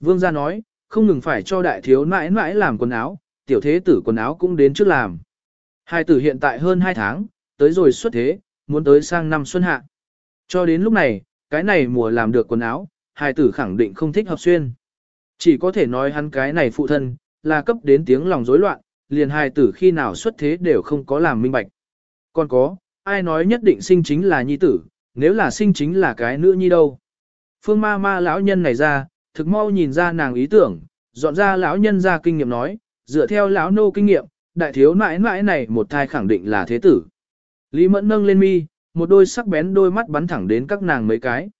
Vương gia nói, không ngừng phải cho đại thiếu nãi nãi làm quần áo, tiểu thế tử quần áo cũng đến trước làm. Hai tử hiện tại hơn 2 tháng, tới rồi xuất thế, muốn tới sang năm xuân hạ. Cho đến lúc này, cái này mùa làm được quần áo, hai tử khẳng định không thích hợp xuyên. Chỉ có thể nói hắn cái này phụ thân, là cấp đến tiếng lòng rối loạn, liền hai tử khi nào xuất thế đều không có làm minh bạch. Còn có, ai nói nhất định sinh chính là nhi tử, nếu là sinh chính là cái nữ nhi đâu. Phương ma ma lão nhân này ra, thực mau nhìn ra nàng ý tưởng, dọn ra lão nhân ra kinh nghiệm nói, dựa theo lão nô kinh nghiệm, đại thiếu nãi nãi này một thai khẳng định là thế tử. Lý mẫn nâng lên mi, một đôi sắc bén đôi mắt bắn thẳng đến các nàng mấy cái.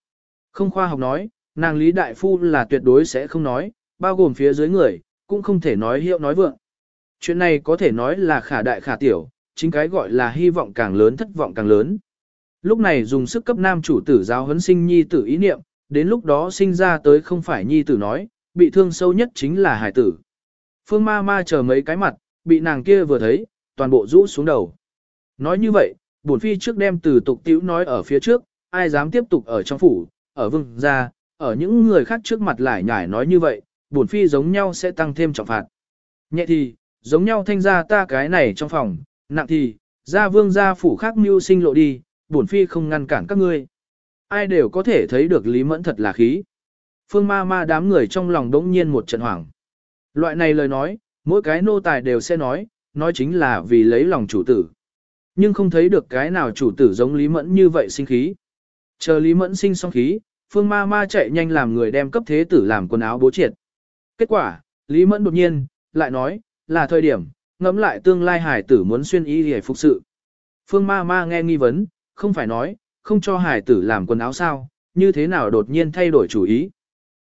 Không khoa học nói, nàng Lý Đại Phu là tuyệt đối sẽ không nói, bao gồm phía dưới người, cũng không thể nói hiệu nói vượng. Chuyện này có thể nói là khả đại khả tiểu, chính cái gọi là hy vọng càng lớn thất vọng càng lớn. Lúc này dùng sức cấp nam chủ tử giáo huấn sinh nhi tử ý niệm, đến lúc đó sinh ra tới không phải nhi tử nói, bị thương sâu nhất chính là hải tử. Phương ma ma chờ mấy cái mặt, bị nàng kia vừa thấy, toàn bộ rũ xuống đầu. Nói như vậy, bổn phi trước đem từ tục tiểu nói ở phía trước, ai dám tiếp tục ở trong phủ, ở vương gia, ở những người khác trước mặt lại nhải nói như vậy, bổn phi giống nhau sẽ tăng thêm trọng phạt. Nhẹ thì, giống nhau thanh ra ta cái này trong phòng, nặng thì, ra vương gia phủ khác mưu sinh lộ đi, bổn phi không ngăn cản các ngươi. Ai đều có thể thấy được Lý Mẫn thật là khí. Phương ma ma đám người trong lòng đống nhiên một trận hoảng. Loại này lời nói, mỗi cái nô tài đều sẽ nói, nói chính là vì lấy lòng chủ tử. Nhưng không thấy được cái nào chủ tử giống Lý Mẫn như vậy sinh khí. Chờ Lý Mẫn sinh xong khí, Phương ma ma chạy nhanh làm người đem cấp thế tử làm quần áo bố triệt. Kết quả, Lý Mẫn đột nhiên, lại nói, là thời điểm, ngẫm lại tương lai hải tử muốn xuyên y hề phục sự. Phương ma ma nghe nghi vấn, không phải nói, không cho hải tử làm quần áo sao, như thế nào đột nhiên thay đổi chủ ý.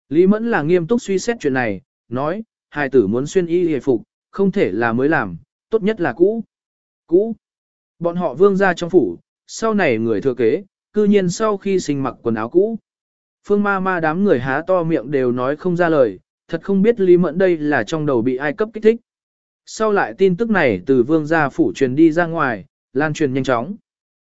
Lý Mẫn là nghiêm túc suy xét chuyện này, nói, hải tử muốn xuyên y hề phục, không thể là mới làm, tốt nhất là cũ. Cũ. Bọn họ vương ra trong phủ, sau này người thừa kế, cư nhiên sau khi sinh mặc quần áo cũ. Phương ma ma đám người há to miệng đều nói không ra lời, thật không biết Lý Mẫn đây là trong đầu bị ai cấp kích thích. Sau lại tin tức này từ vương gia phủ truyền đi ra ngoài, lan truyền nhanh chóng.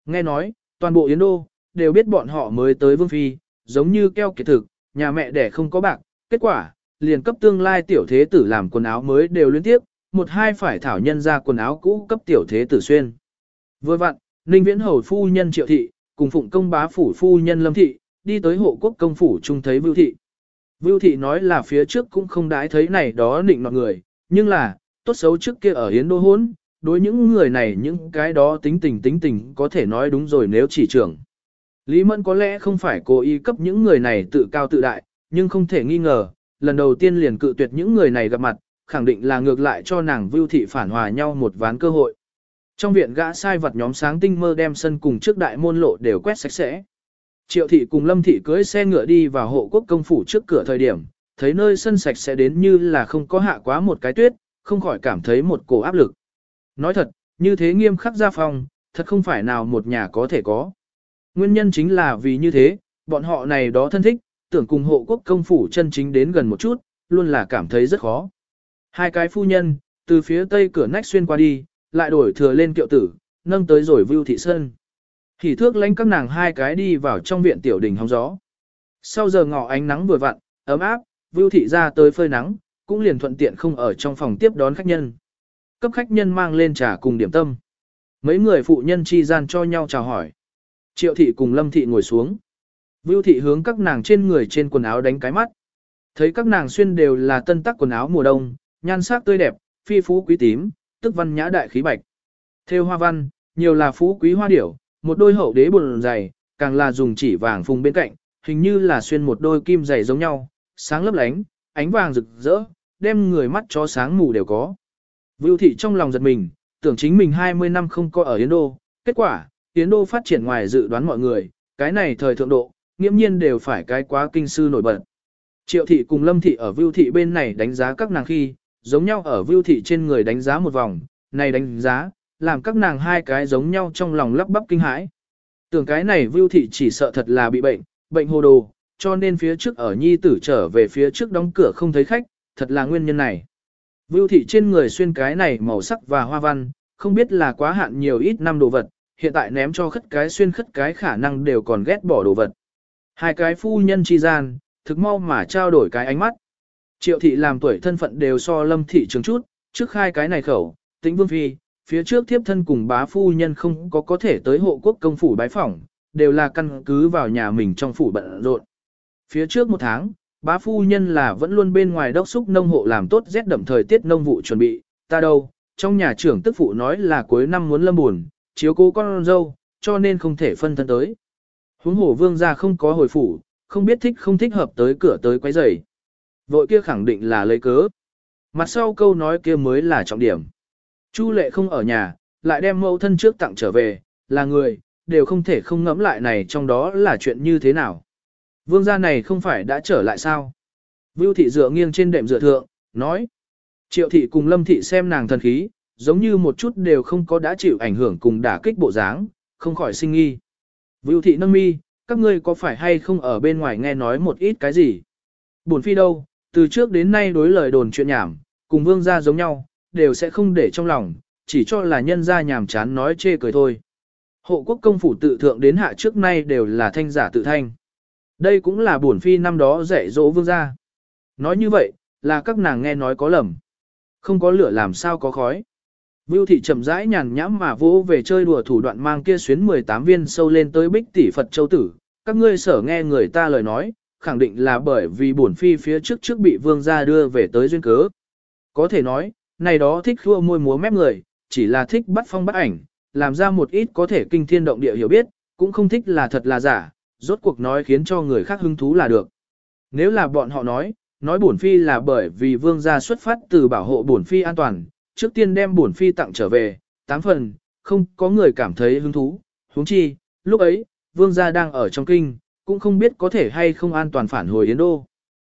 Nghe nói, toàn bộ Yến Đô, đều biết bọn họ mới tới vương phi, giống như keo kiệt thực, nhà mẹ đẻ không có bạc, kết quả, liền cấp tương lai tiểu thế tử làm quần áo mới đều liên tiếp, một hai phải thảo nhân ra quần áo cũ cấp tiểu thế tử xuyên. Vừa vặn, Ninh Viễn Hầu phu nhân Triệu Thị, cùng Phụng Công bá phủ phu nhân Lâm Thị, đi tới hộ quốc công phủ chung thấy Vưu Thị. Vưu Thị nói là phía trước cũng không đãi thấy này đó nịnh nọt người, nhưng là, tốt xấu trước kia ở Yến Đô Hốn, đối những người này những cái đó tính tình tính tình có thể nói đúng rồi nếu chỉ trưởng. Lý Mẫn có lẽ không phải cố ý cấp những người này tự cao tự đại, nhưng không thể nghi ngờ, lần đầu tiên liền cự tuyệt những người này gặp mặt, khẳng định là ngược lại cho nàng Vưu Thị phản hòa nhau một ván cơ hội. Trong viện gã sai vật nhóm sáng tinh mơ đem sân cùng trước đại môn lộ đều quét sạch sẽ. Triệu thị cùng Lâm thị cưỡi xe ngựa đi vào hộ quốc công phủ trước cửa thời điểm, thấy nơi sân sạch sẽ đến như là không có hạ quá một cái tuyết, không khỏi cảm thấy một cổ áp lực. Nói thật, như thế nghiêm khắc gia phong, thật không phải nào một nhà có thể có. Nguyên nhân chính là vì như thế, bọn họ này đó thân thích, tưởng cùng hộ quốc công phủ chân chính đến gần một chút, luôn là cảm thấy rất khó. Hai cái phu nhân, từ phía tây cửa nách xuyên qua đi, lại đổi thừa lên kiệu tử, nâng tới rồi vưu thị sơn. Hỉ thước lánh các nàng hai cái đi vào trong viện tiểu đình hóng gió. Sau giờ ngọ ánh nắng vừa vặn, ấm áp, vưu thị ra tới phơi nắng, cũng liền thuận tiện không ở trong phòng tiếp đón khách nhân. Cấp khách nhân mang lên trà cùng điểm tâm. Mấy người phụ nhân chi gian cho nhau chào hỏi. Triệu thị cùng lâm thị ngồi xuống. Vưu thị hướng các nàng trên người trên quần áo đánh cái mắt. Thấy các nàng xuyên đều là tân tắc quần áo mùa đông, nhan sắc tươi đẹp, phi phú quý tím, tức văn nhã đại khí bạch. Theo hoa văn, nhiều là phú quý hoa điểu, một đôi hậu đế buồn dày, càng là dùng chỉ vàng phùng bên cạnh, hình như là xuyên một đôi kim dày giống nhau, sáng lấp lánh, ánh vàng rực rỡ, đem người mắt cho sáng mù đều có. Vưu thị trong lòng giật mình, tưởng chính mình 20 năm không có ở Yến Đô, kết quả, Yến Đô phát triển ngoài dự đoán mọi người, cái này thời thượng độ, nghiễm nhiên đều phải cái quá kinh sư nổi bật. Triệu thị cùng Lâm thị ở Vưu thị bên này đánh giá các nàng khi, giống nhau ở Vưu thị trên người đánh giá một vòng, này đánh giá, làm các nàng hai cái giống nhau trong lòng lắp bắp kinh hãi. Tưởng cái này Vưu thị chỉ sợ thật là bị bệnh, bệnh hồ đồ, cho nên phía trước ở nhi tử trở về phía trước đóng cửa không thấy khách, thật là nguyên nhân này. Vưu thị trên người xuyên cái này màu sắc và hoa văn, không biết là quá hạn nhiều ít năm đồ vật, hiện tại ném cho khất cái xuyên khất cái khả năng đều còn ghét bỏ đồ vật. Hai cái phu nhân chi gian, thực mau mà trao đổi cái ánh mắt. Triệu thị làm tuổi thân phận đều so lâm thị trường chút, trước khai cái này khẩu, tĩnh vương phi, phía trước tiếp thân cùng bá phu nhân không có có thể tới hộ quốc công phủ bái phỏng, đều là căn cứ vào nhà mình trong phủ bận rộn. Phía trước một tháng, bá phu nhân là vẫn luôn bên ngoài đốc xúc nông hộ làm tốt rét đậm thời tiết nông vụ chuẩn bị, ta đâu, trong nhà trưởng tức phụ nói là cuối năm muốn lâm buồn, chiếu cố con dâu, cho nên không thể phân thân tới. Huống hổ vương gia không có hồi phủ, không biết thích không thích hợp tới cửa tới quấy rầy. Vội kia khẳng định là lấy cớ. Mặt sau câu nói kia mới là trọng điểm. Chu lệ không ở nhà, lại đem mẫu thân trước tặng trở về, là người, đều không thể không ngẫm lại này trong đó là chuyện như thế nào. Vương gia này không phải đã trở lại sao? Vưu thị dựa nghiêng trên đệm dựa thượng, nói. Triệu thị cùng lâm thị xem nàng thần khí, giống như một chút đều không có đã chịu ảnh hưởng cùng đả kích bộ dáng, không khỏi sinh nghi. Vưu thị nâng mi, các ngươi có phải hay không ở bên ngoài nghe nói một ít cái gì? Buồn phi đâu, từ trước đến nay đối lời đồn chuyện nhảm, cùng vương gia giống nhau, đều sẽ không để trong lòng, chỉ cho là nhân gia nhảm chán nói chê cười thôi. Hộ quốc công phủ tự thượng đến hạ trước nay đều là thanh giả tự thanh. Đây cũng là buồn phi năm đó dạy dỗ vương gia. Nói như vậy, là các nàng nghe nói có lầm. Không có lửa làm sao có khói. Vưu thị chậm rãi nhàn nhãm mà vỗ về chơi đùa thủ đoạn mang kia xuyến 18 viên sâu lên tới bích tỷ Phật châu tử. Các ngươi sở nghe người ta lời nói, khẳng định là bởi vì bổn phi phía trước trước bị vương gia đưa về tới duyên cớ. Có thể nói, này đó thích khua môi múa mép người, chỉ là thích bắt phong bắt ảnh, làm ra một ít có thể kinh thiên động địa hiểu biết, cũng không thích là thật là giả, rốt cuộc nói khiến cho người khác hứng thú là được. Nếu là bọn họ nói, nói bổn phi là bởi vì vương gia xuất phát từ bảo hộ bổn phi an toàn, trước tiên đem bổn phi tặng trở về, tám phần, không có người cảm thấy hứng thú, huống chi, lúc ấy, vương gia đang ở trong kinh, cũng không biết có thể hay không an toàn phản hồi Yến Đô.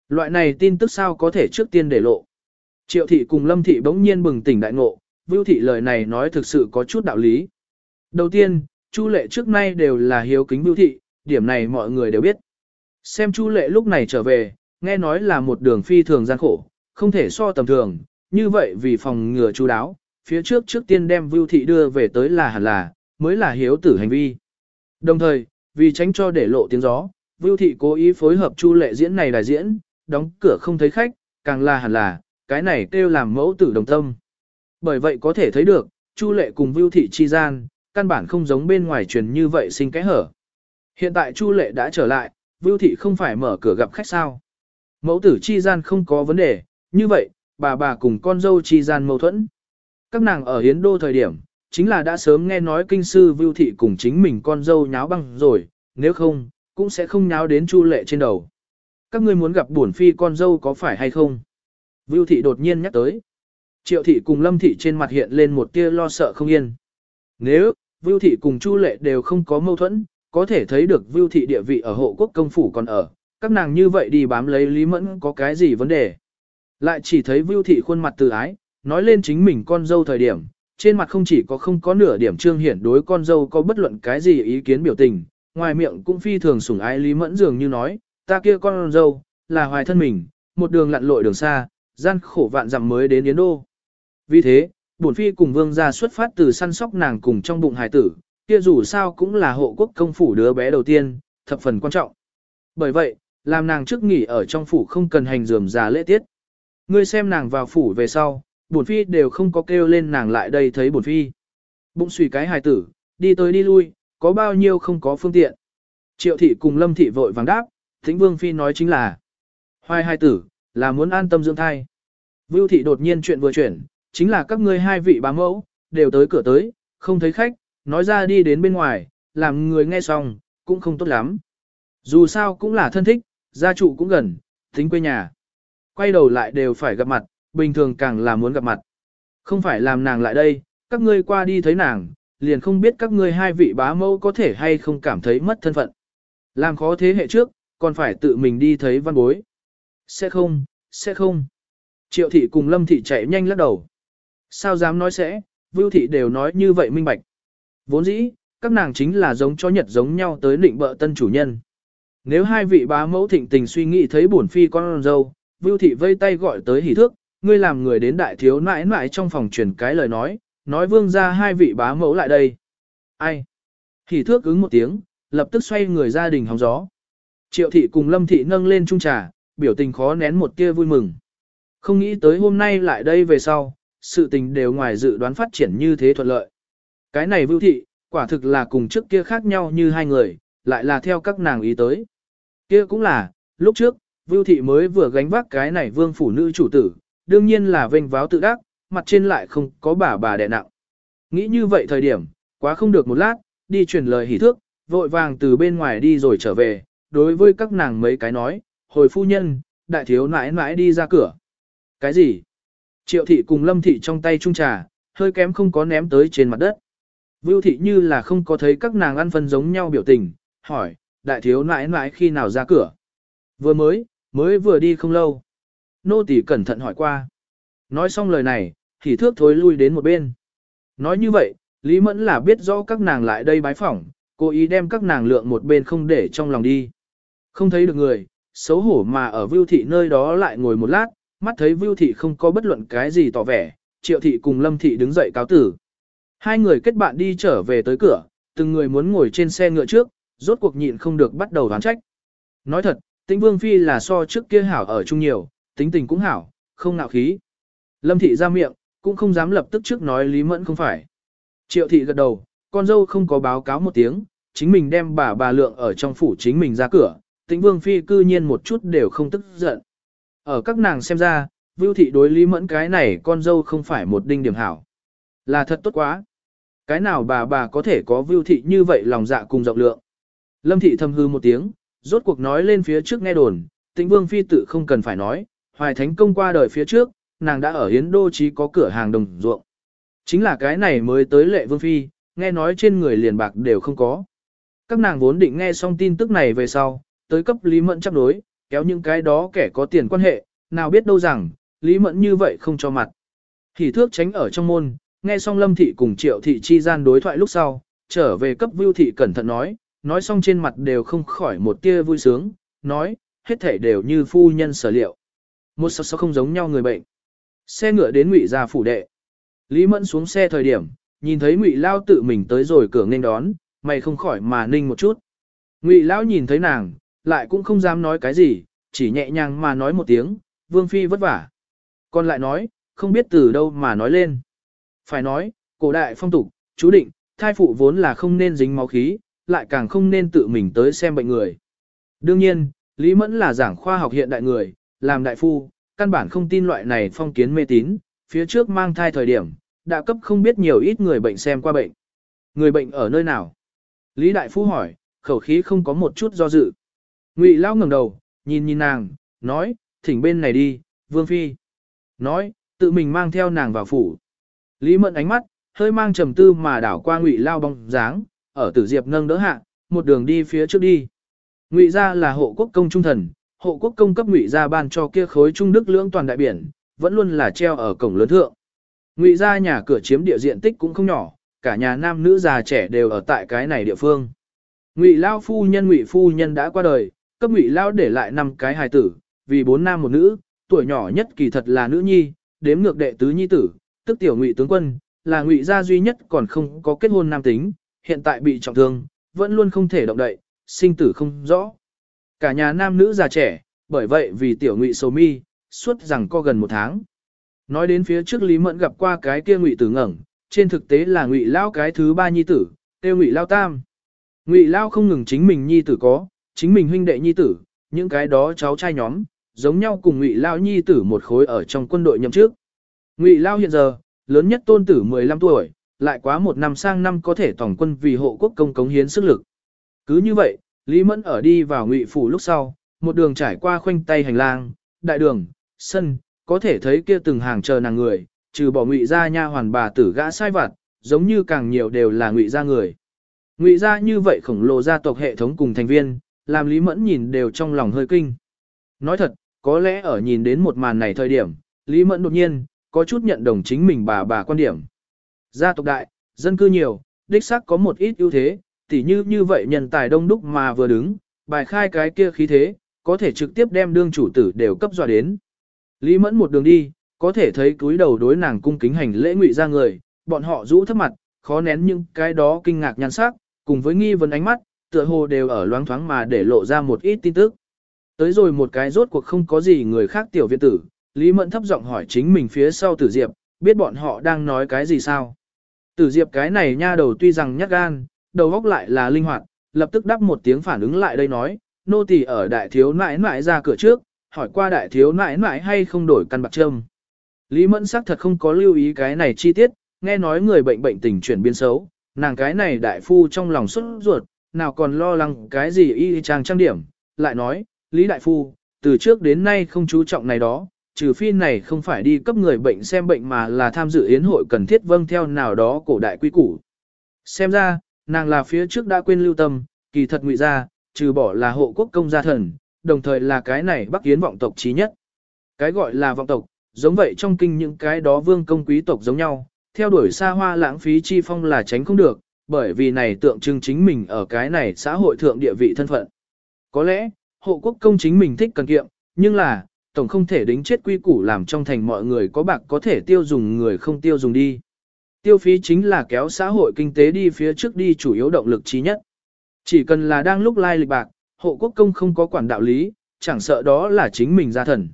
Loại này tin tức sao có thể trước tiên để lộ. Triệu thị cùng lâm thị bỗng nhiên bừng tỉnh đại ngộ, vưu thị lời này nói thực sự có chút đạo lý. Đầu tiên, Chu lệ trước nay đều là hiếu kính vưu thị, điểm này mọi người đều biết. Xem Chu lệ lúc này trở về, nghe nói là một đường phi thường gian khổ, không thể so tầm thường, như vậy vì phòng ngừa chú đáo, phía trước trước tiên đem Vưu Thị đưa về tới là hẳn là, mới là hiếu tử hành vi. Đồng thời, vì tránh cho để lộ tiếng gió, Vưu Thị cố ý phối hợp Chu lệ diễn này đại diễn, đóng cửa không thấy khách, càng là hẳn là, cái này kêu làm mẫu tử đồng tâm. Bởi vậy có thể thấy được, Chu lệ cùng Vưu Thị chi gian, căn bản không giống bên ngoài truyền như vậy sinh cái hở. Hiện tại Chu lệ đã trở lại, Vưu Thị không phải mở cửa gặp khách sao. Mẫu tử chi gian không có vấn đề, như vậy, bà bà cùng con dâu chi gian mâu thuẫn. Các nàng ở Hiến Đô thời điểm, chính là đã sớm nghe nói kinh sư Vưu Thị cùng chính mình con dâu nháo băng rồi, nếu không, cũng sẽ không nháo đến Chu Lệ trên đầu. Các ngươi muốn gặp bổn phi con dâu có phải hay không? Vưu Thị đột nhiên nhắc tới. Triệu Thị cùng Lâm Thị trên mặt hiện lên một tia lo sợ không yên. Nếu, Vưu Thị cùng Chu Lệ đều không có mâu thuẫn, có thể thấy được Vưu Thị địa vị ở hộ quốc công phủ còn ở, các nàng như vậy đi bám lấy Lý Mẫn có cái gì vấn đề. Lại chỉ thấy Vưu Thị khuôn mặt từ ái, nói lên chính mình con dâu thời điểm, trên mặt không chỉ có không có nửa điểm trương hiển đối con dâu có bất luận cái gì ý kiến biểu tình, ngoài miệng cũng phi thường sủng ái Lý Mẫn dường như nói, ta kia con dâu, là hoài thân mình, một đường lặn lội đường xa, gian khổ vạn dặm mới đến Yến Đô. Vì thế, bổn phi cùng vương gia xuất phát từ săn sóc nàng cùng trong bụng hài tử, kia dù sao cũng là hộ quốc công phủ đứa bé đầu tiên, thập phần quan trọng. Bởi vậy, làm nàng trước nghỉ ở trong phủ không cần hành dườm già lễ tiết. Ngươi xem nàng vào phủ về sau, bổn phi đều không có kêu lên nàng lại đây thấy bổn phi. Bụng suy cái hài tử, đi tới đi lui, có bao nhiêu không có phương tiện. Triệu thị cùng lâm thị vội vàng đáp, thính vương phi nói chính là. Hoài hài tử, là muốn an tâm dưỡng thai. Vưu thị đột nhiên chuyện vừa chuyển, chính là các ngươi hai vị bá mẫu, đều tới cửa tới, không thấy khách, nói ra đi đến bên ngoài, làm người nghe xong, cũng không tốt lắm. Dù sao cũng là thân thích, gia trụ cũng gần, tính quê nhà. Quay đầu lại đều phải gặp mặt, bình thường càng là muốn gặp mặt. Không phải làm nàng lại đây, các ngươi qua đi thấy nàng, liền không biết các ngươi hai vị bá mẫu có thể hay không cảm thấy mất thân phận. Làm khó thế hệ trước, còn phải tự mình đi thấy văn bối. Sẽ không, sẽ không. Triệu thị cùng lâm thị chạy nhanh lắc đầu. Sao dám nói sẽ, vưu thị đều nói như vậy minh bạch. Vốn dĩ, các nàng chính là giống cho nhật giống nhau tới định bợ tân chủ nhân. Nếu hai vị bá mẫu thịnh tình suy nghĩ thấy bổn phi con dâu, Vưu thị vây tay gọi tới hỉ thước, ngươi làm người đến đại thiếu nãi nãi trong phòng truyền cái lời nói, nói vương ra hai vị bá mẫu lại đây. Ai? Hỉ thước ứng một tiếng, lập tức xoay người gia đình hóng gió. Triệu thị cùng lâm thị nâng lên trung trà, biểu tình khó nén một tia vui mừng. Không nghĩ tới hôm nay lại đây về sau, sự tình đều ngoài dự đoán phát triển như thế thuận lợi. Cái này vưu thị, quả thực là cùng trước kia khác nhau như hai người, lại là theo các nàng ý tới. Kia cũng là, lúc trước, vưu thị mới vừa gánh vác cái này vương phủ nữ chủ tử, đương nhiên là vênh váo tự đắc, mặt trên lại không có bà bà đè nặng. Nghĩ như vậy thời điểm, quá không được một lát, đi truyền lời hỉ thước, vội vàng từ bên ngoài đi rồi trở về, đối với các nàng mấy cái nói, hồi phu nhân, đại thiếu nãi nãi đi ra cửa. Cái gì? Triệu thị cùng lâm thị trong tay trung trà, hơi kém không có ném tới trên mặt đất. Vưu thị như là không có thấy các nàng ăn phân giống nhau biểu tình, hỏi, đại thiếu nãi nãi khi nào ra cửa? Vừa mới, mới vừa đi không lâu. Nô tỳ cẩn thận hỏi qua. Nói xong lời này, thì thước thối lui đến một bên. Nói như vậy, Lý Mẫn là biết rõ các nàng lại đây bái phỏng, cố ý đem các nàng lượng một bên không để trong lòng đi. Không thấy được người, xấu hổ mà ở Vưu Thị nơi đó lại ngồi một lát, mắt thấy Vưu Thị không có bất luận cái gì tỏ vẻ, Triệu Thị cùng Lâm Thị đứng dậy cáo tử. Hai người kết bạn đi trở về tới cửa, từng người muốn ngồi trên xe ngựa trước, rốt cuộc nhịn không được bắt đầu đoán trách. Nói thật, Tĩnh Vương Phi là so trước kia hảo ở chung nhiều, tính tình cũng hảo, không nạo khí. Lâm Thị ra miệng, cũng không dám lập tức trước nói Lý Mẫn không phải. Triệu Thị gật đầu, con dâu không có báo cáo một tiếng, chính mình đem bà bà lượng ở trong phủ chính mình ra cửa, Tĩnh Vương Phi cư nhiên một chút đều không tức giận. Ở các nàng xem ra, Vưu Thị đối Lý Mẫn cái này con dâu không phải một đinh điểm hảo. Là thật tốt quá. Cái nào bà bà có thể có Vưu Thị như vậy lòng dạ cùng rộng lượng. Lâm Thị thầm hư một tiếng, rốt cuộc nói lên phía trước nghe đồn, Tĩnh Vương Phi tự không cần phải nói, Hoài Thánh Công qua đời phía trước, nàng đã ở Hiến Đô Chí có cửa hàng đồng ruộng. Chính là cái này mới tới lệ Vương Phi, nghe nói trên người liền bạc đều không có. Các nàng vốn định nghe xong tin tức này về sau, tới cấp Lý Mẫn chấp đối, kéo những cái đó kẻ có tiền quan hệ, nào biết đâu rằng, Lý Mẫn như vậy không cho mặt. Thì thước tránh ở trong môn, nghe xong Lâm Thị cùng Triệu Thị chi gian đối thoại lúc sau, trở về cấp Vưu Thị cẩn thận nói, nói xong trên mặt đều không khỏi một tia vui sướng, nói, hết thể đều như phu nhân sở liệu. Một sao sao không giống nhau người bệnh. Xe ngựa đến ngụy gia phủ đệ. Lý Mẫn xuống xe thời điểm, nhìn thấy ngụy Lao tự mình tới rồi cửa nên đón, mày không khỏi mà ninh một chút. Ngụy Lão nhìn thấy nàng, lại cũng không dám nói cái gì, chỉ nhẹ nhàng mà nói một tiếng, Vương Phi vất vả. Còn lại nói, không biết từ đâu mà nói lên. Phải nói, cổ đại phong tục, chú định, thai phụ vốn là không nên dính máu khí, lại càng không nên tự mình tới xem bệnh người. Đương nhiên, Lý Mẫn là giảng khoa học hiện đại người, làm đại phu, căn bản không tin loại này phong kiến mê tín, phía trước mang thai thời điểm, đã cấp không biết nhiều ít người bệnh xem qua bệnh. Người bệnh ở nơi nào? Lý Đại Phu hỏi, khẩu khí không có một chút do dự. Ngụy Lao ngẩng đầu, nhìn nhìn nàng, nói, thỉnh bên này đi, Vương Phi. Nói, tự mình mang theo nàng vào phủ. Lý Mẫn ánh mắt, hơi mang trầm tư mà đảo qua Ngụy Lao bóng dáng, ở tử diệp nâng đỡ hạ, một đường đi phía trước đi. Ngụy gia là hộ quốc công trung thần, hộ quốc công cấp Ngụy gia ban cho kia khối trung đức lưỡng toàn đại biển, vẫn luôn là treo ở cổng lớn thượng. Ngụy gia nhà cửa chiếm địa diện tích cũng không nhỏ, cả nhà nam nữ già trẻ đều ở tại cái này địa phương. Ngụy Lao phu nhân Ngụy phu nhân đã qua đời, cấp Ngụy Lao để lại năm cái hài tử, vì bốn nam một nữ, tuổi nhỏ nhất kỳ thật là nữ nhi, đếm ngược đệ tứ nhi tử, tức tiểu Ngụy tướng quân, là Ngụy gia duy nhất còn không có kết hôn nam tính, hiện tại bị trọng thương, vẫn luôn không thể động đậy, sinh tử không rõ. Cả nhà nam nữ già trẻ, bởi vậy vì tiểu Ngụy sầu mi, suốt rằng co gần một tháng. Nói đến phía trước Lý Mẫn gặp qua cái kia Ngụy tử ngẩng, trên thực tế là Ngụy Lao cái thứ ba nhi tử, tiêu Ngụy Lao tam. Ngụy Lao không ngừng chính mình nhi tử có, chính mình huynh đệ nhi tử, những cái đó cháu trai nhóm, giống nhau cùng Ngụy Lao nhi tử một khối ở trong quân đội nhậm trước. Ngụy Lao hiện giờ, lớn nhất tôn tử 15 tuổi, lại quá một năm sang năm có thể tổng quân vì hộ quốc công cống hiến sức lực. Cứ như vậy, Lý Mẫn ở đi vào Ngụy phủ lúc sau, một đường trải qua khoanh tay hành lang, đại đường, sân, có thể thấy kia từng hàng chờ nàng người, trừ bỏ ngụy gia nha hoàn bà tử gã sai vặt, giống như càng nhiều đều là ngụy gia người. Ngụy gia như vậy khổng lồ gia tộc hệ thống cùng thành viên, làm Lý Mẫn nhìn đều trong lòng hơi kinh. Nói thật, có lẽ ở nhìn đến một màn này thời điểm, Lý Mẫn đột nhiên, có chút nhận đồng chính mình bà bà quan điểm. Gia tộc đại, dân cư nhiều, đích xác có một ít ưu thế, tỉ như như vậy nhân tài đông đúc mà vừa đứng, bài khai cái kia khí thế, có thể trực tiếp đem đương chủ tử đều cấp dọa đến. Lý Mẫn một đường đi, có thể thấy cúi đầu đối nàng cung kính hành lễ ngụy ra người, bọn họ rũ thấp mặt, khó nén những cái đó kinh ngạc nhan sắc, cùng với nghi vấn ánh mắt, tựa hồ đều ở loáng thoáng mà để lộ ra một ít tin tức. Tới rồi một cái rốt cuộc không có gì người khác tiểu viện tử, Lý Mẫn thấp giọng hỏi chính mình phía sau Tử Diệp, biết bọn họ đang nói cái gì sao? Tử Diệp cái này nha đầu tuy rằng nhát gan, đầu óc lại là linh hoạt, lập tức đáp một tiếng phản ứng lại đây nói, nô tỳ ở đại thiếu nãi nãi ra cửa trước, hỏi qua đại thiếu nãi nãi hay không đổi căn bạc trâm. Lý Mẫn xác thật không có lưu ý cái này chi tiết, nghe nói người bệnh bệnh tình chuyển biến xấu, nàng cái này đại phu trong lòng xuất ruột, nào còn lo lắng cái gì y trang trang điểm, lại nói, Lý Đại Phu, từ trước đến nay không chú trọng này đó, trừ phi này không phải đi cấp người bệnh xem bệnh mà là tham dự yến hội cần thiết vâng theo nào đó cổ đại quy củ. Xem ra, nàng là phía trước đã quên lưu tâm, kỳ thật ngụy ra, trừ bỏ là hộ quốc công gia thần, đồng thời là cái này bắc yến vọng tộc trí nhất. Cái gọi là vọng tộc, giống vậy trong kinh những cái đó vương công quý tộc giống nhau, theo đuổi xa hoa lãng phí chi phong là tránh không được, bởi vì này tượng trưng chính mình ở cái này xã hội thượng địa vị thân phận. Có lẽ, hộ quốc công chính mình thích cần kiệm, nhưng là, tổng không thể đính chết quy củ làm trong thành mọi người có bạc có thể tiêu dùng người không tiêu dùng đi. Tiêu phí chính là kéo xã hội kinh tế đi phía trước đi chủ yếu động lực trí nhất. Chỉ cần là đang lúc lai lịch bạc, hộ quốc công không có quản đạo lý, chẳng sợ đó là chính mình gia thần.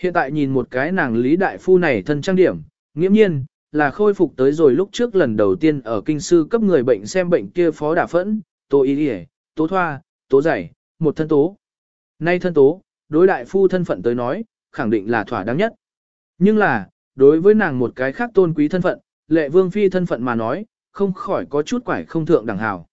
Hiện tại nhìn một cái nàng lý đại phu này thân trang điểm, nghiễm nhiên, là khôi phục tới rồi lúc trước lần đầu tiên ở kinh sư cấp người bệnh xem bệnh kia phó đả phẫn, tố y tố thoa, tố giải, một thân tố. Nay thân tố, đối đại phu thân phận tới nói, khẳng định là thỏa đáng nhất. Nhưng là, đối với nàng một cái khác tôn quý thân phận, lệ vương phi thân phận mà nói, không khỏi có chút quải không thượng đẳng hảo.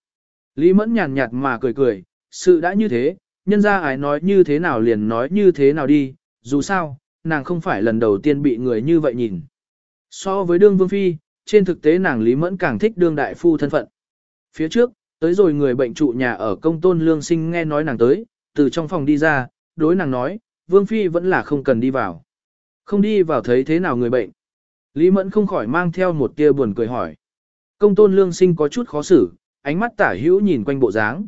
Lý mẫn nhàn nhạt mà cười cười, sự đã như thế, nhân ra ái nói như thế nào liền nói như thế nào đi, dù sao, nàng không phải lần đầu tiên bị người như vậy nhìn. So với đương vương phi, trên thực tế nàng Lý Mẫn càng thích đương đại phu thân phận. Phía trước, tới rồi người bệnh trụ nhà ở công tôn lương sinh nghe nói nàng tới, từ trong phòng đi ra, đối nàng nói, vương phi vẫn là không cần đi vào. Không đi vào thấy thế nào người bệnh. Lý Mẫn không khỏi mang theo một tia buồn cười hỏi. Công tôn lương sinh có chút khó xử, ánh mắt tả hữu nhìn quanh bộ dáng.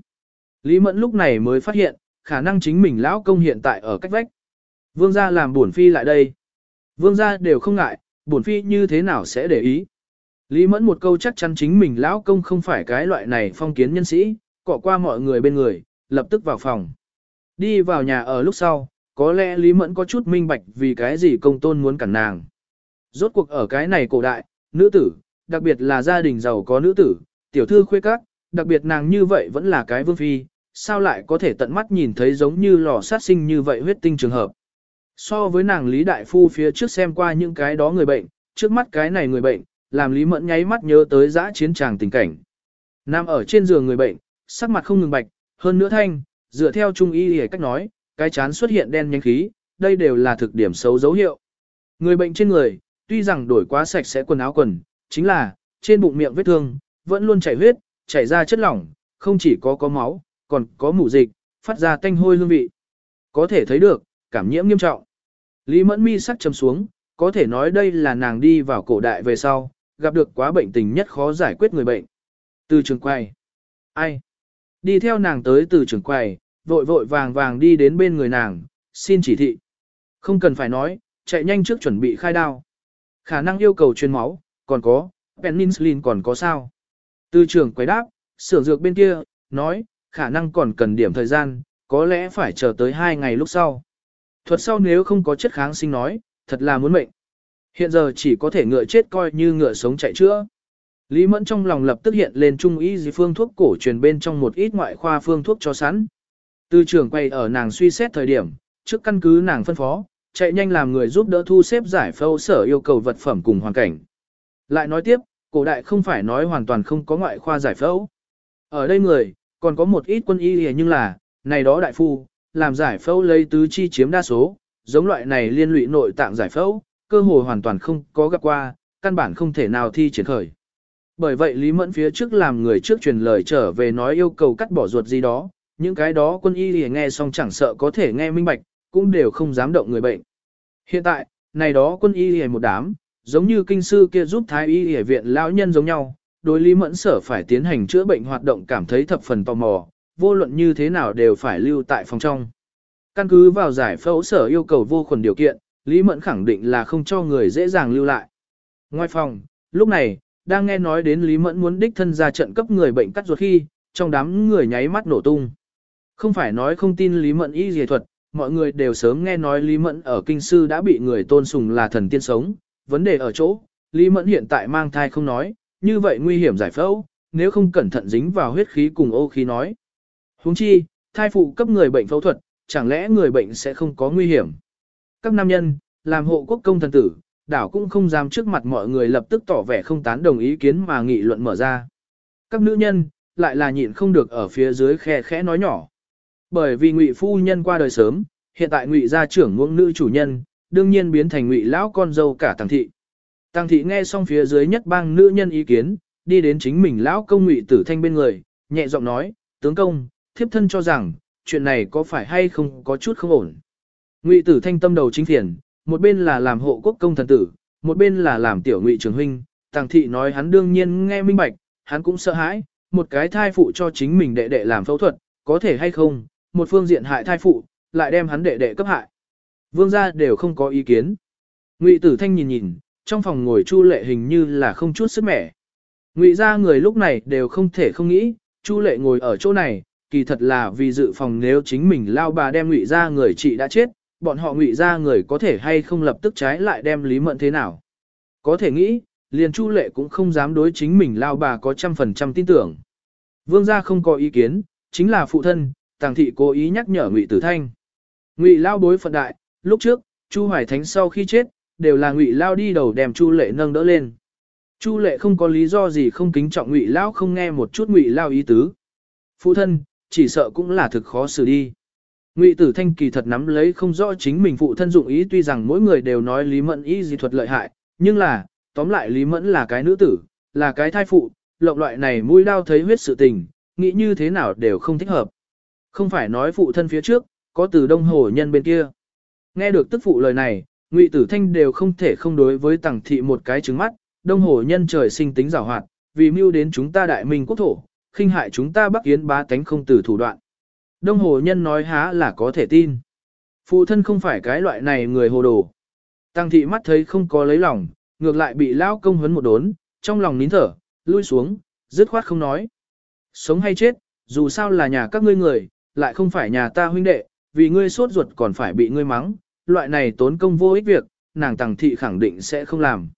Lý Mẫn lúc này mới phát hiện, khả năng chính mình lão công hiện tại ở cách vách. Vương gia làm buồn phi lại đây. Vương gia đều không ngại, bổn phi như thế nào sẽ để ý. Lý mẫn một câu chắc chắn chính mình lão công không phải cái loại này phong kiến nhân sĩ, cọ qua mọi người bên người, lập tức vào phòng. Đi vào nhà ở lúc sau, có lẽ Lý mẫn có chút minh bạch vì cái gì công tôn muốn cản nàng. Rốt cuộc ở cái này cổ đại, nữ tử, đặc biệt là gia đình giàu có nữ tử, tiểu thư khuê các, đặc biệt nàng như vậy vẫn là cái vương phi, sao lại có thể tận mắt nhìn thấy giống như lò sát sinh như vậy huyết tinh trường hợp. So với nàng Lý Đại Phu phía trước xem qua những cái đó người bệnh, trước mắt cái này người bệnh, làm Lý Mẫn nháy mắt nhớ tới giã chiến tràng tình cảnh. Nằm ở trên giường người bệnh, sắc mặt không ngừng bạch, hơn nữa thanh, dựa theo trung y để cách nói, cái chán xuất hiện đen nhánh khí, đây đều là thực điểm xấu dấu hiệu. Người bệnh trên người, tuy rằng đổi quá sạch sẽ quần áo quần, chính là, trên bụng miệng vết thương, vẫn luôn chảy huyết, chảy ra chất lỏng, không chỉ có có máu, còn có mủ dịch, phát ra tanh hôi hương vị. Có thể thấy được, cảm nhiễm nghiêm trọng. Lý Mẫn mi sắc trầm xuống, có thể nói đây là nàng đi vào cổ đại về sau, gặp được quá bệnh tình nhất khó giải quyết người bệnh. Từ trường quay. Ai? Đi theo nàng tới từ trưởng quầy, vội vội vàng vàng đi đến bên người nàng, xin chỉ thị. Không cần phải nói, chạy nhanh trước chuẩn bị khai đao. Khả năng yêu cầu truyền máu, còn có, penicillin còn có sao. Từ trưởng quầy đáp, sửa dược bên kia, nói, khả năng còn cần điểm thời gian, có lẽ phải chờ tới hai ngày lúc sau. Thuật sau nếu không có chất kháng sinh nói, thật là muốn mệnh. Hiện giờ chỉ có thể ngựa chết coi như ngựa sống chạy chữa. Lý Mẫn trong lòng lập tức hiện lên trung ý gì phương thuốc cổ truyền bên trong một ít ngoại khoa phương thuốc cho sẵn. Tư trưởng quay ở nàng suy xét thời điểm, trước căn cứ nàng phân phó, chạy nhanh làm người giúp đỡ thu xếp giải phẫu sở yêu cầu vật phẩm cùng hoàn cảnh. Lại nói tiếp, cổ đại không phải nói hoàn toàn không có ngoại khoa giải phẫu. Ở đây người, còn có một ít quân y nhưng là, này đó đại phu, làm giải phẫu lấy tứ chi chiếm đa số, giống loại này liên lụy nội tạng giải phẫu, cơ hội hoàn toàn không có gặp qua, căn bản không thể nào thi triển khởi. Bởi vậy Lý Mẫn phía trước làm người trước truyền lời trở về nói yêu cầu cắt bỏ ruột gì đó, những cái đó quân y thì nghe xong chẳng sợ có thể nghe minh bạch, cũng đều không dám động người bệnh. Hiện tại, này đó quân y thì một đám, giống như kinh sư kia giúp thái y y viện lão nhân giống nhau, đối Lý Mẫn sở phải tiến hành chữa bệnh hoạt động cảm thấy thập phần tò mò, vô luận như thế nào đều phải lưu tại phòng trong. Căn cứ vào giải phẫu sở yêu cầu vô khuẩn điều kiện, Lý Mẫn khẳng định là không cho người dễ dàng lưu lại. Ngoài phòng, lúc này, đang nghe nói đến Lý Mẫn muốn đích thân ra trận cấp người bệnh cắt ruột khi, trong đám người nháy mắt nổ tung. Không phải nói không tin Lý Mẫn y dề thuật, mọi người đều sớm nghe nói Lý Mẫn ở kinh sư đã bị người tôn sùng là thần tiên sống, vấn đề ở chỗ, Lý Mẫn hiện tại mang thai không nói, như vậy nguy hiểm giải phẫu, nếu không cẩn thận dính vào huyết khí cùng ô khí nói. Huống chi, thai phụ cấp người bệnh phẫu thuật, chẳng lẽ người bệnh sẽ không có nguy hiểm. Các nam nhân, làm hộ quốc công thần tử, đảo cũng không dám trước mặt mọi người lập tức tỏ vẻ không tán đồng ý kiến mà nghị luận mở ra. Các nữ nhân, lại là nhịn không được ở phía dưới khe khẽ nói nhỏ. Bởi vì ngụy phu nhân qua đời sớm, hiện tại ngụy gia trưởng ngưỡng nữ chủ nhân, đương nhiên biến thành ngụy lão con dâu cả tăng thị. Tăng thị nghe xong phía dưới nhất bang nữ nhân ý kiến, đi đến chính mình lão công ngụy tử thanh bên người, nhẹ giọng nói, tướng công, thiếp thân cho rằng, chuyện này có phải hay không có chút không ổn. Ngụy tử thanh tâm đầu chính phiền, một bên là làm hộ quốc công thần tử, một bên là làm tiểu ngụy trường huynh, tàng thị nói hắn đương nhiên nghe minh bạch, hắn cũng sợ hãi, một cái thai phụ cho chính mình đệ đệ làm phẫu thuật, có thể hay không, một phương diện hại thai phụ, lại đem hắn đệ đệ cấp hại. Vương gia đều không có ý kiến. Ngụy Tử Thanh nhìn nhìn, trong phòng ngồi Chu Lệ hình như là không chút sức mẻ. Ngụy gia người lúc này đều không thể không nghĩ, Chu Lệ ngồi ở chỗ này, kỳ thật là vì dự phòng nếu chính mình lao bà đem Ngụy gia người chị đã chết, bọn họ Ngụy gia người có thể hay không lập tức trái lại đem Lý Mẫn thế nào. Có thể nghĩ, liền Chu Lệ cũng không dám đối chính mình lao bà có trăm phần trăm tin tưởng. Vương gia không có ý kiến, chính là phụ thân, Tàng thị cố ý nhắc nhở Ngụy Tử Thanh. Ngụy lao bối phận đại, lúc trước, Chu Hoài Thánh sau khi chết, đều là Ngụy lao đi đầu đem Chu Lệ nâng đỡ lên. Chu Lệ không có lý do gì không kính trọng Ngụy lao không nghe một chút Ngụy lao ý tứ. Phụ thân, chỉ sợ cũng là thực khó xử đi. Ngụy Tử Thanh kỳ thật nắm lấy không rõ chính mình phụ thân dụng ý tuy rằng mỗi người đều nói Lý Mẫn ý gì thuật lợi hại, nhưng là, tóm lại Lý Mẫn là cái nữ tử, là cái thai phụ, lộng loại này mũi đau thấy huyết sự tình, nghĩ như thế nào đều không thích hợp. Không phải nói phụ thân phía trước, có từ đông hồ nhân bên kia. Nghe được tức phụ lời này, ngụy tử thanh đều không thể không đối với Tằng thị một cái trứng mắt, đông hồ nhân trời sinh tính giảo hoạt, vì mưu đến chúng ta đại minh quốc thổ, khinh hại chúng ta bắc yến bá tánh không từ thủ đoạn. Đông hồ nhân nói há là có thể tin. Phụ thân không phải cái loại này người hồ đồ. Tăng thị mắt thấy không có lấy lòng, ngược lại bị lao công huấn một đốn, trong lòng nín thở, lui xuống, dứt khoát không nói. Sống hay chết, dù sao là nhà các ngươi người, lại không phải nhà ta huynh đệ, vì ngươi sốt ruột còn phải bị ngươi mắng, loại này tốn công vô ích việc, nàng Tăng thị khẳng định sẽ không làm.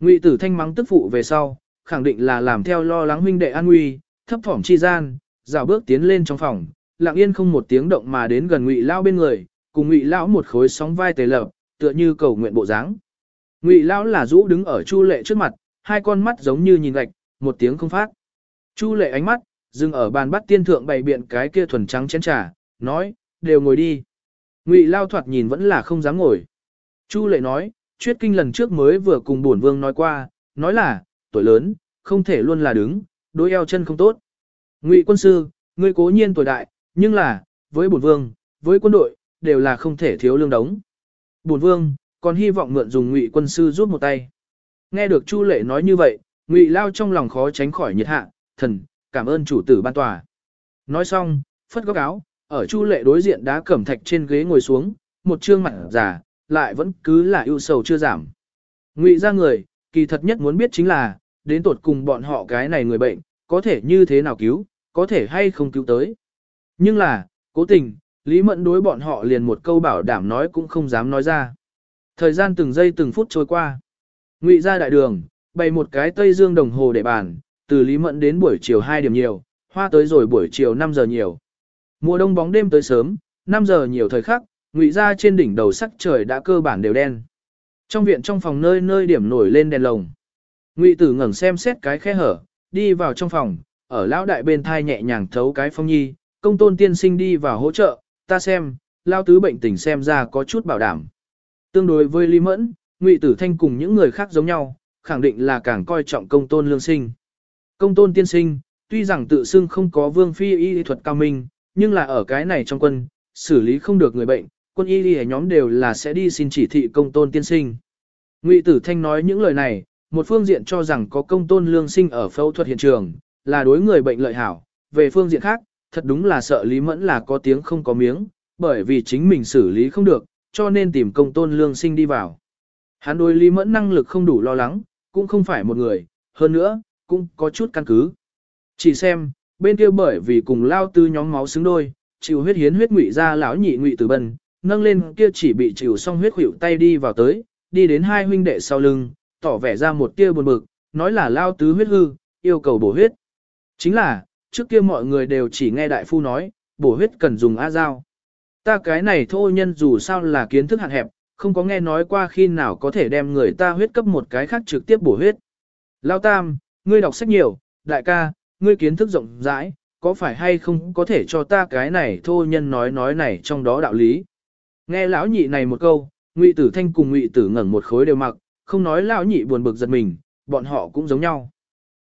Ngụy tử thanh mắng tức phụ về sau, khẳng định là làm theo lo lắng huynh đệ an nguy, thấp thỏm chi gian, dạo bước tiến lên trong phòng, lặng yên không một tiếng động mà đến gần Ngụy Lão bên người, cùng Ngụy Lão một khối sóng vai tề lập, tựa như cầu nguyện bộ dáng. Ngụy Lão là rũ đứng ở Chu Lệ trước mặt, hai con mắt giống như nhìn gạch, một tiếng không phát. Chu Lệ ánh mắt dừng ở bàn bắt tiên thượng bày biện cái kia thuần trắng chén trà, nói, đều ngồi đi. Ngụy Lao thoạt nhìn vẫn là không dám ngồi. Chu lệ nói, Chuyết kinh lần trước mới vừa cùng bổn vương nói qua, nói là, tuổi lớn, không thể luôn là đứng, đối eo chân không tốt. Ngụy quân sư, ngươi cố nhiên tuổi đại, nhưng là, với bổn vương, với quân đội, đều là không thể thiếu lương đống. Bổn vương, còn hy vọng mượn dùng Ngụy quân sư giúp một tay. Nghe được Chu lệ nói như vậy, Ngụy Lao trong lòng khó tránh khỏi nhiệt hạ, thần, cảm ơn chủ tử ban tòa. Nói xong, phất góc áo, ở Chu Lệ đối diện đá cẩm thạch trên ghế ngồi xuống, một trương mặt già, lại vẫn cứ là ưu sầu chưa giảm. Ngụy ra người, kỳ thật nhất muốn biết chính là, đến tột cùng bọn họ cái này người bệnh, có thể như thế nào cứu, có thể hay không cứu tới. Nhưng là, cố tình, Lý Mẫn đối bọn họ liền một câu bảo đảm nói cũng không dám nói ra. Thời gian từng giây từng phút trôi qua. Ngụy ra đại đường, bày một cái tây dương đồng hồ để bàn, từ Lý Mẫn đến buổi chiều 2 điểm nhiều, hoa tới rồi buổi chiều 5 giờ nhiều. Mùa đông bóng đêm tới sớm, 5 giờ nhiều thời khắc, ngụy ra trên đỉnh đầu sắc trời đã cơ bản đều đen. Trong viện trong phòng nơi nơi điểm nổi lên đèn lồng. Ngụy tử ngẩng xem xét cái khe hở, đi vào trong phòng, ở lão đại bên thai nhẹ nhàng thấu cái phong nhi, công tôn tiên sinh đi vào hỗ trợ, ta xem, lao tứ bệnh tình xem ra có chút bảo đảm. Tương đối với Lý Mẫn, Ngụy Tử Thanh cùng những người khác giống nhau, khẳng định là càng coi trọng công tôn lương sinh. Công tôn tiên sinh, tuy rằng tự xưng không có vương phi y thuật cao minh, nhưng là ở cái này trong quân, xử lý không được người bệnh, quân y y nhóm đều là sẽ đi xin chỉ thị công tôn tiên sinh. Ngụy Tử Thanh nói những lời này, một phương diện cho rằng có công tôn lương sinh ở phẫu thuật hiện trường, là đối người bệnh lợi hảo, về phương diện khác, thật đúng là sợ Lý Mẫn là có tiếng không có miếng, bởi vì chính mình xử lý không được, cho nên tìm công tôn lương sinh đi vào. Hắn đối Lý Mẫn năng lực không đủ lo lắng, cũng không phải một người, hơn nữa, cũng có chút căn cứ. Chỉ xem, bên kia bởi vì cùng lao tư nhóm máu xứng đôi, chịu huyết hiến huyết ngụy ra lão nhị ngụy tử bần, nâng lên kia chỉ bị chịu xong huyết hữu tay đi vào tới, đi đến hai huynh đệ sau lưng, tỏ vẻ ra một tia buồn bực, nói là lao tứ huyết hư, yêu cầu bổ huyết. Chính là, trước kia mọi người đều chỉ nghe đại phu nói, bổ huyết cần dùng a dao. Ta cái này thô nhân dù sao là kiến thức hạn hẹp, không có nghe nói qua khi nào có thể đem người ta huyết cấp một cái khác trực tiếp bổ huyết. Lao tam, ngươi đọc sách nhiều, đại ca, ngươi kiến thức rộng rãi, có phải hay không có thể cho ta cái này thô nhân nói nói này trong đó đạo lý. Nghe lão nhị này một câu, ngụy tử thanh cùng ngụy tử ngẩng một khối đều mặc, không nói lão nhị buồn bực giật mình, bọn họ cũng giống nhau.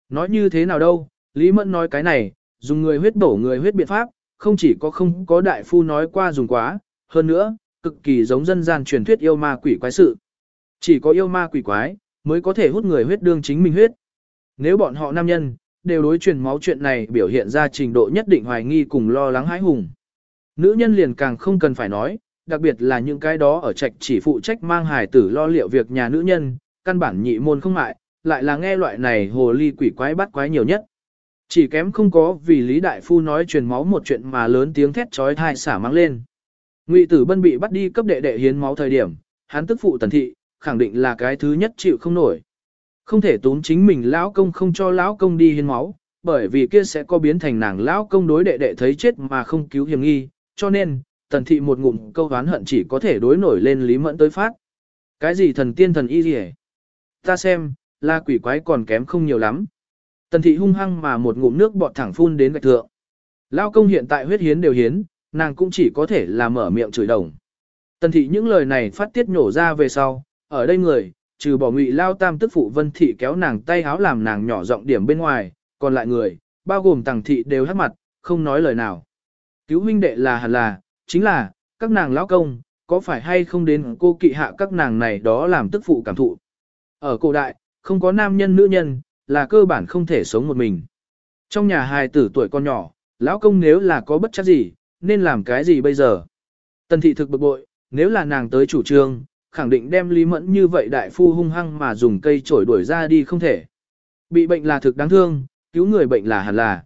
Nói như thế nào đâu, Lý Mẫn nói cái này, dùng người huyết bổ người huyết biện pháp, không chỉ có không có đại phu nói qua dùng quá, hơn nữa, cực kỳ giống dân gian truyền thuyết yêu ma quỷ quái sự. Chỉ có yêu ma quỷ quái, mới có thể hút người huyết đương chính mình huyết. Nếu bọn họ nam nhân, đều đối truyền máu chuyện này biểu hiện ra trình độ nhất định hoài nghi cùng lo lắng hãi hùng. Nữ nhân liền càng không cần phải nói, đặc biệt là những cái đó ở trạch chỉ phụ trách mang hài tử lo liệu việc nhà nữ nhân, căn bản nhị môn không mại, lại là nghe loại này hồ ly quỷ quái bắt quái nhiều nhất. Chỉ kém không có vì Lý Đại Phu nói truyền máu một chuyện mà lớn tiếng thét trói thai xả mang lên. Ngụy Tử Bân bị bắt đi cấp đệ đệ hiến máu thời điểm, hắn tức phụ tần thị, khẳng định là cái thứ nhất chịu không nổi. Không thể tốn chính mình lão công không cho lão công đi hiến máu, bởi vì kia sẽ có biến thành nàng lão công đối đệ đệ thấy chết mà không cứu hiểm nghi, cho nên, tần thị một ngụm câu hán hận chỉ có thể đối nổi lên Lý Mẫn tới phát. Cái gì thần tiên thần y gì hết? Ta xem, là quỷ quái còn kém không nhiều lắm. Tần thị hung hăng mà một ngụm nước bọt thẳng phun đến gạch thượng. Lao công hiện tại huyết hiến đều hiến, nàng cũng chỉ có thể là mở miệng chửi đồng. Tần thị những lời này phát tiết nhổ ra về sau, ở đây người, trừ bỏ ngụy lao tam tức phụ vân thị kéo nàng tay háo làm nàng nhỏ giọng điểm bên ngoài, còn lại người, bao gồm tàng thị đều hát mặt, không nói lời nào. Cứu huynh đệ là hẳn là, chính là, các nàng lão công, có phải hay không đến cô kỵ hạ các nàng này đó làm tức phụ cảm thụ. Ở cổ đại, không có nam nhân nữ nhân, là cơ bản không thể sống một mình. Trong nhà hài tử tuổi con nhỏ, lão công nếu là có bất chắc gì, nên làm cái gì bây giờ? Tần thị thực bực bội, nếu là nàng tới chủ trương, khẳng định đem Lý Mẫn như vậy đại phu hung hăng mà dùng cây chổi đuổi ra đi không thể. Bị bệnh là thực đáng thương, cứu người bệnh là hẳn là.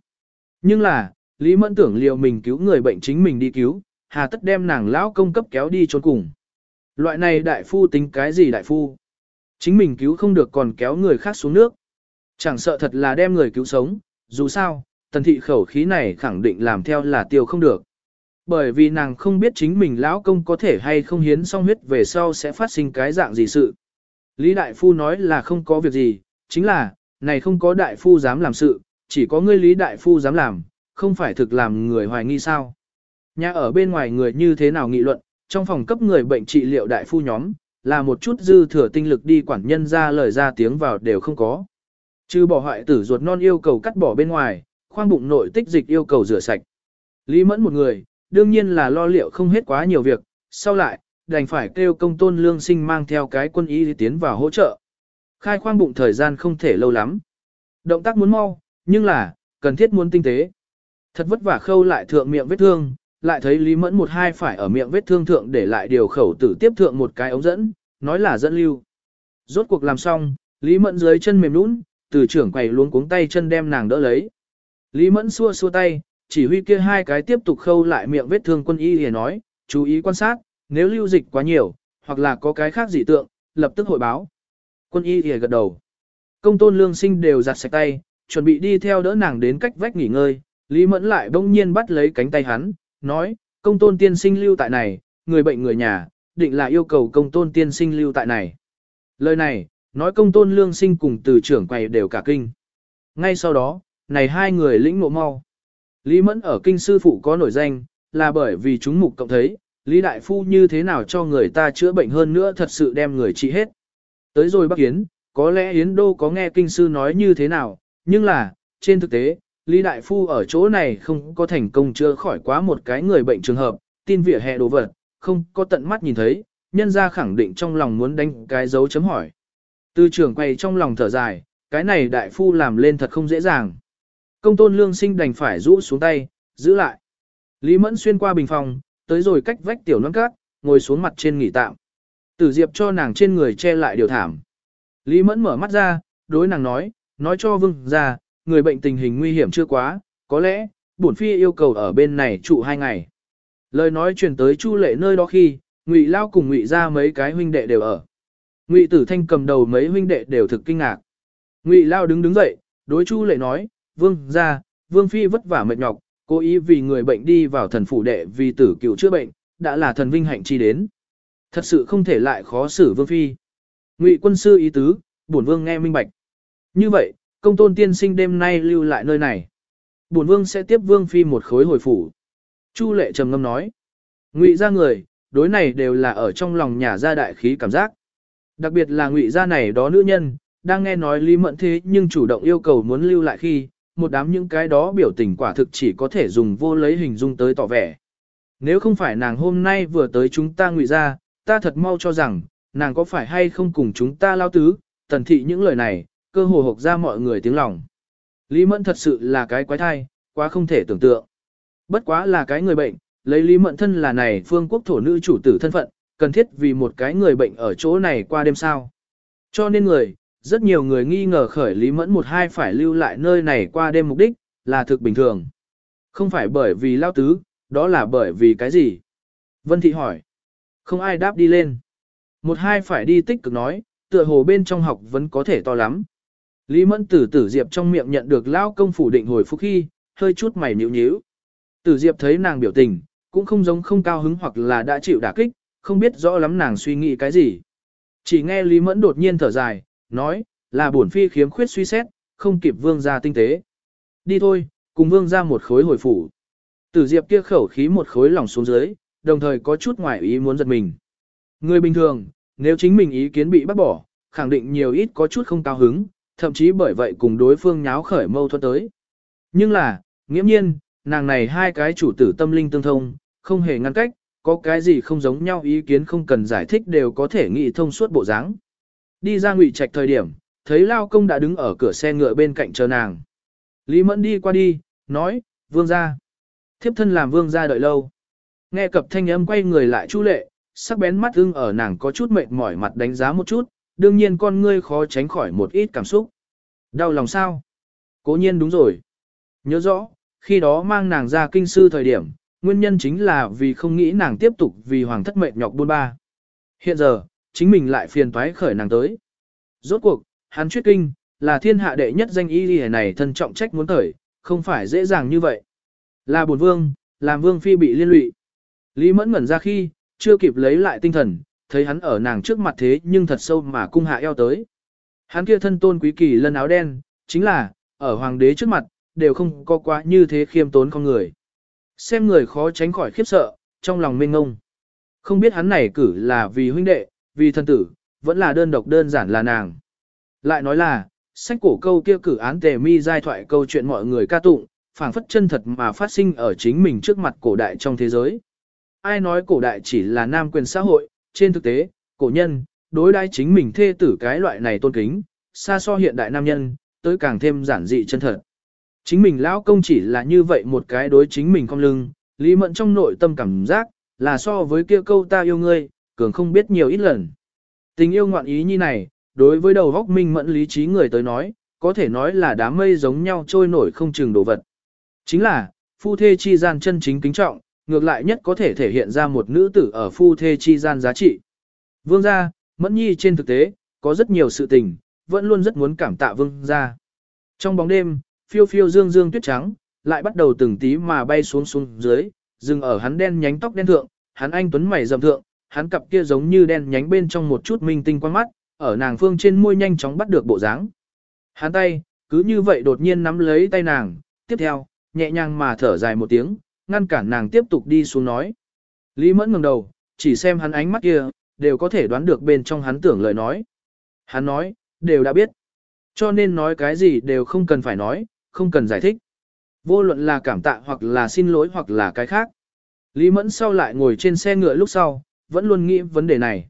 Nhưng là, Lý Mẫn tưởng liệu mình cứu người bệnh chính mình đi cứu, hà tất đem nàng lão công cấp kéo đi trốn cùng. Loại này đại phu tính cái gì đại phu? Chính mình cứu không được còn kéo người khác xuống nước. Chẳng sợ thật là đem người cứu sống, dù sao, tần thị khẩu khí này khẳng định làm theo là tiêu không được. Bởi vì nàng không biết chính mình lão công có thể hay không hiến xong huyết về sau sẽ phát sinh cái dạng gì sự. Lý Đại Phu nói là không có việc gì, chính là, này không có Đại Phu dám làm sự, chỉ có ngươi Lý Đại Phu dám làm, không phải thực làm người hoài nghi sao. Nhà ở bên ngoài người như thế nào nghị luận, trong phòng cấp người bệnh trị liệu Đại Phu nhóm, là một chút dư thừa tinh lực đi quản nhân ra lời ra tiếng vào đều không có. Trừ bỏ hoại tử ruột non yêu cầu cắt bỏ bên ngoài, khoang bụng nội tích dịch yêu cầu rửa sạch. Lý mẫn một người, đương nhiên là lo liệu không hết quá nhiều việc, sau lại, đành phải kêu công tôn lương sinh mang theo cái quân y tiến vào hỗ trợ. Khai khoang bụng thời gian không thể lâu lắm. Động tác muốn mau, nhưng là, cần thiết muốn tinh tế. Thật vất vả khâu lại thượng miệng vết thương, lại thấy Lý Mẫn một hai phải ở miệng vết thương thượng để lại điều khẩu tử tiếp thượng một cái ống dẫn, nói là dẫn lưu. Rốt cuộc làm xong, Lý Mẫn dưới chân mềm nũng, từ trưởng quầy luống cuống tay chân đem nàng đỡ lấy. Lý Mẫn xua xua tay, chỉ huy kia hai cái tiếp tục khâu lại miệng vết thương quân y để nói, chú ý quan sát, nếu lưu dịch quá nhiều, hoặc là có cái khác dị tượng, lập tức hội báo. Quân y để gật đầu. Công tôn lương sinh đều giặt sạch tay, chuẩn bị đi theo đỡ nàng đến cách vách nghỉ ngơi, Lý Mẫn lại bỗng nhiên bắt lấy cánh tay hắn, nói, công tôn tiên sinh lưu tại này, người bệnh người nhà, định là yêu cầu công tôn tiên sinh lưu tại này. Lời này, nói công tôn lương sinh cùng từ trưởng quầy đều cả kinh. Ngay sau đó, này hai người lĩnh ngộ mau. Lý Mẫn ở kinh sư phụ có nổi danh, là bởi vì chúng mục cộng thấy, Lý Đại Phu như thế nào cho người ta chữa bệnh hơn nữa thật sự đem người trị hết. Tới rồi Bắc Yến, có lẽ Yến Đô có nghe kinh sư nói như thế nào, nhưng là, trên thực tế, Lý Đại Phu ở chỗ này không có thành công chữa khỏi quá một cái người bệnh trường hợp, tin vỉa hè đồ vật, không có tận mắt nhìn thấy, nhân ra khẳng định trong lòng muốn đánh cái dấu chấm hỏi. Tư trưởng quay trong lòng thở dài, cái này Đại Phu làm lên thật không dễ dàng. Công tôn lương sinh đành phải rũ xuống tay, giữ lại. Lý Mẫn xuyên qua bình phòng, tới rồi cách vách tiểu nón cát, ngồi xuống mặt trên nghỉ tạm. Tử Diệp cho nàng trên người che lại điều thảm. Lý Mẫn mở mắt ra, đối nàng nói, nói cho vương ra, người bệnh tình hình nguy hiểm chưa quá, có lẽ, bổn phi yêu cầu ở bên này trụ hai ngày. Lời nói truyền tới Chu Lệ nơi đó khi, Ngụy Lao cùng Ngụy ra mấy cái huynh đệ đều ở. Ngụy Tử Thanh cầm đầu mấy huynh đệ đều thực kinh ngạc. Ngụy Lao đứng đứng dậy, đối Chu Lệ nói, "Vương gia, Vương phi vất vả mệt nhọc, cố ý vì người bệnh đi vào thần phủ đệ vì tử cựu chữa bệnh, đã là thần vinh hạnh chi đến. Thật sự không thể lại khó xử Vương phi." Ngụy quân sư ý tứ, bổn vương nghe minh bạch. Như vậy, công tôn tiên sinh đêm nay lưu lại nơi này. Bổn vương sẽ tiếp vương phi một khối hồi phủ. Chu lệ trầm ngâm nói. Ngụy ra người, đối này đều là ở trong lòng nhà gia đại khí cảm giác. Đặc biệt là ngụy gia này đó nữ nhân, đang nghe nói Lý Mẫn thế nhưng chủ động yêu cầu muốn lưu lại khi, một đám những cái đó biểu tình quả thực chỉ có thể dùng vô lấy hình dung tới tỏ vẻ. Nếu không phải nàng hôm nay vừa tới chúng ta ngụy ra, ta thật mau cho rằng, nàng có phải hay không cùng chúng ta lao tứ, tần thị những lời này, cơ hồ hộc ra mọi người tiếng lòng. Lý Mẫn thật sự là cái quái thai, quá không thể tưởng tượng. Bất quá là cái người bệnh, lấy Lý Mẫn thân là này phương quốc thổ nữ chủ tử thân phận, cần thiết vì một cái người bệnh ở chỗ này qua đêm sao. Cho nên người, rất nhiều người nghi ngờ khởi Lý Mẫn một hai phải lưu lại nơi này qua đêm mục đích, là thực bình thường. Không phải bởi vì lao tứ, đó là bởi vì cái gì? Vân Thị hỏi. Không ai đáp đi lên. Một hai phải đi tích cực nói, tựa hồ bên trong học vẫn có thể to lắm. Lý Mẫn tử tử Diệp trong miệng nhận được lao công phủ định hồi phúc khi, hơi chút mày nhíu nhíu. Tử Diệp thấy nàng biểu tình, cũng không giống không cao hứng hoặc là đã chịu đả kích, không biết rõ lắm nàng suy nghĩ cái gì. Chỉ nghe Lý Mẫn đột nhiên thở dài, nói, là bổn phi khiếm khuyết suy xét, không kịp vương gia tinh tế. Đi thôi, cùng vương gia một khối hồi phủ. Tử Diệp kia khẩu khí một khối lỏng xuống dưới, đồng thời có chút ngoài ý muốn giật mình. Người bình thường, nếu chính mình ý kiến bị bác bỏ, khẳng định nhiều ít có chút không cao hứng, thậm chí bởi vậy cùng đối phương nháo khởi mâu thuẫn tới. Nhưng là, nghiễm nhiên, nàng này hai cái chủ tử tâm linh tương thông, không hề ngăn cách, có cái gì không giống nhau ý kiến không cần giải thích đều có thể nghĩ thông suốt bộ dáng. Đi ra ngụy trạch thời điểm, thấy Lao Công đã đứng ở cửa xe ngựa bên cạnh chờ nàng. Lý Mẫn đi qua đi, nói, vương gia. Thiếp thân làm vương gia đợi lâu. Nghe cập thanh âm quay người lại chu lệ, sắc bén mắt ưng ở nàng có chút mệt mỏi mặt đánh giá một chút, đương nhiên con ngươi khó tránh khỏi một ít cảm xúc. Đau lòng sao? Cố nhiên đúng rồi. Nhớ rõ, khi đó mang nàng ra kinh sư thời điểm, nguyên nhân chính là vì không nghĩ nàng tiếp tục vì hoàng thất mệnh nhọc buôn ba. Hiện giờ, chính mình lại phiền toái khởi nàng tới. Rốt cuộc, hắn chuyết kinh, là thiên hạ đệ nhất danh y lì này thân trọng trách muốn thời, không phải dễ dàng như vậy. Là bổn vương, làm vương phi bị liên lụy. Lý mẫn ngẩn ra khi, chưa kịp lấy lại tinh thần, thấy hắn ở nàng trước mặt thế nhưng thật sâu mà cung hạ eo tới. Hắn kia thân tôn quý kỳ lân áo đen, chính là, ở hoàng đế trước mặt, đều không có quá như thế khiêm tốn con người. Xem người khó tránh khỏi khiếp sợ, trong lòng mênh ngông. Không biết hắn này cử là vì huynh đệ, vì thân tử, vẫn là đơn độc đơn giản là nàng. Lại nói là, sách cổ câu kia cử án tề mi giai thoại câu chuyện mọi người ca tụng, phảng phất chân thật mà phát sinh ở chính mình trước mặt cổ đại trong thế giới. Ai nói cổ đại chỉ là nam quyền xã hội, trên thực tế, cổ nhân, đối đãi chính mình thê tử cái loại này tôn kính, xa so hiện đại nam nhân, tới càng thêm giản dị chân thật. Chính mình lão công chỉ là như vậy một cái đối chính mình không lưng, Lý Mẫn trong nội tâm cảm giác, là so với kia câu ta yêu ngươi, cường không biết nhiều ít lần. Tình yêu ngoạn ý như này, đối với đầu góc minh mẫn lý trí người tới nói, có thể nói là đám mây giống nhau trôi nổi không chừng đồ vật. Chính là, phu thê chi gian chân chính kính trọng, ngược lại nhất có thể thể hiện ra một nữ tử ở phu thê chi gian giá trị. Vương gia, mẫn nhi trên thực tế, có rất nhiều sự tình, vẫn luôn rất muốn cảm tạ vương gia. Trong bóng đêm, phiêu phiêu dương dương tuyết trắng, lại bắt đầu từng tí mà bay xuống xuống dưới, dừng ở hắn đen nhánh tóc đen thượng, hắn anh tuấn mày rậm thượng, hắn cặp kia giống như đen nhánh bên trong một chút minh tinh quan mắt, ở nàng phương trên môi nhanh chóng bắt được bộ dáng. Hắn tay, cứ như vậy đột nhiên nắm lấy tay nàng, tiếp theo, nhẹ nhàng mà thở dài một tiếng, ngăn cản nàng tiếp tục đi xuống nói. Lý mẫn ngẩng đầu, chỉ xem hắn ánh mắt kia, đều có thể đoán được bên trong hắn tưởng lời nói. Hắn nói, đều đã biết. Cho nên nói cái gì đều không cần phải nói, không cần giải thích. Vô luận là cảm tạ hoặc là xin lỗi hoặc là cái khác. Lý Mẫn sau lại ngồi trên xe ngựa lúc sau, vẫn luôn nghĩ vấn đề này.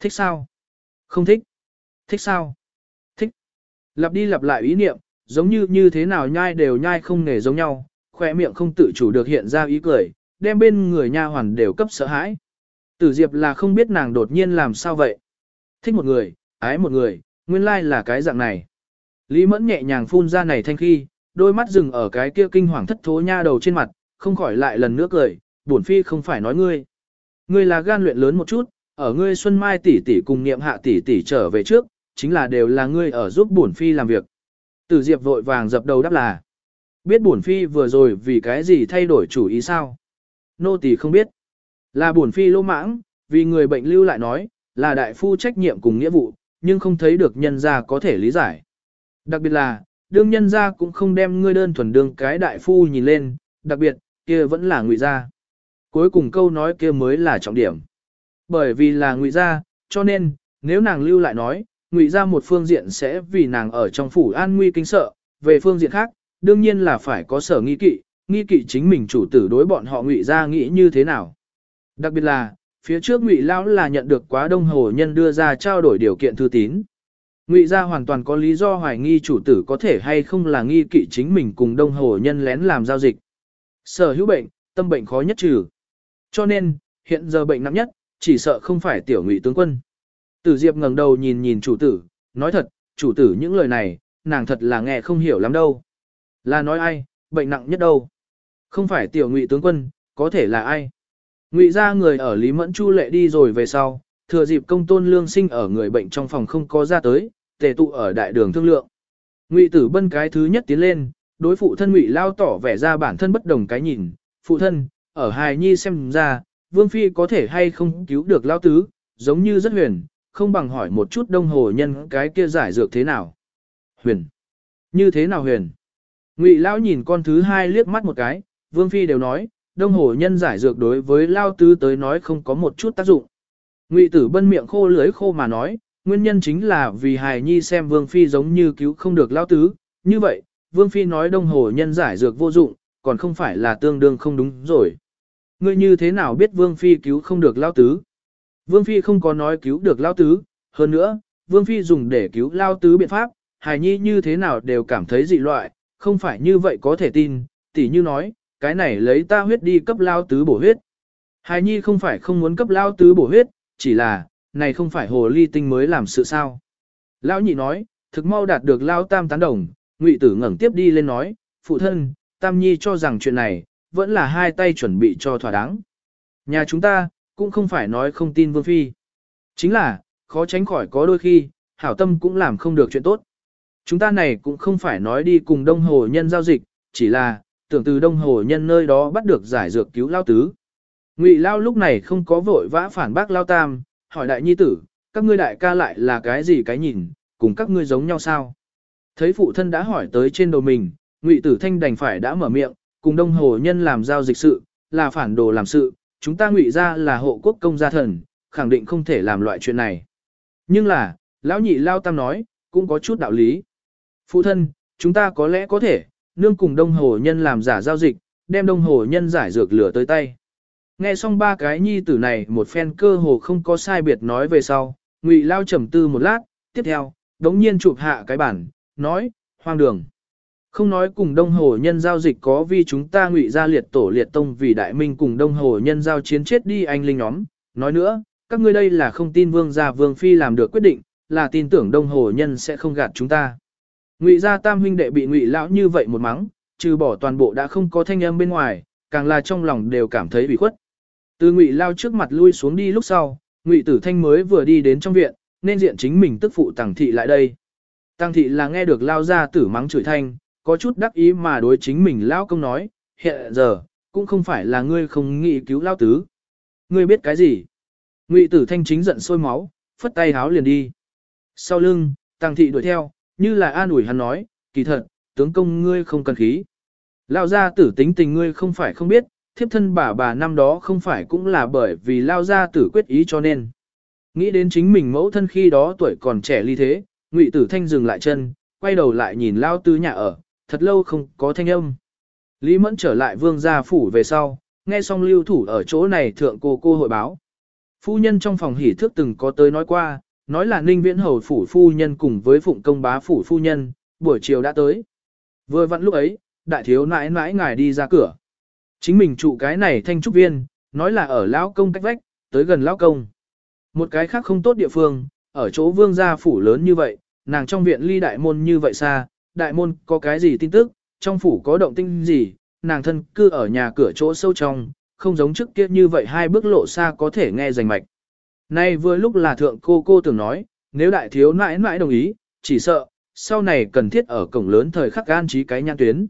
Thích sao? Không thích. Thích sao? Thích. Lặp đi lặp lại ý niệm, giống như như thế nào nhai đều nhai không nghề giống nhau, khỏe miệng không tự chủ được hiện ra ý cười, đem bên người nha hoàn đều cấp sợ hãi. Tử Diệp là không biết nàng đột nhiên làm sao vậy. Thích một người, ái một người, nguyên lai là cái dạng này. Lý Mẫn nhẹ nhàng phun ra này thanh khi, đôi mắt dừng ở cái kia kinh hoàng thất thố nha đầu trên mặt, không khỏi lại lần nữa cười, bổn phi không phải nói ngươi. Ngươi là gan luyện lớn một chút, ở ngươi Xuân Mai tỷ tỷ cùng niệm hạ tỷ tỷ trở về trước, chính là đều là ngươi ở giúp bổn phi làm việc. Tử Diệp vội vàng dập đầu đáp là. Biết bổn phi vừa rồi vì cái gì thay đổi chủ ý sao? Nô tỳ không biết. Là bổn phi lô mãng, vì người bệnh lưu lại nói, là đại phu trách nhiệm cùng nghĩa vụ, nhưng không thấy được nhân gia có thể lý giải. Đặc biệt là, đương nhân gia cũng không đem ngươi đơn thuần đương cái đại phu nhìn lên, đặc biệt, kia vẫn là ngụy gia. Cuối cùng câu nói kia mới là trọng điểm. Bởi vì là ngụy gia, cho nên, nếu nàng lưu lại nói, ngụy gia một phương diện sẽ vì nàng ở trong phủ an nguy kinh sợ, về phương diện khác, đương nhiên là phải có sở nghi kỵ, nghi kỵ chính mình chủ tử đối bọn họ ngụy gia nghĩ như thế nào. Đặc biệt là, phía trước ngụy lão là nhận được quá đông hồ nhân đưa ra trao đổi điều kiện thư tín. Ngụy gia hoàn toàn có lý do hoài nghi chủ tử có thể hay không là nghi kỵ chính mình cùng đông hồ nhân lén làm giao dịch. Sở hữu bệnh, tâm bệnh khó nhất trừ. Cho nên, hiện giờ bệnh nặng nhất, chỉ sợ không phải tiểu ngụy tướng quân. Tử Diệp ngẩng đầu nhìn nhìn chủ tử, nói thật, chủ tử những lời này, nàng thật là nghe không hiểu lắm đâu. Là nói ai, bệnh nặng nhất đâu. Không phải tiểu ngụy tướng quân, có thể là ai. Ngụy ra người ở Lý Mẫn Chu lệ đi rồi về sau, thừa dịp công tôn lương sinh ở người bệnh trong phòng không có ra tới, tề tụ ở đại đường thương lượng. Ngụy tử bân cái thứ nhất tiến lên, đối phụ thân Ngụy lao tỏ vẻ ra bản thân bất đồng cái nhìn, phụ thân, ở hài nhi xem ra, vương phi có thể hay không cứu được lao tứ, giống như rất huyền, không bằng hỏi một chút đông hồ nhân cái kia giải dược thế nào. Huyền. Như thế nào huyền? Ngụy lão nhìn con thứ hai liếc mắt một cái, vương phi đều nói, đông hồ nhân giải dược đối với lao tứ tới nói không có một chút tác dụng. Ngụy tử bân miệng khô lưới khô mà nói, nguyên nhân chính là vì hài nhi xem vương phi giống như cứu không được lao tứ, như vậy, vương phi nói đông hồ nhân giải dược vô dụng, còn không phải là tương đương không đúng rồi. Ngươi như thế nào biết vương phi cứu không được lao tứ? Vương phi không có nói cứu được lao tứ, hơn nữa, vương phi dùng để cứu lao tứ biện pháp, hài nhi như thế nào đều cảm thấy dị loại, không phải như vậy có thể tin, tỉ như nói, cái này lấy ta huyết đi cấp lao tứ bổ huyết. Hài nhi không phải không muốn cấp lao tứ bổ huyết, chỉ là, này không phải hồ ly tinh mới làm sự sao. Lão nhị nói, thực mau đạt được lao tam tán đồng, ngụy tử ngẩng tiếp đi lên nói, phụ thân, tam nhi cho rằng chuyện này, vẫn là hai tay chuẩn bị cho thỏa đáng. Nhà chúng ta, cũng không phải nói không tin vương phi. Chính là, khó tránh khỏi có đôi khi, hảo tâm cũng làm không được chuyện tốt. Chúng ta này cũng không phải nói đi cùng đông hồ nhân giao dịch, chỉ là, tưởng từ đông hồ nhân nơi đó bắt được giải dược cứu lao tứ. Ngụy lao lúc này không có vội vã phản bác lao tam, hỏi đại nhi tử, các ngươi đại ca lại là cái gì cái nhìn, cùng các ngươi giống nhau sao? Thấy phụ thân đã hỏi tới trên đầu mình, Ngụy tử thanh đành phải đã mở miệng, cùng đông hồ nhân làm giao dịch sự, là phản đồ làm sự, chúng ta ngụy ra là hộ quốc công gia thần, khẳng định không thể làm loại chuyện này. Nhưng là, lão nhị lao tam nói, cũng có chút đạo lý. Phụ thân, chúng ta có lẽ có thể, nương cùng đông hồ nhân làm giả giao dịch, đem đông hồ nhân giải dược lửa tới tay. Nghe xong ba cái nhi tử này một phen cơ hồ không có sai biệt nói về sau, ngụy lao trầm tư một lát, tiếp theo, đống nhiên chụp hạ cái bản, nói, hoang đường. Không nói cùng Đông Hồ nhân giao dịch có vì chúng ta ngụy ra liệt tổ liệt tông vì đại minh cùng Đông Hồ nhân giao chiến chết đi anh linh nhóm. Nói nữa, các ngươi đây là không tin vương gia vương phi làm được quyết định, là tin tưởng Đông Hồ nhân sẽ không gạt chúng ta. Ngụy gia tam huynh đệ bị ngụy lão như vậy một mắng, trừ bỏ toàn bộ đã không có thanh âm bên ngoài, càng là trong lòng đều cảm thấy bị khuất. Từ ngụy lao trước mặt lui xuống đi lúc sau, ngụy tử thanh mới vừa đi đến trong viện, nên diện chính mình tức phụ Tằng thị lại đây. Tăng thị là nghe được lao ra tử mắng chửi thanh, có chút đắc ý mà đối chính mình lao công nói, hiện giờ, cũng không phải là ngươi không nghĩ cứu lao tứ. Ngươi biết cái gì? Ngụy tử thanh chính giận sôi máu, phất tay háo liền đi. Sau lưng, tăng thị đuổi theo, như là an ủi hắn nói, kỳ thật, tướng công ngươi không cần khí. Lao gia tử tính tình ngươi không phải không biết, thiếp thân bà bà năm đó không phải cũng là bởi vì lao gia tử quyết ý cho nên. Nghĩ đến chính mình mẫu thân khi đó tuổi còn trẻ ly thế, ngụy tử thanh dừng lại chân, quay đầu lại nhìn lao tứ nhà ở, thật lâu không có thanh âm. Lý Mẫn trở lại vương gia phủ về sau, nghe xong lưu thủ ở chỗ này thượng cô cô hội báo. Phu nhân trong phòng hỉ thước từng có tới nói qua, nói là ninh viễn hầu phủ phu nhân cùng với phụng công bá phủ phu nhân, buổi chiều đã tới. Vừa vặn lúc ấy, đại thiếu nãi nãi ngài đi ra cửa. Chính mình trụ cái này thanh trúc viên, nói là ở lão công cách vách, tới gần lão công. Một cái khác không tốt địa phương, ở chỗ vương gia phủ lớn như vậy, nàng trong viện ly đại môn như vậy xa, đại môn có cái gì tin tức, trong phủ có động tinh gì, nàng thân cư ở nhà cửa chỗ sâu trong, không giống trước kia như vậy hai bước lộ xa có thể nghe rành mạch. Nay vừa lúc là thượng cô cô tưởng nói, nếu đại thiếu nãi nãi đồng ý, chỉ sợ, sau này cần thiết ở cổng lớn thời khắc an trí cái nhãn tuyến.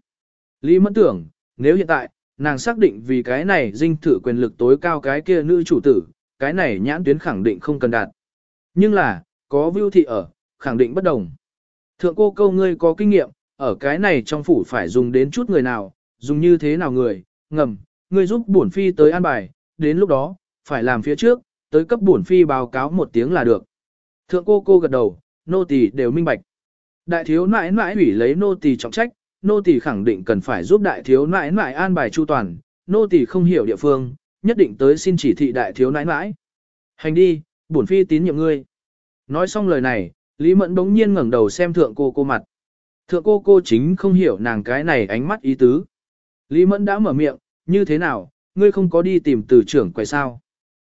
Lý mẫn tưởng, nếu hiện tại, nàng xác định vì cái này dinh thử quyền lực tối cao cái kia nữ chủ tử, cái này nhãn tuyến khẳng định không cần đạt. Nhưng là, có view thị ở, khẳng định bất đồng. Thượng cô câu ngươi có kinh nghiệm, ở cái này trong phủ phải dùng đến chút người nào, dùng như thế nào người, ngầm, ngươi giúp bổn phi tới an bài, đến lúc đó, phải làm phía trước, tới cấp bổn phi báo cáo một tiếng là được. Thượng cô cô gật đầu, nô tỳ đều minh bạch. Đại thiếu nãi nãi ủy lấy nô tỳ trọng trách, nô tỳ khẳng định cần phải giúp đại thiếu nãi nãi an bài chu toàn, nô tỳ không hiểu địa phương, nhất định tới xin chỉ thị đại thiếu nãi nãi. Hành đi, bổn phi tín nhiệm ngươi. Nói xong lời này, Lý Mẫn bỗng nhiên ngẩng đầu xem thượng cô cô mặt. Thượng cô cô chính không hiểu nàng cái này ánh mắt ý tứ. Lý Mẫn đã mở miệng, như thế nào, ngươi không có đi tìm từ trưởng quầy sao.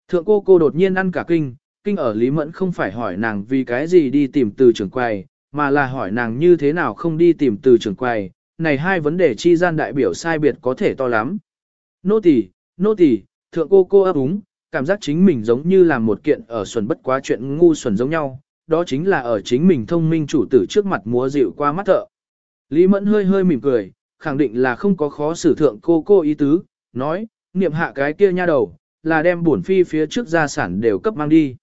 Thượng cô cô đột nhiên ăn cả kinh, kinh ở Lý Mẫn không phải hỏi nàng vì cái gì đi tìm từ trưởng quầy, mà là hỏi nàng như thế nào không đi tìm từ trưởng quầy. Này hai vấn đề chi gian đại biểu sai biệt có thể to lắm. Nô tỳ, nô tỳ, thượng cô cô ấp úng, cảm giác chính mình giống như là một kiện ở xuẩn bất quá chuyện ngu xuẩn giống nhau, đó chính là ở chính mình thông minh chủ tử trước mặt múa dịu qua mắt thợ. Lý Mẫn hơi hơi mỉm cười, khẳng định là không có khó xử thượng cô cô ý tứ, nói, niệm hạ cái kia nha đầu, là đem bổn phi phía trước gia sản đều cấp mang đi.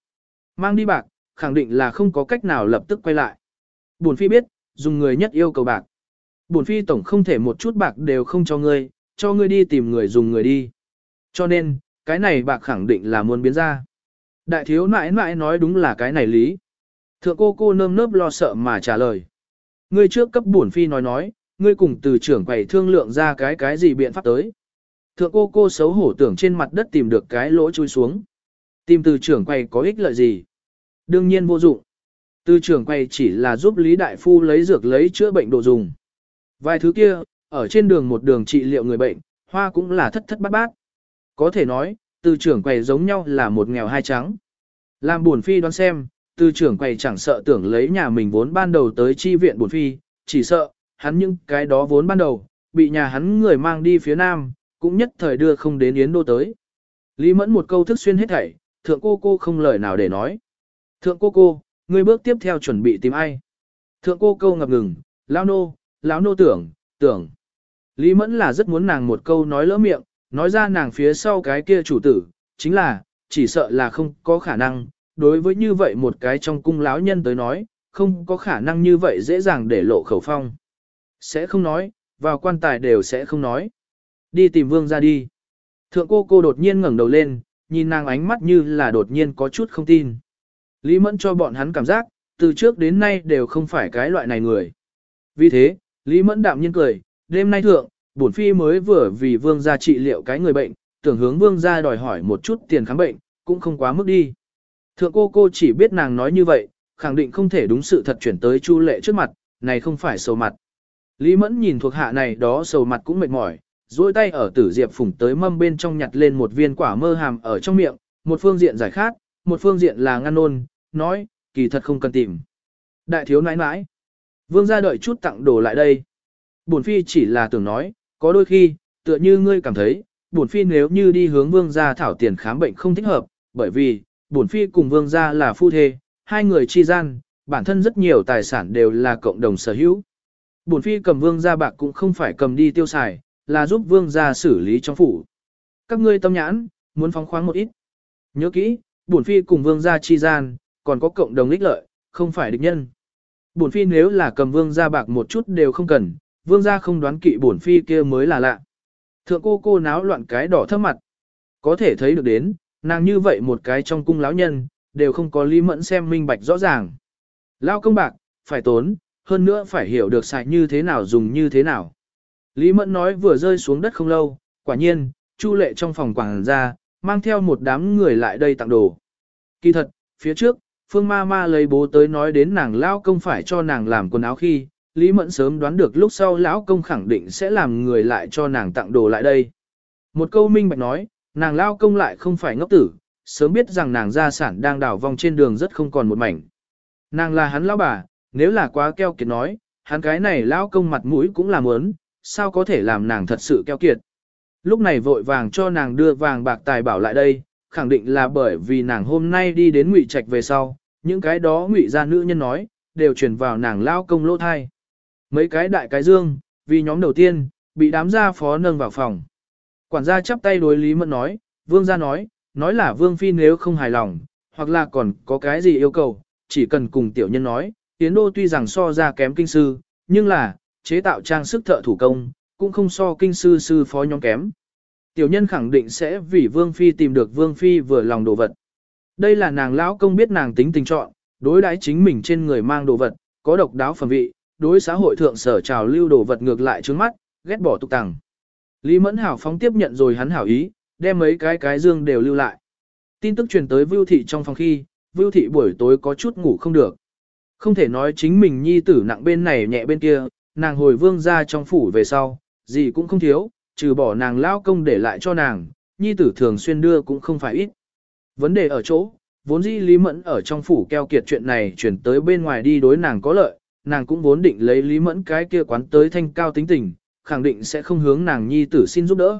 Mang đi bạc, khẳng định là không có cách nào lập tức quay lại. Bổn phi biết, dùng người nhất yêu cầu bạc. Bổn phi tổng không thể một chút bạc đều không cho ngươi, cho ngươi đi tìm người dùng người đi. Cho nên, cái này bạc khẳng định là muốn biến ra. Đại thiếu nãi nãi nói đúng là cái này lý. Thượng cô cô nơm nớp lo sợ mà trả lời. Ngươi trước cấp bổn phi nói nói, ngươi cùng từ trưởng quầy thương lượng ra cái cái gì biện pháp tới. Thượng cô cô xấu hổ tưởng trên mặt đất tìm được cái lỗ chui xuống. Tìm từ trưởng quầy có ích lợi gì? Đương nhiên vô dụng. Từ trưởng quầy chỉ là giúp Lý Đại Phu lấy dược lấy chữa bệnh đồ dùng. Vài thứ kia, ở trên đường một đường trị liệu người bệnh, hoa cũng là thất thất bát bát. Có thể nói, từ trưởng quầy giống nhau là một nghèo hai trắng. Làm buồn phi đoán xem, từ trưởng quầy chẳng sợ tưởng lấy nhà mình vốn ban đầu tới chi viện buồn phi, chỉ sợ, hắn những cái đó vốn ban đầu, bị nhà hắn người mang đi phía nam, cũng nhất thời đưa không đến Yến Đô tới. Lý Mẫn một câu thức xuyên hết thảy, thượng cô cô không lời nào để nói. Thượng cô cô, người bước tiếp theo chuẩn bị tìm ai? Thượng cô câu ngập ngừng, lão nô, lão nô tưởng, tưởng. Lý Mẫn là rất muốn nàng một câu nói lỡ miệng, nói ra nàng phía sau cái kia chủ tử, chính là, chỉ sợ là không có khả năng, đối với như vậy một cái trong cung lão nhân tới nói, không có khả năng như vậy dễ dàng để lộ khẩu phong. Sẽ không nói, vào quan tài đều sẽ không nói. Đi tìm vương ra đi. Thượng cô cô đột nhiên ngẩng đầu lên, nhìn nàng ánh mắt như là đột nhiên có chút không tin. Lý Mẫn cho bọn hắn cảm giác, từ trước đến nay đều không phải cái loại này người. Vì thế, Lý Mẫn đạm nhiên cười, đêm nay thượng, bổn phi mới vừa vì vương gia trị liệu cái người bệnh, tưởng hướng vương gia đòi hỏi một chút tiền khám bệnh, cũng không quá mức đi. Thượng cô cô chỉ biết nàng nói như vậy, khẳng định không thể đúng sự thật chuyển tới chu lệ trước mặt, này không phải sầu mặt. Lý Mẫn nhìn thuộc hạ này đó sầu mặt cũng mệt mỏi, duỗi tay ở tử diệp phủng tới mâm bên trong nhặt lên một viên quả mơ hàm ở trong miệng, một phương diện giải khát, một phương diện là ngăn nôn, nói, kỳ thật không cần tìm. Đại thiếu nãi nãi. Vương gia đợi chút tặng đồ lại đây. Bổn phi chỉ là tưởng nói, có đôi khi, tựa như ngươi cảm thấy, bổn phi nếu như đi hướng vương gia thảo tiền khám bệnh không thích hợp, bởi vì, bổn phi cùng vương gia là phu thê, hai người chi gian, bản thân rất nhiều tài sản đều là cộng đồng sở hữu. Bổn phi cầm vương gia bạc cũng không phải cầm đi tiêu xài, là giúp vương gia xử lý trong phủ. Các ngươi tâm nhãn, muốn phóng khoáng một ít. Nhớ kỹ, bổn phi cùng vương gia chi gian, còn có cộng đồng ích lợi, không phải địch nhân. Bổn phi nếu là cầm vương gia bạc một chút đều không cần, vương gia không đoán kỵ bổn phi kia mới là lạ. Thượng cô cô náo loạn cái đỏ thấp mặt. Có thể thấy được đến, nàng như vậy một cái trong cung lão nhân, đều không có lý mẫn xem minh bạch rõ ràng. Lao công bạc, phải tốn, hơn nữa phải hiểu được xài như thế nào dùng như thế nào. Lý mẫn nói vừa rơi xuống đất không lâu, quả nhiên, chu lệ trong phòng quảng ra, mang theo một đám người lại đây tặng đồ. Kỳ thật, phía trước, phương ma ma lấy bố tới nói đến nàng Lão công phải cho nàng làm quần áo khi, Lý Mẫn sớm đoán được lúc sau lão công khẳng định sẽ làm người lại cho nàng tặng đồ lại đây. Một câu minh bạch nói, nàng Lão công lại không phải ngốc tử, sớm biết rằng nàng gia sản đang đảo vòng trên đường rất không còn một mảnh. Nàng là hắn lão bà, nếu là quá keo kiệt nói, hắn cái này lão công mặt mũi cũng là muốn, sao có thể làm nàng thật sự keo kiệt. lúc này vội vàng cho nàng đưa vàng bạc tài bảo lại đây, khẳng định là bởi vì nàng hôm nay đi đến ngụy trạch về sau, những cái đó ngụy gia nữ nhân nói, đều truyền vào nàng lao công lỗ thai. Mấy cái đại cái dương, vì nhóm đầu tiên, bị đám gia phó nâng vào phòng. Quản gia chắp tay đối Lý Mẫn nói, vương gia nói, nói là vương phi nếu không hài lòng, hoặc là còn có cái gì yêu cầu, chỉ cần cùng tiểu nhân nói, tiến đô tuy rằng so ra kém kinh sư, nhưng là, chế tạo trang sức thợ thủ công, cũng không so kinh sư sư phó nhóm kém. Tiểu nhân khẳng định sẽ vì vương phi tìm được vương phi vừa lòng đồ vật. Đây là nàng lão công biết nàng tính tình chọn, đối đãi chính mình trên người mang đồ vật, có độc đáo phẩm vị, đối xã hội thượng sở trào lưu đồ vật ngược lại trước mắt, ghét bỏ tục tằng. Lý Mẫn Hảo phóng tiếp nhận rồi hắn hảo ý, đem mấy cái cái dương đều lưu lại. Tin tức truyền tới Vưu Thị trong phòng khi, Vưu Thị buổi tối có chút ngủ không được. Không thể nói chính mình nhi tử nặng bên này nhẹ bên kia, nàng hồi vương ra trong phủ về sau, gì cũng không thiếu, trừ bỏ nàng lao công để lại cho nàng, nhi tử thường xuyên đưa cũng không phải ít. Vấn đề ở chỗ, vốn dĩ Lý Mẫn ở trong phủ keo kiệt chuyện này chuyển tới bên ngoài đi đối nàng có lợi, nàng cũng vốn định lấy Lý Mẫn cái kia quán tới thanh cao tính tình, khẳng định sẽ không hướng nàng nhi tử xin giúp đỡ.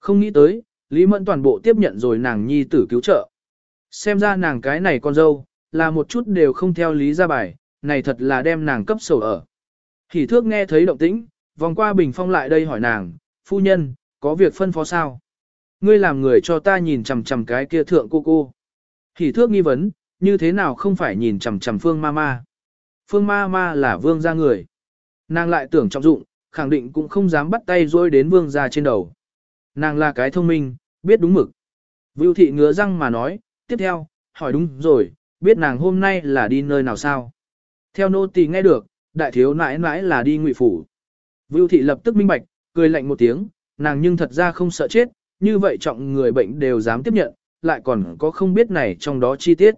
Không nghĩ tới, Lý Mẫn toàn bộ tiếp nhận rồi nàng nhi tử cứu trợ. Xem ra nàng cái này con dâu, là một chút đều không theo lý ra bài, này thật là đem nàng cấp sổ ở. Hỷ thước nghe thấy động tĩnh, vòng qua bình phong lại đây hỏi nàng, phu nhân, có việc phân phó sao? Ngươi làm người cho ta nhìn chằm chằm cái kia thượng cô cô. Hỷ thước nghi vấn, như thế nào không phải nhìn chằm chằm phương ma ma? Phương ma ma là vương gia người. Nàng lại tưởng trọng dụng, khẳng định cũng không dám bắt tay rôi đến vương gia trên đầu. Nàng là cái thông minh, biết đúng mực. Vưu thị ngứa răng mà nói, tiếp theo, hỏi đúng rồi, biết nàng hôm nay là đi nơi nào sao? Theo nô tỳ nghe được, đại thiếu nãi nãi là đi ngụy phủ. Vưu thị lập tức minh bạch, cười lạnh một tiếng, nàng nhưng thật ra không sợ chết, như vậy trọng người bệnh đều dám tiếp nhận, lại còn có không biết này trong đó chi tiết.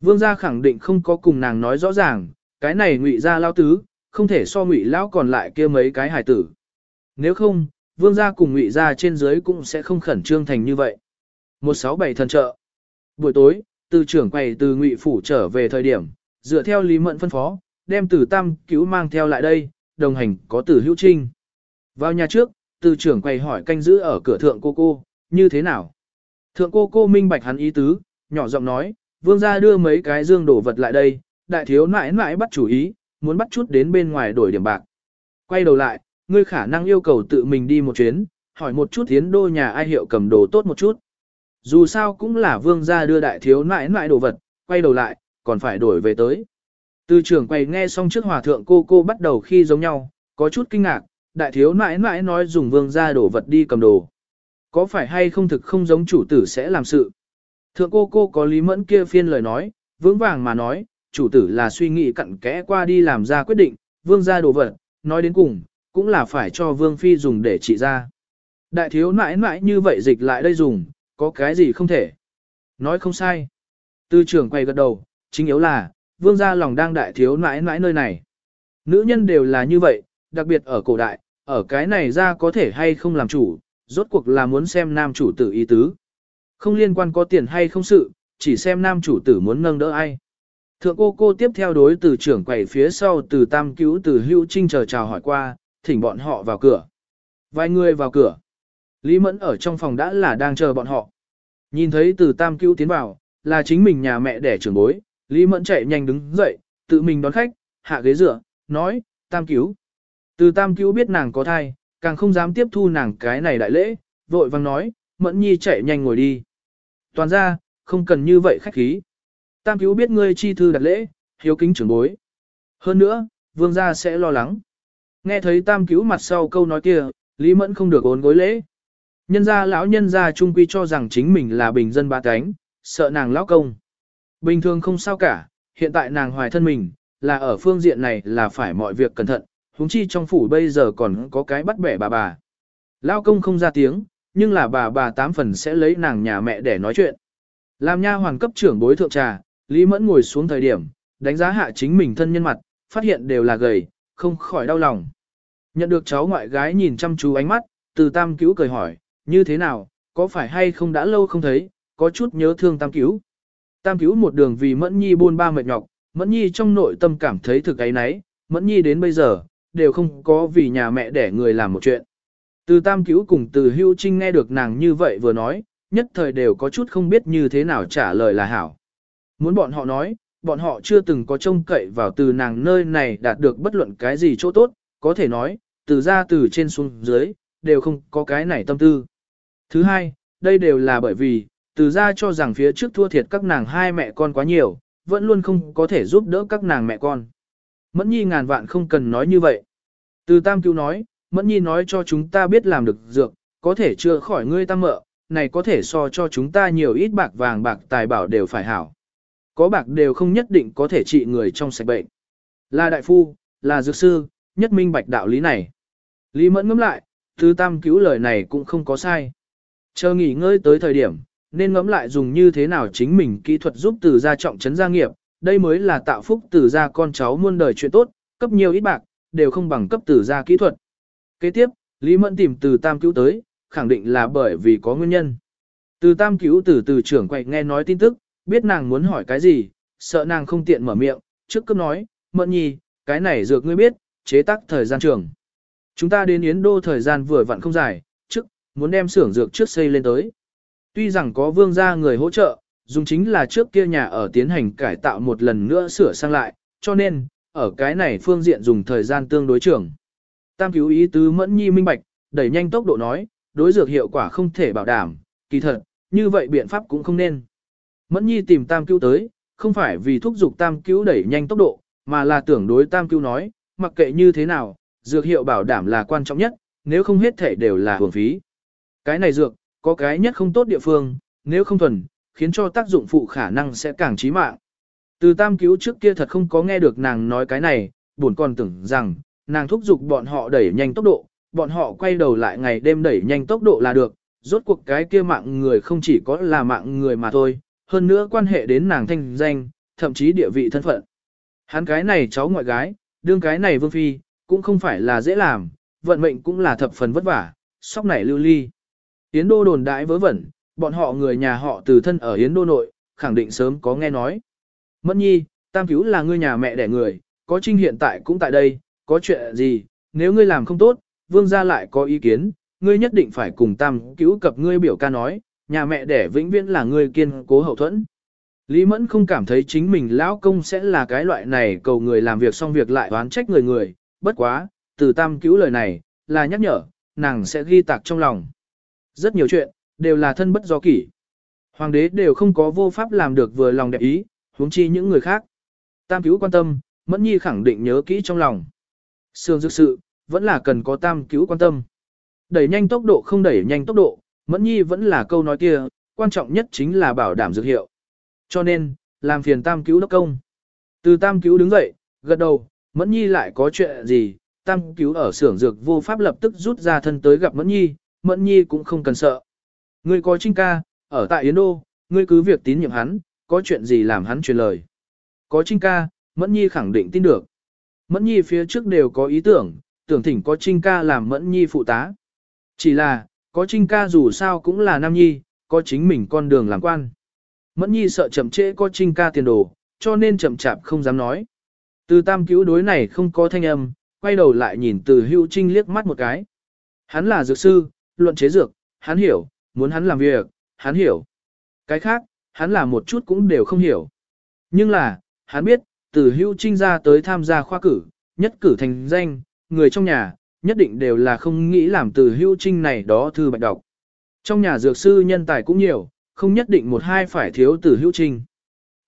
Vương gia khẳng định không có cùng nàng nói rõ ràng, cái này ngụy gia lao tứ, không thể so ngụy lão còn lại kia mấy cái hải tử. Nếu không, vương gia cùng ngụy gia trên dưới cũng sẽ không khẩn trương thành như vậy. 167 thần trợ. Buổi tối, từ trưởng quầy từ ngụy phủ trở về thời điểm, dựa theo lý mận phân phó, đem Tử tam cứu mang theo lại đây, đồng hành có Tử hữu trinh. Vào nhà trước, từ trưởng quầy hỏi canh giữ ở cửa thượng cô cô, như thế nào? Thượng cô cô minh bạch hắn ý tứ, nhỏ giọng nói, vương gia đưa mấy cái dương đổ vật lại đây, đại thiếu nãi nãi bắt chủ ý, muốn bắt chút đến bên ngoài đổi điểm bạc. Quay đầu lại, ngươi khả năng yêu cầu tự mình đi một chuyến, hỏi một chút tiến đô nhà ai hiệu cầm đồ tốt một chút. Dù sao cũng là vương gia đưa đại thiếu nãi nãi đồ vật, quay đầu lại, còn phải đổi về tới. Từ trưởng quay nghe xong trước hòa thượng cô cô bắt đầu khi giống nhau, có chút kinh ngạc, đại thiếu nãi nãi nói dùng vương gia đổ vật đi cầm đồ. Có phải hay không thực không giống chủ tử sẽ làm sự? Thượng cô cô có lý mẫn kia phiên lời nói, vững vàng mà nói, chủ tử là suy nghĩ cặn kẽ qua đi làm ra quyết định, vương gia đồ vật, nói đến cùng, cũng là phải cho vương phi dùng để trị ra. Đại thiếu nãi nãi như vậy dịch lại đây dùng, có cái gì không thể. Nói không sai. Tư trưởng quay gật đầu, chính yếu là, vương gia lòng đang đại thiếu nãi nãi nơi này. Nữ nhân đều là như vậy, đặc biệt ở cổ đại, ở cái này ra có thể hay không làm chủ, rốt cuộc là muốn xem nam chủ tử ý tứ. Không liên quan có tiền hay không sự, chỉ xem nam chủ tử muốn nâng đỡ ai. Thượng cô cô tiếp theo đối từ trưởng quầy phía sau từ tam cứu từ hữu trinh chờ chào hỏi qua, thỉnh bọn họ vào cửa. Vài người vào cửa. Lý Mẫn ở trong phòng đã là đang chờ bọn họ. Nhìn thấy từ tam cứu tiến vào, là chính mình nhà mẹ đẻ trưởng bối, Lý Mẫn chạy nhanh đứng dậy, tự mình đón khách, hạ ghế dựa, nói, tam cứu. Từ tam cứu biết nàng có thai, càng không dám tiếp thu nàng cái này đại lễ, vội vang nói, Mẫn nhi chạy nhanh ngồi đi. Toàn ra, không cần như vậy khách khí. Tam cứu biết ngươi chi thư đặt lễ, hiếu kính trưởng bối. Hơn nữa, vương gia sẽ lo lắng. Nghe thấy tam cứu mặt sau câu nói kia, Lý Mẫn không được ốn gối lễ. Nhân gia lão nhân gia trung quy cho rằng chính mình là bình dân ba cánh, sợ nàng lão công. Bình thường không sao cả, hiện tại nàng hoài thân mình, là ở phương diện này là phải mọi việc cẩn thận, huống chi trong phủ bây giờ còn có cái bắt bẻ bà bà. Lão công không ra tiếng, nhưng là bà bà tám phần sẽ lấy nàng nhà mẹ để nói chuyện. Làm nha hoàng cấp trưởng bối thượng trà, Lý Mẫn ngồi xuống thời điểm, đánh giá hạ chính mình thân nhân mặt, phát hiện đều là gầy, không khỏi đau lòng. Nhận được cháu ngoại gái nhìn chăm chú ánh mắt, từ tam cứu cười hỏi, như thế nào, có phải hay không đã lâu không thấy, có chút nhớ thương tam cứu. Tam cứu một đường vì Mẫn Nhi buôn ba mệt nhọc, Mẫn Nhi trong nội tâm cảm thấy thực ấy nấy, Mẫn Nhi đến bây giờ, đều không có vì nhà mẹ để người làm một chuyện. Từ tam cứu cùng từ hưu trinh nghe được nàng như vậy vừa nói, nhất thời đều có chút không biết như thế nào trả lời là hảo. Muốn bọn họ nói, bọn họ chưa từng có trông cậy vào từ nàng nơi này đạt được bất luận cái gì chỗ tốt, có thể nói, từ ra từ trên xuống dưới, đều không có cái này tâm tư. Thứ hai, đây đều là bởi vì, từ ra cho rằng phía trước thua thiệt các nàng hai mẹ con quá nhiều, vẫn luôn không có thể giúp đỡ các nàng mẹ con. Mẫn nhi ngàn vạn không cần nói như vậy. Từ tam cứu nói, Mẫn nhi nói cho chúng ta biết làm được dược, có thể chưa khỏi ngươi tam mợ, này có thể so cho chúng ta nhiều ít bạc vàng bạc tài bảo đều phải hảo. Có bạc đều không nhất định có thể trị người trong sạch bệnh. Là đại phu, là dược sư, nhất minh bạch đạo lý này. Lý mẫn ngẫm lại, Từ tam cứu lời này cũng không có sai. Chờ nghỉ ngơi tới thời điểm, nên ngẫm lại dùng như thế nào chính mình kỹ thuật giúp từ gia trọng trấn gia nghiệp, đây mới là tạo phúc từ gia con cháu muôn đời chuyện tốt, cấp nhiều ít bạc, đều không bằng cấp từ gia kỹ thuật. Kế tiếp, Lý Mẫn tìm từ tam cứu tới, khẳng định là bởi vì có nguyên nhân. Từ tam cứu từ từ trưởng quậy nghe nói tin tức, biết nàng muốn hỏi cái gì, sợ nàng không tiện mở miệng, trước cấp nói, Mẫn nhi, cái này dược ngươi biết, chế tác thời gian trường. Chúng ta đến Yến Đô thời gian vừa vặn không dài, trước, muốn đem xưởng dược trước xây lên tới. Tuy rằng có vương gia người hỗ trợ, dùng chính là trước kia nhà ở tiến hành cải tạo một lần nữa sửa sang lại, cho nên, ở cái này phương diện dùng thời gian tương đối trưởng. Tam cứu ý tứ mẫn nhi minh bạch, đẩy nhanh tốc độ nói, đối dược hiệu quả không thể bảo đảm, kỳ thật, như vậy biện pháp cũng không nên. Mẫn nhi tìm tam cứu tới, không phải vì thúc giục tam cứu đẩy nhanh tốc độ, mà là tưởng đối tam cứu nói, mặc kệ như thế nào, dược hiệu bảo đảm là quan trọng nhất, nếu không hết thể đều là hưởng phí. Cái này dược, có cái nhất không tốt địa phương, nếu không thuần, khiến cho tác dụng phụ khả năng sẽ càng chí mạng. Từ tam cứu trước kia thật không có nghe được nàng nói cái này, buồn còn tưởng rằng, nàng thúc giục bọn họ đẩy nhanh tốc độ, bọn họ quay đầu lại ngày đêm đẩy nhanh tốc độ là được, rốt cuộc cái kia mạng người không chỉ có là mạng người mà thôi, hơn nữa quan hệ đến nàng thanh danh, thậm chí địa vị thân phận. Hắn cái này cháu ngoại gái, đương cái này vương phi, cũng không phải là dễ làm, vận mệnh cũng là thập phần vất vả, sóc nảy lưu ly. tiến đô đồn đại vớ vẩn, bọn họ người nhà họ từ thân ở Yến đô nội, khẳng định sớm có nghe nói. Mẫn nhi, tam cứu là ngươi nhà mẹ đẻ người, có trinh hiện tại cũng tại đây, có chuyện gì, nếu ngươi làm không tốt, vương gia lại có ý kiến, ngươi nhất định phải cùng tam cứu cập ngươi biểu ca nói, nhà mẹ đẻ vĩnh viễn là ngươi kiên cố hậu thuẫn. Lý Mẫn không cảm thấy chính mình lão công sẽ là cái loại này cầu người làm việc xong việc lại oán trách người người, bất quá, từ tam cứu lời này, là nhắc nhở, nàng sẽ ghi tạc trong lòng. Rất nhiều chuyện, đều là thân bất do kỷ. Hoàng đế đều không có vô pháp làm được vừa lòng đẹp ý, huống chi những người khác. Tam cứu quan tâm, Mẫn Nhi khẳng định nhớ kỹ trong lòng. Sương dược sự, vẫn là cần có tam cứu quan tâm. Đẩy nhanh tốc độ không đẩy nhanh tốc độ, Mẫn Nhi vẫn là câu nói kia, quan trọng nhất chính là bảo đảm dược hiệu. Cho nên, làm phiền tam cứu đốc công. Từ tam cứu đứng dậy, gật đầu, Mẫn Nhi lại có chuyện gì, tam cứu ở xưởng dược vô pháp lập tức rút ra thân tới gặp Mẫn Nhi, Mẫn Nhi cũng không cần sợ. Ngươi có trinh ca, ở tại Yến Đô, ngươi cứ việc tín nhiệm hắn, có chuyện gì làm hắn truyền lời. Có trinh ca, Mẫn Nhi khẳng định tin được. Mẫn Nhi phía trước đều có ý tưởng, tưởng thỉnh có trinh ca làm Mẫn Nhi phụ tá. Chỉ là, có trinh ca dù sao cũng là nam nhi, có chính mình con đường làm quan. Mẫn Nhi sợ chậm trễ có trinh ca tiền đồ, cho nên chậm chạp không dám nói. Từ tam cứu đối này không có thanh âm, quay đầu lại nhìn từ hưu trinh liếc mắt một cái. Hắn là dược sư, luận chế dược, hắn hiểu, muốn hắn làm việc, hắn hiểu. Cái khác, hắn là một chút cũng đều không hiểu. Nhưng là, hắn biết, từ hưu trinh ra tới tham gia khoa cử, nhất cử thành danh, người trong nhà, nhất định đều là không nghĩ làm từ hưu trinh này đó thư bạch đọc. Trong nhà dược sư nhân tài cũng nhiều, không nhất định một hai phải thiếu từ hưu trinh.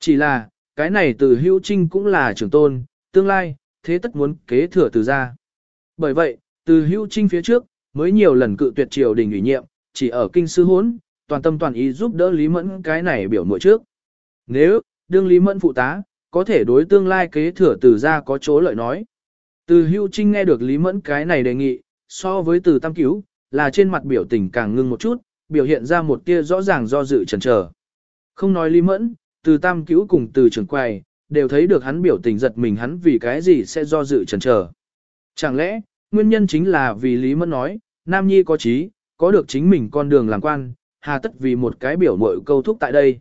Chỉ là, cái này từ hưu trinh cũng là trưởng tôn, tương lai, thế tất muốn kế thừa từ ra. Bởi vậy, từ hưu trinh phía trước, mới nhiều lần cự tuyệt triều đình ủy nhiệm, chỉ ở kinh sư hốn, toàn tâm toàn ý giúp đỡ Lý Mẫn cái này biểu muội trước. Nếu, đương Lý Mẫn phụ tá, có thể đối tương lai kế thừa từ ra có chỗ lợi nói. Từ hưu trinh nghe được Lý Mẫn cái này đề nghị, so với từ tam cứu, là trên mặt biểu tình càng ngưng một chút, biểu hiện ra một tia rõ ràng do dự chần chờ. Không nói Lý Mẫn, từ tam cứu cùng từ trường quầy, đều thấy được hắn biểu tình giật mình hắn vì cái gì sẽ do dự chần chờ. Chẳng lẽ, nguyên nhân chính là vì Lý Mẫn nói, Nam Nhi có trí, có được chính mình con đường làm quan, hà tất vì một cái biểu mội câu thúc tại đây.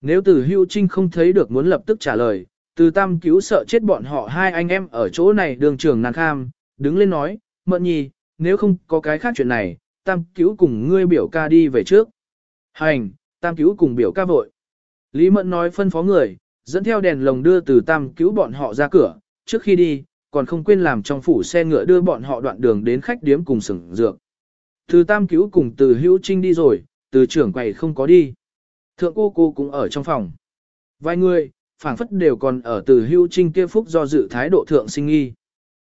Nếu từ hưu trinh không thấy được muốn lập tức trả lời, từ tam cứu sợ chết bọn họ hai anh em ở chỗ này đường trường nàng kham, đứng lên nói, mận nhi, nếu không có cái khác chuyện này, tam cứu cùng ngươi biểu ca đi về trước. Hành, tam cứu cùng biểu ca vội. Lý Mận nói phân phó người, dẫn theo đèn lồng đưa từ tam cứu bọn họ ra cửa, trước khi đi, còn không quên làm trong phủ xe ngựa đưa bọn họ đoạn đường đến khách điếm cùng sửng dược. Từ tam cứu cùng từ hữu trinh đi rồi, từ trưởng quầy không có đi. Thượng cô cô cũng ở trong phòng. Vài người, phảng phất đều còn ở từ hữu trinh kia phúc do dự thái độ thượng sinh nghi.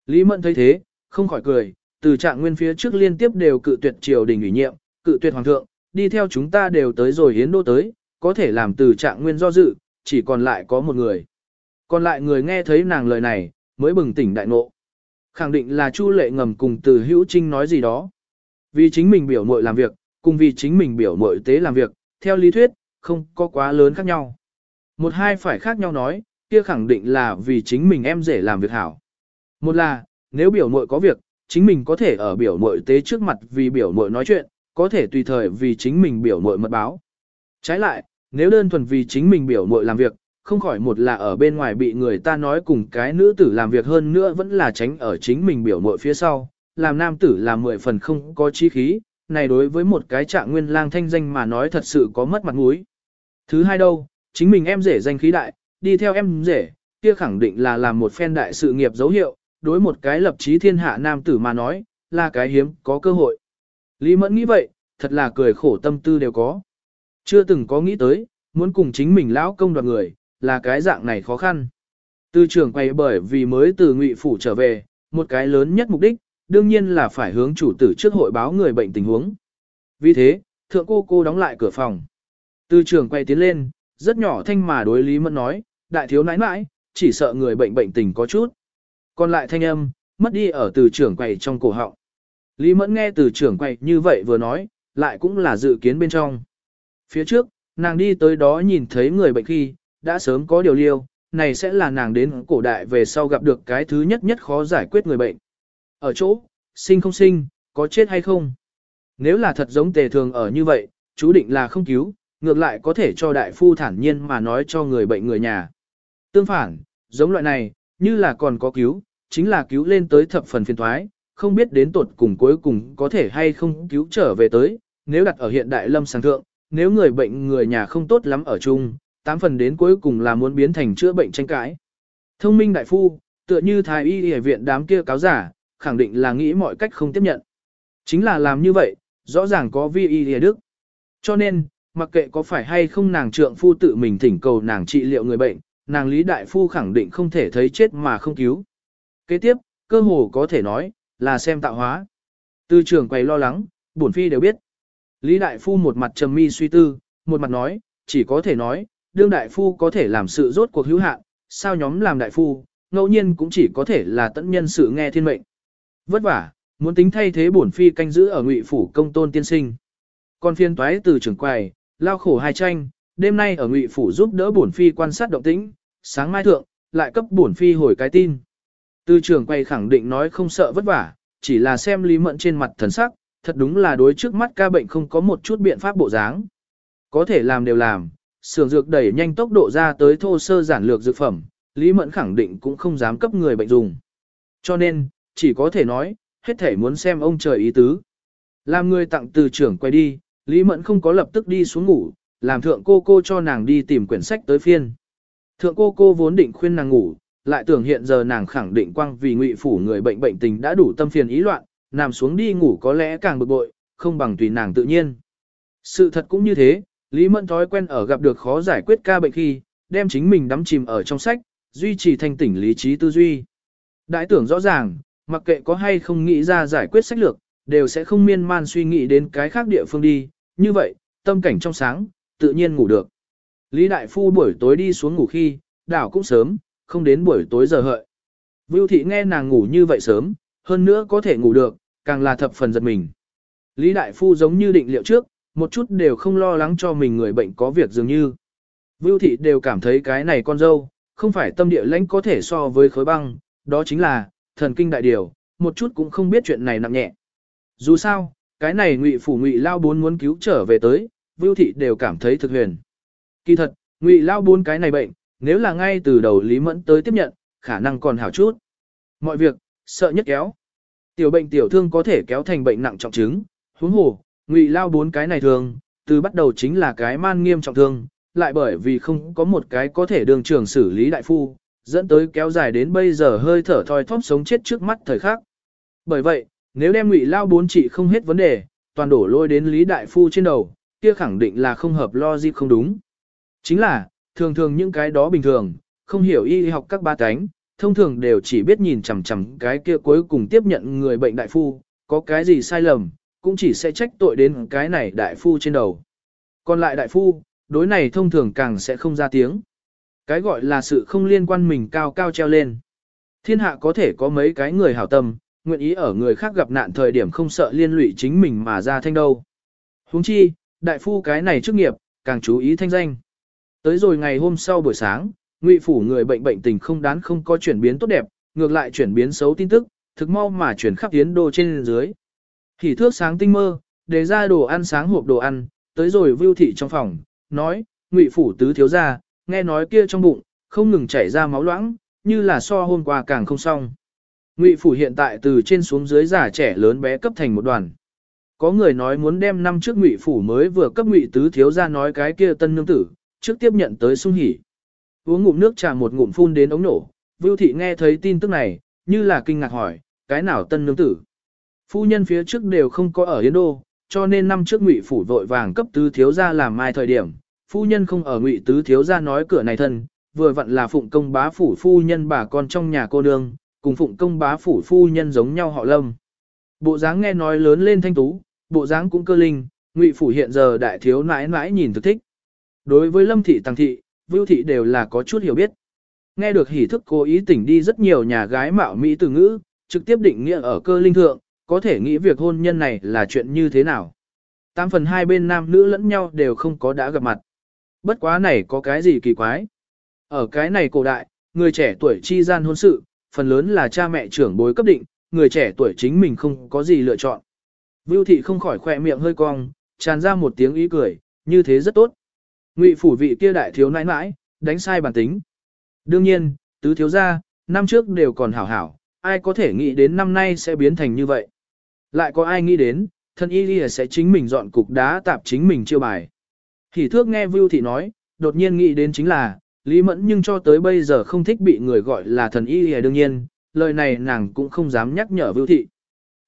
Lý Mẫn thấy thế, không khỏi cười, từ trạng nguyên phía trước liên tiếp đều cự tuyệt triều đình ủy nhiệm, cự tuyệt hoàng thượng, đi theo chúng ta đều tới rồi hiến đô tới, có thể làm từ trạng nguyên do dự, chỉ còn lại có một người. Còn lại người nghe thấy nàng lời này, mới bừng tỉnh đại ngộ. Khẳng định là Chu Lệ ngầm cùng từ hữu trinh nói gì đó. Vì chính mình biểu mội làm việc, cùng vì chính mình biểu mội tế làm việc, theo lý thuyết, không có quá lớn khác nhau. Một hai phải khác nhau nói, kia khẳng định là vì chính mình em dễ làm việc hảo. Một là, nếu biểu mội có việc, chính mình có thể ở biểu mội tế trước mặt vì biểu mội nói chuyện, có thể tùy thời vì chính mình biểu mội mật báo. Trái lại, nếu đơn thuần vì chính mình biểu mội làm việc, không khỏi một là ở bên ngoài bị người ta nói cùng cái nữ tử làm việc hơn nữa vẫn là tránh ở chính mình biểu mội phía sau, làm nam tử là mười phần không có chi khí, này đối với một cái trạng nguyên lang thanh danh mà nói thật sự có mất mặt mũi. Thứ hai đâu, chính mình em rể danh khí đại, đi theo em rể, kia khẳng định là làm một phen đại sự nghiệp dấu hiệu, đối một cái lập chí thiên hạ nam tử mà nói, là cái hiếm, có cơ hội. Lý Mẫn nghĩ vậy, thật là cười khổ tâm tư đều có. Chưa từng có nghĩ tới, muốn cùng chính mình lão công đoạt người, là cái dạng này khó khăn. Tư trưởng quay bởi vì mới từ ngụy phủ trở về, một cái lớn nhất mục đích, đương nhiên là phải hướng chủ tử trước hội báo người bệnh tình huống. Vì thế, thượng cô cô đóng lại cửa phòng. Tư trưởng quay tiến lên, rất nhỏ thanh mà đối Lý Mẫn nói, đại thiếu nãi nãi, chỉ sợ người bệnh bệnh tình có chút. Còn lại thanh âm, mất đi ở từ trưởng quầy trong cổ họng. Lý Mẫn nghe từ trưởng quầy như vậy vừa nói, lại cũng là dự kiến bên trong. Phía trước, nàng đi tới đó nhìn thấy người bệnh khi, đã sớm có điều liêu, này sẽ là nàng đến cổ đại về sau gặp được cái thứ nhất nhất khó giải quyết người bệnh. Ở chỗ, sinh không sinh, có chết hay không. Nếu là thật giống tề thường ở như vậy, chú định là không cứu, ngược lại có thể cho đại phu thản nhiên mà nói cho người bệnh người nhà. Tương phản, giống loại này, như là còn có cứu, chính là cứu lên tới thập phần phiền thoái, không biết đến tột cùng cuối cùng có thể hay không cứu trở về tới, nếu đặt ở hiện đại lâm sàng thượng, nếu người bệnh người nhà không tốt lắm ở chung, tám phần đến cuối cùng là muốn biến thành chữa bệnh tranh cãi. Thông minh đại phu, tựa như thái y y viện đám kia cáo giả, khẳng định là nghĩ mọi cách không tiếp nhận. Chính là làm như vậy, rõ ràng có vi y lìa đức. Cho nên, mặc kệ có phải hay không nàng trượng phu tự mình thỉnh cầu nàng trị liệu người bệnh, nàng Lý Đại Phu khẳng định không thể thấy chết mà không cứu. Kế tiếp, cơ hồ có thể nói, là xem tạo hóa. Tư trưởng quầy lo lắng, bổn phi đều biết. Lý Đại Phu một mặt trầm mi suy tư, một mặt nói, chỉ có thể nói, đương Đại Phu có thể làm sự rốt cuộc hữu hạn, sao nhóm làm Đại Phu, ngẫu nhiên cũng chỉ có thể là tận nhân sự nghe thiên mệnh. Vất vả, muốn tính thay thế bổn phi canh giữ ở ngụy phủ công tôn tiên sinh. Còn phiên toái từ trưởng quầy, lao khổ hai tranh, đêm nay ở ngụy phủ giúp đỡ bổn phi quan sát động tĩnh, sáng mai thượng, lại cấp bổn phi hồi cái tin. từ trưởng quầy khẳng định nói không sợ vất vả, chỉ là xem Lý Mẫn trên mặt thần sắc, thật đúng là đối trước mắt ca bệnh không có một chút biện pháp bộ dáng. Có thể làm đều làm, sưởng dược đẩy nhanh tốc độ ra tới thô sơ giản lược dược phẩm, Lý Mẫn khẳng định cũng không dám cấp người bệnh dùng. Cho nên, chỉ có thể nói, hết thể muốn xem ông trời ý tứ. Làm người tặng từ trưởng quay đi, Lý Mẫn không có lập tức đi xuống ngủ, làm thượng cô cô cho nàng đi tìm quyển sách tới phiên. Thượng cô cô vốn định khuyên nàng ngủ, lại tưởng hiện giờ nàng khẳng định quang vì ngụy phủ người bệnh bệnh tình đã đủ tâm phiền ý loạn, nằm xuống đi ngủ có lẽ càng bực bội, không bằng tùy nàng tự nhiên. Sự thật cũng như thế, Lý Mẫn thói quen ở gặp được khó giải quyết ca bệnh khi, đem chính mình đắm chìm ở trong sách, duy trì thanh tỉnh lý trí tư duy. Đại tưởng rõ ràng, mặc kệ có hay không nghĩ ra giải quyết sách lược, đều sẽ không miên man suy nghĩ đến cái khác địa phương đi, như vậy, tâm cảnh trong sáng, tự nhiên ngủ được. Lý Đại Phu buổi tối đi xuống ngủ khi, đảo cũng sớm, không đến buổi tối giờ hợi. Vưu Thị nghe nàng ngủ như vậy sớm, hơn nữa có thể ngủ được, càng là thập phần giật mình. Lý Đại Phu giống như định liệu trước, một chút đều không lo lắng cho mình người bệnh có việc dường như. Vưu Thị đều cảm thấy cái này con dâu, không phải tâm địa lãnh có thể so với khối băng, đó chính là, thần kinh đại điều, một chút cũng không biết chuyện này nặng nhẹ. Dù sao, cái này ngụy phủ ngụy lao bốn muốn cứu trở về tới, Vưu Thị đều cảm thấy thực huyền. Kỳ thật, ngụy lao bốn cái này bệnh, nếu là ngay từ đầu Lý Mẫn tới tiếp nhận, khả năng còn hảo chút. Mọi việc, sợ nhất kéo. Tiểu bệnh tiểu thương có thể kéo thành bệnh nặng trọng chứng, huống hồ, ngụy lao bốn cái này thường, từ bắt đầu chính là cái man nghiêm trọng thương, lại bởi vì không có một cái có thể đường trường xử lý đại phu, dẫn tới kéo dài đến bây giờ hơi thở thoi thóp sống chết trước mắt thời khắc. Bởi vậy, nếu đem ngụy lao bốn trị không hết vấn đề, toàn đổ lôi đến lý đại phu trên đầu, kia khẳng định là không hợp logic không đúng. Chính là, thường thường những cái đó bình thường, không hiểu y học các ba cánh, thông thường đều chỉ biết nhìn chằm chằm cái kia cuối cùng tiếp nhận người bệnh đại phu, có cái gì sai lầm, cũng chỉ sẽ trách tội đến cái này đại phu trên đầu. Còn lại đại phu, đối này thông thường càng sẽ không ra tiếng. Cái gọi là sự không liên quan mình cao cao treo lên. Thiên hạ có thể có mấy cái người hảo tâm, nguyện ý ở người khác gặp nạn thời điểm không sợ liên lụy chính mình mà ra thanh đâu. huống chi, đại phu cái này chức nghiệp, càng chú ý thanh danh. Tới rồi ngày hôm sau buổi sáng, ngụy phủ người bệnh bệnh tình không đán không có chuyển biến tốt đẹp, ngược lại chuyển biến xấu tin tức, thực mau mà chuyển khắp tiến đô trên dưới. Thì thước sáng tinh mơ, để ra đồ ăn sáng hộp đồ ăn, tới rồi vưu thị trong phòng, nói, ngụy phủ tứ thiếu gia nghe nói kia trong bụng, không ngừng chảy ra máu loãng, như là so hôm qua càng không xong. Ngụy phủ hiện tại từ trên xuống dưới già trẻ lớn bé cấp thành một đoàn. Có người nói muốn đem năm trước Ngụy phủ mới vừa cấp Ngụy tứ thiếu ra nói cái kia tân nương tử, trước tiếp nhận tới sung hỉ. Uống ngụm nước trà một ngụm phun đến ống nổ, Vưu thị nghe thấy tin tức này, như là kinh ngạc hỏi, cái nào tân nương tử? Phu nhân phía trước đều không có ở Yến Đô, cho nên năm trước Ngụy phủ vội vàng cấp tứ thiếu gia làm mai thời điểm, phu nhân không ở Ngụy tứ thiếu gia nói cửa này thân, vừa vặn là phụng công bá phủ phu nhân bà con trong nhà cô nương, cùng phụng công bá phủ phu nhân giống nhau họ Lâm. Bộ dáng nghe nói lớn lên thanh tú, bộ dáng cũng cơ linh, Ngụy phủ hiện giờ đại thiếu nãi nãi nhìn thực thích. Đối với Lâm thị Tăng thị, Vưu thị đều là có chút hiểu biết. Nghe được hỉ thức cố ý tỉnh đi rất nhiều nhà gái mạo mỹ từ ngữ, trực tiếp định nghĩa ở cơ linh thượng, có thể nghĩ việc hôn nhân này là chuyện như thế nào. tam phần hai bên nam nữ lẫn nhau đều không có đã gặp mặt. Bất quá này có cái gì kỳ quái. Ở cái này cổ đại, người trẻ tuổi chi gian hôn sự, phần lớn là cha mẹ trưởng bối cấp định, người trẻ tuổi chính mình không có gì lựa chọn. Vưu thị không khỏi khỏe miệng hơi cong, tràn ra một tiếng ý cười, như thế rất tốt. Ngụy phủ vị kia đại thiếu nãi nãi, đánh sai bản tính. Đương nhiên, tứ thiếu gia, năm trước đều còn hảo hảo, ai có thể nghĩ đến năm nay sẽ biến thành như vậy. Lại có ai nghĩ đến, thân y lìa sẽ chính mình dọn cục đá tạp chính mình chiêu bài. Thì thước nghe Vưu Thị nói, đột nhiên nghĩ đến chính là, Lý Mẫn nhưng cho tới bây giờ không thích bị người gọi là thần y hề đương nhiên, lời này nàng cũng không dám nhắc nhở Vưu Thị.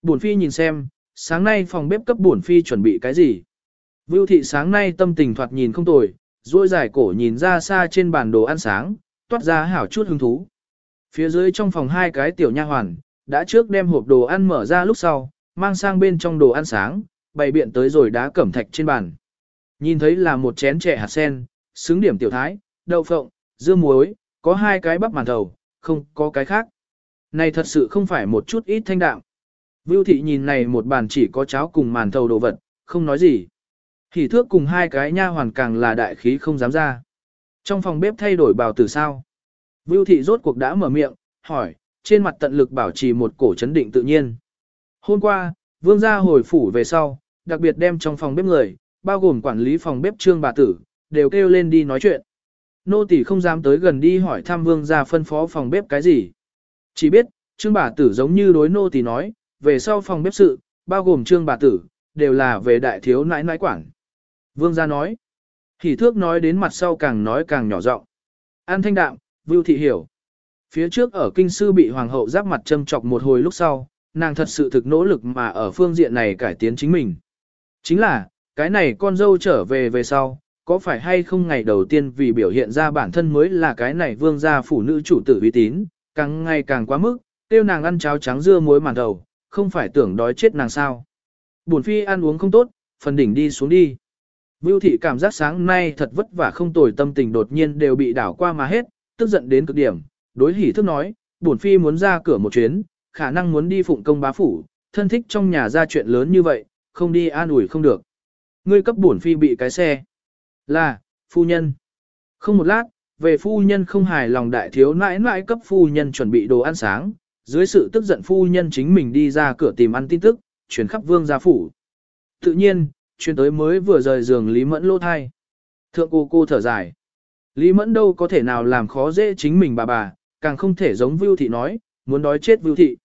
Bổn Phi nhìn xem, sáng nay phòng bếp cấp Bổn Phi chuẩn bị cái gì. Vưu Thị sáng nay tâm tình thoạt nhìn không tồi, duỗi dài cổ nhìn ra xa trên bản đồ ăn sáng, toát ra hảo chút hứng thú. Phía dưới trong phòng hai cái tiểu nha hoàn, đã trước đem hộp đồ ăn mở ra lúc sau, mang sang bên trong đồ ăn sáng, bày biện tới rồi đá cẩm thạch trên bàn. Nhìn thấy là một chén trẻ hạt sen, xứng điểm tiểu thái, đậu phộng, dưa muối, có hai cái bắp màn thầu, không có cái khác. Này thật sự không phải một chút ít thanh đạm. Vưu thị nhìn này một bàn chỉ có cháo cùng màn thầu đồ vật, không nói gì. thì thước cùng hai cái nha hoàn càng là đại khí không dám ra. Trong phòng bếp thay đổi bào tử sao. Vưu thị rốt cuộc đã mở miệng, hỏi, trên mặt tận lực bảo trì một cổ chấn định tự nhiên. Hôm qua, vương gia hồi phủ về sau, đặc biệt đem trong phòng bếp người, bao gồm quản lý phòng bếp trương bà tử, đều kêu lên đi nói chuyện. Nô tỳ không dám tới gần đi hỏi thăm vương gia phân phó phòng bếp cái gì. Chỉ biết, trương bà tử giống như đối nô tỳ nói, về sau phòng bếp sự, bao gồm trương bà tử, đều là về đại thiếu nãi nãi quản. Vương gia nói, hỉ thước nói đến mặt sau càng nói càng nhỏ giọng. An thanh đạm, Vưu thị hiểu. Phía trước ở kinh sư bị hoàng hậu giáp mặt châm chọc một hồi lúc sau, nàng thật sự thực nỗ lực mà ở phương diện này cải tiến chính mình. Chính là, cái này con dâu trở về về sau, có phải hay không ngày đầu tiên vì biểu hiện ra bản thân mới là cái này vương gia phụ nữ chủ tử uy tín, càng ngày càng quá mức, tiêu nàng ăn cháo trắng dưa muối màn đầu, không phải tưởng đói chết nàng sao. Buồn phi ăn uống không tốt, phần đỉnh đi xuống đi. Vưu thị cảm giác sáng nay thật vất vả không tồi tâm tình đột nhiên đều bị đảo qua mà hết, tức giận đến cực điểm, đối hỉ thức nói, bổn phi muốn ra cửa một chuyến, khả năng muốn đi phụng công bá phủ, thân thích trong nhà ra chuyện lớn như vậy, không đi an ủi không được. Ngươi cấp bổn phi bị cái xe. Là, phu nhân. Không một lát, về phu nhân không hài lòng đại thiếu nãi nãi cấp phu nhân chuẩn bị đồ ăn sáng, dưới sự tức giận phu nhân chính mình đi ra cửa tìm ăn tin tức, chuyển khắp vương gia phủ. Tự nhiên, chuyến tới mới vừa rời giường Lý Mẫn lô thai. Thượng cô cô thở dài. Lý Mẫn đâu có thể nào làm khó dễ chính mình bà bà, càng không thể giống Vưu Thị nói, muốn đói chết Vưu Thị.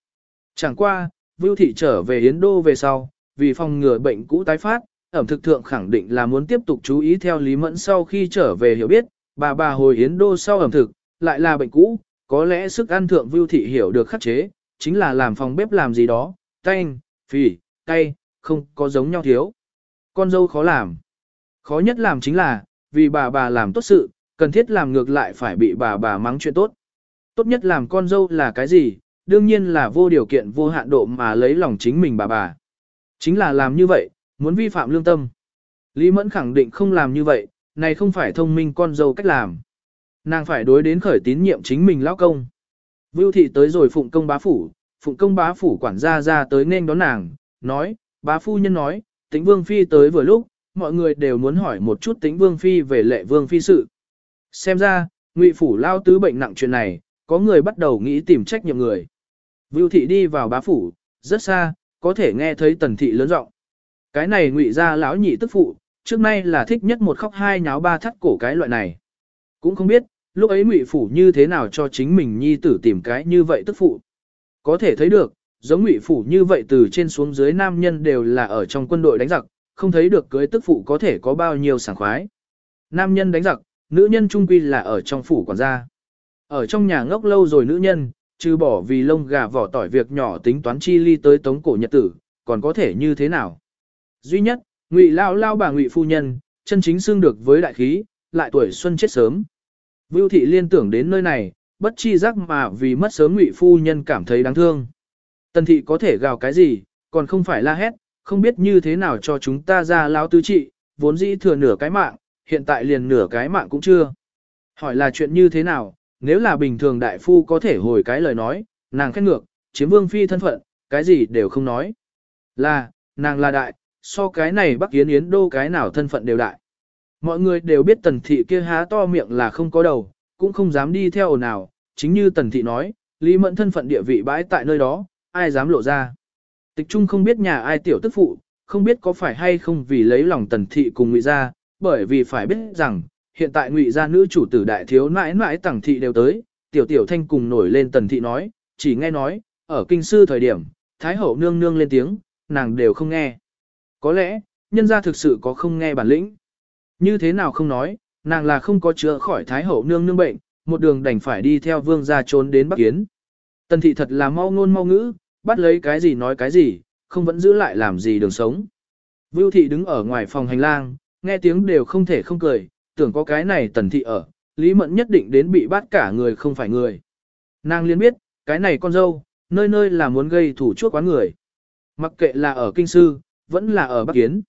Chẳng qua, Vưu Thị trở về Yến Đô về sau, vì phòng ngừa bệnh cũ tái phát, ẩm thực thượng khẳng định là muốn tiếp tục chú ý theo Lý Mẫn sau khi trở về hiểu biết, bà bà hồi Yến Đô sau ẩm thực, lại là bệnh cũ, có lẽ sức ăn thượng Vưu Thị hiểu được khắc chế, chính là làm phòng bếp làm gì đó, tanh, phỉ, cay, không có giống nhau thiếu. Con dâu khó làm. Khó nhất làm chính là, vì bà bà làm tốt sự, cần thiết làm ngược lại phải bị bà bà mắng chuyện tốt. Tốt nhất làm con dâu là cái gì, đương nhiên là vô điều kiện vô hạn độ mà lấy lòng chính mình bà bà. Chính là làm như vậy, muốn vi phạm lương tâm. Lý Mẫn khẳng định không làm như vậy, này không phải thông minh con dâu cách làm. Nàng phải đối đến khởi tín nhiệm chính mình lão công. Vưu thị tới rồi phụng công bá phủ, phụng công bá phủ quản gia ra tới nên đón nàng, nói, bá phu nhân nói, tĩnh vương phi tới vừa lúc, mọi người đều muốn hỏi một chút tĩnh vương phi về lệ vương phi sự. Xem ra, ngụy phủ lao tứ bệnh nặng chuyện này, có người bắt đầu nghĩ tìm trách nhiệm người. Vưu thị đi vào bá phủ, rất xa, có thể nghe thấy tần thị lớn giọng. Cái này ngụy ra lão nhị tức phụ, trước nay là thích nhất một khóc hai nháo ba thắt cổ cái loại này. Cũng không biết, lúc ấy ngụy phủ như thế nào cho chính mình nhi tử tìm cái như vậy tức phụ. Có thể thấy được, giống ngụy phủ như vậy từ trên xuống dưới nam nhân đều là ở trong quân đội đánh giặc, không thấy được cưới tức phụ có thể có bao nhiêu sảng khoái. Nam nhân đánh giặc, nữ nhân trung quy là ở trong phủ quản gia. Ở trong nhà ngốc lâu rồi nữ nhân, trừ bỏ vì lông gà vỏ tỏi việc nhỏ tính toán chi ly tới tống cổ nhật tử, còn có thể như thế nào. Duy nhất, ngụy lao lao bà ngụy phu nhân, chân chính xưng được với đại khí, lại tuổi xuân chết sớm. Vưu thị liên tưởng đến nơi này, bất chi giác mà vì mất sớm ngụy phu nhân cảm thấy đáng thương. Tần thị có thể gào cái gì, còn không phải la hét, không biết như thế nào cho chúng ta ra lao tứ trị, vốn dĩ thừa nửa cái mạng, hiện tại liền nửa cái mạng cũng chưa. Hỏi là chuyện như thế nào, nếu là bình thường đại phu có thể hồi cái lời nói, nàng khét ngược, chiếm vương phi thân phận, cái gì đều không nói. Là, nàng là đại, so cái này bắc yến yến đô cái nào thân phận đều đại. Mọi người đều biết tần thị kia há to miệng là không có đầu, cũng không dám đi theo ồn nào, chính như tần thị nói, Lý Mẫn thân phận địa vị bãi tại nơi đó, ai dám lộ ra. Tịch Trung không biết nhà ai tiểu tức phụ, không biết có phải hay không vì lấy lòng tần thị cùng ngụy gia, bởi vì phải biết rằng, hiện tại ngụy gia nữ chủ tử đại thiếu nãi nãi tẳng thị đều tới, tiểu tiểu thanh cùng nổi lên tần thị nói, chỉ nghe nói, ở kinh sư thời điểm, thái hậu nương nương lên tiếng, nàng đều không nghe. Có lẽ, nhân gia thực sự có không nghe bản lĩnh. Như thế nào không nói, nàng là không có chữa khỏi thái hậu nương nương bệnh, một đường đành phải đi theo vương gia trốn đến Bắc Kiến. Tần thị thật là mau ngôn mau ngữ, bắt lấy cái gì nói cái gì, không vẫn giữ lại làm gì đường sống. Vưu thị đứng ở ngoài phòng hành lang, nghe tiếng đều không thể không cười, tưởng có cái này tần thị ở, Lý Mẫn nhất định đến bị bắt cả người không phải người. Nàng liên biết, cái này con dâu, nơi nơi là muốn gây thủ chuốc quán người. Mặc kệ là ở kinh sư, vẫn là ở Bắc Kiến.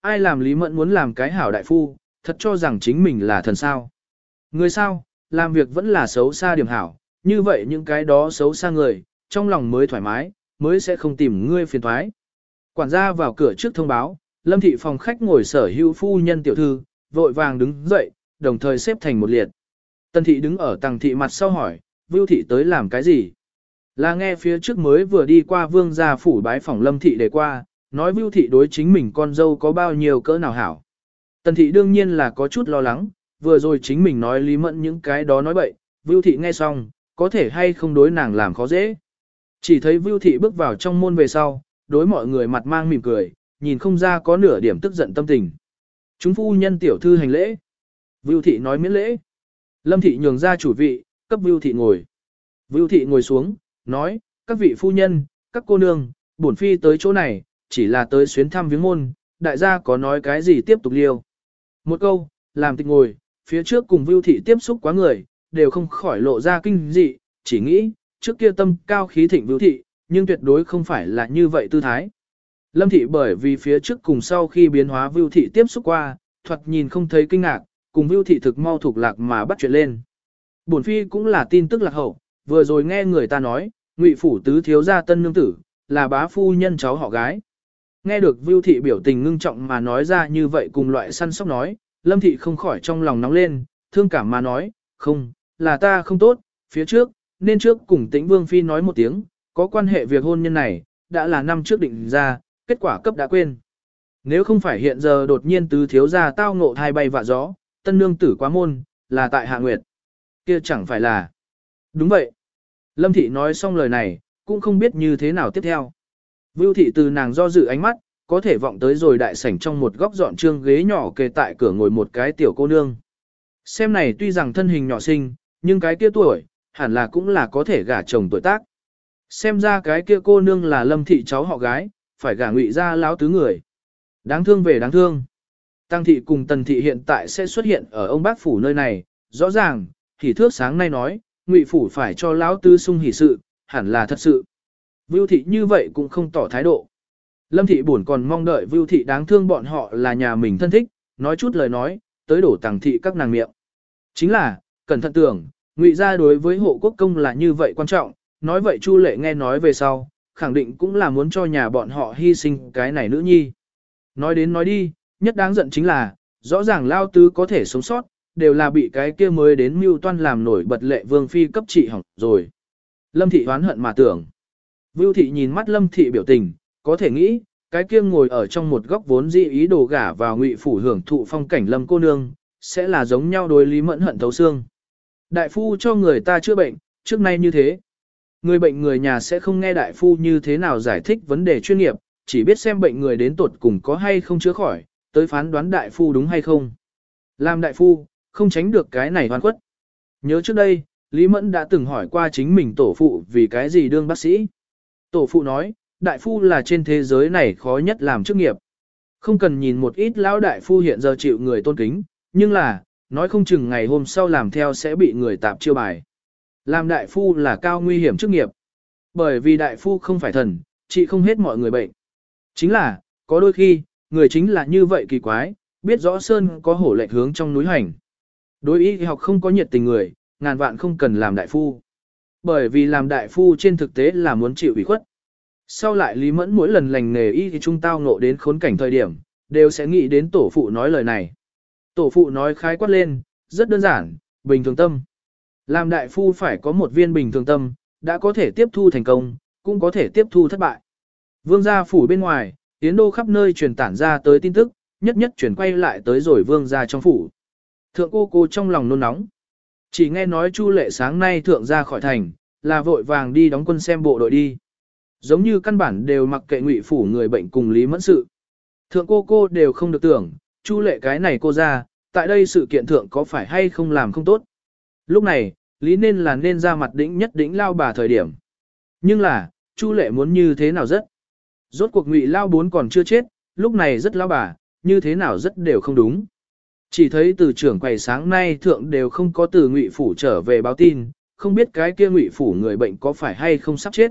Ai làm Lý Mẫn muốn làm cái hảo đại phu, thật cho rằng chính mình là thần sao. Người sao, làm việc vẫn là xấu xa điểm hảo, như vậy những cái đó xấu xa người, trong lòng mới thoải mái, mới sẽ không tìm ngươi phiền thoái. Quản gia vào cửa trước thông báo, lâm thị phòng khách ngồi sở hữu phu nhân tiểu thư, vội vàng đứng dậy, đồng thời xếp thành một liệt. Tân thị đứng ở tầng thị mặt sau hỏi, Vưu thị tới làm cái gì? Là nghe phía trước mới vừa đi qua vương gia phủ bái phòng lâm thị để qua, nói Vưu thị đối chính mình con dâu có bao nhiêu cỡ nào hảo. Tần thị đương nhiên là có chút lo lắng, vừa rồi chính mình nói lý mẫn những cái đó nói bậy, Vưu thị nghe xong, có thể hay không đối nàng làm khó dễ. Chỉ thấy Vưu thị bước vào trong môn về sau, đối mọi người mặt mang mỉm cười, nhìn không ra có nửa điểm tức giận tâm tình. Chúng phu nhân tiểu thư hành lễ. Vưu thị nói miễn lễ. Lâm thị nhường ra chủ vị, cấp Vưu thị ngồi. Vưu thị ngồi xuống, nói, các vị phu nhân, các cô nương, bổn phi tới chỗ này, chỉ là tới xuyến thăm viếng môn, đại gia có nói cái gì tiếp tục liêu. Một câu, làm tịch ngồi, phía trước cùng Vưu thị tiếp xúc quá người, đều không khỏi lộ ra kinh dị, chỉ nghĩ, trước kia tâm cao khí thịnh Vưu thị, nhưng tuyệt đối không phải là như vậy tư thái. Lâm thị bởi vì phía trước cùng sau khi biến hóa Vưu thị tiếp xúc qua, thoạt nhìn không thấy kinh ngạc, cùng Vưu thị thực mau thuộc lạc mà bắt chuyện lên. Bổn phi cũng là tin tức lạc hậu, vừa rồi nghe người ta nói, Ngụy phủ tứ thiếu gia tân nương tử, là bá phu nhân cháu họ gái. Nghe được Vưu thị biểu tình ngưng trọng mà nói ra như vậy cùng loại săn sóc nói, Lâm thị không khỏi trong lòng nóng lên, thương cảm mà nói, không, là ta không tốt, phía trước, nên trước cùng tĩnh vương phi nói một tiếng, có quan hệ việc hôn nhân này, đã là năm trước định ra, kết quả cấp đã quên. Nếu không phải hiện giờ đột nhiên tứ thiếu gia tao ngộ thai bay vạ gió, tân nương tử quá môn, là tại hạ nguyệt. kia chẳng phải là. Đúng vậy. Lâm thị nói xong lời này, cũng không biết như thế nào tiếp theo. Vưu thị từ nàng do dự ánh mắt, có thể vọng tới rồi đại sảnh trong một góc dọn trương ghế nhỏ kề tại cửa ngồi một cái tiểu cô nương. Xem này tuy rằng thân hình nhỏ xinh, nhưng cái kia tuổi, hẳn là cũng là có thể gả chồng tuổi tác. Xem ra cái kia cô nương là lâm thị cháu họ gái, phải gả ngụy ra láo tứ người. Đáng thương về đáng thương. Tăng thị cùng tần thị hiện tại sẽ xuất hiện ở ông bác phủ nơi này, rõ ràng, thì thước sáng nay nói, ngụy phủ phải cho lão tứ sung hỷ sự, hẳn là thật sự. Vưu thị như vậy cũng không tỏ thái độ. Lâm thị buồn còn mong đợi Vưu thị đáng thương bọn họ là nhà mình thân thích, nói chút lời nói, tới đổ tàng thị các nàng miệng. Chính là, cẩn thận tưởng, ngụy gia đối với hộ quốc công là như vậy quan trọng, nói vậy Chu lệ nghe nói về sau, khẳng định cũng là muốn cho nhà bọn họ hy sinh cái này nữ nhi. Nói đến nói đi, nhất đáng giận chính là, rõ ràng lao tứ có thể sống sót, đều là bị cái kia mới đến mưu toan làm nổi bật lệ vương phi cấp trị hỏng rồi. Lâm thị hoán hận mà tưởng. Vưu thị nhìn mắt lâm thị biểu tình, có thể nghĩ, cái kia ngồi ở trong một góc vốn dị ý đồ gả vào ngụy phủ hưởng thụ phong cảnh lâm cô nương, sẽ là giống nhau đối lý mẫn hận thấu xương. Đại phu cho người ta chữa bệnh, trước nay như thế. Người bệnh người nhà sẽ không nghe đại phu như thế nào giải thích vấn đề chuyên nghiệp, chỉ biết xem bệnh người đến tột cùng có hay không chữa khỏi, tới phán đoán đại phu đúng hay không. Làm đại phu, không tránh được cái này hoàn quất. Nhớ trước đây, Lý Mẫn đã từng hỏi qua chính mình tổ phụ vì cái gì đương bác sĩ. Tổ phụ nói, đại phu là trên thế giới này khó nhất làm chức nghiệp. Không cần nhìn một ít lão đại phu hiện giờ chịu người tôn kính, nhưng là, nói không chừng ngày hôm sau làm theo sẽ bị người tạp chiêu bài. Làm đại phu là cao nguy hiểm chức nghiệp. Bởi vì đại phu không phải thần, trị không hết mọi người bệnh. Chính là, có đôi khi, người chính là như vậy kỳ quái, biết rõ sơn có hổ lệnh hướng trong núi hành. Đối y học không có nhiệt tình người, ngàn vạn không cần làm đại phu. Bởi vì làm đại phu trên thực tế là muốn chịu ủy khuất. Sau lại Lý Mẫn mỗi lần lành nghề y thì trung tao ngộ đến khốn cảnh thời điểm, đều sẽ nghĩ đến tổ phụ nói lời này. Tổ phụ nói khái quát lên, rất đơn giản, bình thường tâm. Làm đại phu phải có một viên bình thường tâm, đã có thể tiếp thu thành công, cũng có thể tiếp thu thất bại. Vương gia phủ bên ngoài, tiến đô khắp nơi truyền tản ra tới tin tức, nhất nhất chuyển quay lại tới rồi vương gia trong phủ. Thượng cô cô trong lòng nôn nóng. Chỉ nghe nói Chu lệ sáng nay thượng ra khỏi thành, là vội vàng đi đóng quân xem bộ đội đi. Giống như căn bản đều mặc kệ ngụy phủ người bệnh cùng Lý Mẫn sự. Thượng cô cô đều không được tưởng, Chu lệ cái này cô ra, tại đây sự kiện thượng có phải hay không làm không tốt. Lúc này, Lý nên là nên ra mặt đỉnh nhất đỉnh lao bà thời điểm. Nhưng là, Chu lệ muốn như thế nào rất. Rốt cuộc ngụy lao bốn còn chưa chết, lúc này rất lao bà, như thế nào rất đều không đúng. Chỉ thấy từ trưởng quầy sáng nay thượng đều không có từ ngụy phủ trở về báo tin, không biết cái kia ngụy phủ người bệnh có phải hay không sắp chết.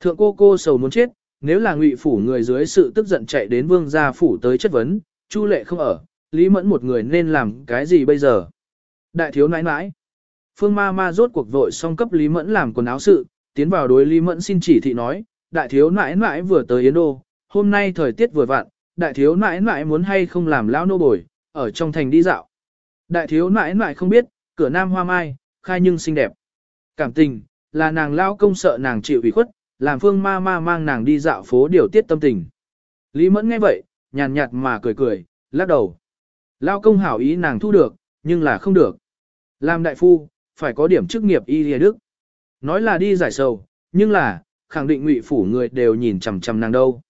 Thượng cô cô sầu muốn chết, nếu là ngụy phủ người dưới sự tức giận chạy đến vương gia phủ tới chất vấn, chu lệ không ở, lý mẫn một người nên làm cái gì bây giờ. Đại thiếu nãi nãi. Phương ma ma rốt cuộc vội xong cấp lý mẫn làm quần áo sự, tiến vào đối lý mẫn xin chỉ thị nói, đại thiếu nãi nãi vừa tới Yến Đô, hôm nay thời tiết vừa vặn, đại thiếu nãi nãi muốn hay không làm lão nô bồi, ở trong thành đi dạo. Đại thiếu nãi nãi không biết, cửa nam hoa mai, khai nhưng xinh đẹp. Cảm tình, là nàng lao công sợ nàng chịu ủy khuất, làm phương ma ma mang nàng đi dạo phố điều tiết tâm tình. Lý mẫn nghe vậy, nhàn nhạt mà cười cười, lắc đầu. Lao công hảo ý nàng thu được, nhưng là không được. Làm đại phu, phải có điểm chức nghiệp y lìa đức. Nói là đi giải sầu, nhưng là, khẳng định ngụy phủ người đều nhìn chằm chằm nàng đâu.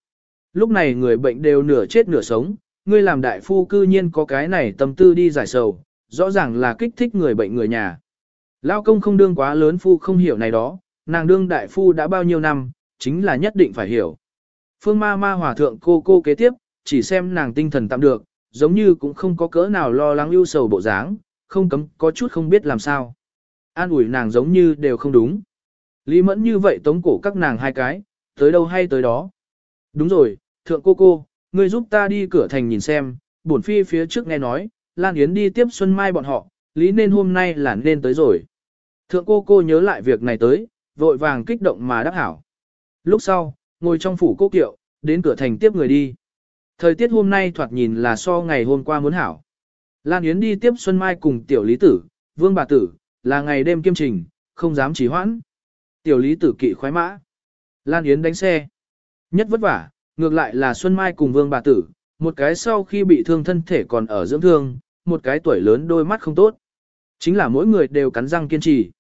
Lúc này người bệnh đều nửa chết nửa sống, ngươi làm đại phu cư nhiên có cái này tâm tư đi giải sầu, rõ ràng là kích thích người bệnh người nhà. Lao công không đương quá lớn phu không hiểu này đó, nàng đương đại phu đã bao nhiêu năm, chính là nhất định phải hiểu. Phương ma ma hòa thượng cô cô kế tiếp, chỉ xem nàng tinh thần tạm được, giống như cũng không có cỡ nào lo lắng ưu sầu bộ dáng, không cấm có chút không biết làm sao. An ủi nàng giống như đều không đúng. Lý mẫn như vậy tống cổ các nàng hai cái, tới đâu hay tới đó. Đúng rồi, thượng cô cô, ngươi giúp ta đi cửa thành nhìn xem, bổn phi phía trước nghe nói, Lan Yến đi tiếp Xuân Mai bọn họ, lý nên hôm nay là nên tới rồi. Thượng cô cô nhớ lại việc này tới, vội vàng kích động mà đáp hảo. Lúc sau, ngồi trong phủ cô kiệu, đến cửa thành tiếp người đi. Thời tiết hôm nay thoạt nhìn là so ngày hôm qua muốn hảo. Lan Yến đi tiếp Xuân Mai cùng tiểu lý tử, vương bà tử, là ngày đêm kiêm trình, không dám trì hoãn. Tiểu lý tử kỵ khoái mã. Lan Yến đánh xe. Nhất vất vả, ngược lại là Xuân Mai cùng vương bà tử, một cái sau khi bị thương thân thể còn ở dưỡng thương, một cái tuổi lớn đôi mắt không tốt. Chính là mỗi người đều cắn răng kiên trì.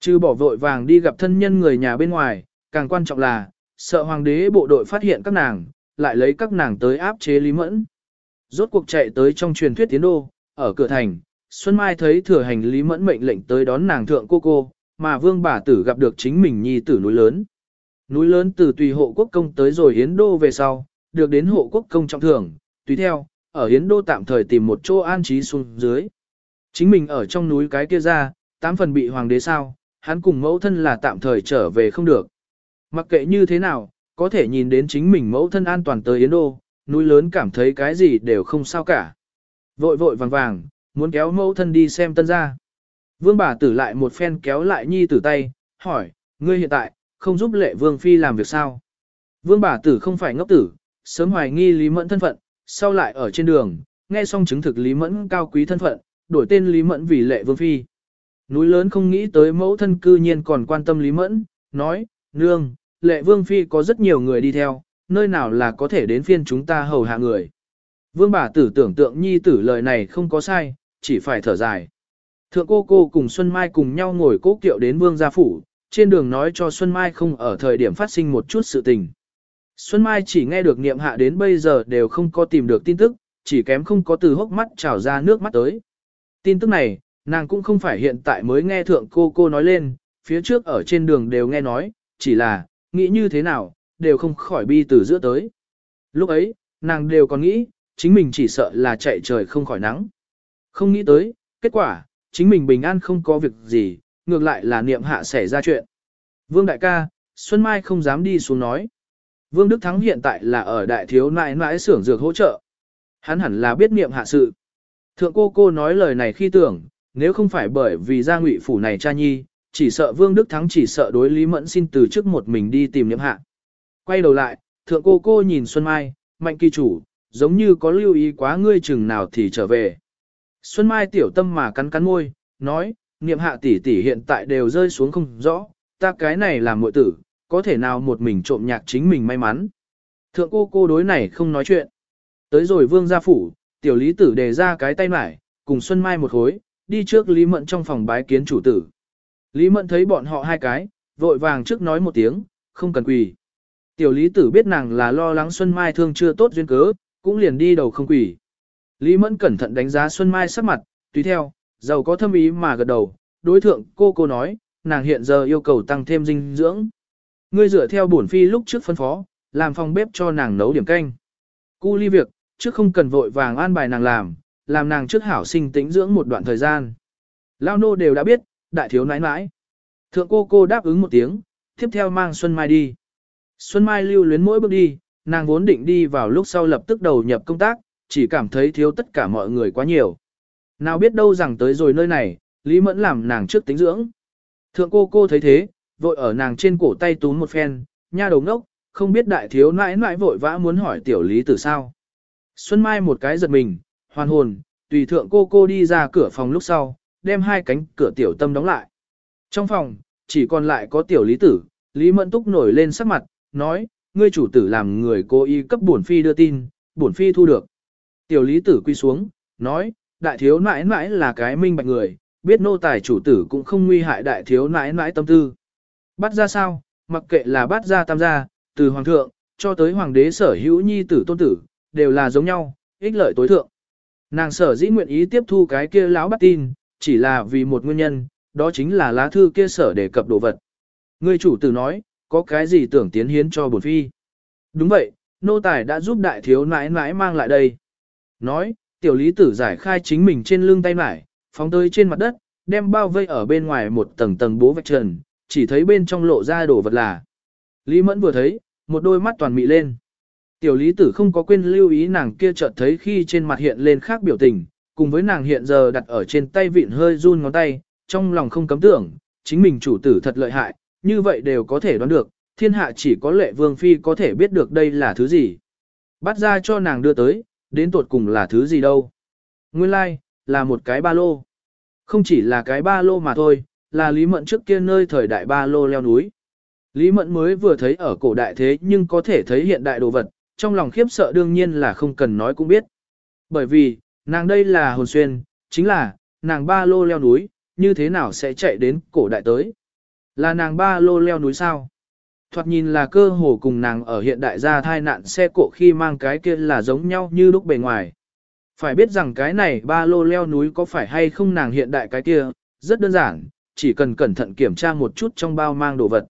Chứ bỏ vội vàng đi gặp thân nhân người nhà bên ngoài, càng quan trọng là, sợ hoàng đế bộ đội phát hiện các nàng, lại lấy các nàng tới áp chế Lý Mẫn. Rốt cuộc chạy tới trong truyền thuyết tiến đô, ở cửa thành, Xuân Mai thấy thừa hành Lý Mẫn mệnh lệnh tới đón nàng thượng cô cô, mà vương bà tử gặp được chính mình nhi tử núi lớn. Núi lớn từ tùy hộ quốc công tới rồi hiến đô về sau, được đến hộ quốc công trọng thưởng, tùy theo, ở hiến đô tạm thời tìm một chỗ an trí xuống dưới. Chính mình ở trong núi cái kia ra, tám phần bị hoàng đế sao, hắn cùng mẫu thân là tạm thời trở về không được. Mặc kệ như thế nào, có thể nhìn đến chính mình mẫu thân an toàn tới Yến Đô, núi lớn cảm thấy cái gì đều không sao cả. Vội vội vàng vàng, muốn kéo mẫu thân đi xem tân gia. Vương bà tử lại một phen kéo lại nhi tử tay, hỏi, ngươi hiện tại, không giúp lệ vương phi làm việc sao? Vương bà tử không phải ngốc tử, sớm hoài nghi Lý Mẫn thân phận, sau lại ở trên đường, nghe xong chứng thực Lý Mẫn cao quý thân phận, đổi tên Lý Mẫn vì lệ vương phi. Núi lớn không nghĩ tới mẫu thân cư nhiên còn quan tâm Lý Mẫn, nói, nương, lệ vương phi có rất nhiều người đi theo, nơi nào là có thể đến phiên chúng ta hầu hạ người. Vương bà tử tưởng tượng nhi tử lời này không có sai, chỉ phải thở dài. Thượng cô cô cùng Xuân Mai cùng nhau ngồi cố kiệu đến vương gia phủ, trên đường nói cho Xuân Mai không ở thời điểm phát sinh một chút sự tình. Xuân Mai chỉ nghe được niệm hạ đến bây giờ đều không có tìm được tin tức, chỉ kém không có từ hốc mắt trào ra nước mắt tới. Tin tức này, nàng cũng không phải hiện tại mới nghe thượng cô cô nói lên, phía trước ở trên đường đều nghe nói, chỉ là, nghĩ như thế nào, đều không khỏi bi từ giữa tới. Lúc ấy, nàng đều còn nghĩ, chính mình chỉ sợ là chạy trời không khỏi nắng. Không nghĩ tới, kết quả, chính mình bình an không có việc gì, ngược lại là niệm hạ xảy ra chuyện. Vương đại ca, Xuân Mai không dám đi xuống nói. Vương Đức Thắng hiện tại là ở đại thiếu nãi nãi xưởng dược hỗ trợ. Hắn hẳn là biết niệm hạ sự. Thượng cô cô nói lời này khi tưởng, nếu không phải bởi vì gia ngụy phủ này cha nhi, chỉ sợ Vương Đức Thắng chỉ sợ đối Lý Mẫn xin từ trước một mình đi tìm niệm hạ. Quay đầu lại, thượng cô cô nhìn Xuân Mai, mạnh kỳ chủ, giống như có lưu ý quá ngươi chừng nào thì trở về. Xuân Mai tiểu tâm mà cắn cắn môi, nói, niệm hạ tỷ tỷ hiện tại đều rơi xuống không rõ, ta cái này là muội tử, có thể nào một mình trộm nhạc chính mình may mắn. Thượng cô cô đối này không nói chuyện. Tới rồi vương gia phủ, tiểu lý tử đề ra cái tay mải, cùng Xuân Mai một hối, đi trước Lý Mận trong phòng bái kiến chủ tử. Lý Mận thấy bọn họ hai cái, vội vàng trước nói một tiếng, không cần quỳ. Tiểu lý tử biết nàng là lo lắng Xuân Mai thương chưa tốt duyên cớ, cũng liền đi đầu không quỳ. Lý Mẫn cẩn thận đánh giá Xuân Mai sắc mặt, tùy theo, giàu có thâm ý mà gật đầu, đối thượng cô cô nói, nàng hiện giờ yêu cầu tăng thêm dinh dưỡng. Ngươi dựa theo bổn phi lúc trước phân phó, làm phòng bếp cho nàng nấu điểm canh. Cu ly việc, trước không cần vội vàng an bài nàng làm, làm nàng trước hảo sinh tĩnh dưỡng một đoạn thời gian. Lao nô đều đã biết, đại thiếu nãi nãi. Thượng cô cô đáp ứng một tiếng, tiếp theo mang Xuân Mai đi. Xuân Mai lưu luyến mỗi bước đi, nàng vốn định đi vào lúc sau lập tức đầu nhập công tác, chỉ cảm thấy thiếu tất cả mọi người quá nhiều. Nào biết đâu rằng tới rồi nơi này, Lý Mẫn làm nàng trước tính dưỡng. Thượng cô cô thấy thế, vội ở nàng trên cổ tay túm một phen, nha đầu ngốc, không biết đại thiếu nãi nãi vội vã muốn hỏi tiểu lý tử sao. Xuân Mai một cái giật mình, hoàn hồn, tùy thượng cô cô đi ra cửa phòng lúc sau, đem hai cánh cửa tiểu tâm đóng lại. Trong phòng, chỉ còn lại có tiểu lý tử, Lý Mẫn Túc nổi lên sắc mặt, nói, ngươi chủ tử làm người cô y cấp bổn phi đưa tin, bổn phi thu được. Tiểu lý tử quy xuống, nói, đại thiếu nãi nãi là cái minh bạch người, biết nô tài chủ tử cũng không nguy hại đại thiếu nãi nãi tâm tư. Bắt ra sao, mặc kệ là bắt ra tam gia, từ hoàng thượng, cho tới hoàng đế sở hữu nhi tử tôn tử, đều là giống nhau, ích lợi tối thượng. Nàng sở dĩ nguyện ý tiếp thu cái kia lão bắt tin, chỉ là vì một nguyên nhân, đó chính là lá thư kia sở đề cập đồ vật. Người chủ tử nói, có cái gì tưởng tiến hiến cho bổn phi. Đúng vậy, nô tài đã giúp đại thiếu nãi nãi mang lại đây. Nói, tiểu lý tử giải khai chính mình trên lưng tay mải, phóng tới trên mặt đất, đem bao vây ở bên ngoài một tầng tầng bố vạch trần, chỉ thấy bên trong lộ ra đồ vật là. Lý mẫn vừa thấy, một đôi mắt toàn mị lên. Tiểu lý tử không có quên lưu ý nàng kia chợt thấy khi trên mặt hiện lên khác biểu tình, cùng với nàng hiện giờ đặt ở trên tay vịn hơi run ngón tay, trong lòng không cấm tưởng, chính mình chủ tử thật lợi hại, như vậy đều có thể đoán được, thiên hạ chỉ có lệ vương phi có thể biết được đây là thứ gì. Bắt ra cho nàng đưa tới, đến tột cùng là thứ gì đâu. Nguyên lai, like, là một cái ba lô. Không chỉ là cái ba lô mà thôi, là Lý Mận trước kia nơi thời đại ba lô leo núi. Lý Mận mới vừa thấy ở cổ đại thế nhưng có thể thấy hiện đại đồ vật, trong lòng khiếp sợ đương nhiên là không cần nói cũng biết. Bởi vì, nàng đây là hồn xuyên, chính là, nàng ba lô leo núi, như thế nào sẽ chạy đến cổ đại tới. Là nàng ba lô leo núi sao? Thoạt nhìn là cơ hồ cùng nàng ở hiện đại gia thai nạn xe cộ khi mang cái kia là giống nhau như lúc bề ngoài. Phải biết rằng cái này ba lô leo núi có phải hay không nàng hiện đại cái kia, rất đơn giản, chỉ cần cẩn thận kiểm tra một chút trong bao mang đồ vật.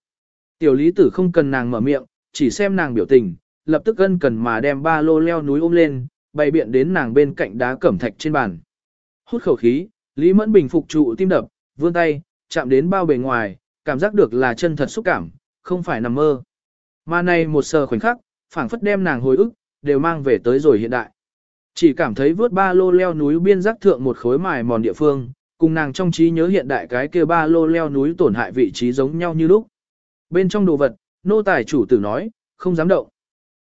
Tiểu lý tử không cần nàng mở miệng, chỉ xem nàng biểu tình, lập tức ân cần mà đem ba lô leo núi ôm lên, bày biện đến nàng bên cạnh đá cẩm thạch trên bàn. Hút khẩu khí, Lý Mẫn Bình phục trụ tim đập, vươn tay, chạm đến bao bề ngoài, cảm giác được là chân thật xúc cảm, không phải nằm mơ. Mà này một sờ khoảnh khắc, phảng phất đem nàng hồi ức, đều mang về tới rồi hiện đại. Chỉ cảm thấy vớt ba lô leo núi biên giác thượng một khối mài mòn địa phương, cùng nàng trong trí nhớ hiện đại cái kia ba lô leo núi tổn hại vị trí giống nhau như lúc. Bên trong đồ vật, nô tài chủ tử nói, không dám động.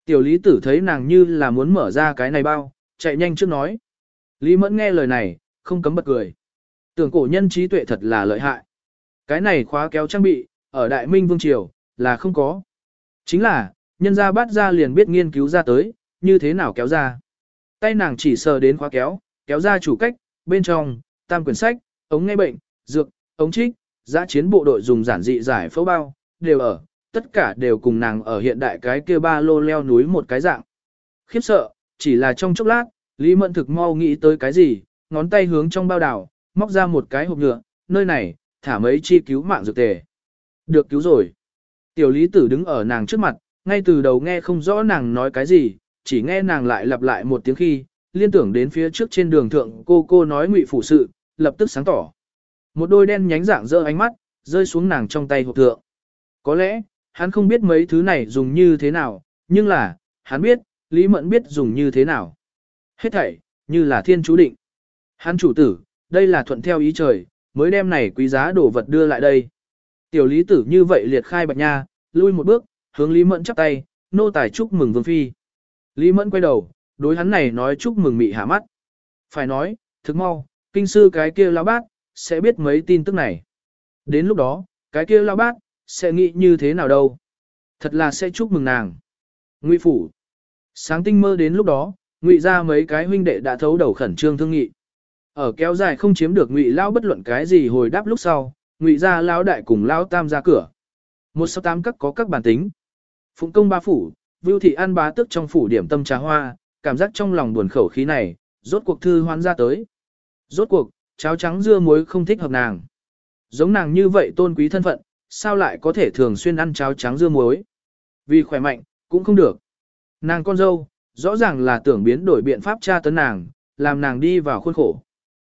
Tiểu lý tử thấy nàng như là muốn mở ra cái này bao, chạy nhanh trước nói. Lý mẫn nghe lời này, không cấm bật cười. Tưởng cổ nhân trí tuệ thật là lợi hại. Cái này khóa kéo trang bị, ở Đại Minh Vương Triều, là không có. Chính là, nhân ra bắt ra liền biết nghiên cứu ra tới, như thế nào kéo ra. Tay nàng chỉ sờ đến khóa kéo, kéo ra chủ cách, bên trong, tam quyển sách, ống ngay bệnh, dược, ống trích, giã chiến bộ đội dùng giản dị giải phẫu bao, đều ở, tất cả đều cùng nàng ở hiện đại cái kia ba lô leo núi một cái dạng. Khiếp sợ, chỉ là trong chốc lát, Lý Mẫn thực mau nghĩ tới cái gì, ngón tay hướng trong bao đảo, móc ra một cái hộp nhựa, nơi này, thả mấy chi cứu mạng dược tề. Được cứu rồi. Tiểu lý tử đứng ở nàng trước mặt, ngay từ đầu nghe không rõ nàng nói cái gì, chỉ nghe nàng lại lặp lại một tiếng khi, liên tưởng đến phía trước trên đường thượng cô cô nói ngụy phủ sự, lập tức sáng tỏ. Một đôi đen nhánh dạng dơ ánh mắt, rơi xuống nàng trong tay hộp thượng. Có lẽ, hắn không biết mấy thứ này dùng như thế nào, nhưng là, hắn biết, Lý Mẫn biết dùng như thế nào. Hết thảy, như là thiên chú định. Hắn chủ tử, đây là thuận theo ý trời, mới đem này quý giá đồ vật đưa lại đây. Tiểu lý tử như vậy liệt khai bạch nha, lui một bước, hướng Lý Mẫn chắp tay, nô tài chúc mừng vương phi. Lý Mẫn quay đầu, đối hắn này nói chúc mừng mị hạ mắt. Phải nói, thực mau, kinh sư cái kia lão bát, sẽ biết mấy tin tức này. Đến lúc đó, cái kia lão bát, sẽ nghĩ như thế nào đâu. Thật là sẽ chúc mừng nàng. Ngụy phủ. Sáng tinh mơ đến lúc đó, ngụy ra mấy cái huynh đệ đã thấu đầu khẩn trương thương nghị. Ở kéo dài không chiếm được ngụy lao bất luận cái gì hồi đáp lúc sau, ngụy gia lão đại cùng lão tam ra cửa. Một sáu tám các có các bản tính. Phụng công ba phủ, vưu thị ăn bá tức trong phủ điểm tâm trà hoa, cảm giác trong lòng buồn khẩu khí này, rốt cuộc thư hoán ra tới. Rốt cuộc, cháo trắng dưa muối không thích hợp nàng. Giống nàng như vậy tôn quý thân phận, sao lại có thể thường xuyên ăn cháo trắng dưa muối. Vì khỏe mạnh, cũng không được. Nàng con dâu, rõ ràng là tưởng biến đổi biện pháp tra tấn nàng, làm nàng đi vào khuôn khổ.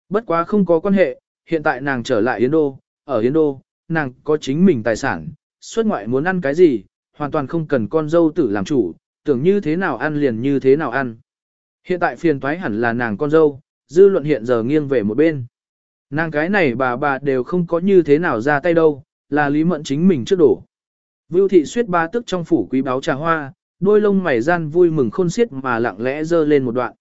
Bất quá không có quan hệ, hiện tại nàng trở lại Yến Đô, ở Yến Đô, nàng có chính mình tài sản, xuất ngoại muốn ăn cái gì, hoàn toàn không cần con dâu tử làm chủ, tưởng như thế nào ăn liền như thế nào ăn. Hiện tại phiền toái hẳn là nàng con dâu, dư luận hiện giờ nghiêng về một bên. Nàng cái này bà bà đều không có như thế nào ra tay đâu, là lý mận chính mình trước đổ. Vưu thị suyết ba tức trong phủ quý báo trà hoa, đôi lông mày gian vui mừng khôn xiết mà lặng lẽ dơ lên một đoạn.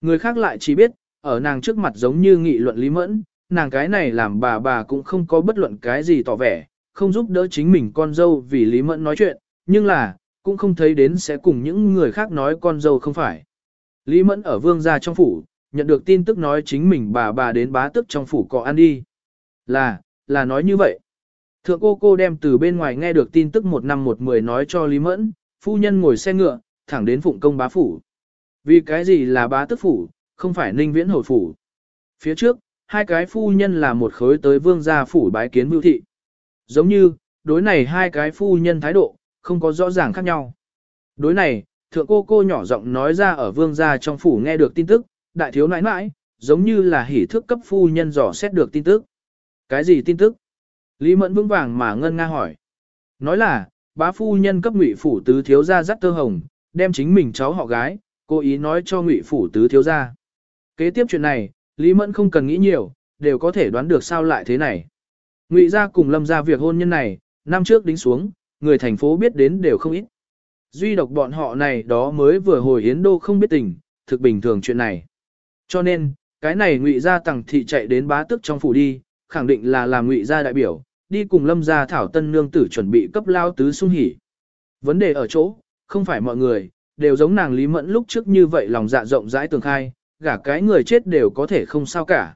Người khác lại chỉ biết, ở nàng trước mặt giống như nghị luận lý mẫn, nàng cái này làm bà bà cũng không có bất luận cái gì tỏ vẻ, không giúp đỡ chính mình con dâu vì lý mẫn nói chuyện, nhưng là, cũng không thấy đến sẽ cùng những người khác nói con dâu không phải. Lý mẫn ở vương gia trong phủ, nhận được tin tức nói chính mình bà bà đến bá tức trong phủ có ăn đi. Là, là nói như vậy. Thượng cô cô đem từ bên ngoài nghe được tin tức một năm một mười nói cho Lý Mẫn, phu nhân ngồi xe ngựa, thẳng đến phụng công bá phủ. Vì cái gì là bá tức phủ, không phải ninh viễn hồi phủ. Phía trước, hai cái phu nhân là một khối tới vương gia phủ bái kiến mưu thị. Giống như, đối này hai cái phu nhân thái độ, không có rõ ràng khác nhau. Đối này, thượng cô cô nhỏ giọng nói ra ở vương gia trong phủ nghe được tin tức, đại thiếu nãi nãi, giống như là hỉ thức cấp phu nhân dò xét được tin tức. Cái gì tin tức? Lý Mẫn vững vàng mà ngân nga hỏi. Nói là, bá phu nhân cấp ngụy phủ tứ thiếu gia dắt tơ hồng, đem chính mình cháu họ gái, cố ý nói cho ngụy phủ tứ thiếu gia. Kế tiếp chuyện này, Lý Mẫn không cần nghĩ nhiều, đều có thể đoán được sao lại thế này. Ngụy gia cùng lâm gia việc hôn nhân này, năm trước đính xuống, người thành phố biết đến đều không ít. Duy độc bọn họ này đó mới vừa hồi hiến Đô không biết tình, thực bình thường chuyện này. Cho nên, cái này ngụy gia tặng thị chạy đến bá Tước trong phủ đi, khẳng định là làm ngụy gia đại biểu, đi cùng lâm gia thảo tân nương tử chuẩn bị cấp lao tứ sung hỉ. Vấn đề ở chỗ, không phải mọi người, đều giống nàng Lý Mẫn lúc trước như vậy lòng dạ rộng rãi tường khai, gả cái người chết đều có thể không sao cả.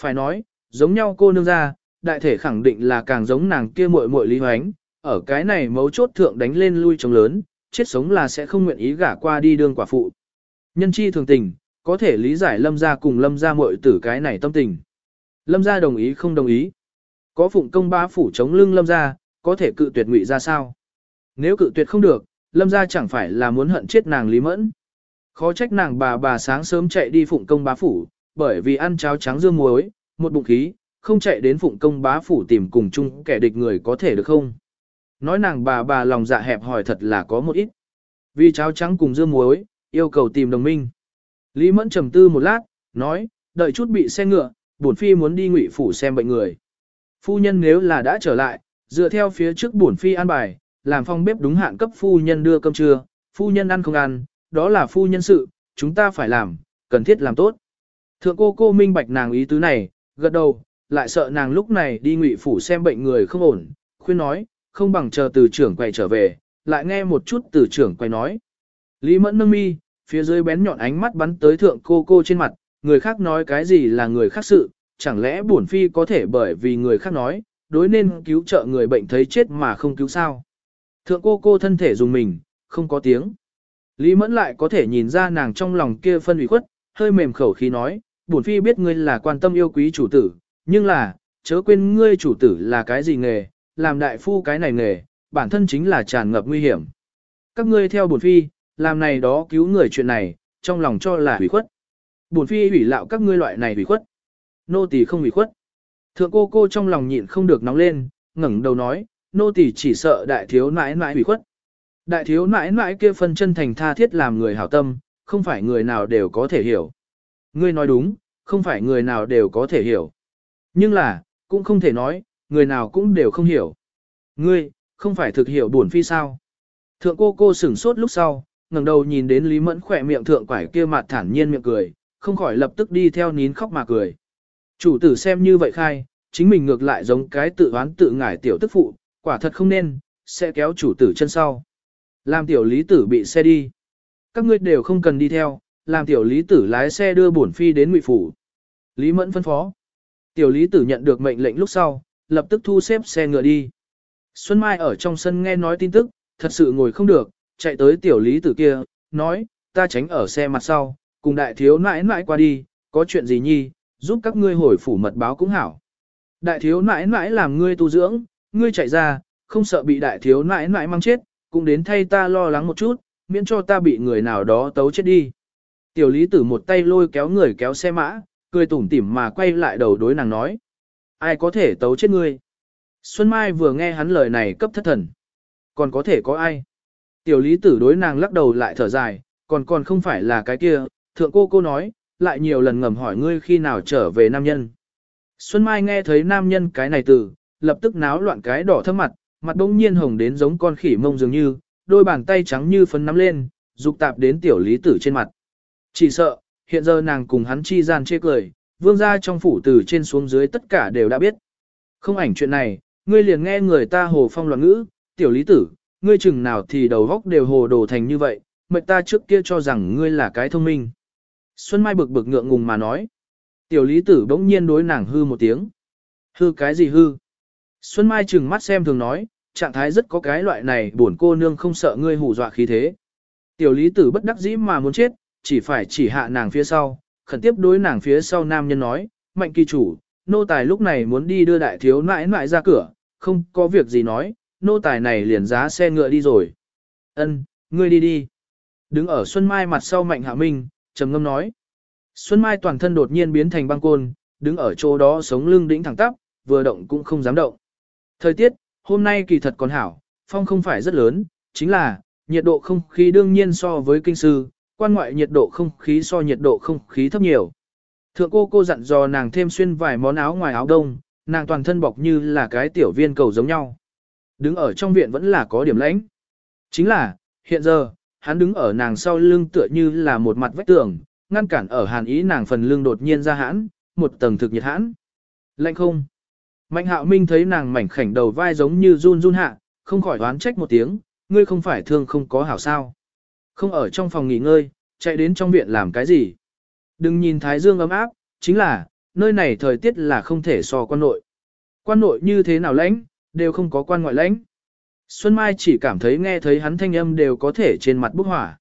Phải nói, giống nhau cô nương gia, đại thể khẳng định là càng giống nàng kia muội muội Lý Hoánh, ở cái này mấu chốt thượng đánh lên lui chống lớn, chết sống là sẽ không nguyện ý gả qua đi đương quả phụ. Nhân chi thường tình, có thể lý giải lâm gia cùng lâm gia muội tử cái này tâm tình. Lâm gia đồng ý không đồng ý. Có phụng công bá phủ chống lưng lâm gia, có thể cự tuyệt ngụy ra sao? Nếu cự tuyệt không được, lâm gia chẳng phải là muốn hận chết nàng Lý Mẫn. Khó trách nàng bà bà sáng sớm chạy đi phụng công bá phủ, bởi vì ăn cháo trắng dương muối, một bụng khí, không chạy đến phụng công bá phủ tìm cùng chung kẻ địch người có thể được không? Nói nàng bà bà lòng dạ hẹp hỏi thật là có một ít. Vì cháo trắng cùng dương muối, yêu cầu tìm đồng minh. Lý Mẫn trầm tư một lát, nói, đợi chút bị xe ngựa, bổn phi muốn đi ngụy phủ xem bệnh người. Phu nhân nếu là đã trở lại, dựa theo phía trước bổn phi an bài, làm phong bếp đúng hạn cấp phu nhân đưa cơm trưa, phu nhân ăn không ăn, đó là phu nhân sự, chúng ta phải làm, cần thiết làm tốt. Thượng cô cô minh bạch nàng ý tứ này, gật đầu, lại sợ nàng lúc này đi ngụy phủ xem bệnh người không ổn, khuyên nói, không bằng chờ từ trưởng quay trở về, lại nghe một chút từ trưởng quay nói. Lý mẫn nâng mi, phía dưới bén nhọn ánh mắt bắn tới thượng cô cô trên mặt, người khác nói cái gì là người khác sự, chẳng lẽ bổn phi có thể bởi vì người khác nói, đối nên cứu trợ người bệnh thấy chết mà không cứu sao. Thượng cô cô thân thể dùng mình, không có tiếng. Lý mẫn lại có thể nhìn ra nàng trong lòng kia phân ủy khuất, hơi mềm khẩu khí nói, bổn phi biết ngươi là quan tâm yêu quý chủ tử, nhưng là, chớ quên ngươi chủ tử là cái gì nghề, làm đại phu cái này nghề, bản thân chính là tràn ngập nguy hiểm. Các ngươi theo bổn phi, làm này đó cứu người chuyện này, trong lòng cho là ủy khuất. Bổn phi ủy lạo các ngươi loại này ủy khuất. Nô tỳ không ủy khuất. Thượng cô cô trong lòng nhịn không được nóng lên, ngẩng đầu nói, nô tỳ chỉ sợ đại thiếu nãi nãi ủy khuất. Đại thiếu nãi nãi kia phân chân thành tha thiết làm người hảo tâm, không phải người nào đều có thể hiểu. Ngươi nói đúng, không phải người nào đều có thể hiểu. Nhưng là, cũng không thể nói, người nào cũng đều không hiểu. Ngươi, không phải thực hiểu buồn phi sao. Thượng cô cô sửng sốt lúc sau, ngẩng đầu nhìn đến Lý Mẫn khỏe miệng thượng quải kia mặt thản nhiên miệng cười, không khỏi lập tức đi theo nín khóc mà cười. Chủ tử xem như vậy khai, chính mình ngược lại giống cái tự oán tự ngải tiểu tức phụ, quả thật không nên, sẽ kéo chủ tử chân sau. Làm tiểu lý tử bị xe đi. Các ngươi đều không cần đi theo, làm tiểu lý tử lái xe đưa bổn phi đến ngụy phủ. Lý Mẫn phân phó. Tiểu lý tử nhận được mệnh lệnh lúc sau, lập tức thu xếp xe ngựa đi. Xuân Mai ở trong sân nghe nói tin tức, thật sự ngồi không được, chạy tới tiểu lý tử kia, nói, ta tránh ở xe mặt sau, cùng đại thiếu nãi nãi qua đi, có chuyện gì nhi, giúp các ngươi hồi phủ mật báo cũng hảo. Đại thiếu nãi nãi làm ngươi tu dưỡng, ngươi chạy ra, không sợ bị đại thiếu nãi nãi mang chết, cũng đến thay ta lo lắng một chút, miễn cho ta bị người nào đó tấu chết đi. Tiểu lý tử một tay lôi kéo người kéo xe mã, cười tủm tỉm mà quay lại đầu đối nàng nói. Ai có thể tấu chết ngươi? Xuân Mai vừa nghe hắn lời này cấp thất thần. Còn có thể có ai? Tiểu lý tử đối nàng lắc đầu lại thở dài, còn còn không phải là cái kia, thượng cô cô nói, lại nhiều lần ngầm hỏi ngươi khi nào trở về nam nhân. Xuân Mai nghe thấy nam nhân cái này từ, lập tức náo loạn cái đỏ thơm mặt, mặt bỗng nhiên hồng đến giống con khỉ mông dường như, đôi bàn tay trắng như phấn nắm lên, dục tạp đến tiểu lý tử trên mặt. Chỉ sợ, hiện giờ nàng cùng hắn chi gian chê cười, vương gia trong phủ từ trên xuống dưới tất cả đều đã biết. Không ảnh chuyện này, ngươi liền nghe người ta hồ phong loạn ngữ, tiểu lý tử, ngươi chừng nào thì đầu góc đều hồ đồ thành như vậy, mệnh ta trước kia cho rằng ngươi là cái thông minh. Xuân Mai bực bực ngượng ngùng mà nói. Tiểu lý tử bỗng nhiên đối nàng hư một tiếng. Hư cái gì hư? Xuân Mai chừng mắt xem thường nói, trạng thái rất có cái loại này buồn cô nương không sợ ngươi hù dọa khí thế. Tiểu lý tử bất đắc dĩ mà muốn chết, chỉ phải chỉ hạ nàng phía sau, khẩn tiếp đối nàng phía sau nam nhân nói, mạnh kỳ chủ, nô tài lúc này muốn đi đưa đại thiếu nãi nãi ra cửa, không có việc gì nói, nô tài này liền giá xe ngựa đi rồi. Ân, ngươi đi đi. Đứng ở Xuân Mai mặt sau Mạnh Hạ Minh, trầm ngâm nói. Xuân Mai toàn thân đột nhiên biến thành băng côn, đứng ở chỗ đó sống lưng đĩnh thẳng tắp, vừa động cũng không dám động. Thời tiết, hôm nay kỳ thật còn hảo, phong không phải rất lớn, chính là, nhiệt độ không khí đương nhiên so với kinh sư, quan ngoại nhiệt độ không khí so nhiệt độ không khí thấp nhiều. Thượng cô cô dặn dò nàng thêm xuyên vài món áo ngoài áo đông, nàng toàn thân bọc như là cái tiểu viên cầu giống nhau. Đứng ở trong viện vẫn là có điểm lãnh. Chính là, hiện giờ, hắn đứng ở nàng sau lưng tựa như là một mặt vách tường, ngăn cản ở hàn ý nàng phần lưng đột nhiên ra hãn, một tầng thực nhiệt hãn. Lạnh không? Mạnh hạo minh thấy nàng mảnh khảnh đầu vai giống như run run hạ, không khỏi đoán trách một tiếng, ngươi không phải thương không có hảo sao. Không ở trong phòng nghỉ ngơi, chạy đến trong viện làm cái gì. Đừng nhìn thái dương ấm áp, chính là, nơi này thời tiết là không thể so quan nội. Quan nội như thế nào lãnh, đều không có quan ngoại lãnh. Xuân Mai chỉ cảm thấy nghe thấy hắn thanh âm đều có thể trên mặt bốc hỏa.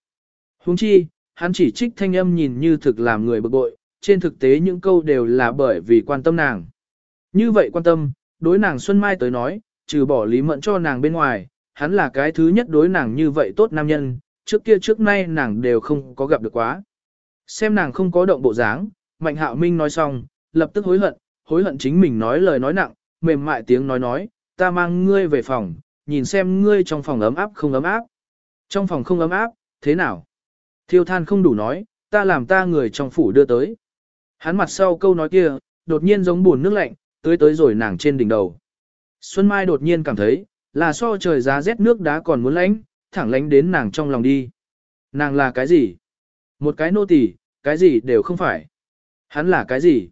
Huống chi, hắn chỉ trích thanh âm nhìn như thực làm người bực bội, trên thực tế những câu đều là bởi vì quan tâm nàng. Như vậy quan tâm, đối nàng Xuân Mai tới nói, trừ bỏ lý mẫn cho nàng bên ngoài, hắn là cái thứ nhất đối nàng như vậy tốt nam nhân, trước kia trước nay nàng đều không có gặp được quá. Xem nàng không có động bộ dáng, Mạnh Hạo Minh nói xong, lập tức hối hận, hối hận chính mình nói lời nói nặng, mềm mại tiếng nói nói, ta mang ngươi về phòng, nhìn xem ngươi trong phòng ấm áp không ấm áp. Trong phòng không ấm áp, thế nào? Thiêu than không đủ nói, ta làm ta người trong phủ đưa tới. Hắn mặt sau câu nói kia, đột nhiên giống buồn nước lạnh, tới tới rồi nàng trên đỉnh đầu. Xuân Mai đột nhiên cảm thấy, là so trời giá rét nước đá còn muốn lánh, thẳng lánh đến nàng trong lòng đi. Nàng là cái gì? Một cái nô tỳ, cái gì đều không phải. Hắn là cái gì?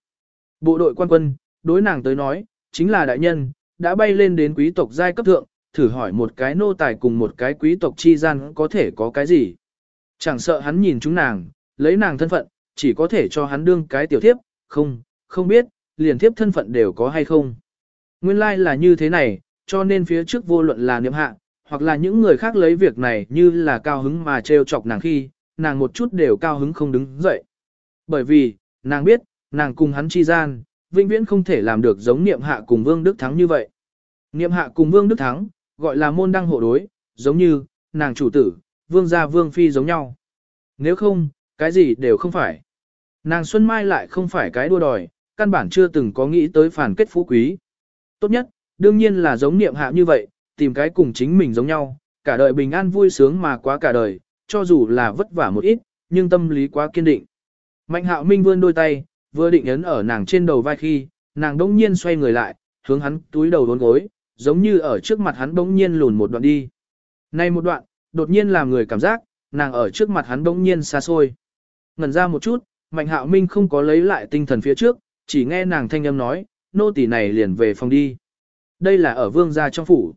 Bộ đội quan quân, đối nàng tới nói, chính là đại nhân, đã bay lên đến quý tộc giai cấp thượng, thử hỏi một cái nô tài cùng một cái quý tộc chi gian có thể có cái gì. Chẳng sợ hắn nhìn chúng nàng, lấy nàng thân phận, chỉ có thể cho hắn đương cái tiểu thiếp, không, không biết, liền thiếp thân phận đều có hay không. Nguyên lai like là như thế này, cho nên phía trước vô luận là niệm hạ, hoặc là những người khác lấy việc này như là cao hứng mà trêu chọc nàng khi, nàng một chút đều cao hứng không đứng dậy. Bởi vì, nàng biết, nàng cùng hắn chi gian, vĩnh viễn không thể làm được giống niệm hạ cùng Vương Đức Thắng như vậy. Niệm hạ cùng Vương Đức Thắng, gọi là môn đăng hộ đối, giống như, nàng chủ tử, Vương gia Vương Phi giống nhau. Nếu không, cái gì đều không phải. Nàng Xuân Mai lại không phải cái đua đòi, căn bản chưa từng có nghĩ tới phản kết phú quý. Tốt nhất, đương nhiên là giống niệm hạ như vậy, tìm cái cùng chính mình giống nhau, cả đời bình an vui sướng mà quá cả đời, cho dù là vất vả một ít, nhưng tâm lý quá kiên định. Mạnh hạo minh vươn đôi tay, vừa định ấn ở nàng trên đầu vai khi, nàng đống nhiên xoay người lại, hướng hắn túi đầu đốn gối, giống như ở trước mặt hắn đống nhiên lùn một đoạn đi. Nay một đoạn, đột nhiên làm người cảm giác, nàng ở trước mặt hắn đống nhiên xa xôi. Ngần ra một chút, mạnh hạo minh không có lấy lại tinh thần phía trước, chỉ nghe nàng thanh âm nói, nô tỳ này liền về phòng đi. Đây là ở vương gia trong phủ.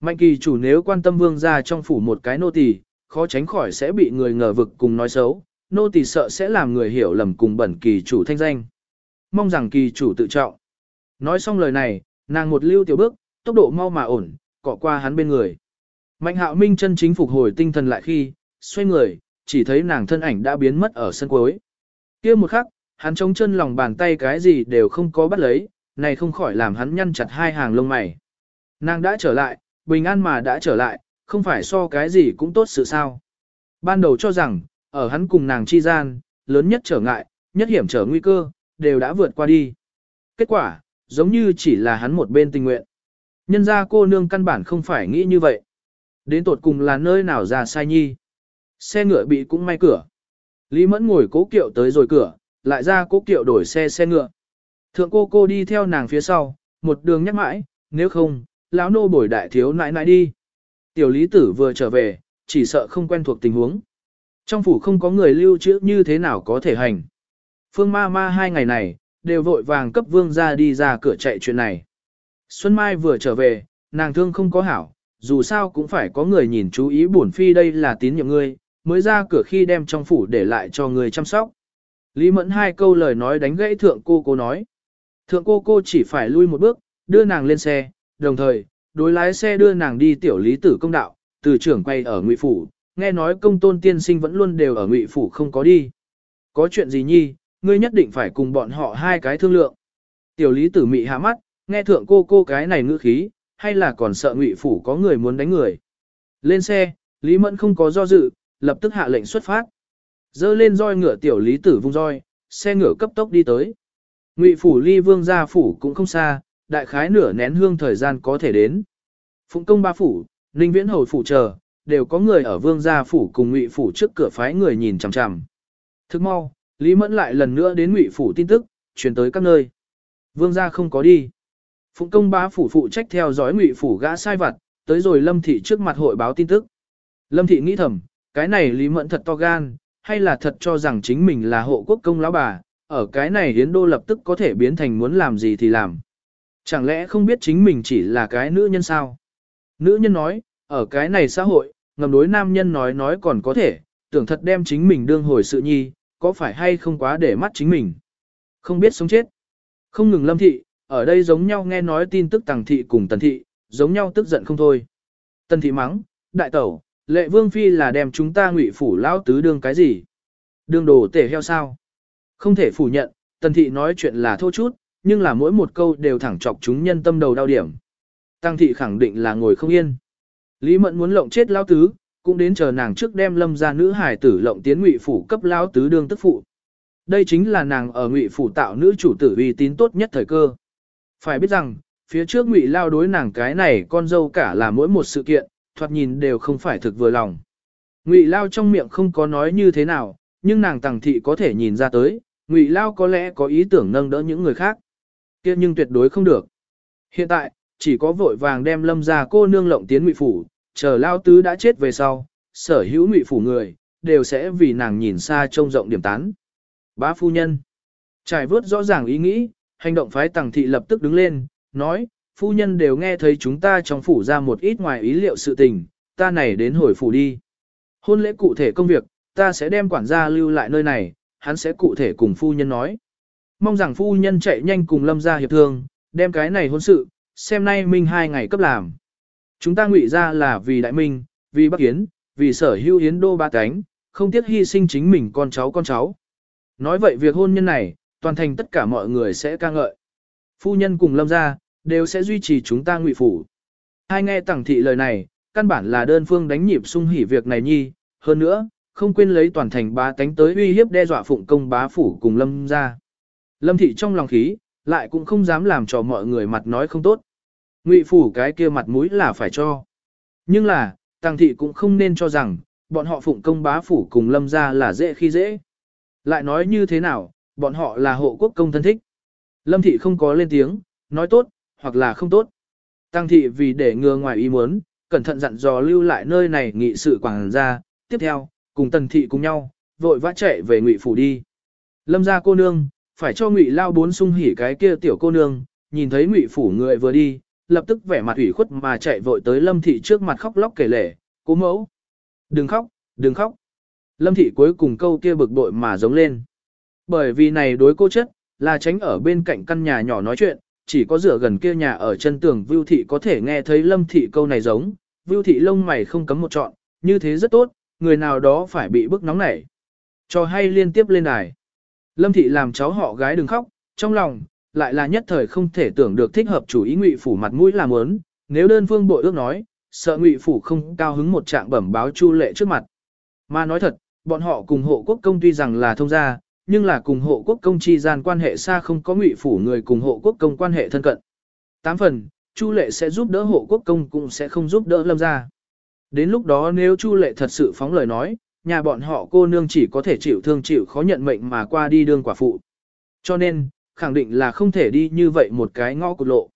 Mạnh kỳ chủ nếu quan tâm vương gia trong phủ một cái nô tỳ, khó tránh khỏi sẽ bị người ngờ vực cùng nói xấu, nô tỳ sợ sẽ làm người hiểu lầm cùng bẩn kỳ chủ thanh danh. Mong rằng kỳ chủ tự trọng. Nói xong lời này, nàng một lưu tiểu bước, tốc độ mau mà ổn, cọ qua hắn bên người. Mạnh hạo minh chân chính phục hồi tinh thần lại khi, xoay người, chỉ thấy nàng thân ảnh đã biến mất ở sân cuối. kia một khắc, hắn chống chân lòng bàn tay cái gì đều không có bắt lấy, này không khỏi làm hắn nhăn chặt hai hàng lông mày. Nàng đã trở lại, bình an mà đã trở lại, không phải so cái gì cũng tốt sự sao. Ban đầu cho rằng, ở hắn cùng nàng chi gian, lớn nhất trở ngại, nhất hiểm trở nguy cơ, đều đã vượt qua đi. Kết quả, giống như chỉ là hắn một bên tình nguyện. Nhân ra cô nương căn bản không phải nghĩ như vậy. Đến tột cùng là nơi nào ra sai nhi. Xe ngựa bị cũng may cửa. Lý Mẫn ngồi cố kiệu tới rồi cửa, lại ra cố kiệu đổi xe xe ngựa. Thượng cô cô đi theo nàng phía sau, một đường nhắc mãi, nếu không, lão nô bồi đại thiếu nãi nãi đi. Tiểu lý tử vừa trở về, chỉ sợ không quen thuộc tình huống. Trong phủ không có người lưu trữ như thế nào có thể hành. Phương ma ma hai ngày này, đều vội vàng cấp vương ra đi ra cửa chạy chuyện này. Xuân Mai vừa trở về, nàng thương không có hảo, dù sao cũng phải có người nhìn chú ý bổn phi đây là tín nhiệm ngươi, mới ra cửa khi đem trong phủ để lại cho người chăm sóc. Lý Mẫn hai câu lời nói đánh gãy thượng cô cô nói. Thượng cô cô chỉ phải lui một bước, đưa nàng lên xe, đồng thời, đối lái xe đưa nàng đi tiểu lý tử công đạo, từ trưởng quay ở ngụy phủ, nghe nói công tôn tiên sinh vẫn luôn đều ở ngụy phủ không có đi. Có chuyện gì nhi, ngươi nhất định phải cùng bọn họ hai cái thương lượng. Tiểu lý tử mị hạ mắt, nghe thượng cô cô cái này ngữ khí, hay là còn sợ ngụy phủ có người muốn đánh người. Lên xe, Lý Mẫn không có do dự, lập tức hạ lệnh xuất phát. Dơ lên roi ngựa tiểu lý tử vung roi, xe ngựa cấp tốc đi tới. Ngụy phủ ly vương gia phủ cũng không xa, đại khái nửa nén hương thời gian có thể đến. Phụng công ba phủ, Ninh Viễn Hầu phủ chờ, đều có người ở vương gia phủ cùng Ngụy phủ trước cửa phái người nhìn chằm chằm. Thức mau, Lý Mẫn lại lần nữa đến Ngụy phủ tin tức, truyền tới các nơi. Vương gia không có đi. Phụng công ba phủ phụ trách theo dõi Ngụy phủ gã sai vặt, tới rồi Lâm thị trước mặt hội báo tin tức. Lâm thị nghĩ thầm, cái này Lý Mẫn thật to gan, hay là thật cho rằng chính mình là hộ quốc công lão bà, ở cái này hiến đô lập tức có thể biến thành muốn làm gì thì làm. Chẳng lẽ không biết chính mình chỉ là cái nữ nhân sao? Nữ nhân nói, ở cái này xã hội, ngầm đối nam nhân nói nói còn có thể, tưởng thật đem chính mình đương hồi sự nhi, có phải hay không quá để mắt chính mình. Không biết sống chết. Không ngừng lâm thị, ở đây giống nhau nghe nói tin tức tàng thị cùng tần thị, giống nhau tức giận không thôi. Tần thị mắng, đại tẩu, lệ vương phi là đem chúng ta ngụy phủ lão tứ đương cái gì? Đương đồ tể heo sao? Không thể phủ nhận, tần thị nói chuyện là thô chút, nhưng là mỗi một câu đều thẳng chọc chúng nhân tâm đầu đau điểm. Tăng thị khẳng định là ngồi không yên. Lý mẫn muốn lộng chết lão tứ, cũng đến chờ nàng trước đem lâm ra nữ hải tử lộng tiến ngụy phủ cấp lão tứ đương tức phụ. Đây chính là nàng ở ngụy phủ tạo nữ chủ tử uy tín tốt nhất thời cơ. Phải biết rằng, phía trước ngụy lao đối nàng cái này con dâu cả là mỗi một sự kiện, thoạt nhìn đều không phải thực vừa lòng. Ngụy lao trong miệng không có nói như thế nào, nhưng nàng Tằng thị có thể nhìn ra tới, ngụy lao có lẽ có ý tưởng nâng đỡ những người khác. kia nhưng tuyệt đối không được. Hiện tại, chỉ có vội vàng đem lâm ra cô nương lộng tiến ngụy phủ, chờ lao tứ đã chết về sau, sở hữu ngụy phủ người, đều sẽ vì nàng nhìn xa trông rộng điểm tán. Bá phu nhân. Trải vớt rõ ràng ý nghĩ, hành động phái Tằng thị lập tức đứng lên, nói, phu nhân đều nghe thấy chúng ta trong phủ ra một ít ngoài ý liệu sự tình, ta này đến hồi phủ đi. Hôn lễ cụ thể công việc, ta sẽ đem quản gia lưu lại nơi này, hắn sẽ cụ thể cùng phu nhân nói. Mong rằng phu nhân chạy nhanh cùng lâm gia hiệp thương, đem cái này hôn sự, xem nay minh hai ngày cấp làm. Chúng ta ngụy ra là vì đại minh, vì bắc hiến, vì sở hữu hiến đô ba cánh, không tiếc hy sinh chính mình con cháu con cháu. Nói vậy việc hôn nhân này, toàn thành tất cả mọi người sẽ ca ngợi. Phu nhân cùng lâm gia, đều sẽ duy trì chúng ta ngụy phủ. Hai nghe tẳng thị lời này, căn bản là đơn phương đánh nhịp sung hỉ việc này nhi, hơn nữa, không quên lấy toàn thành bá tánh tới uy hiếp đe dọa phụng công bá phủ cùng lâm gia. Lâm thị trong lòng khí, lại cũng không dám làm cho mọi người mặt nói không tốt. Ngụy phủ cái kia mặt mũi là phải cho. Nhưng là, tăng thị cũng không nên cho rằng, bọn họ phụng công bá phủ cùng lâm gia là dễ khi dễ. Lại nói như thế nào, bọn họ là hộ quốc công thân thích. Lâm thị không có lên tiếng, nói tốt, hoặc là không tốt. Tăng thị vì để ngừa ngoài ý muốn, cẩn thận dặn dò lưu lại nơi này nghị sự quảng ra, tiếp theo, cùng tần thị cùng nhau, vội vã chạy về ngụy phủ đi. Lâm gia cô nương, phải cho ngụy lao bốn sung hỉ cái kia tiểu cô nương, nhìn thấy ngụy phủ người vừa đi, lập tức vẻ mặt ủy khuất mà chạy vội tới lâm thị trước mặt khóc lóc kể lể, cố mẫu. Đừng khóc, đừng khóc. Lâm thị cuối cùng câu kia bực bội mà giống lên. Bởi vì này đối cô chất, là tránh ở bên cạnh căn nhà nhỏ nói chuyện, chỉ có dựa gần kia nhà ở chân tường Vưu Thị có thể nghe thấy Lâm Thị câu này giống, Vưu Thị lông mày không cấm một chọn, như thế rất tốt, người nào đó phải bị bức nóng nảy. Cho hay liên tiếp lên đài. Lâm Thị làm cháu họ gái đừng khóc, trong lòng, lại là nhất thời không thể tưởng được thích hợp chủ ý ngụy phủ mặt mũi làm ớn, nếu đơn phương bội ước nói, sợ ngụy phủ không cao hứng một trạng bẩm báo chu lệ trước mặt. Mà nói thật, bọn họ cùng hộ quốc công tuy rằng là thông gia, nhưng là cùng hộ quốc công chi gian quan hệ xa không có ngụy phủ người cùng hộ quốc công quan hệ thân cận. Tám phần, Chu lệ sẽ giúp đỡ hộ quốc công cũng sẽ không giúp đỡ lâm gia. Đến lúc đó nếu Chu lệ thật sự phóng lời nói, nhà bọn họ cô nương chỉ có thể chịu thương chịu khó nhận mệnh mà qua đi đương quả phụ. Cho nên, khẳng định là không thể đi như vậy một cái ngõ cụt lộ.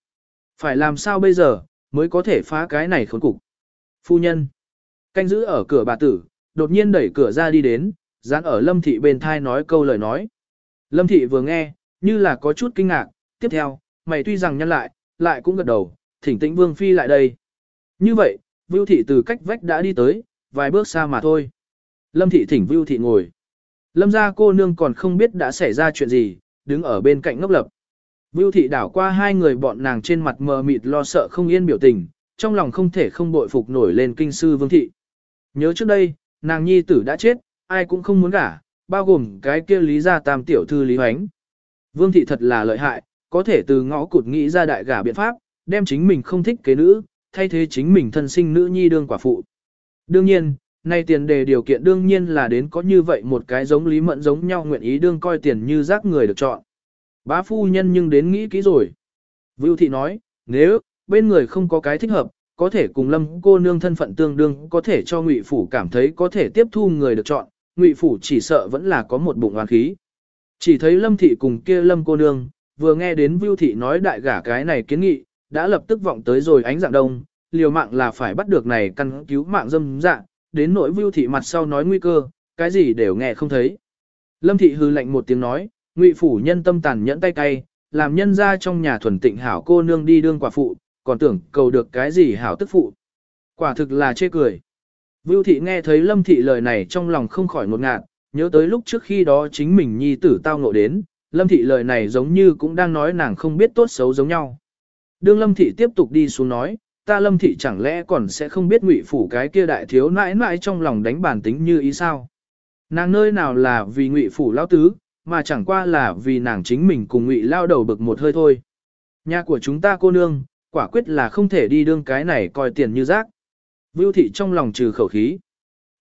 Phải làm sao bây giờ, mới có thể phá cái này khốn cục. Phu nhân, canh giữ ở cửa bà tử, đột nhiên đẩy cửa ra đi đến, dán ở Lâm Thị bên thai nói câu lời nói. Lâm Thị vừa nghe, như là có chút kinh ngạc, tiếp theo, mày tuy rằng nhăn lại, lại cũng gật đầu, thỉnh tĩnh Vương Phi lại đây. Như vậy, Vưu Thị từ cách vách đã đi tới, vài bước xa mà thôi. Lâm Thị thỉnh Vưu Thị ngồi. Lâm gia cô nương còn không biết đã xảy ra chuyện gì, đứng ở bên cạnh ngốc lập. Vưu Thị đảo qua hai người bọn nàng trên mặt mờ mịt lo sợ không yên biểu tình, trong lòng không thể không bội phục nổi lên kinh sư Vương Thị. Nhớ trước đây, nàng nhi tử đã chết, ai cũng không muốn gả, bao gồm cái kia lý gia tam tiểu thư lý hoánh. Vương thị thật là lợi hại, có thể từ ngõ cụt nghĩ ra đại gả biện pháp, đem chính mình không thích kế nữ, thay thế chính mình thân sinh nữ nhi đương quả phụ. Đương nhiên, nay tiền đề điều kiện đương nhiên là đến có như vậy một cái giống lý mẫn giống nhau nguyện ý đương coi tiền như rác người được chọn. Bá phu nhân nhưng đến nghĩ kỹ rồi. Vưu thị nói, nếu, bên người không có cái thích hợp, có thể cùng lâm cô nương thân phận tương đương có thể cho ngụy phủ cảm thấy có thể tiếp thu người được chọn, ngụy phủ chỉ sợ vẫn là có một bụng oán khí. Chỉ thấy lâm thị cùng kia lâm cô nương, vừa nghe đến vưu thị nói đại gả cái này kiến nghị, đã lập tức vọng tới rồi ánh dạng đông, liều mạng là phải bắt được này căn cứu mạng dâm dạng. đến nỗi vưu thị mặt sau nói nguy cơ, cái gì đều nghe không thấy. Lâm thị hư lạnh một tiếng nói, ngụy phủ nhân tâm tàn nhẫn tay cay, làm nhân ra trong nhà thuần tịnh hảo cô nương đi đương quả phụ, còn tưởng cầu được cái gì hảo tức phụ. Quả thực là chê cười. Vưu thị nghe thấy lâm thị lời này trong lòng không khỏi ngột ngạt, nhớ tới lúc trước khi đó chính mình nhi tử tao ngộ đến, lâm thị lời này giống như cũng đang nói nàng không biết tốt xấu giống nhau. Đương lâm thị tiếp tục đi xuống nói, ta lâm thị chẳng lẽ còn sẽ không biết ngụy phủ cái kia đại thiếu nãi nãi trong lòng đánh bản tính như ý sao. Nàng nơi nào là vì ngụy phủ lao tứ, mà chẳng qua là vì nàng chính mình cùng ngụy lao đầu bực một hơi thôi. Nhà của chúng ta cô nương, quả quyết là không thể đi đương cái này coi tiền như rác. Vưu thị trong lòng trừ khẩu khí.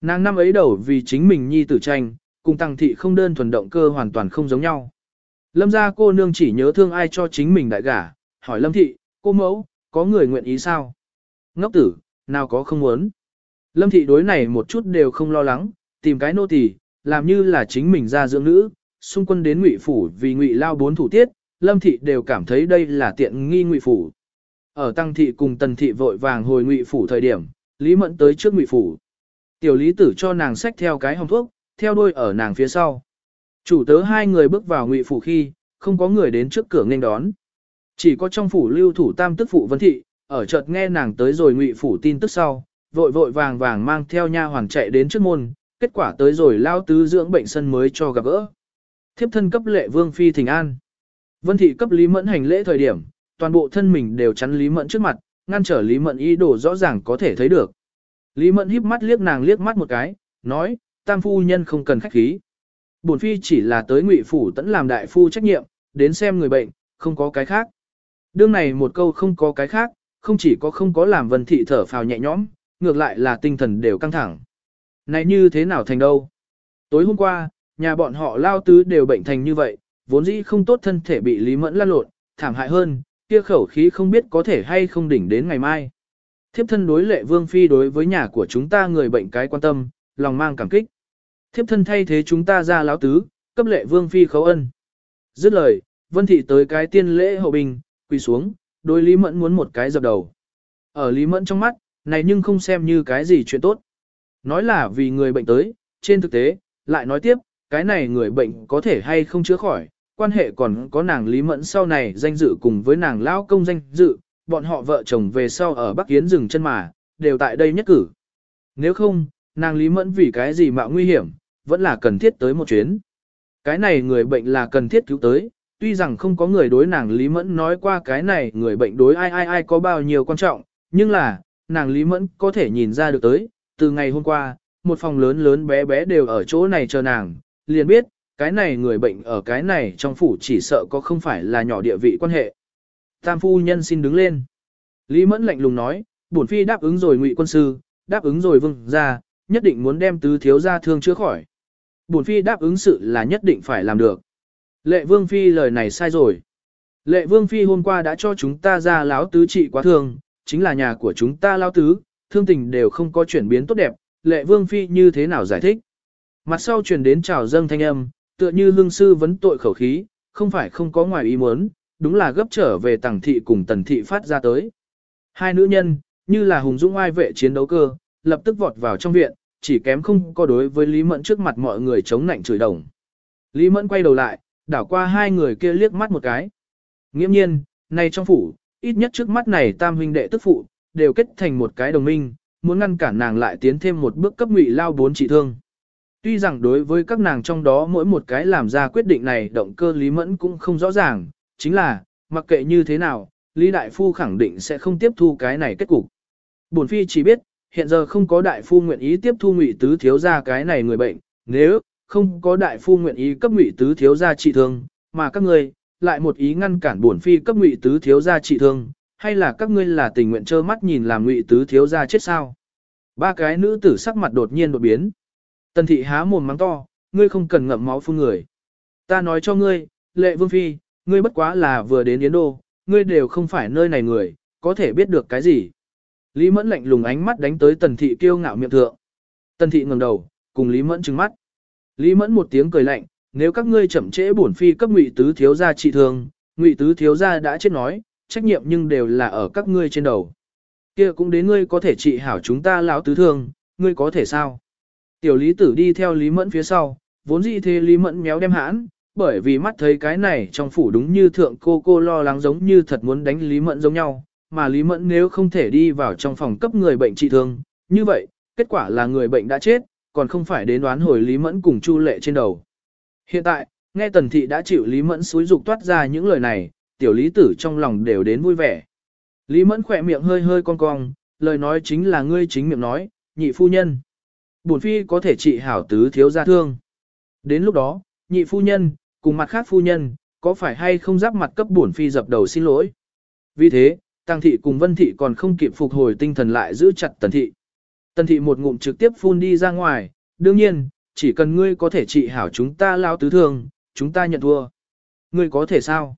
Nàng năm ấy đầu vì chính mình nhi tử tranh, cùng tăng thị không đơn thuần động cơ hoàn toàn không giống nhau. Lâm gia cô nương chỉ nhớ thương ai cho chính mình đại gả, hỏi lâm thị, cô mẫu, có người nguyện ý sao? Ngốc tử, nào có không muốn. Lâm thị đối này một chút đều không lo lắng, tìm cái nô tỳ, làm như là chính mình ra dưỡng nữ, xung quân đến ngụy phủ vì ngụy lao bốn thủ tiết, lâm thị đều cảm thấy đây là tiện nghi ngụy phủ. Ở tăng thị cùng tần thị vội vàng hồi ngụy phủ thời điểm, Lý Mẫn tới trước ngụy phủ. Tiểu lý tử cho nàng xách theo cái hồng thuốc, theo đuôi ở nàng phía sau. Chủ tớ hai người bước vào ngụy phủ khi, không có người đến trước cửa nghênh đón. Chỉ có trong phủ lưu thủ tam tức phụ vân thị, ở chợt nghe nàng tới rồi ngụy phủ tin tức sau, vội vội vàng vàng mang theo nha hoàng chạy đến trước môn, kết quả tới rồi lao tứ dưỡng bệnh sân mới cho gặp gỡ. Thiếp thân cấp lệ vương phi thỉnh an. Vân thị cấp Lý Mẫn hành lễ thời điểm, toàn bộ thân mình đều chắn Lý Mẫn trước mặt, ngăn trở Lý Mẫn ý đồ rõ ràng có thể thấy được. Lý Mẫn híp mắt liếc nàng liếc mắt một cái, nói, tam phu nhân không cần khách khí. Bổn phi chỉ là tới ngụy phủ tẫn làm đại phu trách nhiệm, đến xem người bệnh, không có cái khác. Đương này một câu không có cái khác, không chỉ có không có làm vân thị thở phào nhẹ nhõm, ngược lại là tinh thần đều căng thẳng. Này như thế nào thành đâu? Tối hôm qua, nhà bọn họ lao tứ đều bệnh thành như vậy, vốn dĩ không tốt thân thể bị Lý Mẫn lăn lộn, thảm hại hơn, kia khẩu khí không biết có thể hay không đỉnh đến ngày mai. Thiếp thân đối lệ vương phi đối với nhà của chúng ta người bệnh cái quan tâm, lòng mang cảm kích. Thiếp thân thay thế chúng ta ra lão tứ, cấp lệ vương phi khấu ân. Dứt lời, vân thị tới cái tiên lễ hậu bình, quỳ xuống, đối Lý Mẫn muốn một cái dập đầu. Ở Lý Mẫn trong mắt, này nhưng không xem như cái gì chuyện tốt. Nói là vì người bệnh tới, trên thực tế, lại nói tiếp, cái này người bệnh có thể hay không chữa khỏi, quan hệ còn có nàng Lý Mẫn sau này danh dự cùng với nàng lão công danh dự, bọn họ vợ chồng về sau ở Bắc Yến rừng chân mà, đều tại đây nhất cử. Nếu không, nàng Lý Mẫn vì cái gì mạo nguy hiểm, vẫn là cần thiết tới một chuyến. Cái này người bệnh là cần thiết cứu tới, tuy rằng không có người đối nàng Lý Mẫn nói qua cái này người bệnh đối ai ai ai có bao nhiêu quan trọng, nhưng là, nàng Lý Mẫn có thể nhìn ra được tới, từ ngày hôm qua, một phòng lớn lớn bé bé đều ở chỗ này chờ nàng, liền biết, cái này người bệnh ở cái này trong phủ chỉ sợ có không phải là nhỏ địa vị quan hệ. Tam phu nhân xin đứng lên. Lý Mẫn lạnh lùng nói, bổn phi đáp ứng rồi ngụy quân sư, đáp ứng rồi vương ra, nhất định muốn đem tứ thiếu gia thương chữa khỏi. Bổn phi đáp ứng sự là nhất định phải làm được. Lệ vương phi lời này sai rồi. Lệ vương phi hôm qua đã cho chúng ta ra láo tứ trị quá thương, chính là nhà của chúng ta lao tứ, thương tình đều không có chuyển biến tốt đẹp, lệ vương phi như thế nào giải thích. Mặt sau truyền đến chào dâng thanh âm, tựa như lương sư vấn tội khẩu khí, không phải không có ngoài ý muốn, đúng là gấp trở về tàng thị cùng tần thị phát ra tới. Hai nữ nhân, như là hùng dũng ai vệ chiến đấu cơ, lập tức vọt vào trong viện, chỉ kém không có đối với Lý Mẫn trước mặt mọi người chống nạnh chửi đồng. Lý Mẫn quay đầu lại, đảo qua hai người kia liếc mắt một cái. Nghiễm nhiên, nay trong phủ, ít nhất trước mắt này tam huynh đệ tức phụ, đều kết thành một cái đồng minh, muốn ngăn cản nàng lại tiến thêm một bước cấp ngụy lao bốn trị thương. Tuy rằng đối với các nàng trong đó mỗi một cái làm ra quyết định này động cơ Lý Mẫn cũng không rõ ràng, chính là, mặc kệ như thế nào, Lý Đại Phu khẳng định sẽ không tiếp thu cái này kết cục. Bổn Phi chỉ biết, hiện giờ không có Đại Phu nguyện ý tiếp thu ngụy tứ thiếu ra cái này người bệnh, nếu không có Đại Phu nguyện ý cấp ngụy tứ thiếu ra trị thương, mà các ngươi lại một ý ngăn cản bổn Phi cấp ngụy tứ thiếu ra trị thương, hay là các ngươi là tình nguyện trơ mắt nhìn làm ngụy tứ thiếu ra chết sao? Ba cái nữ tử sắc mặt đột nhiên đột biến. Tần thị há mồm mắng to, ngươi không cần ngậm máu phun người. Ta nói cho ngươi, lệ vương phi, ngươi bất quá là vừa đến Yến Đô, ngươi đều không phải nơi này người, có thể biết được cái gì. Lý Mẫn lạnh lùng ánh mắt đánh tới Tần Thị kiêu ngạo miệng thượng. Tần Thị ngẩng đầu, cùng Lý Mẫn trừng mắt. Lý Mẫn một tiếng cười lạnh, nếu các ngươi chậm trễ bổn phi cấp Ngụy tứ thiếu gia trị thương, Ngụy tứ thiếu gia đã chết nói, trách nhiệm nhưng đều là ở các ngươi trên đầu. Kia cũng đến ngươi có thể trị hảo chúng ta lão tứ thương, ngươi có thể sao? Tiểu Lý Tử đi theo Lý Mẫn phía sau, vốn dĩ thế Lý Mẫn méo đem hãn, bởi vì mắt thấy cái này trong phủ đúng như thượng cô cô lo lắng giống như thật muốn đánh Lý Mẫn giống nhau, mà Lý Mẫn nếu không thể đi vào trong phòng cấp người bệnh trị thương, như vậy, kết quả là người bệnh đã chết, còn không phải đến đoán hồi Lý Mẫn cùng Chu Lệ trên đầu. Hiện tại, nghe Tần Thị đã chịu Lý Mẫn xúi dục toát ra những lời này, tiểu Lý Tử trong lòng đều đến vui vẻ. Lý Mẫn khỏe miệng hơi hơi cong cong, lời nói chính là ngươi chính miệng nói, nhị phu nhân. Bổn phi có thể trị hảo tứ thiếu gia thương. Đến lúc đó, nhị phu nhân, cùng mặt khác phu nhân, có phải hay không giáp mặt cấp bổn phi dập đầu xin lỗi. Vì thế, Tăng thị cùng Vân thị còn không kịp phục hồi tinh thần lại giữ chặt Tần thị. Tần thị một ngụm trực tiếp phun đi ra ngoài, đương nhiên, chỉ cần ngươi có thể trị hảo chúng ta lao tứ thương, chúng ta nhận thua. Ngươi có thể sao?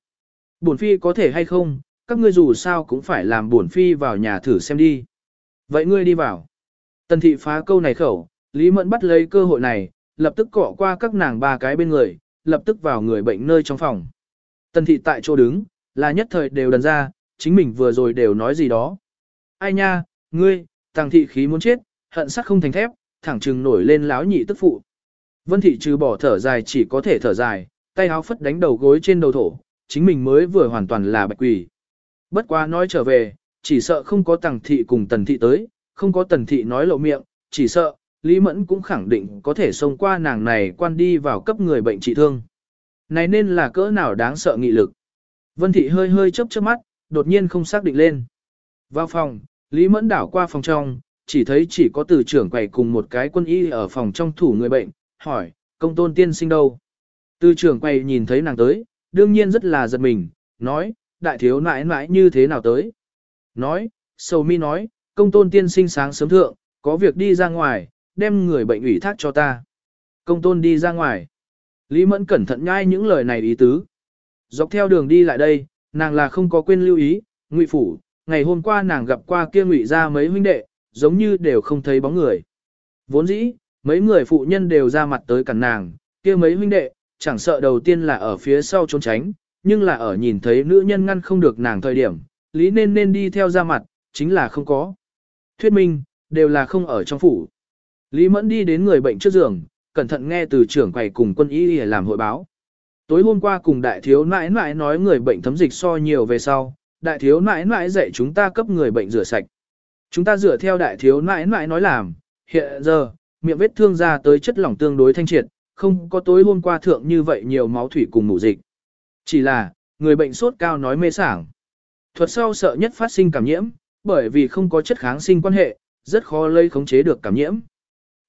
Bổn phi có thể hay không, các ngươi dù sao cũng phải làm bổn phi vào nhà thử xem đi. Vậy ngươi đi vào. Tần thị phá câu này khẩu, Lý Mẫn bắt lấy cơ hội này, lập tức cọ qua các nàng ba cái bên người, lập tức vào người bệnh nơi trong phòng. Tần thị tại chỗ đứng, là nhất thời đều đần ra, chính mình vừa rồi đều nói gì đó. Ai nha, ngươi, tàng thị khí muốn chết, hận sắc không thành thép, thẳng trừng nổi lên láo nhị tức phụ. Vân thị trừ bỏ thở dài chỉ có thể thở dài, tay áo phất đánh đầu gối trên đầu thổ, chính mình mới vừa hoàn toàn là bạch quỷ. Bất quá nói trở về, chỉ sợ không có tàng thị cùng tần thị tới, không có tần thị nói lộ miệng, chỉ sợ, Lý Mẫn cũng khẳng định có thể xông qua nàng này quan đi vào cấp người bệnh trị thương. Này nên là cỡ nào đáng sợ nghị lực. Vân thị hơi hơi chớp chớp mắt, đột nhiên không xác định lên. Vào phòng, Lý Mẫn đảo qua phòng trong, chỉ thấy chỉ có từ trưởng quầy cùng một cái quân y ở phòng trong thủ người bệnh, hỏi, công tôn tiên sinh đâu? Từ trưởng quầy nhìn thấy nàng tới, đương nhiên rất là giật mình, nói, đại thiếu nãi nãi như thế nào tới? Nói, sầu mi nói, công tôn tiên sinh sáng sớm thượng, có việc đi ra ngoài, đem người bệnh ủy thác cho ta. Công tôn đi ra ngoài. Lý Mẫn cẩn thận nhai những lời này ý tứ. Dọc theo đường đi lại đây, nàng là không có quên lưu ý, ngụy phủ, ngày hôm qua nàng gặp qua kia ngụy ra mấy huynh đệ, giống như đều không thấy bóng người. Vốn dĩ, mấy người phụ nhân đều ra mặt tới cản nàng, kia mấy huynh đệ, chẳng sợ đầu tiên là ở phía sau trốn tránh, nhưng là ở nhìn thấy nữ nhân ngăn không được nàng thời điểm, lý nên nên đi theo ra mặt, chính là không có. Thuyết minh, đều là không ở trong phủ. Lý Mẫn đi đến người bệnh trước giường, cẩn thận nghe từ trưởng quầy cùng quân y để làm hội báo. Tối hôm qua cùng đại thiếu nãi nãi nói người bệnh thấm dịch so nhiều về sau, đại thiếu nãi nãi dạy chúng ta cấp người bệnh rửa sạch. Chúng ta rửa theo đại thiếu nãi nãi nói làm, hiện giờ, miệng vết thương ra tới chất lỏng tương đối thanh triệt, không có tối hôm qua thượng như vậy nhiều máu thủy cùng mủ dịch. Chỉ là, người bệnh sốt cao nói mê sảng. Thuật sau sợ nhất phát sinh cảm nhiễm, bởi vì không có chất kháng sinh quan hệ, rất khó lây khống chế được cảm nhiễm.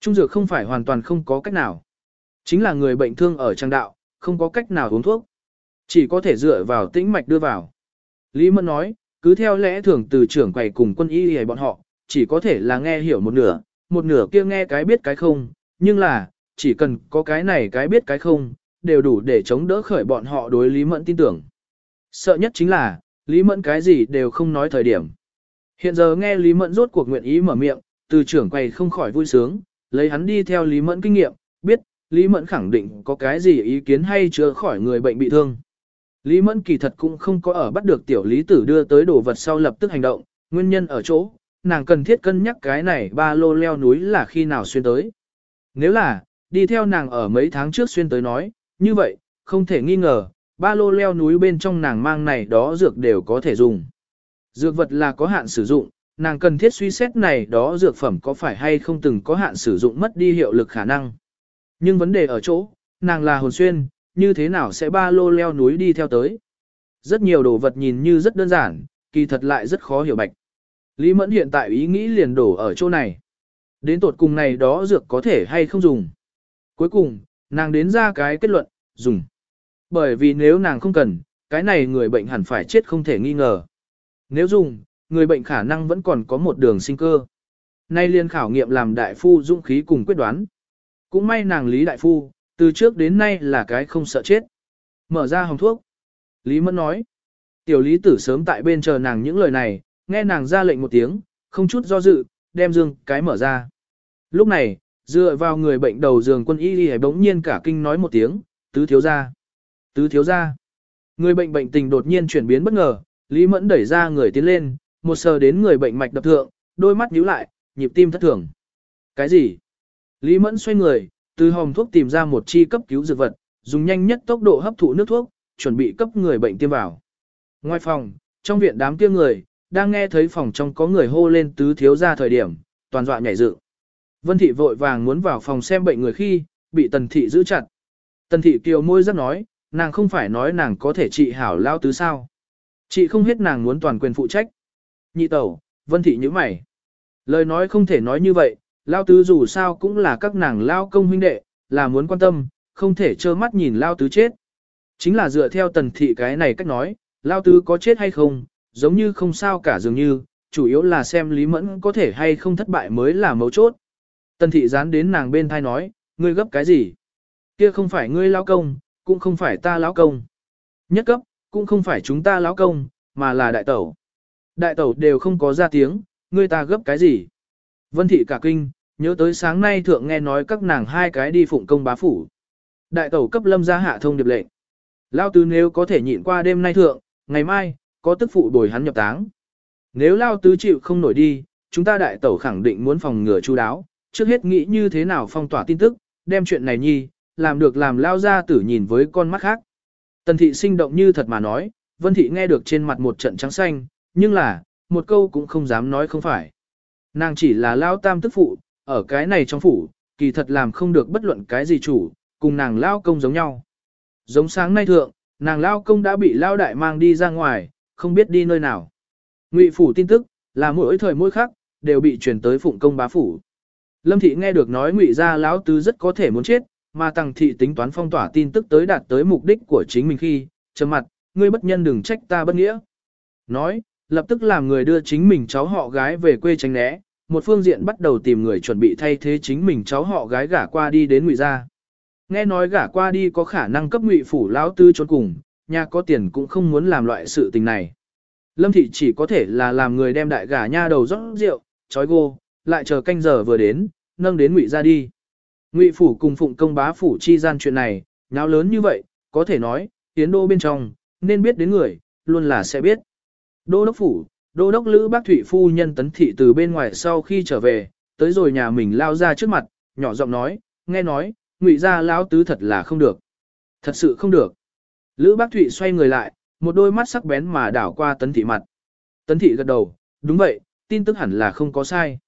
Trung dược không phải hoàn toàn không có cách nào. Chính là người bệnh thương ở trang đạo, không có cách nào uống thuốc. Chỉ có thể dựa vào tĩnh mạch đưa vào. Lý Mẫn nói, cứ theo lẽ thường từ trưởng quầy cùng quân y hề bọn họ, chỉ có thể là nghe hiểu một nửa, một nửa kia nghe cái biết cái không, nhưng là, chỉ cần có cái này cái biết cái không, đều đủ để chống đỡ khởi bọn họ đối Lý Mẫn tin tưởng. Sợ nhất chính là, Lý Mẫn cái gì đều không nói thời điểm. Hiện giờ nghe Lý Mẫn rốt cuộc nguyện ý mở miệng, từ trưởng quầy không khỏi vui sướng, lấy hắn đi theo Lý Mẫn kinh nghiệm, biết, Lý Mẫn khẳng định có cái gì ý kiến hay chữa khỏi người bệnh bị thương. Lý Mẫn kỳ thật cũng không có ở bắt được tiểu lý tử đưa tới đồ vật sau lập tức hành động, nguyên nhân ở chỗ, nàng cần thiết cân nhắc cái này ba lô leo núi là khi nào xuyên tới. Nếu là, đi theo nàng ở mấy tháng trước xuyên tới nói, như vậy, không thể nghi ngờ, ba lô leo núi bên trong nàng mang này đó dược đều có thể dùng. Dược vật là có hạn sử dụng, nàng cần thiết suy xét này đó dược phẩm có phải hay không từng có hạn sử dụng mất đi hiệu lực khả năng. Nhưng vấn đề ở chỗ, nàng là hồn xuyên, như thế nào sẽ ba lô leo núi đi theo tới. Rất nhiều đồ vật nhìn như rất đơn giản, kỳ thật lại rất khó hiểu bạch. Lý Mẫn hiện tại ý nghĩ liền đổ ở chỗ này. Đến tột cùng này đó dược có thể hay không dùng. Cuối cùng, nàng đến ra cái kết luận, dùng. Bởi vì nếu nàng không cần, cái này người bệnh hẳn phải chết không thể nghi ngờ. Nếu dùng, người bệnh khả năng vẫn còn có một đường sinh cơ. Nay liên khảo nghiệm làm đại phu dũng khí cùng quyết đoán. Cũng may nàng Lý Đại Phu, từ trước đến nay là cái không sợ chết. Mở ra hồng thuốc. Lý Mẫn nói. Tiểu Lý Tử sớm tại bên chờ nàng những lời này, nghe nàng ra lệnh một tiếng, không chút do dự, đem dương cái mở ra. Lúc này, dựa vào người bệnh đầu giường quân y y bỗng nhiên cả kinh nói một tiếng, tứ thiếu gia. Tứ thiếu gia. Người bệnh bệnh tình đột nhiên chuyển biến bất ngờ, Lý Mẫn đẩy ra người tiến lên, một sờ đến người bệnh mạch đập thượng, đôi mắt nhíu lại, nhịp tim thất thường. Cái gì? Lý Mẫn xoay người, từ hòm thuốc tìm ra một chi cấp cứu dược vật, dùng nhanh nhất tốc độ hấp thụ nước thuốc, chuẩn bị cấp người bệnh tiêm vào. Ngoài phòng, trong viện đám kia người, đang nghe thấy phòng trong có người hô lên tứ thiếu ra thời điểm, toàn dọa nhảy dựng. Vân thị vội vàng muốn vào phòng xem bệnh người khi, bị tần thị giữ chặt. Tần thị kiều môi rất nói, nàng không phải nói nàng có thể trị hảo lao tứ sao. Chị không biết nàng muốn toàn quyền phụ trách nhị tẩu, vân thị như mày. Lời nói không thể nói như vậy, lao tứ dù sao cũng là các nàng lao công huynh đệ, là muốn quan tâm, không thể trơ mắt nhìn lao tứ chết. Chính là dựa theo tần thị cái này cách nói, lao tứ có chết hay không, giống như không sao cả dường như, chủ yếu là xem Lý Mẫn có thể hay không thất bại mới là mấu chốt. Tần thị dán đến nàng bên thai nói, ngươi gấp cái gì? Kia không phải ngươi lao công, cũng không phải ta lão công. Nhất cấp, cũng không phải chúng ta lão công, mà là đại tẩu. Đại tẩu đều không có ra tiếng, ngươi ta gấp cái gì? Vân thị cả kinh, nhớ tới sáng nay thượng nghe nói các nàng hai cái đi phụng công bá phủ. Đại tẩu cấp lâm ra hạ thông điệp lệnh. Lao tứ nếu có thể nhịn qua đêm nay thượng, ngày mai, có tức phụ bồi hắn nhập táng. Nếu Lao tứ chịu không nổi đi, chúng ta đại tẩu khẳng định muốn phòng ngừa chú đáo, trước hết nghĩ như thế nào phong tỏa tin tức, đem chuyện này nhi, làm được làm Lao ra tử nhìn với con mắt khác. Tần thị sinh động như thật mà nói, Vân thị nghe được trên mặt một trận trắng xanh, nhưng là, một câu cũng không dám nói không phải. Nàng chỉ là Lao tam tức phụ, ở cái này trong phủ, kỳ thật làm không được bất luận cái gì chủ, cùng nàng Lao công giống nhau. Giống sáng nay thượng, nàng Lao công đã bị Lao đại mang đi ra ngoài, không biết đi nơi nào. Ngụy phủ tin tức, là mỗi thời mỗi khắc, đều bị truyền tới phụng công bá phủ. Lâm thị nghe được nói ngụy gia lão tứ rất có thể muốn chết, mà tàng thị tính toán phong tỏa tin tức tới đạt tới mục đích của chính mình khi, trầm mặt, ngươi bất nhân đừng trách ta bất nghĩa. Nói, lập tức làm người đưa chính mình cháu họ gái về quê tránh né, một phương diện bắt đầu tìm người chuẩn bị thay thế chính mình cháu họ gái gả qua đi đến ngụy gia. Nghe nói gả qua đi có khả năng cấp ngụy phủ lão tư trốn cùng, nhà có tiền cũng không muốn làm loại sự tình này. Lâm thị chỉ có thể là làm người đem đại gả nha đầu rót rượu, chói gô, lại chờ canh giờ vừa đến, nâng đến ngụy ra đi. Ngụy phủ cùng phụng công bá phủ chi gian chuyện này, nháo lớn như vậy, có thể nói, tiến đô bên trong, nên biết đến người, luôn là sẽ biết. Đô đốc phủ, đô đốc lữ bác thủy phu nhân tấn thị từ bên ngoài sau khi trở về, tới rồi nhà mình lao ra trước mặt, nhỏ giọng nói, nghe nói, ngụy ra lão tứ thật là không được. Thật sự không được. Lữ bác thụy xoay người lại, một đôi mắt sắc bén mà đảo qua tấn thị mặt. Tấn thị gật đầu, đúng vậy, tin tức hẳn là không có sai.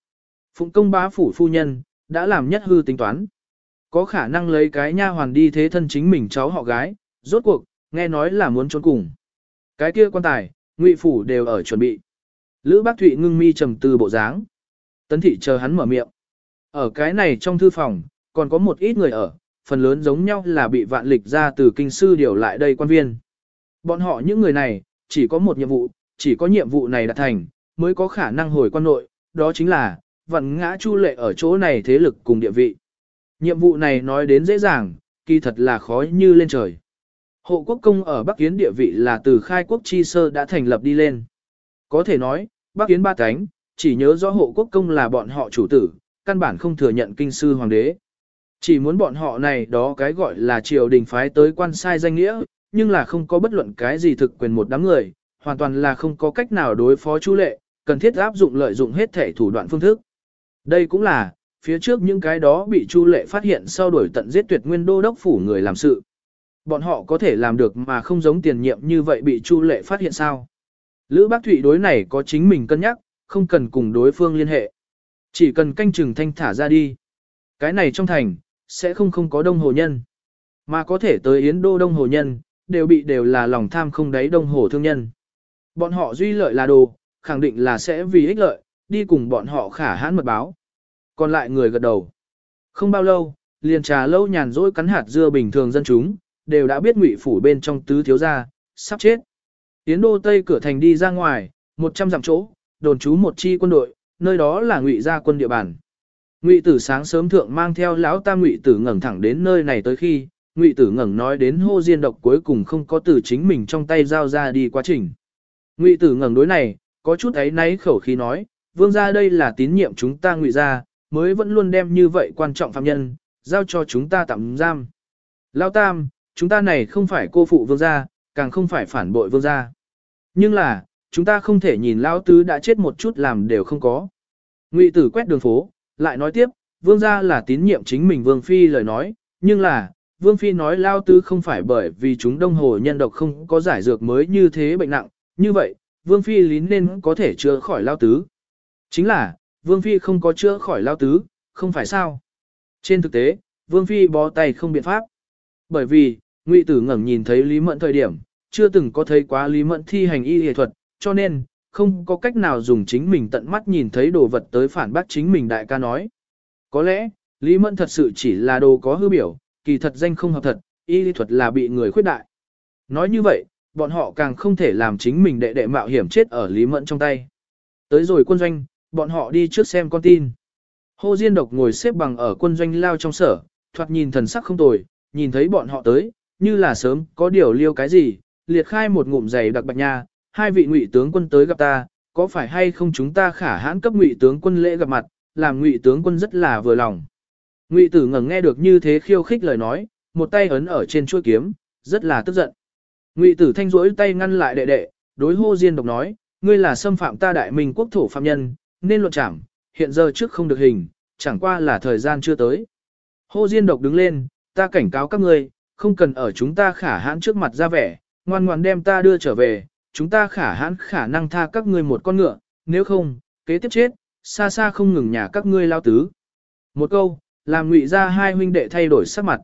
Phụng công bá phủ phu nhân, đã làm nhất hư tính toán. Có khả năng lấy cái nha hoàn đi thế thân chính mình cháu họ gái, rốt cuộc, nghe nói là muốn trốn cùng. Cái kia quan tài, ngụy phủ đều ở chuẩn bị. Lữ bác thụy ngưng mi trầm tư bộ dáng. Tấn thị chờ hắn mở miệng. Ở cái này trong thư phòng, còn có một ít người ở, phần lớn giống nhau là bị vạn lịch ra từ kinh sư điều lại đây quan viên. Bọn họ những người này, chỉ có một nhiệm vụ, chỉ có nhiệm vụ này đạt thành, mới có khả năng hồi quan nội, đó chính là, vạn ngã chu lệ ở chỗ này thế lực cùng địa vị. Nhiệm vụ này nói đến dễ dàng, kỳ thật là khó như lên trời. Hộ quốc công ở Bắc Kiến địa vị là từ khai quốc chi sơ đã thành lập đi lên. Có thể nói, Bắc Kiến ba cánh, chỉ nhớ rõ hộ quốc công là bọn họ chủ tử, căn bản không thừa nhận kinh sư hoàng đế. Chỉ muốn bọn họ này đó cái gọi là triều đình phái tới quan sai danh nghĩa, nhưng là không có bất luận cái gì thực quyền một đám người, hoàn toàn là không có cách nào đối phó chú lệ, cần thiết áp dụng lợi dụng hết thể thủ đoạn phương thức. Đây cũng là, phía trước những cái đó bị chu lệ phát hiện sau đuổi tận giết tuyệt nguyên đô đốc phủ người làm sự. Bọn họ có thể làm được mà không giống tiền nhiệm như vậy bị chu lệ phát hiện sao. Lữ bác thụy đối này có chính mình cân nhắc, không cần cùng đối phương liên hệ. Chỉ cần canh chừng thanh thả ra đi. Cái này trong thành, sẽ không không có đông hồ nhân. Mà có thể tới Yến Đô đông hồ nhân, đều bị đều là lòng tham không đáy đông hồ thương nhân. Bọn họ duy lợi là đồ, khẳng định là sẽ vì ích lợi, đi cùng bọn họ khả hãn mật báo. Còn lại người gật đầu. Không bao lâu, liền trà lâu nhàn rỗi cắn hạt dưa bình thường dân chúng, đều đã biết ngụy phủ bên trong tứ thiếu gia, sắp chết. tiến Đô Tây cửa thành đi ra ngoài, 100 dặm chỗ, đồn trú một chi quân đội, nơi đó là ngụy gia quân địa bàn. Ngụy Tử sáng sớm thượng mang theo lão tam Ngụy Tử ngẩng thẳng đến nơi này tới khi, Ngụy Tử ngẩng nói đến hô diên độc cuối cùng không có từ chính mình trong tay giao ra đi quá trình. Ngụy Tử ngẩng đối này, có chút ấy náy khẩu khí nói, vương gia đây là tín nhiệm chúng ta Ngụy gia, mới vẫn luôn đem như vậy quan trọng phạm nhân, giao cho chúng ta tạm giam. Lão tam, chúng ta này không phải cô phụ vương gia, càng không phải phản bội vương gia. Nhưng là, chúng ta không thể nhìn lão tứ đã chết một chút làm đều không có. Ngụy Tử quét đường phố, lại nói tiếp, vương gia là tín nhiệm chính mình vương phi lời nói, nhưng là, vương phi nói lao tứ không phải bởi vì chúng đông hồ nhân độc không có giải dược mới như thế bệnh nặng, như vậy, vương phi lý nên có thể chữa khỏi lao tứ. Chính là, vương phi không có chữa khỏi lao tứ, không phải sao. Trên thực tế, vương phi bó tay không biện pháp. Bởi vì, ngụy tử ngẩng nhìn thấy Lý Mẫn thời điểm, chưa từng có thấy quá Lý Mẫn thi hành y y thuật, cho nên, không có cách nào dùng chính mình tận mắt nhìn thấy đồ vật tới phản bác chính mình đại ca nói. Có lẽ, Lý Mẫn thật sự chỉ là đồ có hư biểu, kỳ thật danh không hợp thật, y lý thuật là bị người khuyết đại. Nói như vậy, bọn họ càng không thể làm chính mình đệ đệ mạo hiểm chết ở Lý Mẫn trong tay. Tới rồi quân doanh, bọn họ đi trước xem con tin. Hồ Diên Độc ngồi xếp bằng ở quân doanh lao trong sở, thoạt nhìn thần sắc không tồi, nhìn thấy bọn họ tới, như là sớm có điều liêu cái gì, liệt khai một ngụm giày đặc bạch nha, hai vị ngụy tướng quân tới gặp ta, có phải hay không chúng ta khả hãn cấp ngụy tướng quân lễ gặp mặt, làm ngụy tướng quân rất là vừa lòng. Ngụy tử ngẩng nghe được như thế khiêu khích lời nói, một tay ấn ở trên chuôi kiếm, rất là tức giận. Ngụy tử thanh rỗi tay ngăn lại đệ đệ, đối hô diên độc nói, ngươi là xâm phạm ta đại minh quốc thổ phạm nhân, nên luận trảm, hiện giờ trước không được hình, chẳng qua là thời gian chưa tới. Hô diên độc đứng lên, ta cảnh cáo các ngươi, không cần ở chúng ta khả hãn trước mặt ra vẻ, ngoan ngoan đem ta đưa trở về, chúng ta khả hãn khả năng tha các ngươi một con ngựa, nếu không, kế tiếp chết, xa xa không ngừng nhà các ngươi lao tứ. Một câu, làm ngụy ra hai huynh đệ thay đổi sắc mặt.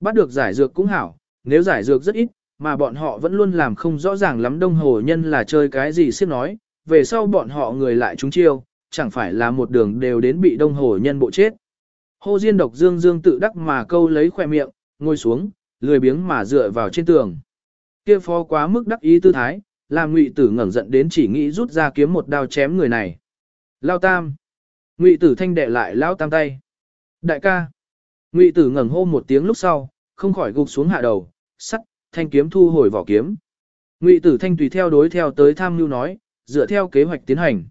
Bắt được giải dược cũng hảo, nếu giải dược rất ít, mà bọn họ vẫn luôn làm không rõ ràng lắm đông hồ nhân là chơi cái gì xếp nói, về sau bọn họ người lại trúng chiêu, chẳng phải là một đường đều đến bị đông hồ nhân bộ chết. Hồ Diên độc dương dương tự đắc mà câu lấy khỏe miệng, ngồi xuống, lười biếng mà dựa vào trên tường. Kia phó quá mức đắc ý tư thái, làm ngụy tử ngẩng giận đến chỉ nghĩ rút ra kiếm một đao chém người này. Lao tam. Ngụy tử thanh đệ lại lao tam tay. Đại ca. Ngụy tử ngẩng hô một tiếng lúc sau, không khỏi gục xuống hạ đầu, sắt, thanh kiếm thu hồi vỏ kiếm. Ngụy tử thanh tùy theo đối theo tới tham mưu nói, dựa theo kế hoạch tiến hành.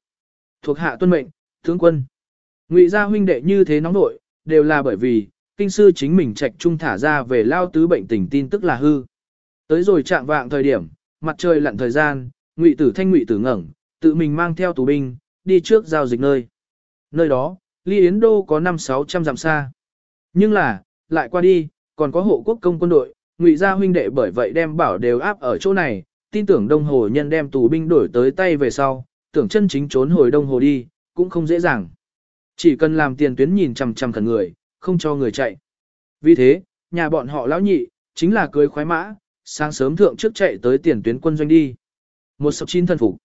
Thuộc hạ tuân mệnh, tướng quân. Ngụy gia huynh đệ như thế nóng nội, đều là bởi vì, kinh sư chính mình trạch trung thả ra về lao tứ bệnh tình tin tức là hư. Tới rồi chạm vạng thời điểm, mặt trời lặn thời gian, Ngụy Tử Thanh Ngụy Tử ngẩng, tự mình mang theo tù binh, đi trước giao dịch nơi. Nơi đó, ly Yến Đô có 5-600 dặm xa. Nhưng là, lại qua đi, còn có hộ quốc công quân đội, Ngụy gia huynh đệ bởi vậy đem bảo đều áp ở chỗ này, tin tưởng Đông Hồ nhân đem tù binh đổi tới tay về sau, tưởng chân chính trốn hồi Đông Hồ đi, cũng không dễ dàng. Chỉ cần làm tiền tuyến nhìn chằm chằm khẩn người, không cho người chạy. Vì thế, nhà bọn họ lão nhị, chính là cưới khoái mã, sáng sớm thượng trước chạy tới tiền tuyến quân doanh đi. Một sập chín thân phục.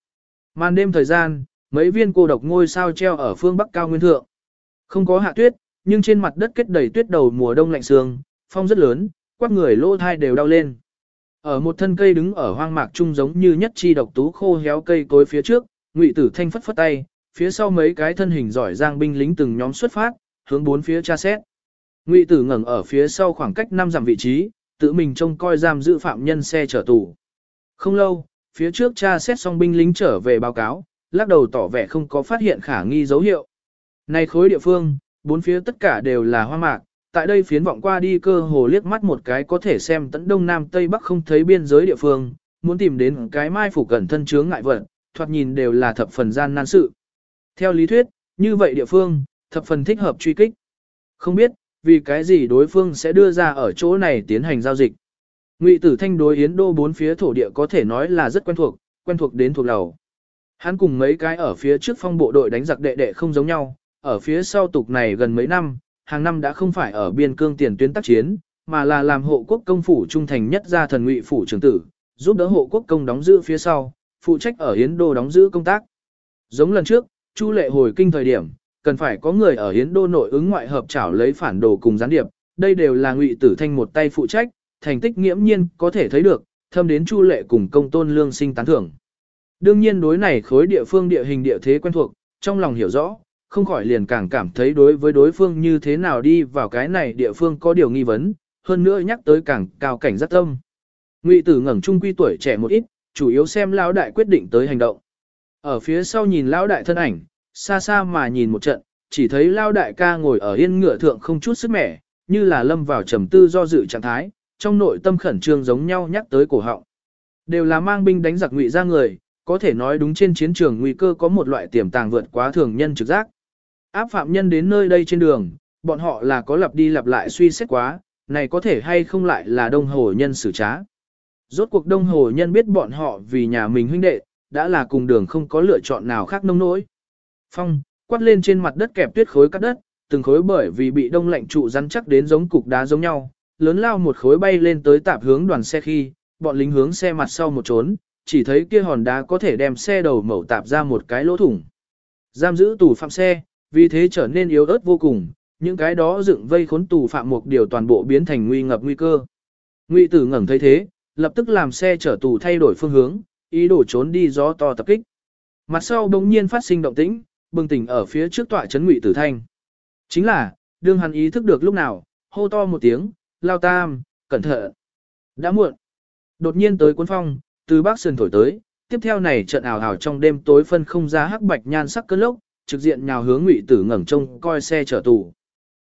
Màn đêm thời gian, mấy viên cô độc ngôi sao treo ở phương bắc cao nguyên thượng. Không có hạ tuyết, nhưng trên mặt đất kết đầy tuyết đầu mùa đông lạnh sương, phong rất lớn, quát người lỗ thai đều đau lên. Ở một thân cây đứng ở hoang mạc trung giống như nhất chi độc tú khô héo cây cối phía trước, Ngụy Tử Thanh phất phất tay, phía sau mấy cái thân hình giỏi giang binh lính từng nhóm xuất phát, hướng bốn phía tra xét. Ngụy Tử ngẩng ở phía sau khoảng cách năm dặm vị trí, tự mình trông coi giam giữ phạm nhân xe chở tù. Không lâu, phía trước tra xét xong binh lính trở về báo cáo, lắc đầu tỏ vẻ không có phát hiện khả nghi dấu hiệu. Này khối địa phương, bốn phía tất cả đều là hoa mạc, tại đây phiến vọng qua đi cơ hồ liếc mắt một cái có thể xem tận đông nam tây bắc không thấy biên giới địa phương, muốn tìm đến cái mai phủ cẩn thân chướng ngại vật, thoạt nhìn đều là thập phần gian nan sự. Theo lý thuyết, như vậy địa phương, thập phần thích hợp truy kích. Không biết, vì cái gì đối phương sẽ đưa ra ở chỗ này tiến hành giao dịch. Ngụy Tử Thanh đối Yến Đô bốn phía thổ địa có thể nói là rất quen thuộc, quen thuộc đến thuộc đầu. Hắn cùng mấy cái ở phía trước phong bộ đội đánh giặc đệ đệ không giống nhau, ở phía sau tục này gần mấy năm, hàng năm đã không phải ở biên cương tiền tuyến tác chiến, mà là làm hộ quốc công phủ trung thành nhất gia thần Ngụy phủ trưởng tử, giúp đỡ hộ quốc công đóng giữ phía sau, phụ trách ở Yến Đô đóng giữ công tác. Giống lần trước, Chu Lệ hồi kinh thời điểm, cần phải có người ở hiến Đô nội ứng ngoại hợp trảo lấy phản đồ cùng gián điệp, đây đều là Ngụy Tử Thanh một tay phụ trách, thành tích nghiễm nhiên có thể thấy được, thâm đến Chu Lệ cùng công tôn lương sinh tán thưởng. Đương nhiên đối này khối địa phương địa hình địa thế quen thuộc, trong lòng hiểu rõ, không khỏi liền càng cảm thấy đối với đối phương như thế nào đi vào cái này địa phương có điều nghi vấn, hơn nữa nhắc tới càng cao cảnh giác tâm. Ngụy Tử ngẩng trung quy tuổi trẻ một ít, chủ yếu xem lão đại quyết định tới hành động. Ở phía sau nhìn lão đại thân ảnh, xa xa mà nhìn một trận, chỉ thấy lao đại ca ngồi ở yên ngựa thượng không chút sức mẻ, như là lâm vào trầm tư do dự trạng thái, trong nội tâm khẩn trương giống nhau nhắc tới cổ họng. Đều là mang binh đánh giặc ngụy ra người, có thể nói đúng trên chiến trường nguy cơ có một loại tiềm tàng vượt quá thường nhân trực giác. Áp phạm nhân đến nơi đây trên đường, bọn họ là có lặp đi lặp lại suy xét quá, này có thể hay không lại là đông hồ nhân xử trá. Rốt cuộc đông hồ nhân biết bọn họ vì nhà mình huynh đệ, đã là cùng đường không có lựa chọn nào khác nông nỗi. Phong, quát lên trên mặt đất kẹp tuyết khối cắt đất, từng khối bởi vì bị đông lạnh trụ rắn chắc đến giống cục đá giống nhau, lớn lao một khối bay lên tới tạp hướng đoàn xe khi, bọn lính hướng xe mặt sau một trốn, chỉ thấy kia hòn đá có thể đem xe đầu mẩu tạp ra một cái lỗ thủng. Giam giữ tù phạm xe, vì thế trở nên yếu ớt vô cùng, những cái đó dựng vây khốn tù phạm một điều toàn bộ biến thành nguy ngập nguy cơ. Ngụy tử ngẩng thấy thế, lập tức làm xe chở tù thay đổi phương hướng, ý đồ trốn đi gió to tập kích. Mặt sau bỗng nhiên phát sinh động tĩnh, bừng tỉnh ở phía trước tọa chấn Ngụy Tử Thanh. Chính là, đương hắn ý thức được lúc nào, hô to một tiếng, lao tam, cẩn thận. Đã muộn. Đột nhiên tới cuốn phong, từ bắc sườn thổi tới, tiếp theo này trận ảo ảo trong đêm tối phân không ra hắc bạch nhan sắc cơn lốc, trực diện nhào hướng Ngụy Tử ngẩng trông coi xe chở tù.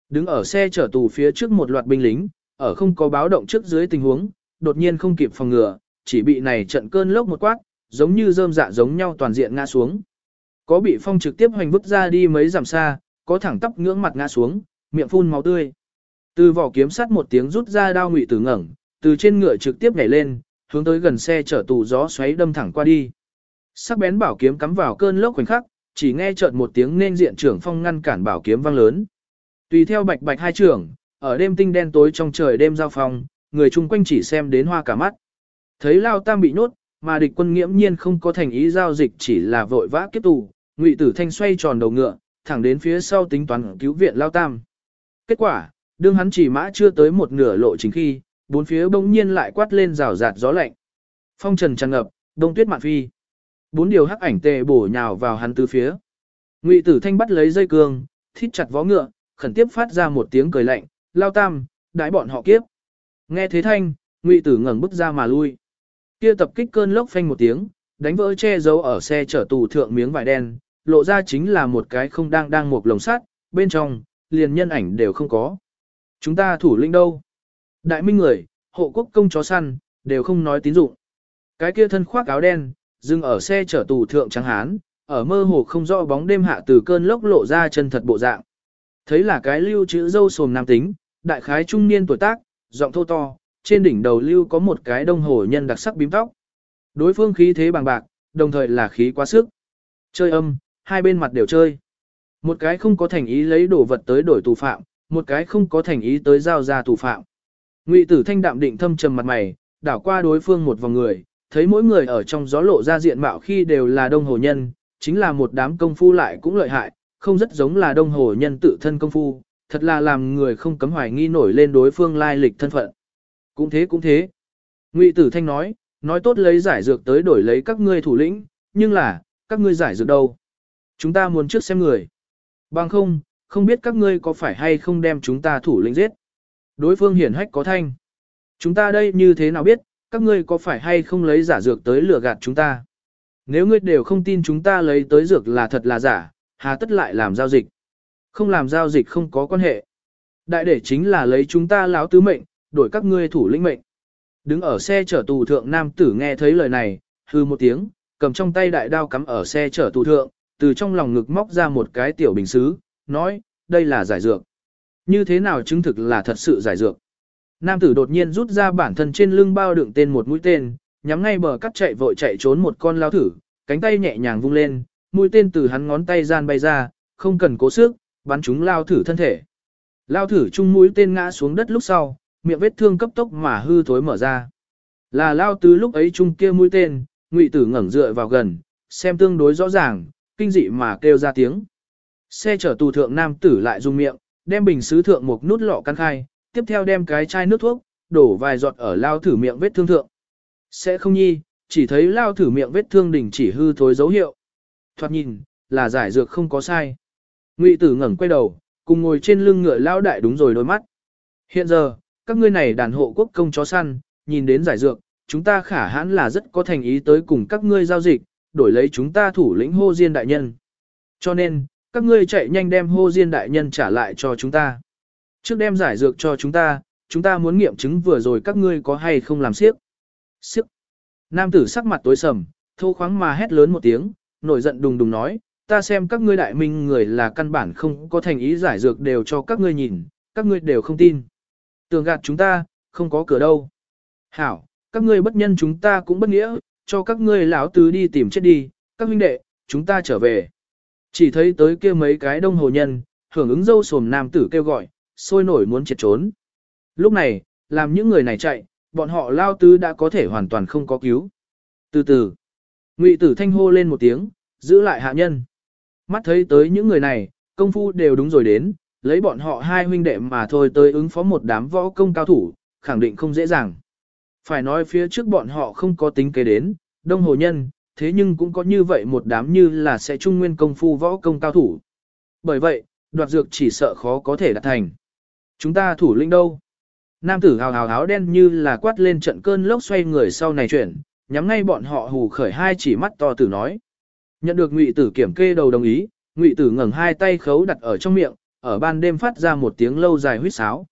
Đứng ở xe chở tù phía trước một loạt binh lính, ở không có báo động trước dưới tình huống, đột nhiên không kịp phòng ngừa, chỉ bị này trận cơn lốc một quát, giống như rơm dạ giống nhau toàn diện ngã xuống. Có bị phong trực tiếp hoành vứt ra đi mấy dặm xa, có thẳng tóc ngưỡng mặt ngã xuống, miệng phun máu tươi. Từ vỏ kiếm sắt một tiếng rút ra đao ngụy tử ngẩng, từ trên ngựa trực tiếp nhảy lên, hướng tới gần xe chở tù gió xoáy đâm thẳng qua đi. Sắc bén bảo kiếm cắm vào cơn lốc khoảnh khắc, chỉ nghe chợt một tiếng nên diện trưởng phong ngăn cản bảo kiếm vang lớn. Tùy theo bạch bạch hai trưởng, ở đêm tinh đen tối trong trời đêm giao phong, người chung quanh chỉ xem đến hoa cả mắt. Thấy Lao Tam bị nhốt, mà địch quân nghiễm nhiên không có thành ý giao dịch chỉ là vội vã kiếp tù, Ngụy Tử Thanh xoay tròn đầu ngựa, thẳng đến phía sau tính toán cứu viện Lao Tam. Kết quả, đương hắn chỉ mã chưa tới một nửa lộ chính khi, bốn phía bỗng nhiên lại quát lên rào rạt gió lạnh. Phong trần tràn ngập, đông tuyết mạn phi. Bốn điều hắc ảnh tề bổ nhào vào hắn từ phía. Ngụy Tử Thanh bắt lấy dây cương, thít chặt vó ngựa, khẩn tiếp phát ra một tiếng cười lạnh, lao tam, đái bọn họ kiếp. Nghe thế thanh, ngụy tử ngẩng bứt ra mà lui. Kia tập kích cơn lốc phanh một tiếng, đánh vỡ che giấu ở xe chở tù thượng miếng vải đen, lộ ra chính là một cái không đang đang một lồng sắt, bên trong, liền nhân ảnh đều không có. Chúng ta thủ lĩnh đâu? Đại minh người, hộ quốc công chó săn, đều không nói tín dụng. Cái kia thân khoác áo đen, dừng ở xe chở tù thượng trắng hán, ở mơ hồ không rõ bóng đêm hạ từ cơn lốc lộ ra chân thật bộ dạng. Thấy là cái lưu chữ dâu sồm nam tính, đại khái trung niên tuổi tác, giọng thô to, trên đỉnh đầu lưu có một cái đông hồ nhân đặc sắc bím tóc. Đối phương khí thế bằng bạc, đồng thời là khí quá sức. Chơi âm, hai bên mặt đều chơi. Một cái không có thành ý lấy đồ vật tới đổi tù phạm, một cái không có thành ý tới giao ra tù phạm. Ngụy Tử Thanh đạm định thâm trầm mặt mày, đảo qua đối phương một vòng người, thấy mỗi người ở trong gió lộ ra diện mạo khi đều là đông hồ nhân, chính là một đám công phu lại cũng lợi hại, không rất giống là đông hồ nhân tự thân công phu, thật là làm người không cấm hoài nghi nổi lên đối phương lai lịch thân phận. Cũng thế cũng thế. Ngụy Tử Thanh nói, nói tốt lấy giải dược tới đổi lấy các ngươi thủ lĩnh, nhưng là, các ngươi giải dược đâu? Chúng ta muốn trước xem người. Bằng không, không biết các ngươi có phải hay không đem chúng ta thủ lĩnh giết. Đối phương hiển hách có thanh. Chúng ta đây như thế nào biết, các ngươi có phải hay không lấy giả dược tới lừa gạt chúng ta? Nếu ngươi đều không tin chúng ta lấy tới dược là thật là giả, hà tất lại làm giao dịch. Không làm giao dịch không có quan hệ. Đại để chính là lấy chúng ta láo tứ mệnh, đổi các ngươi thủ lĩnh mệnh. Đứng ở xe chở tù thượng nam tử nghe thấy lời này, hư một tiếng, cầm trong tay đại đao cắm ở xe chở tù thượng, từ trong lòng ngực móc ra một cái tiểu bình xứ, nói, đây là giải dược. Như thế nào chứng thực là thật sự giải dược? Nam tử đột nhiên rút ra bản thân trên lưng bao đựng tên một mũi tên, nhắm ngay bờ cắt chạy vội chạy trốn một con lao thử, cánh tay nhẹ nhàng vung lên, mũi tên từ hắn ngón tay gian bay ra, không cần cố sức, bắn chúng lao thử thân thể. Lao thử chung mũi tên ngã xuống đất lúc sau, miệng vết thương cấp tốc mà hư thối mở ra. Là lao tứ lúc ấy chung kia mũi tên, ngụy tử ngẩng dựa vào gần, xem tương đối rõ ràng, kinh dị mà kêu ra tiếng. Xe chở tù thượng nam tử lại dùng miệng, đem bình sứ thượng một nút lọ căn khai, tiếp theo đem cái chai nước thuốc, đổ vài giọt ở lao thử miệng vết thương thượng. Sẽ không nhi, chỉ thấy lao thử miệng vết thương đỉnh chỉ hư thối dấu hiệu. Thoạt nhìn, là giải dược không có sai. Ngụy tử ngẩng quay đầu, cùng ngồi trên lưng ngựa lao đại đúng rồi đôi mắt. Hiện giờ, các ngươi này đàn hộ quốc công chó săn, nhìn đến giải dược, chúng ta khả hãn là rất có thành ý tới cùng các ngươi giao dịch, đổi lấy chúng ta thủ lĩnh hô diên đại nhân. Cho nên, các ngươi chạy nhanh đem hô diên đại nhân trả lại cho chúng ta. Trước đem giải dược cho chúng ta, chúng ta muốn nghiệm chứng vừa rồi các ngươi có hay không làm siếc. Siếc. Nam tử sắc mặt tối sầm, thô khoáng mà hét lớn một tiếng, nổi giận đùng đùng nói, ta xem các ngươi đại minh người là căn bản không có thành ý giải dược đều cho các ngươi nhìn, các ngươi đều không tin. Tường gạt chúng ta, không có cửa đâu. Hảo, các ngươi bất nhân chúng ta cũng bất nghĩa, cho các ngươi lão tứ đi tìm chết đi, các huynh đệ, chúng ta trở về. Chỉ thấy tới kia mấy cái đông hồ nhân, hưởng ứng dâu sồm nam tử kêu gọi, sôi nổi muốn triệt trốn. Lúc này, làm những người này chạy, bọn họ lao tứ đã có thể hoàn toàn không có cứu. Từ từ, ngụy tử thanh hô lên một tiếng, giữ lại hạ nhân. Mắt thấy tới những người này, công phu đều đúng rồi đến, lấy bọn họ hai huynh đệ mà thôi tới ứng phó một đám võ công cao thủ, khẳng định không dễ dàng. Phải nói phía trước bọn họ không có tính kế đến, đông hồ nhân, thế nhưng cũng có như vậy một đám như là sẽ trung nguyên công phu võ công cao thủ. Bởi vậy, đoạt dược chỉ sợ khó có thể đạt thành. Chúng ta thủ lĩnh đâu? Nam tử hào hào áo đen như là quát lên trận cơn lốc xoay người sau này chuyển, nhắm ngay bọn họ hù khởi hai chỉ mắt to tử nói. Nhận được ngụy tử kiểm kê đầu đồng ý, ngụy tử ngẩng hai tay khấu đặt ở trong miệng, ở ban đêm phát ra một tiếng lâu dài huýt sáo.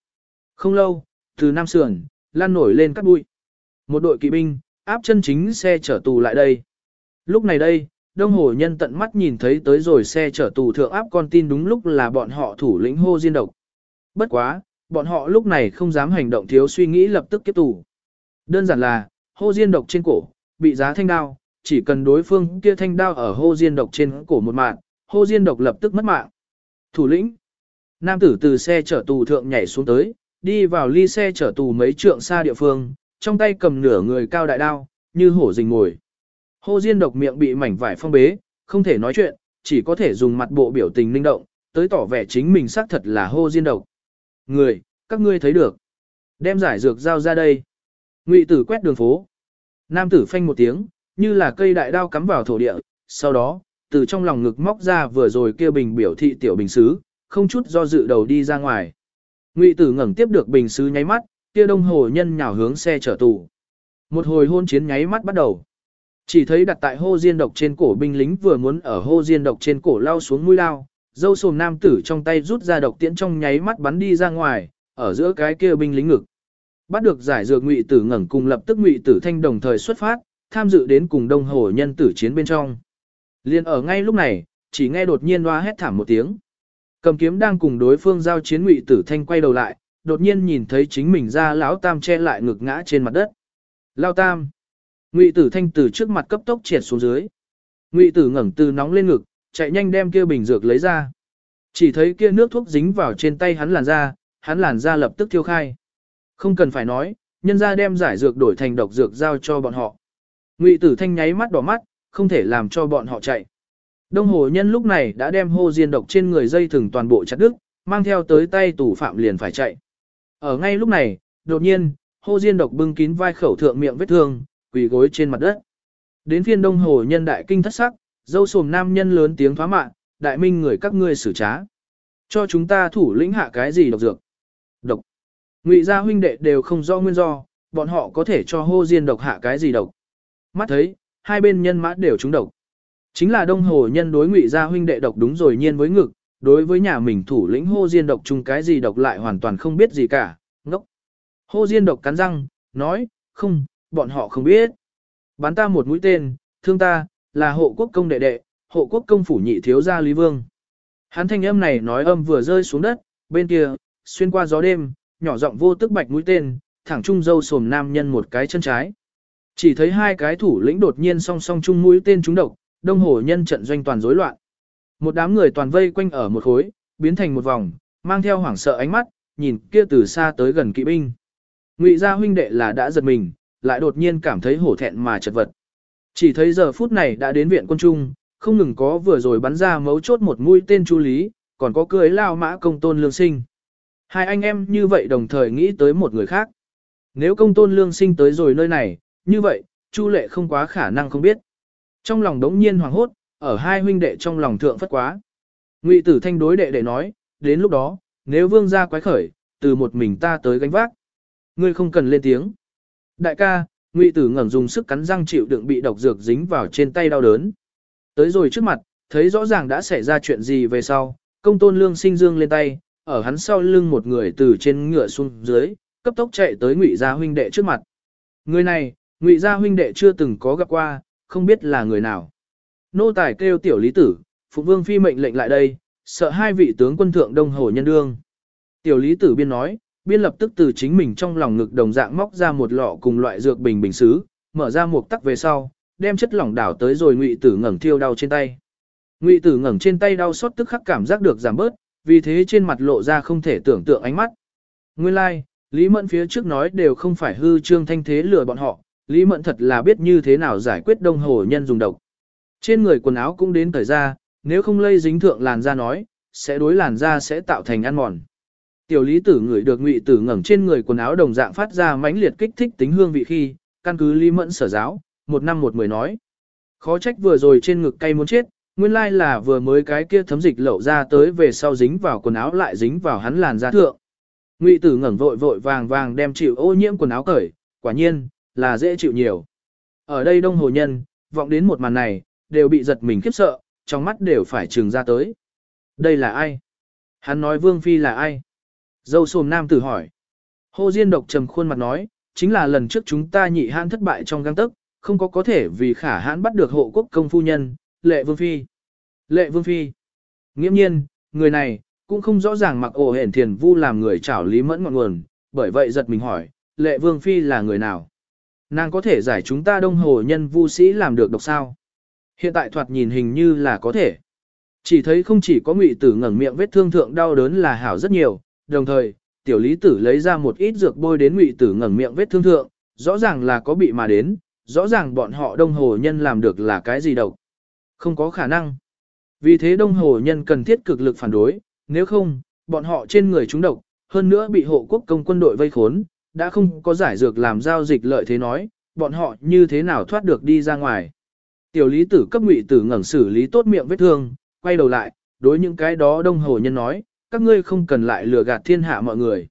Không lâu, từ Nam Sườn, lan nổi lên cắt bụi. Một đội kỵ binh, áp chân chính xe chở tù lại đây. Lúc này đây, Đông Hồ Nhân tận mắt nhìn thấy tới rồi xe chở tù thượng áp con tin đúng lúc là bọn họ thủ lĩnh hô diên độc. Bất quá, bọn họ lúc này không dám hành động thiếu suy nghĩ lập tức kiếp tù. Đơn giản là, hô diên độc trên cổ, bị giá thanh đao, chỉ cần đối phương kia thanh đao ở hô diên độc trên cổ một mạng, hô diên độc lập tức mất mạng. Thủ lĩnh, nam tử từ xe chở tù thượng nhảy xuống tới, đi vào ly xe chở tù mấy trượng xa địa phương, trong tay cầm nửa người cao đại đao, như hổ rình ngồi. Hô Diên độc miệng bị mảnh vải phong bế, không thể nói chuyện, chỉ có thể dùng mặt bộ biểu tình linh động, tới tỏ vẻ chính mình xác thật là hô Diên độc. Người, các ngươi thấy được. Đem giải dược giao ra đây. Ngụy tử quét đường phố. Nam tử phanh một tiếng, như là cây đại đao cắm vào thổ địa, sau đó, từ trong lòng ngực móc ra vừa rồi kia bình biểu thị tiểu bình xứ, không chút do dự đầu đi ra ngoài. Ngụy tử ngẩng tiếp được bình sứ nháy mắt, kia đông hồ nhân nhào hướng xe chở tù. Một hồi hôn chiến nháy mắt bắt đầu. Chỉ thấy đặt tại hô diên độc trên cổ binh lính vừa muốn ở hô diên độc trên cổ lao xuống mũi lao, dâu sồm nam tử trong tay rút ra độc tiễn trong nháy mắt bắn đi ra ngoài, ở giữa cái kia binh lính ngực. Bắt được giải dược ngụy tử ngẩng cùng lập tức ngụy tử thanh đồng thời xuất phát, tham dự đến cùng đông hồ nhân tử chiến bên trong. Liên ở ngay lúc này, chỉ nghe đột nhiên loa hét thảm một tiếng. Cầm kiếm đang cùng đối phương giao chiến ngụy tử thanh quay đầu lại, đột nhiên nhìn thấy chính mình ra lão tam che lại ngực ngã trên mặt đất. Lao tam. Ngụy tử thanh từ trước mặt cấp tốc triệt xuống dưới. Ngụy tử ngẩng từ nóng lên ngực, chạy nhanh đem kia bình dược lấy ra. Chỉ thấy kia nước thuốc dính vào trên tay hắn làn da, hắn làn da lập tức thiêu khai. Không cần phải nói, nhân ra đem giải dược đổi thành độc dược giao cho bọn họ. Ngụy tử thanh nháy mắt đỏ mắt, không thể làm cho bọn họ chạy. Đông hồ nhân lúc này đã đem hô diên độc trên người dây thừng toàn bộ chặt đứt, mang theo tới tay tù phạm liền phải chạy. Ở ngay lúc này, đột nhiên, hô diên độc bưng kín vai khẩu thượng miệng vết thương, quỳ gối trên mặt đất. Đến phiên đông hồ nhân đại kinh thất sắc, dâu sồm nam nhân lớn tiếng thoá mạ, đại minh người các ngươi xử trá. Cho chúng ta thủ lĩnh hạ cái gì độc dược? Độc. Ngụy gia huynh đệ đều không do nguyên do, bọn họ có thể cho hô diên độc hạ cái gì độc. Mắt thấy, hai bên nhân mã đều trúng độc. Chính là đông hồ nhân đối ngụy gia huynh đệ độc đúng rồi nhiên với ngực, đối với nhà mình thủ lĩnh hô diên độc chung cái gì độc lại hoàn toàn không biết gì cả, ngốc. Hô diên độc cắn răng, nói, không, bọn họ không biết. Bắn ta một mũi tên, thương ta, là hộ quốc công đệ đệ, hộ quốc công phủ nhị thiếu gia Lý Vương. Hắn thanh âm này nói âm vừa rơi xuống đất, bên kia, xuyên qua gió đêm, nhỏ giọng vô tức bạch mũi tên, thẳng trung dâu sồm nam nhân một cái chân trái. Chỉ thấy hai cái thủ lĩnh đột nhiên song song chung mũi tên trúng độc, đông hồ nhân trận doanh toàn rối loạn. Một đám người toàn vây quanh ở một khối, biến thành một vòng, mang theo hoảng sợ ánh mắt, nhìn kia từ xa tới gần kỵ binh. Ngụy gia huynh đệ là đã giật mình, lại đột nhiên cảm thấy hổ thẹn mà chật vật. Chỉ thấy giờ phút này đã đến viện quân trung, không ngừng có vừa rồi bắn ra mấu chốt một mũi tên chu lý, còn có cưới lao mã công tôn lương sinh. Hai anh em như vậy đồng thời nghĩ tới một người khác. Nếu công tôn lương sinh tới rồi nơi này, như vậy, chu lệ không quá khả năng không biết. Trong lòng đống nhiên hoàng hốt, ở hai huynh đệ trong lòng thượng phất quá. Ngụy tử thanh đối đệ đệ nói, đến lúc đó, nếu vương gia quái khởi, từ một mình ta tới gánh vác. Ngươi không cần lên tiếng. Đại ca, Ngụy Tử ngẩng dùng sức cắn răng chịu đựng bị độc dược dính vào trên tay đau đớn. Tới rồi trước mặt, thấy rõ ràng đã xảy ra chuyện gì về sau, công tôn lương sinh dương lên tay, ở hắn sau lưng một người từ trên ngựa xuống dưới, cấp tốc chạy tới Ngụy gia huynh đệ trước mặt. Người này, Ngụy gia huynh đệ chưa từng có gặp qua, không biết là người nào. Nô tài kêu tiểu lý tử, phụ Vương phi mệnh lệnh lại đây, sợ hai vị tướng quân thượng đông hồ nhân đương. Tiểu lý tử biên nói, biên lập tức từ chính mình trong lòng ngực đồng dạng móc ra một lọ cùng loại dược bình bình xứ, mở ra một tắc về sau, đem chất lỏng đảo tới rồi ngụy tử ngẩng thiêu đau trên tay. Ngụy tử ngẩng trên tay đau xót tức khắc cảm giác được giảm bớt, vì thế trên mặt lộ ra không thể tưởng tượng ánh mắt. Nguyên lai, like, Lý Mẫn phía trước nói đều không phải hư trương thanh thế lừa bọn họ, Lý Mẫn thật là biết như thế nào giải quyết đông hồ nhân dùng độc. Trên người quần áo cũng đến thời ra, nếu không lây dính thượng làn da nói, sẽ đối làn da sẽ tạo thành ăn mòn. Tiểu lý tử ngửi được ngụy tử ngẩng trên người quần áo đồng dạng phát ra mãnh liệt kích thích tính hương vị khi, căn cứ Lý Mẫn sở giáo, một năm một mười nói. Khó trách vừa rồi trên ngực cay muốn chết, nguyên lai là vừa mới cái kia thấm dịch lậu ra tới về sau dính vào quần áo lại dính vào hắn làn da thượng. Ngụy tử ngẩng vội vội vàng vàng đem chịu ô nhiễm quần áo cởi, quả nhiên, là dễ chịu nhiều. Ở đây đông hồ nhân, vọng đến một màn này, đều bị giật mình khiếp sợ, trong mắt đều phải trừng ra tới. Đây là ai? Hắn nói Vương Phi là ai? Dâu sồm nam tử hỏi. Hồ Diên độc trầm khuôn mặt nói, chính là lần trước chúng ta nhị hãn thất bại trong găng tức, không có có thể vì khả hãn bắt được hộ quốc công phu nhân, lệ Vương Phi. Lệ Vương Phi. Nghiễm nhiên, người này, cũng không rõ ràng mặc ổ hển thiền vu làm người trảo lý mẫn ngọn nguồn, bởi vậy giật mình hỏi, lệ Vương Phi là người nào? Nàng có thể giải chúng ta đông hồ nhân vu sĩ làm được độc sao? Hiện tại thoạt nhìn hình như là có thể. Chỉ thấy không chỉ có ngụy tử ngẩng miệng vết thương thượng đau đớn là hảo rất nhiều, đồng thời, tiểu lý tử lấy ra một ít dược bôi đến ngụy tử ngẩng miệng vết thương thượng, rõ ràng là có bị mà đến, rõ ràng bọn họ đông hồ nhân làm được là cái gì độc. Không có khả năng. Vì thế đông hồ nhân cần thiết cực lực phản đối, nếu không, bọn họ trên người chúng độc, hơn nữa bị hộ quốc công quân đội vây khốn, đã không có giải dược làm giao dịch lợi thế nói, bọn họ như thế nào thoát được đi ra ngoài. Tiểu lý tử cấp ngụy tử ngẩng xử lý tốt miệng vết thương, quay đầu lại, đối những cái đó đông hồ nhân nói, các ngươi không cần lại lừa gạt thiên hạ mọi người.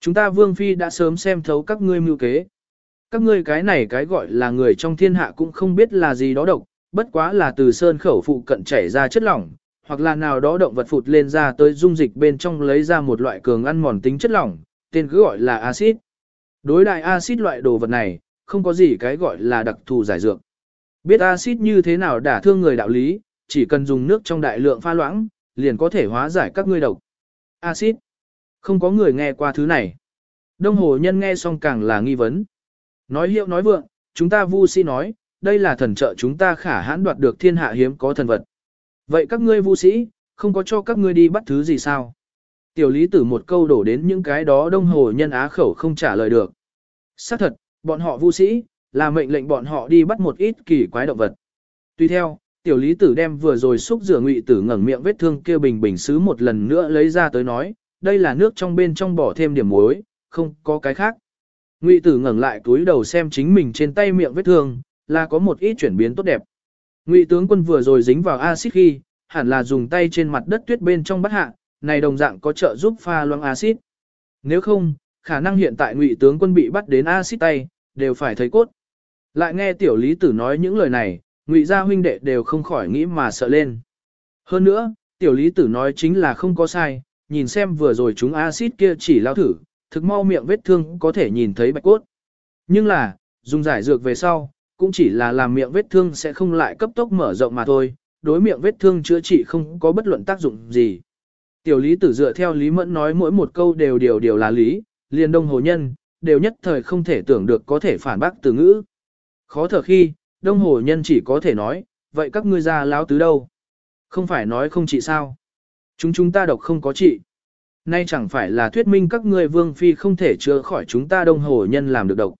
Chúng ta vương phi đã sớm xem thấu các ngươi mưu kế. Các ngươi cái này cái gọi là người trong thiên hạ cũng không biết là gì đó độc, bất quá là từ sơn khẩu phụ cận chảy ra chất lỏng, hoặc là nào đó động vật phụt lên ra tới dung dịch bên trong lấy ra một loại cường ăn mòn tính chất lỏng, tên cứ gọi là axit. Đối đại axit loại đồ vật này, không có gì cái gọi là đặc thù giải dược. Biết axit như thế nào đả thương người đạo lý, chỉ cần dùng nước trong đại lượng pha loãng, liền có thể hóa giải các ngươi độc. Axit. Không có người nghe qua thứ này. Đông hồ nhân nghe xong càng là nghi vấn. Nói hiệu nói vượng, chúng ta vu sĩ nói, đây là thần trợ chúng ta khả hãn đoạt được thiên hạ hiếm có thần vật. Vậy các ngươi vu sĩ, không có cho các ngươi đi bắt thứ gì sao? Tiểu lý tử một câu đổ đến những cái đó đông hồ nhân á khẩu không trả lời được. Xác thật, bọn họ vu sĩ, là mệnh lệnh bọn họ đi bắt một ít kỳ quái động vật. Tuy theo, tiểu lý tử đem vừa rồi xúc rửa ngụy tử ngẩng miệng vết thương kia bình bình xứ một lần nữa lấy ra tới nói, đây là nước trong bên trong bỏ thêm điểm muối, không có cái khác. Ngụy tử ngẩng lại túi đầu xem chính mình trên tay miệng vết thương, là có một ít chuyển biến tốt đẹp. Ngụy tướng quân vừa rồi dính vào axit khi, hẳn là dùng tay trên mặt đất tuyết bên trong bắt hạ, này đồng dạng có trợ giúp pha loãng axit. Nếu không, khả năng hiện tại Ngụy tướng quân bị bắt đến axit tay, đều phải thấy cốt. Lại nghe tiểu lý tử nói những lời này, Ngụy gia huynh đệ đều không khỏi nghĩ mà sợ lên. Hơn nữa, tiểu lý tử nói chính là không có sai, nhìn xem vừa rồi chúng axit kia chỉ lao thử, thực mau miệng vết thương có thể nhìn thấy bạch cốt. Nhưng là, dùng giải dược về sau, cũng chỉ là làm miệng vết thương sẽ không lại cấp tốc mở rộng mà thôi, đối miệng vết thương chữa trị không có bất luận tác dụng gì. Tiểu lý tử dựa theo Lý Mẫn nói mỗi một câu đều điều điều là lý, liền đông hồ nhân, đều nhất thời không thể tưởng được có thể phản bác từ ngữ. Khó thở khi, đông hồ nhân chỉ có thể nói, vậy các ngươi ra láo tứ đâu? Không phải nói không trị sao? Chúng chúng ta độc không có trị. Nay chẳng phải là thuyết minh các ngươi vương phi không thể chữa khỏi chúng ta đông hồ nhân làm được độc.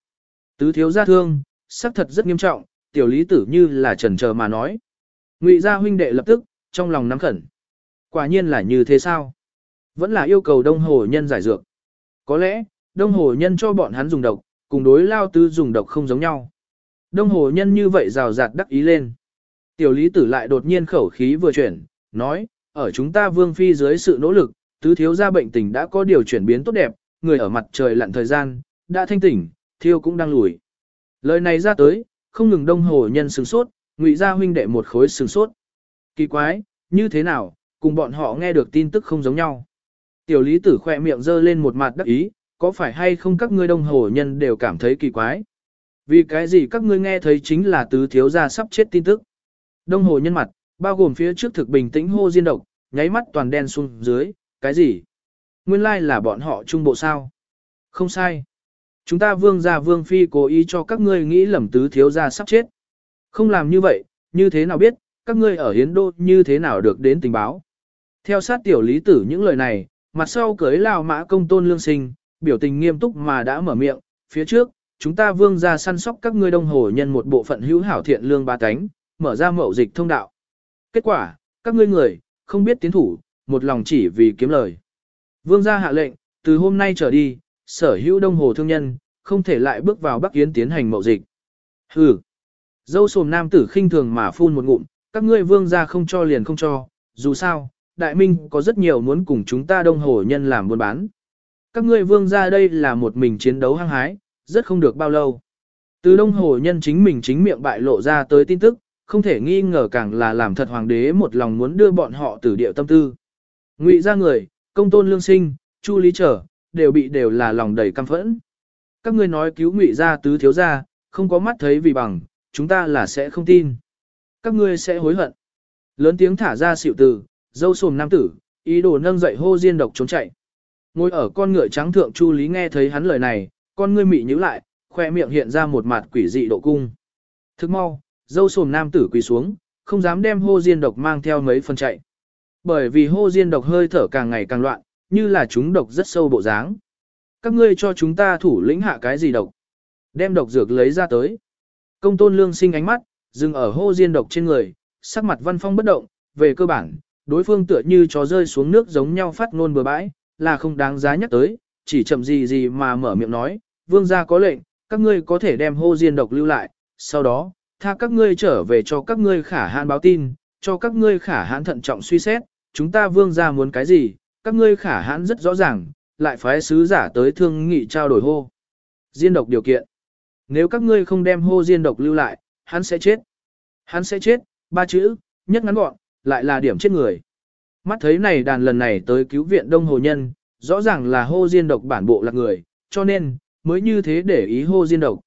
Tứ thiếu gia thương, xác thật rất nghiêm trọng, tiểu lý tử như là trần chờ mà nói. Ngụy gia huynh đệ lập tức, trong lòng nắm khẩn. Quả nhiên là như thế sao? Vẫn là yêu cầu đông hồ nhân giải dược. Có lẽ, đông hồ nhân cho bọn hắn dùng độc, cùng đối lao tứ dùng độc không giống nhau. Đông hồ nhân như vậy rào rạt đắc ý lên. Tiểu lý tử lại đột nhiên khẩu khí vừa chuyển, nói, ở chúng ta vương phi dưới sự nỗ lực, tứ thiếu gia bệnh tình đã có điều chuyển biến tốt đẹp, người ở mặt trời lặn thời gian, đã thanh tỉnh, thiêu cũng đang lùi. Lời này ra tới, không ngừng đông hồ nhân sừng sốt, ngụy gia huynh đệ một khối sừng sốt. Kỳ quái, như thế nào, cùng bọn họ nghe được tin tức không giống nhau. Tiểu lý tử khỏe miệng giơ lên một mặt đắc ý, có phải hay không các ngươi đông hồ nhân đều cảm thấy kỳ quái. Vì cái gì các ngươi nghe thấy chính là tứ thiếu gia sắp chết tin tức. Đông hồ nhân mặt, bao gồm phía trước thực bình tĩnh hô diên độc, nháy mắt toàn đen xuống dưới, cái gì? Nguyên lai là bọn họ trung bộ sao? Không sai. Chúng ta vương gia vương phi cố ý cho các ngươi nghĩ lầm tứ thiếu gia sắp chết. Không làm như vậy, như thế nào biết, các ngươi ở hiến đô như thế nào được đến tình báo. Theo sát tiểu lý tử những lời này, mặt sau cưới lao mã công tôn lương sinh, biểu tình nghiêm túc mà đã mở miệng, phía trước, chúng ta vương ra săn sóc các ngươi đông hồ nhân một bộ phận hữu hảo thiện lương ba cánh, mở ra mậu dịch thông đạo. Kết quả, các ngươi người, không biết tiến thủ, một lòng chỉ vì kiếm lời. Vương gia hạ lệnh, từ hôm nay trở đi, sở hữu đông hồ thương nhân, không thể lại bước vào Bắc Yến tiến hành mậu dịch. Hừ. Dâu sồm nam tử khinh thường mà phun một ngụm, các ngươi vương gia không cho liền không cho, dù sao, đại minh có rất nhiều muốn cùng chúng ta đông hồ nhân làm buôn bán. Các ngươi vương ra đây là một mình chiến đấu hăng hái, rất không được bao lâu. Từ đông hồ nhân chính mình chính miệng bại lộ ra tới tin tức, không thể nghi ngờ càng là làm thật hoàng đế một lòng muốn đưa bọn họ từ điệu tâm tư. Ngụy ra người, công tôn lương sinh, chu lý trở, đều bị đều là lòng đầy căm phẫn. Các ngươi nói cứu ngụy ra tứ thiếu ra, không có mắt thấy vì bằng, chúng ta là sẽ không tin. Các ngươi sẽ hối hận. Lớn tiếng thả ra xịu từ, dâu sồm nam tử, ý đồ nâng dậy hô diên độc trốn chạy. Ngồi ở con ngựa trắng thượng Chu Lý nghe thấy hắn lời này, con ngươi mị nhíu lại, khoe miệng hiện ra một mặt quỷ dị độ cung. Thức mau, dâu sồm nam tử quỳ xuống, không dám đem hô diên độc mang theo mấy phần chạy. Bởi vì hô diên độc hơi thở càng ngày càng loạn, như là chúng độc rất sâu bộ dáng. Các ngươi cho chúng ta thủ lĩnh hạ cái gì độc? Đem độc dược lấy ra tới. Công tôn lương sinh ánh mắt, dừng ở hô diên độc trên người, sắc mặt văn phong bất động, về cơ bản, đối phương tựa như chó rơi xuống nước giống nhau phát ngôn bừa bãi, là không đáng giá nhắc tới, chỉ chậm gì gì mà mở miệng nói, vương gia có lệnh, các ngươi có thể đem hô diên độc lưu lại, sau đó, tha các ngươi trở về cho các ngươi khả hãn báo tin, cho các ngươi khả hãn thận trọng suy xét, chúng ta vương gia muốn cái gì, các ngươi khả hãn rất rõ ràng, lại phái sứ giả tới thương nghị trao đổi hô. Diên độc điều kiện. Nếu các ngươi không đem hô diên độc lưu lại, hắn sẽ chết. Hắn sẽ chết, ba chữ, nhất ngắn gọn, lại là điểm chết người. Mắt thấy này đàn lần này tới cứu viện đông hồ nhân, rõ ràng là hô diên độc bản bộ là người, cho nên, mới như thế để ý hô diên độc.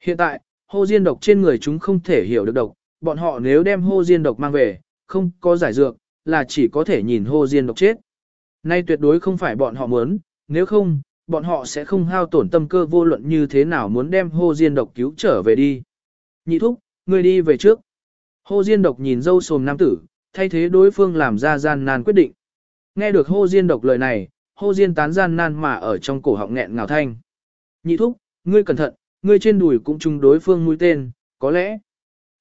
Hiện tại, hô diên độc trên người chúng không thể hiểu được độc, bọn họ nếu đem hô diên độc mang về, không có giải dược, là chỉ có thể nhìn hô diên độc chết. Nay tuyệt đối không phải bọn họ muốn, nếu không, bọn họ sẽ không hao tổn tâm cơ vô luận như thế nào muốn đem hô diên độc cứu trở về đi. Nhị thúc, người đi về trước. Hô diên độc nhìn dâu sồm nam tử, thay thế đối phương làm ra gian nan quyết định. Nghe được hô diên độc lời này, hô diên tán gian nan mà ở trong cổ họng nghẹn ngào thanh. Nhị thúc, ngươi cẩn thận, ngươi trên đùi cũng chung đối phương mũi tên, có lẽ.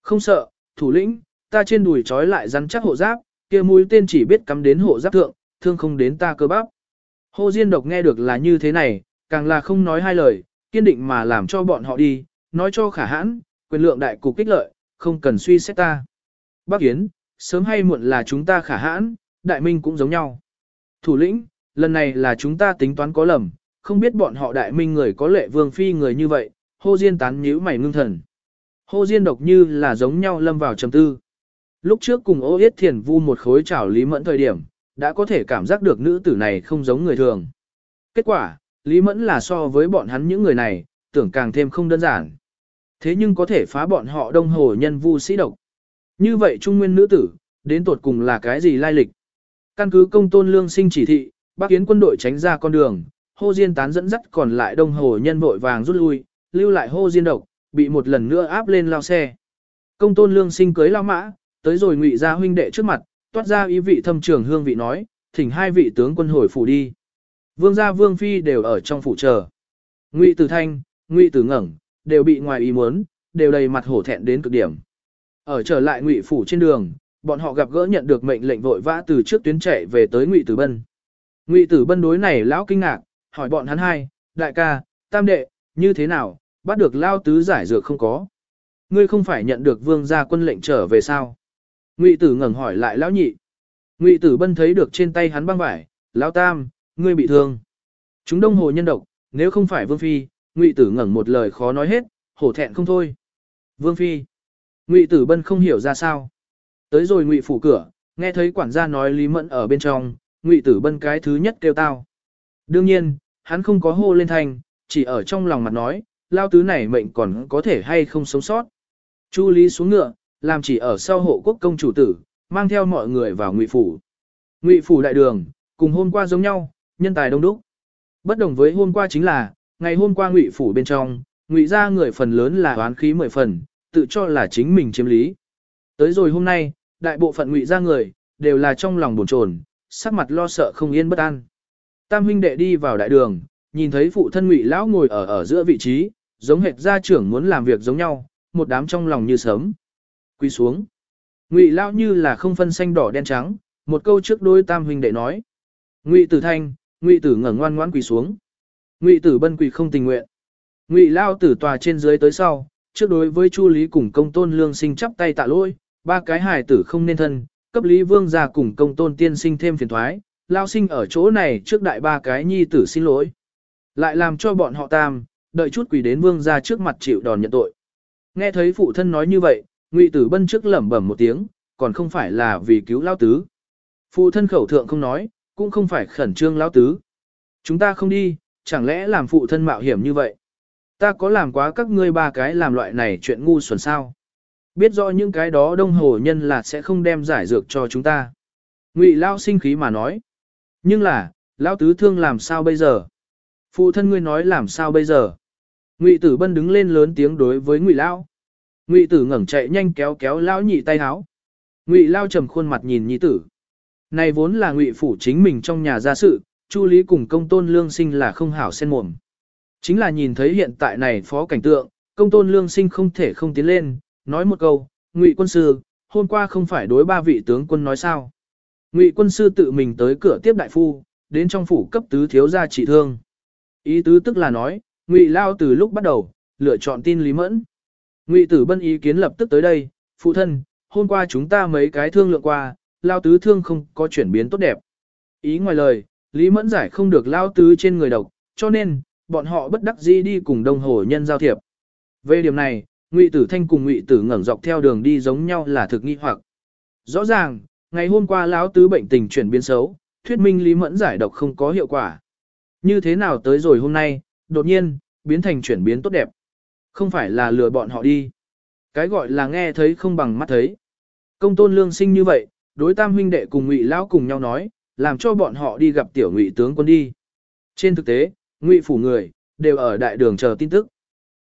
Không sợ, thủ lĩnh, ta trên đùi trói lại rắn chắc hộ giáp, kia mũi tên chỉ biết cắm đến hộ giáp thượng, thương không đến ta cơ bắp. Hô Diên độc nghe được là như thế này, càng là không nói hai lời, kiên định mà làm cho bọn họ đi, nói cho khả hãn, quyền lượng đại cục kích lợi, không cần suy xét ta. Bác Yến, sớm hay muộn là chúng ta khả hãn, đại minh cũng giống nhau. Thủ lĩnh, lần này là chúng ta tính toán có lầm, không biết bọn họ đại minh người có lệ vương phi người như vậy, hô diên tán nhíu mày ngưng thần. Hô diên độc như là giống nhau lâm vào trầm tư. Lúc trước cùng ô yết thiền vu một khối chảo lý mẫn thời điểm, đã có thể cảm giác được nữ tử này không giống người thường. Kết quả, lý mẫn là so với bọn hắn những người này, tưởng càng thêm không đơn giản. Thế nhưng có thể phá bọn họ đông hồ nhân vu sĩ độc. Như vậy trung nguyên nữ tử, đến tột cùng là cái gì lai lịch? Căn cứ công tôn lương sinh chỉ thị, bác kiến quân đội tránh ra con đường, hô diên tán dẫn dắt còn lại đông hồ nhân vội vàng rút lui, lưu lại hô diên độc, bị một lần nữa áp lên lao xe. Công tôn lương sinh cưới lao mã, tới rồi ngụy ra huynh đệ trước mặt, toát ra ý vị thâm trường hương vị nói, thỉnh hai vị tướng quân hồi phủ đi. Vương gia vương phi đều ở trong phủ chờ. Ngụy Tử Thanh, Ngụy Tử Ngẩng, đều bị ngoài ý muốn, đều đầy mặt hổ thẹn đến cực điểm. Ở trở lại Ngụy phủ trên đường, bọn họ gặp gỡ nhận được mệnh lệnh vội vã từ trước tuyến chạy về tới Ngụy Tử Bân. Ngụy Tử Bân đối này lão kinh ngạc, hỏi bọn hắn hai, đại ca, tam đệ, như thế nào, bắt được lao tứ giải dược không có. Ngươi không phải nhận được vương gia quân lệnh trở về sao? Ngụy Tử ngẩng hỏi lại lão nhị. Ngụy Tử Bân thấy được trên tay hắn băng vải, lão tam, ngươi bị thương. Chúng đông hồ nhân độc, nếu không phải vương phi, Ngụy Tử ngẩng một lời khó nói hết, hổ thẹn không thôi. Vương phi. Ngụy Tử Bân không hiểu ra sao. Tới rồi Ngụy phủ cửa, nghe thấy quản gia nói Lý Mẫn ở bên trong, Ngụy Tử Bân cái thứ nhất kêu tao. Đương nhiên, hắn không có hô lên thành, chỉ ở trong lòng mặt nói, lao tứ này mệnh còn có thể hay không sống sót. Chu Lý xuống ngựa, làm chỉ ở sau hộ quốc công chủ tử, mang theo mọi người vào ngụy phủ. Ngụy phủ đại đường, cùng hôm qua giống nhau, nhân tài đông đúc. Bất đồng với hôm qua chính là, ngày hôm qua ngụy phủ bên trong, ngụy ra người phần lớn là oán khí mười phần, tự cho là chính mình chiếm lý. Tới rồi hôm nay, đại bộ phận ngụy ra người, đều là trong lòng buồn chồn, sắc mặt lo sợ không yên bất an. Tam huynh đệ đi vào đại đường, nhìn thấy phụ thân ngụy lão ngồi ở ở giữa vị trí, giống hệt gia trưởng muốn làm việc giống nhau, một đám trong lòng như sớm. Quy xuống. Ngụy Lão như là không phân xanh đỏ đen trắng, một câu trước đôi tam huynh đệ nói. Ngụy Tử Thanh, Ngụy Tử ngẩng ngoan ngoãn quỳ xuống. Ngụy Tử Bân quỳ không tình nguyện. Ngụy Lão tử tòa trên dưới tới sau, trước đối với Chu Lý cùng công tôn lương sinh chắp tay tạ lỗi, ba cái hài tử không nên thân, cấp Lý Vương ra cùng công tôn tiên sinh thêm phiền thoái, lao sinh ở chỗ này trước đại ba cái nhi tử xin lỗi. Lại làm cho bọn họ tam, đợi chút quỳ đến Vương ra trước mặt chịu đòn nhận tội. Nghe thấy phụ thân nói như vậy, Ngụy Tử Bân trước lẩm bẩm một tiếng, còn không phải là vì cứu lao tứ. Phụ thân khẩu thượng không nói, cũng không phải khẩn trương lao tứ. Chúng ta không đi, chẳng lẽ làm phụ thân mạo hiểm như vậy? Ta có làm quá các ngươi ba cái làm loại này chuyện ngu xuẩn sao? Biết rõ những cái đó đông hồ nhân là sẽ không đem giải dược cho chúng ta. Ngụy Lao sinh khí mà nói. Nhưng là, Lao tứ thương làm sao bây giờ? Phụ thân ngươi nói làm sao bây giờ? Ngụy Tử Bân đứng lên lớn tiếng đối với Ngụy Lao. Ngụy Tử ngẩng chạy nhanh kéo kéo Lão nhị tay háo. Ngụy Lao trầm khuôn mặt nhìn Nhi Tử. Này vốn là Ngụy phủ chính mình trong nhà gia sự, Chu Lý cùng công tôn lương sinh là không hảo sen mồm. Chính là nhìn thấy hiện tại này phó cảnh tượng, công tôn lương sinh không thể không tiến lên, nói một câu, Ngụy quân sư, hôm qua không phải đối ba vị tướng quân nói sao. Ngụy quân sư tự mình tới cửa tiếp đại phu, đến trong phủ cấp tứ thiếu gia trị thương. Ý tứ tức là nói, Ngụy Lao từ lúc bắt đầu, lựa chọn tin Lý Mẫn. Ngụy Tử Bân ý kiến lập tức tới đây, phụ thân, hôm qua chúng ta mấy cái thương lượng qua, Lao tứ thương không có chuyển biến tốt đẹp. Ý ngoài lời, Lý Mẫn giải không được Lao tứ trên người độc, cho nên, bọn họ bất đắc dĩ đi cùng đông hồ nhân giao thiệp. Về điểm này, Ngụy Tử Thanh cùng Ngụy Tử ngẩng dọc theo đường đi giống nhau là thực nghi hoặc. Rõ ràng, ngày hôm qua lão tứ bệnh tình chuyển biến xấu, thuyết minh Lý Mẫn giải độc không có hiệu quả. Như thế nào tới rồi hôm nay, đột nhiên, biến thành chuyển biến tốt đẹp. Không phải là lừa bọn họ đi. Cái gọi là nghe thấy không bằng mắt thấy. Công tôn lương sinh như vậy, đối tam huynh đệ cùng Ngụy lão cùng nhau nói, làm cho bọn họ đi gặp tiểu Ngụy tướng quân đi. Trên thực tế, Ngụy phủ người đều ở đại đường chờ tin tức.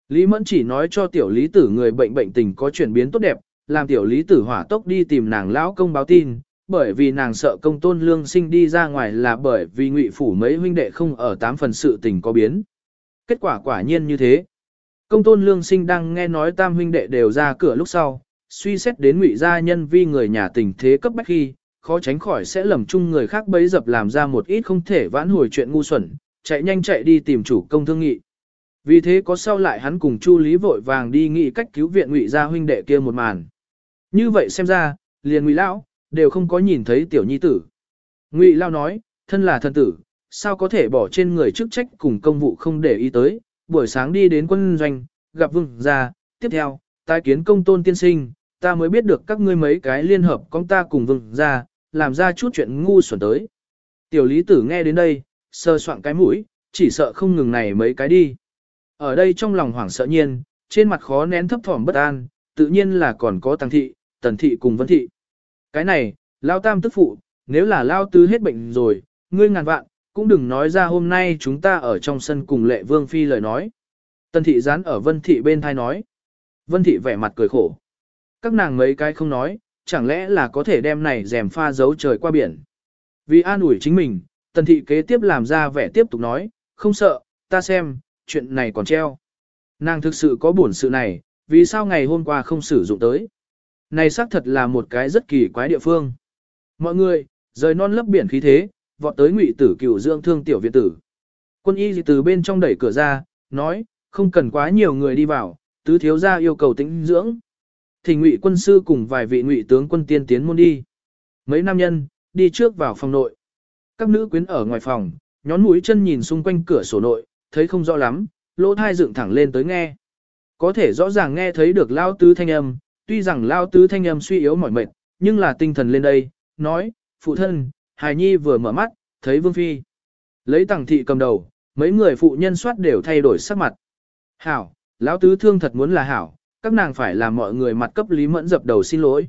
Lý Mẫn chỉ nói cho tiểu lý tử người bệnh bệnh tình có chuyển biến tốt đẹp, làm tiểu lý tử hỏa tốc đi tìm nàng lão công báo tin, bởi vì nàng sợ công tôn lương sinh đi ra ngoài là bởi vì ngụy phủ mấy huynh đệ không ở tám phần sự tình có biến. Kết quả quả nhiên như thế. Công tôn lương sinh đang nghe nói tam huynh đệ đều ra cửa lúc sau, suy xét đến ngụy gia nhân vi người nhà tình thế cấp bách khi, khó tránh khỏi sẽ lầm chung người khác bấy dập làm ra một ít không thể vãn hồi chuyện ngu xuẩn, chạy nhanh chạy đi tìm chủ công thương nghị. Vì thế có sau lại hắn cùng Chu Lý vội vàng đi nghị cách cứu viện Ngụy gia huynh đệ kia một màn. Như vậy xem ra, liền Ngụy lão đều không có nhìn thấy tiểu nhi tử. Ngụy lão nói, thân là thân tử, sao có thể bỏ trên người chức trách cùng công vụ không để ý tới, buổi sáng đi đến quân doanh, gặp vương gia, tiếp theo, tái kiến công tôn tiên sinh, ta mới biết được các ngươi mấy cái liên hợp con ta cùng vương gia, làm ra chút chuyện ngu xuẩn tới. Tiểu lý tử nghe đến đây, sơ soạn cái mũi, chỉ sợ không ngừng này mấy cái đi. Ở đây trong lòng hoảng sợ nhiên, trên mặt khó nén thấp thỏm bất an, tự nhiên là còn có tăng thị, tần thị cùng vân thị. Cái này, lao tam tức phụ, nếu là lao tứ hết bệnh rồi, ngươi ngàn vạn, cũng đừng nói ra hôm nay chúng ta ở trong sân cùng lệ vương phi lời nói. Tần thị dán ở vân thị bên thai nói. Vân thị vẻ mặt cười khổ. Các nàng mấy cái không nói, chẳng lẽ là có thể đem này dèm pha giấu trời qua biển. Vì an ủi chính mình, tần thị kế tiếp làm ra vẻ tiếp tục nói, không sợ, ta xem, chuyện này còn treo. Nàng thực sự có buồn sự này, vì sao ngày hôm qua không sử dụng tới. Này xác thật là một cái rất kỳ quái địa phương. Mọi người, rời non lấp biển khí thế, vọt tới ngụy tử Cựu dưỡng thương tiểu viện tử. Quân y từ bên trong đẩy cửa ra, nói, không cần quá nhiều người đi vào, tứ thiếu gia yêu cầu tĩnh dưỡng. Thì ngụy quân sư cùng vài vị ngụy tướng quân tiên tiến môn đi. Mấy nam nhân, đi trước vào phòng nội. Các nữ quyến ở ngoài phòng, nhón mũi chân nhìn xung quanh cửa sổ nội, thấy không rõ lắm, lỗ thai dựng thẳng lên tới nghe. Có thể rõ ràng nghe thấy được lao tứ thanh âm, tuy rằng lao tứ thanh âm suy yếu mỏi mệt, nhưng là tinh thần lên đây, nói, phụ thân, hài nhi vừa mở mắt, thấy vương phi. Lấy tàng thị cầm đầu, mấy người phụ nhân soát đều thay đổi sắc mặt. Hảo, lão tứ thương thật muốn là hảo, các nàng phải làm mọi người mặt cấp lý mẫn dập đầu xin lỗi.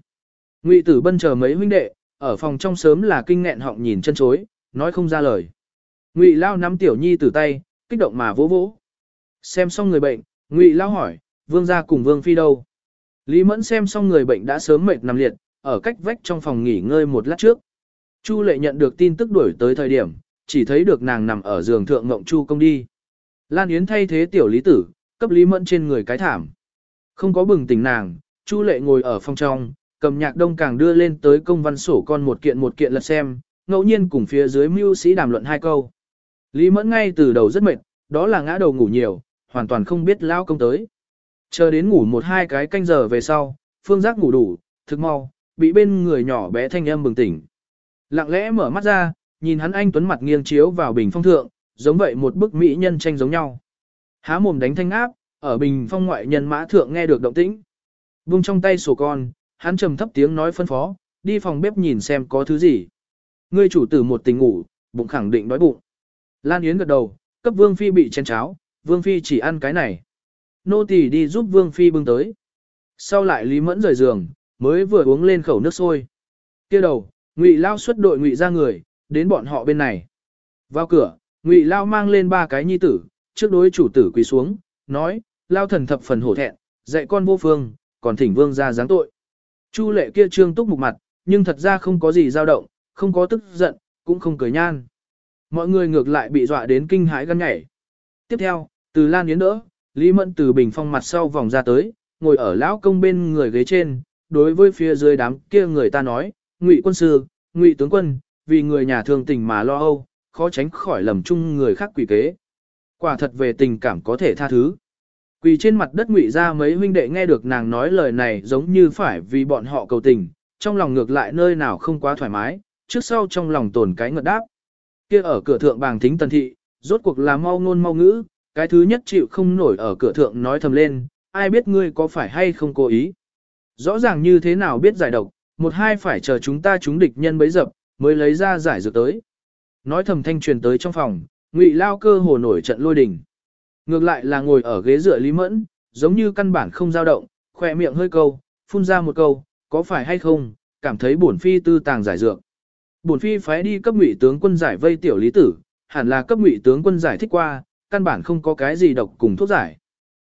Ngụy tử bân chờ mấy huynh đệ, ở phòng trong sớm là kinh nghẹn họng nhìn chân chối, nói không ra lời. Ngụy lao nắm tiểu nhi từ tay, kích động mà vỗ vỗ. Xem xong người bệnh, Ngụy Lao hỏi, vương gia cùng vương phi đâu? Lý Mẫn xem xong người bệnh đã sớm mệt nằm liệt, ở cách vách trong phòng nghỉ ngơi một lát trước. Chu lệ nhận được tin tức đuổi tới thời điểm, chỉ thấy được nàng nằm ở giường thượng ngộng Chu công đi. Lan Yến thay thế tiểu lý tử, cấp Lý Mẫn trên người cái thảm. Không có bừng tỉnh nàng, Chu Lệ ngồi ở phòng trong, cầm nhạc đông càng đưa lên tới công văn sổ con một kiện một kiện lật xem, ngẫu nhiên cùng phía dưới mưu sĩ đàm luận hai câu. Lý Mẫn ngay từ đầu rất mệt, đó là ngã đầu ngủ nhiều, hoàn toàn không biết lao công tới. Chờ đến ngủ một hai cái canh giờ về sau, phương giác ngủ đủ, thực mau, bị bên người nhỏ bé thanh âm bừng tỉnh. Lặng lẽ mở mắt ra, nhìn hắn anh tuấn mặt nghiêng chiếu vào bình phong thượng, giống vậy một bức mỹ nhân tranh giống nhau. Há mồm đánh thanh áp, ở bình phong ngoại nhân mã thượng nghe được động tĩnh. Vung trong tay sổ con, hắn trầm thấp tiếng nói phân phó, đi phòng bếp nhìn xem có thứ gì. Ngươi chủ tử một tình ngủ, bụng khẳng định đói bụng. Lan Yến gật đầu, cấp Vương Phi bị chén cháo, Vương Phi chỉ ăn cái này. Nô tỳ đi giúp Vương Phi bưng tới. Sau lại Lý Mẫn rời giường, mới vừa uống lên khẩu nước sôi. kia đầu, Ngụy Lao xuất đội Ngụy ra người, đến bọn họ bên này. Vào cửa, Ngụy Lao mang lên ba cái nhi tử, trước đối chủ tử quỳ xuống, nói, Lao thần thập phần hổ thẹn, dạy con vô phương, còn thỉnh vương ra giáng tội. Chu lệ kia trương túc mục mặt, nhưng thật ra không có gì dao động, không có tức giận, cũng không cười nhan. Mọi người ngược lại bị dọa đến kinh hãi gan nhảy. Tiếp theo, từ Lan Yến đỡ, Lý Mẫn từ bình phong mặt sau vòng ra tới, ngồi ở lão công bên người ghế trên, đối với phía dưới đám kia người ta nói, Ngụy quân sư, Ngụy tướng quân, vì người nhà thương tình mà lo âu, khó tránh khỏi lầm chung người khác quỷ kế. Quả thật về tình cảm có thể tha thứ. Quỳ trên mặt đất ngụy ra mấy huynh đệ nghe được nàng nói lời này giống như phải vì bọn họ cầu tình, trong lòng ngược lại nơi nào không quá thoải mái, trước sau trong lòng tồn cái ngợt đáp. Kia ở cửa thượng bàng thính tần thị, rốt cuộc là mau ngôn mau ngữ, cái thứ nhất chịu không nổi ở cửa thượng nói thầm lên, ai biết ngươi có phải hay không cố ý. Rõ ràng như thế nào biết giải độc, một hai phải chờ chúng ta chúng địch nhân bấy dập, mới lấy ra giải dược tới. Nói thầm thanh truyền tới trong phòng, ngụy lao cơ hồ nổi trận lôi đình. Ngược lại là ngồi ở ghế dựa Lý Mẫn, giống như căn bản không dao động, khỏe miệng hơi câu, phun ra một câu, có phải hay không, cảm thấy bổn phi tư tàng giải dược. Bổn phi phái đi cấp ngụy tướng quân giải vây tiểu lý tử, hẳn là cấp ngụy tướng quân giải thích qua, căn bản không có cái gì độc cùng thuốc giải.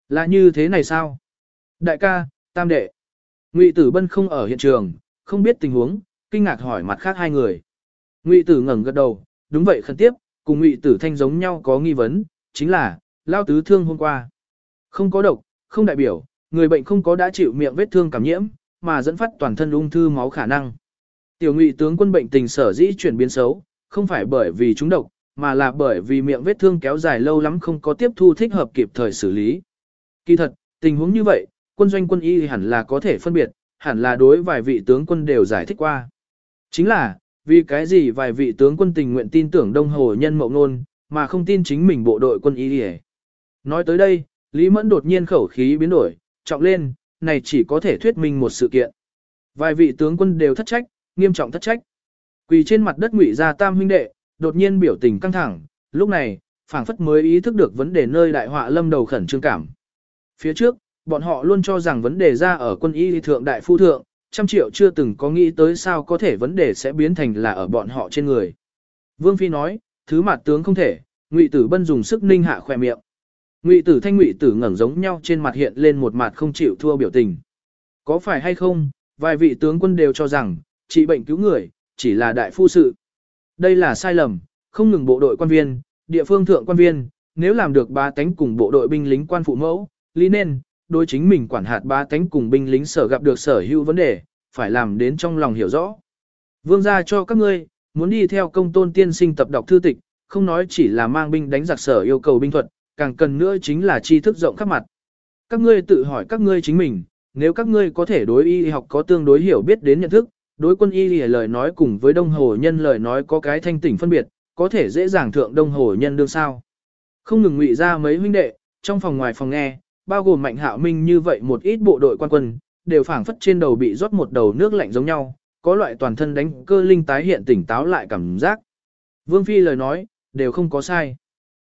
Là như thế này sao? Đại ca, tam đệ. Ngụy tử bân không ở hiện trường, không biết tình huống, kinh ngạc hỏi mặt khác hai người. Ngụy tử ngẩng gật đầu, đúng vậy khẩn tiếp, cùng Ngụy tử thanh giống nhau có nghi vấn, chính là, lao tứ thương hôm qua. Không có độc, không đại biểu, người bệnh không có đã chịu miệng vết thương cảm nhiễm, mà dẫn phát toàn thân ung thư máu khả năng. Tiểu Ngụy tướng quân bệnh tình sở dĩ chuyển biến xấu, không phải bởi vì chúng độc, mà là bởi vì miệng vết thương kéo dài lâu lắm không có tiếp thu thích hợp kịp thời xử lý. Kỳ thật, tình huống như vậy, quân doanh quân y hẳn là có thể phân biệt, hẳn là đối vài vị tướng quân đều giải thích qua. Chính là, vì cái gì vài vị tướng quân tình nguyện tin tưởng Đông Hồ nhân mộng nôn, mà không tin chính mình bộ đội quân y hề. Nói tới đây, Lý Mẫn đột nhiên khẩu khí biến đổi, trọng lên, này chỉ có thể thuyết minh một sự kiện. Vài vị tướng quân đều thất trách, nghiêm trọng thất trách. Quỳ trên mặt đất ngụy ra tam huynh đệ, đột nhiên biểu tình căng thẳng, lúc này, phảng phất mới ý thức được vấn đề nơi đại họa lâm đầu khẩn trương cảm. Phía trước, bọn họ luôn cho rằng vấn đề ra ở quân y thượng đại phu thượng, trăm triệu chưa từng có nghĩ tới sao có thể vấn đề sẽ biến thành là ở bọn họ trên người. Vương Phi nói, thứ mặt tướng không thể, Ngụy Tử Bân dùng sức ninh hạ khỏe miệng. Ngụy Tử Thanh Ngụy Tử ngẩng giống nhau trên mặt hiện lên một mặt không chịu thua biểu tình. Có phải hay không, vài vị tướng quân đều cho rằng, trị bệnh cứu người, chỉ là đại phu sự. Đây là sai lầm, không ngừng bộ đội quan viên, địa phương thượng quan viên, nếu làm được ba tánh cùng bộ đội binh lính quan phụ mẫu, lý nên, đối chính mình quản hạt ba tánh cùng binh lính sở gặp được sở hữu vấn đề, phải làm đến trong lòng hiểu rõ. Vương gia cho các ngươi, muốn đi theo công tôn tiên sinh tập đọc thư tịch, không nói chỉ là mang binh đánh giặc sở yêu cầu binh thuật, càng cần nữa chính là tri thức rộng khắp mặt. Các ngươi tự hỏi các ngươi chính mình, nếu các ngươi có thể đối y học có tương đối hiểu biết đến nhận thức, đối quân y lìa lời nói cùng với đông hồ nhân lời nói có cái thanh tỉnh phân biệt, có thể dễ dàng thượng đông hồ nhân đương sao. Không ngừng ngụy ra mấy huynh đệ, trong phòng ngoài phòng nghe, bao gồm mạnh hạo minh như vậy một ít bộ đội quan quân, đều phảng phất trên đầu bị rót một đầu nước lạnh giống nhau, có loại toàn thân đánh cơ linh tái hiện tỉnh táo lại cảm giác. Vương Phi lời nói, đều không có sai.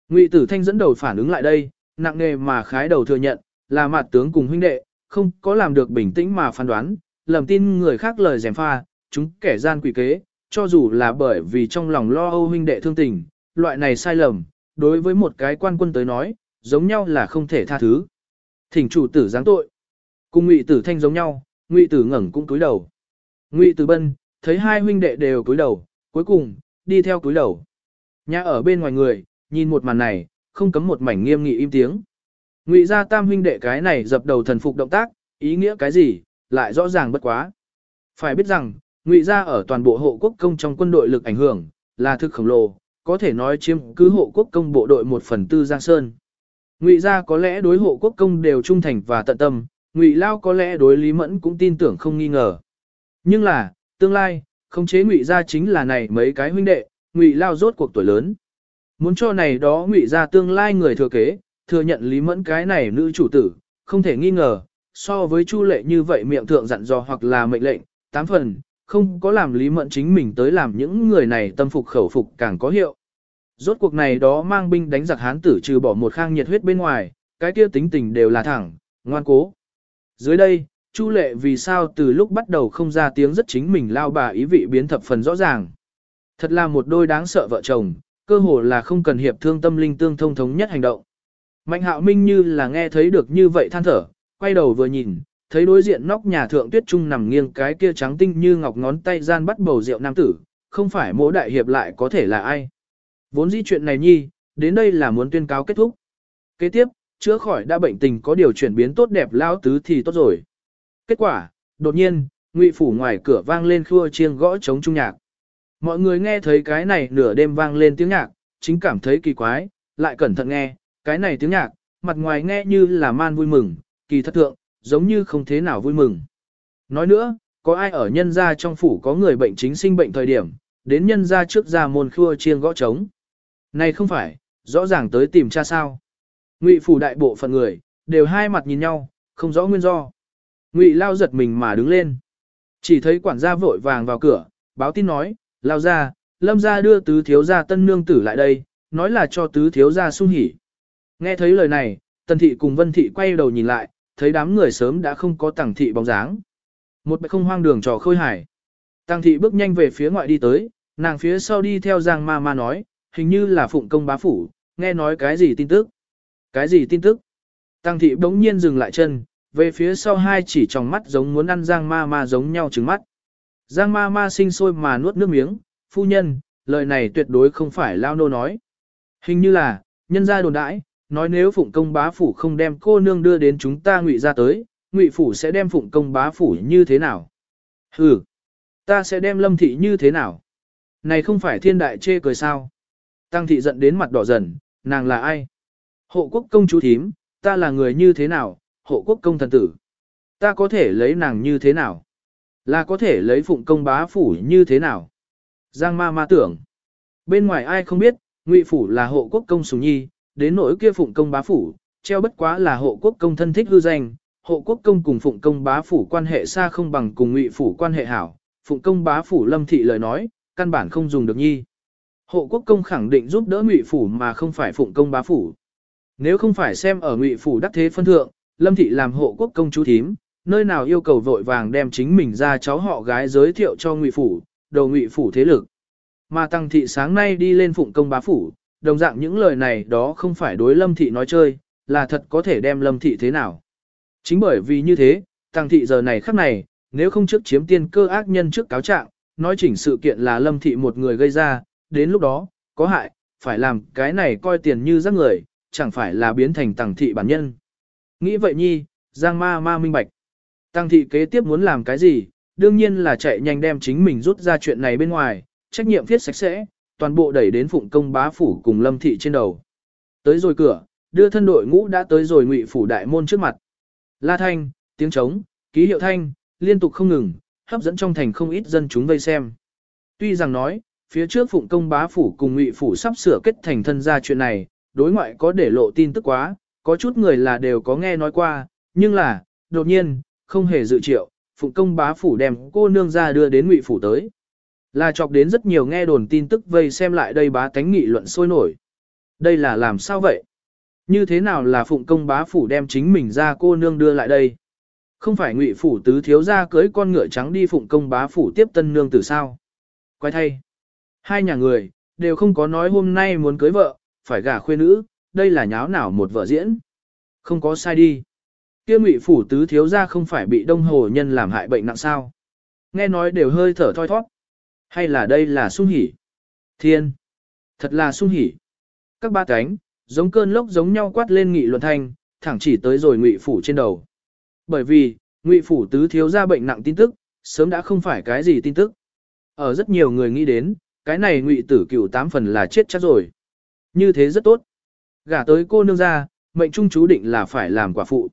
Ngụy Tử Thanh dẫn đầu phản ứng lại đây, nặng nề mà khái đầu thừa nhận, là mặt tướng cùng huynh đệ, không có làm được bình tĩnh mà phán đoán, lầm tin người khác lời dèm pha, chúng kẻ gian quỷ kế, cho dù là bởi vì trong lòng lo âu huynh đệ thương tình, loại này sai lầm, đối với một cái quan quân tới nói, giống nhau là không thể tha thứ. Thỉnh chủ tử giáng tội. Cùng Ngụy Tử Thanh giống nhau, Ngụy Tử ngẩng cũng cúi đầu. Ngụy Tử Bân, thấy hai huynh đệ đều cúi đầu, cuối cùng, đi theo cúi đầu. Nhà ở bên ngoài người, nhìn một màn này, không cấm một mảnh nghiêm nghị im tiếng. Ngụy gia tam huynh đệ cái này dập đầu thần phục động tác, ý nghĩa cái gì, lại rõ ràng bất quá. Phải biết rằng, Ngụy gia ở toàn bộ hộ quốc công trong quân đội lực ảnh hưởng, là thực khổng lồ, có thể nói chiếm cứ hộ quốc công bộ đội một phần tư Giang Sơn. Ngụy gia có lẽ đối hộ quốc công đều trung thành và tận tâm, Ngụy Lao có lẽ đối Lý Mẫn cũng tin tưởng không nghi ngờ. Nhưng là, tương lai, khống chế Ngụy gia chính là này mấy cái huynh đệ, Ngụy Lao rốt cuộc tuổi lớn. Muốn cho này đó Ngụy gia tương lai người thừa kế, thừa nhận Lý Mẫn cái này nữ chủ tử, không thể nghi ngờ, so với Chu Lệ như vậy miệng thượng dặn dò hoặc là mệnh lệnh, tám phần, không có làm Lý Mẫn chính mình tới làm những người này tâm phục khẩu phục càng có hiệu. Rốt cuộc này đó mang binh đánh giặc hán tử trừ bỏ một khang nhiệt huyết bên ngoài, cái kia tính tình đều là thẳng, ngoan cố. Dưới đây, Chu Lệ vì sao từ lúc bắt đầu không ra tiếng rất chính mình lao bà ý vị biến thập phần rõ ràng. Thật là một đôi đáng sợ vợ chồng, cơ hồ là không cần hiệp thương tâm linh tương thông thống nhất hành động. Mạnh hạo minh như là nghe thấy được như vậy than thở, quay đầu vừa nhìn, thấy đối diện nóc nhà thượng tuyết trung nằm nghiêng cái kia trắng tinh như ngọc ngón tay gian bắt bầu rượu nam tử, không phải mỗi đại hiệp lại có thể là ai. Vốn dĩ chuyện này nhi, đến đây là muốn tuyên cáo kết thúc. Kế tiếp, chữa khỏi đã bệnh tình có điều chuyển biến tốt đẹp lao tứ thì tốt rồi. Kết quả, đột nhiên, ngụy phủ ngoài cửa vang lên khua chiêng gõ trống trung nhạc. Mọi người nghe thấy cái này nửa đêm vang lên tiếng nhạc, chính cảm thấy kỳ quái, lại cẩn thận nghe, cái này tiếng nhạc, mặt ngoài nghe như là man vui mừng, kỳ thất thượng, giống như không thế nào vui mừng. Nói nữa, có ai ở nhân gia trong phủ có người bệnh chính sinh bệnh thời điểm, đến nhân gia trước ra môn khua chiêng gõ trống. Này không phải, rõ ràng tới tìm cha sao. Ngụy phủ đại bộ phận người, đều hai mặt nhìn nhau, không rõ nguyên do. Ngụy lao giật mình mà đứng lên. Chỉ thấy quản gia vội vàng vào cửa, báo tin nói, lao ra, lâm gia đưa tứ thiếu gia tân nương tử lại đây, nói là cho tứ thiếu gia sung hỉ. Nghe thấy lời này, tần thị cùng vân thị quay đầu nhìn lại, thấy đám người sớm đã không có tàng thị bóng dáng. Một bạch không hoang đường trò khôi hải. Tàng thị bước nhanh về phía ngoại đi tới, nàng phía sau đi theo giang ma ma nói, hình như là phụng công bá phủ, nghe nói cái gì tin tức. Cái gì tin tức? Tăng thị bỗng nhiên dừng lại chân, về phía sau hai chỉ trong mắt giống muốn ăn giang ma ma giống nhau trứng mắt. Giang ma ma sinh sôi mà nuốt nước miếng, phu nhân, lời này tuyệt đối không phải lao nô nói. Hình như là, nhân gia đồn đãi, nói nếu phụng công bá phủ không đem cô nương đưa đến chúng ta ngụy ra tới, ngụy phủ sẽ đem phụng công bá phủ như thế nào? Hừ, ta sẽ đem lâm thị như thế nào? Này không phải thiên đại chê cười sao? Tăng thị giận đến mặt đỏ dần, nàng là ai? Hộ quốc công chú thím, ta là người như thế nào? Hộ quốc công thần tử. Ta có thể lấy nàng như thế nào? Là có thể lấy phụng công bá phủ như thế nào? Giang ma ma tưởng. Bên ngoài ai không biết, ngụy phủ là hộ quốc công sùng nhi, đến nỗi kia phụng công bá phủ, treo bất quá là hộ quốc công thân thích hư danh, hộ quốc công cùng phụng công bá phủ quan hệ xa không bằng cùng ngụy phủ quan hệ hảo, phụng công bá phủ lâm thị lời nói, căn bản không dùng được nhi. Hộ quốc công khẳng định giúp đỡ ngụy phủ mà không phải phụng công bá phủ. Nếu không phải xem ở ngụy phủ đắc thế phân thượng, lâm thị làm hộ quốc công chú thím, nơi nào yêu cầu vội vàng đem chính mình ra cháu họ gái giới thiệu cho ngụy phủ, đầu ngụy phủ thế lực. Mà tăng thị sáng nay đi lên phụng công bá phủ, đồng dạng những lời này đó không phải đối lâm thị nói chơi, là thật có thể đem lâm thị thế nào. Chính bởi vì như thế, tăng thị giờ này khắc này, nếu không trước chiếm tiên cơ ác nhân trước cáo trạng, nói chỉnh sự kiện là lâm thị một người gây ra, đến lúc đó, có hại, phải làm cái này coi tiền như rác người, chẳng phải là biến thành tăng thị bản nhân. Nghĩ vậy nhi, giang ma ma minh bạch. Tăng thị kế tiếp muốn làm cái gì, đương nhiên là chạy nhanh đem chính mình rút ra chuyện này bên ngoài, trách nhiệm viết sạch sẽ, toàn bộ đẩy đến phụng công bá phủ cùng lâm thị trên đầu. Tới rồi cửa, đưa thân đội ngũ đã tới rồi ngụy phủ đại môn trước mặt. La thanh, tiếng trống, ký hiệu thanh, liên tục không ngừng, hấp dẫn trong thành không ít dân chúng vây xem. Tuy rằng nói, phía trước phụng công bá phủ cùng ngụy phủ sắp sửa kết thành thân ra chuyện này, đối ngoại có để lộ tin tức quá, có chút người là đều có nghe nói qua, nhưng là, đột nhiên, không hề dự triệu, phụng công bá phủ đem cô nương ra đưa đến ngụy phủ tới. Là chọc đến rất nhiều nghe đồn tin tức vây xem lại đây bá tánh nghị luận sôi nổi. Đây là làm sao vậy? Như thế nào là phụng công bá phủ đem chính mình ra cô nương đưa lại đây? Không phải ngụy phủ tứ thiếu ra cưới con ngựa trắng đi phụng công bá phủ tiếp tân nương từ sao? Quay thay. Hai nhà người, đều không có nói hôm nay muốn cưới vợ, phải gả khuê nữ, đây là nháo nào một vợ diễn. Không có sai đi. Kia ngụy phủ tứ thiếu ra không phải bị đông hồ nhân làm hại bệnh nặng sao? Nghe nói đều hơi thở thoi thoát. Hay là đây là sung hỉ? Thiên! Thật là sung hỉ! Các ba cánh, giống cơn lốc giống nhau quát lên nghị luận thanh, thẳng chỉ tới rồi ngụy phủ trên đầu. Bởi vì, ngụy phủ tứ thiếu ra bệnh nặng tin tức, sớm đã không phải cái gì tin tức. Ở rất nhiều người nghĩ đến, cái này ngụy tử cửu tám phần là chết chắc rồi. Như thế rất tốt. Gả tới cô nương ra, mệnh trung chú định là phải làm quả phụ.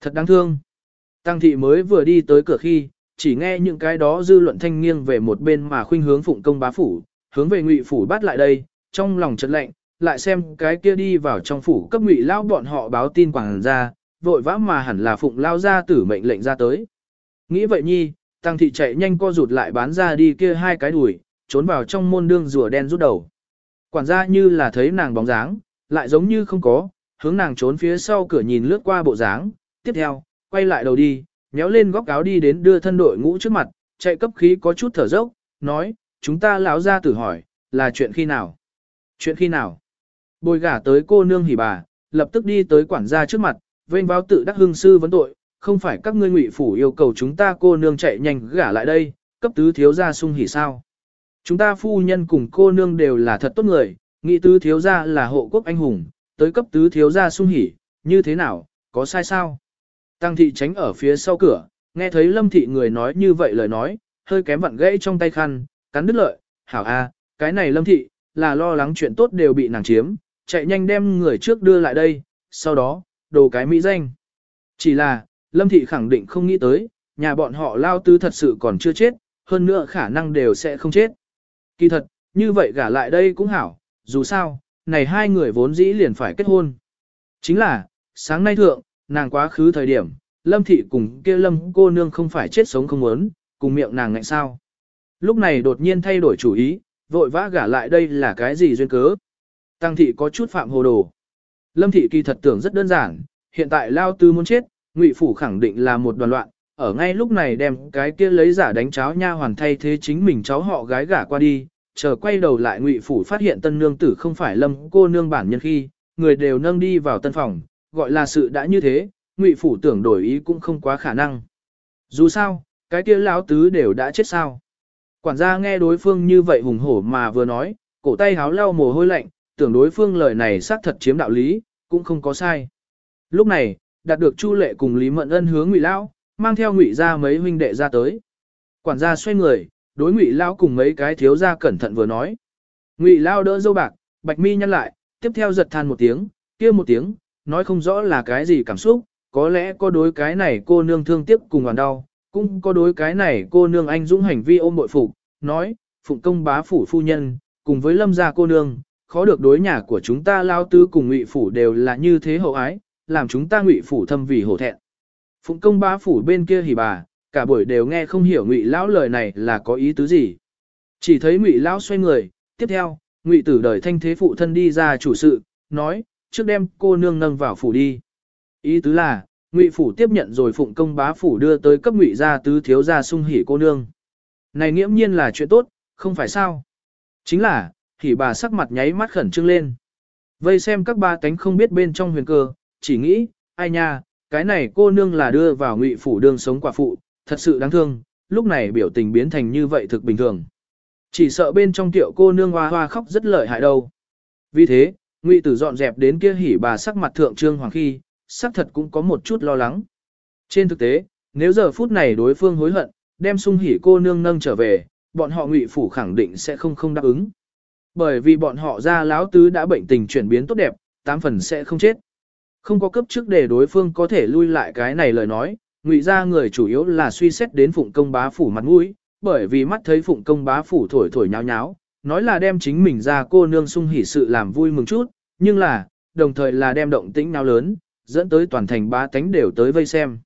Thật đáng thương. Tăng thị mới vừa đi tới cửa khi, chỉ nghe những cái đó dư luận thanh nghiêng về một bên mà khuynh hướng phụng công bá phủ, hướng về ngụy phủ bắt lại đây, trong lòng chợt lạnh, lại xem cái kia đi vào trong phủ cấp ngụy lao bọn họ báo tin quảng ra, vội vã mà hẳn là phụng lao ra tử mệnh lệnh ra tới. Nghĩ vậy nhi, tăng thị chạy nhanh co rụt lại bán ra đi kia hai cái đùi, trốn vào trong môn đương rùa đen rút đầu. Quản gia như là thấy nàng bóng dáng, lại giống như không có, hướng nàng trốn phía sau cửa nhìn lướt qua bộ dáng, tiếp theo, quay lại đầu đi, nhéo lên góc áo đi đến đưa thân đội ngũ trước mặt, chạy cấp khí có chút thở dốc, nói, chúng ta lão ra tử hỏi, là chuyện khi nào? Chuyện khi nào? Bồi gả tới cô nương hỉ bà, lập tức đi tới quản gia trước mặt, vênh báo tự đắc hương sư vấn tội, không phải các ngươi ngụy phủ yêu cầu chúng ta cô nương chạy nhanh gả lại đây, cấp tứ thiếu gia sung hỉ sao? Chúng ta phu nhân cùng cô nương đều là thật tốt người, nghĩ tứ thiếu gia là hộ quốc anh hùng, tới cấp tứ thiếu gia sung hỉ, như thế nào, có sai sao? Tăng thị tránh ở phía sau cửa, nghe thấy lâm thị người nói như vậy lời nói, hơi kém vặn gãy trong tay khăn, cắn đứt lợi, hảo a, cái này lâm thị, là lo lắng chuyện tốt đều bị nàng chiếm, chạy nhanh đem người trước đưa lại đây, sau đó, đồ cái mỹ danh. Chỉ là, lâm thị khẳng định không nghĩ tới, nhà bọn họ lao tư thật sự còn chưa chết, hơn nữa khả năng đều sẽ không chết. Kỳ thật, như vậy gả lại đây cũng hảo, dù sao, này hai người vốn dĩ liền phải kết hôn. Chính là, sáng nay thượng, nàng quá khứ thời điểm, lâm thị cùng kia lâm cô nương không phải chết sống không muốn, cùng miệng nàng ngạnh sao. Lúc này đột nhiên thay đổi chủ ý, vội vã gả lại đây là cái gì duyên cớ. Tăng thị có chút phạm hồ đồ. Lâm thị kỳ thật tưởng rất đơn giản, hiện tại lao tư muốn chết, ngụy phủ khẳng định là một đoàn loạn, ở ngay lúc này đem cái kia lấy giả đánh cháo nha hoàn thay thế chính mình cháu họ gái gả qua đi, chờ quay đầu lại ngụy phủ phát hiện tân nương tử không phải lâm cô nương bản nhân khi, người đều nâng đi vào tân phòng, gọi là sự đã như thế, ngụy phủ tưởng đổi ý cũng không quá khả năng. Dù sao, cái kia lão tứ đều đã chết sao. Quản gia nghe đối phương như vậy hùng hổ mà vừa nói, cổ tay háo lau mồ hôi lạnh, tưởng đối phương lời này xác thật chiếm đạo lý, cũng không có sai. Lúc này, đạt được Chu Lệ cùng Lý Mận Ân hướng Ngụy lão, mang theo Ngụy gia mấy huynh đệ ra tới. Quản gia xoay người, đối Ngụy lão cùng mấy cái thiếu gia cẩn thận vừa nói. Ngụy lão đỡ dâu bạc, Bạch Mi nhăn lại, tiếp theo giật than một tiếng, kia một tiếng, nói không rõ là cái gì cảm xúc, có lẽ có đối cái này cô nương thương tiếc cùng hoàn đau, cũng có đối cái này cô nương anh dũng hành vi ôm bội phục, nói, phụng công bá phủ phu nhân, cùng với lâm gia cô nương, khó được đối nhà của chúng ta lao tứ cùng ngụy phủ đều là như thế hậu ái, làm chúng ta ngụy phủ thâm vì hổ thẹn. Phụng công bá phủ bên kia hỉ bà, cả buổi đều nghe không hiểu ngụy lão lời này là có ý tứ gì. Chỉ thấy ngụy lão xoay người, tiếp theo, ngụy tử đời thanh thế phụ thân đi ra chủ sự, nói, trước đem cô nương nâng vào phủ đi. Ý tứ là, ngụy phủ tiếp nhận rồi phụng công bá phủ đưa tới cấp ngụy gia tứ thiếu gia sung hỉ cô nương. Này nghiễm nhiên là chuyện tốt, không phải sao? Chính là, thì bà sắc mặt nháy mắt khẩn trương lên. Vây xem các ba tánh không biết bên trong huyền cơ, chỉ nghĩ, ai nha, cái này cô nương là đưa vào ngụy phủ đương sống quả phụ, thật sự đáng thương, lúc này biểu tình biến thành như vậy thực bình thường. Chỉ sợ bên trong tiệu cô nương hoa hoa khóc rất lợi hại đâu. Vì thế, ngụy tử dọn dẹp đến kia hỉ bà sắc mặt thượng trương hoàng khi, sắc thật cũng có một chút lo lắng. Trên thực tế, nếu giờ phút này đối phương hối hận, đem sung hỉ cô nương nâng trở về, bọn họ ngụy phủ khẳng định sẽ không không đáp ứng. Bởi vì bọn họ ra láo tứ đã bệnh tình chuyển biến tốt đẹp, tám phần sẽ không chết. Không có cấp trước để đối phương có thể lui lại cái này lời nói, ngụy ra người chủ yếu là suy xét đến phụng công bá phủ mặt mũi, bởi vì mắt thấy phụng công bá phủ thổi thổi nháo nháo, nói là đem chính mình ra cô nương sung hỉ sự làm vui mừng chút, nhưng là, đồng thời là đem động tĩnh nào lớn, dẫn tới toàn thành bá tánh đều tới vây xem.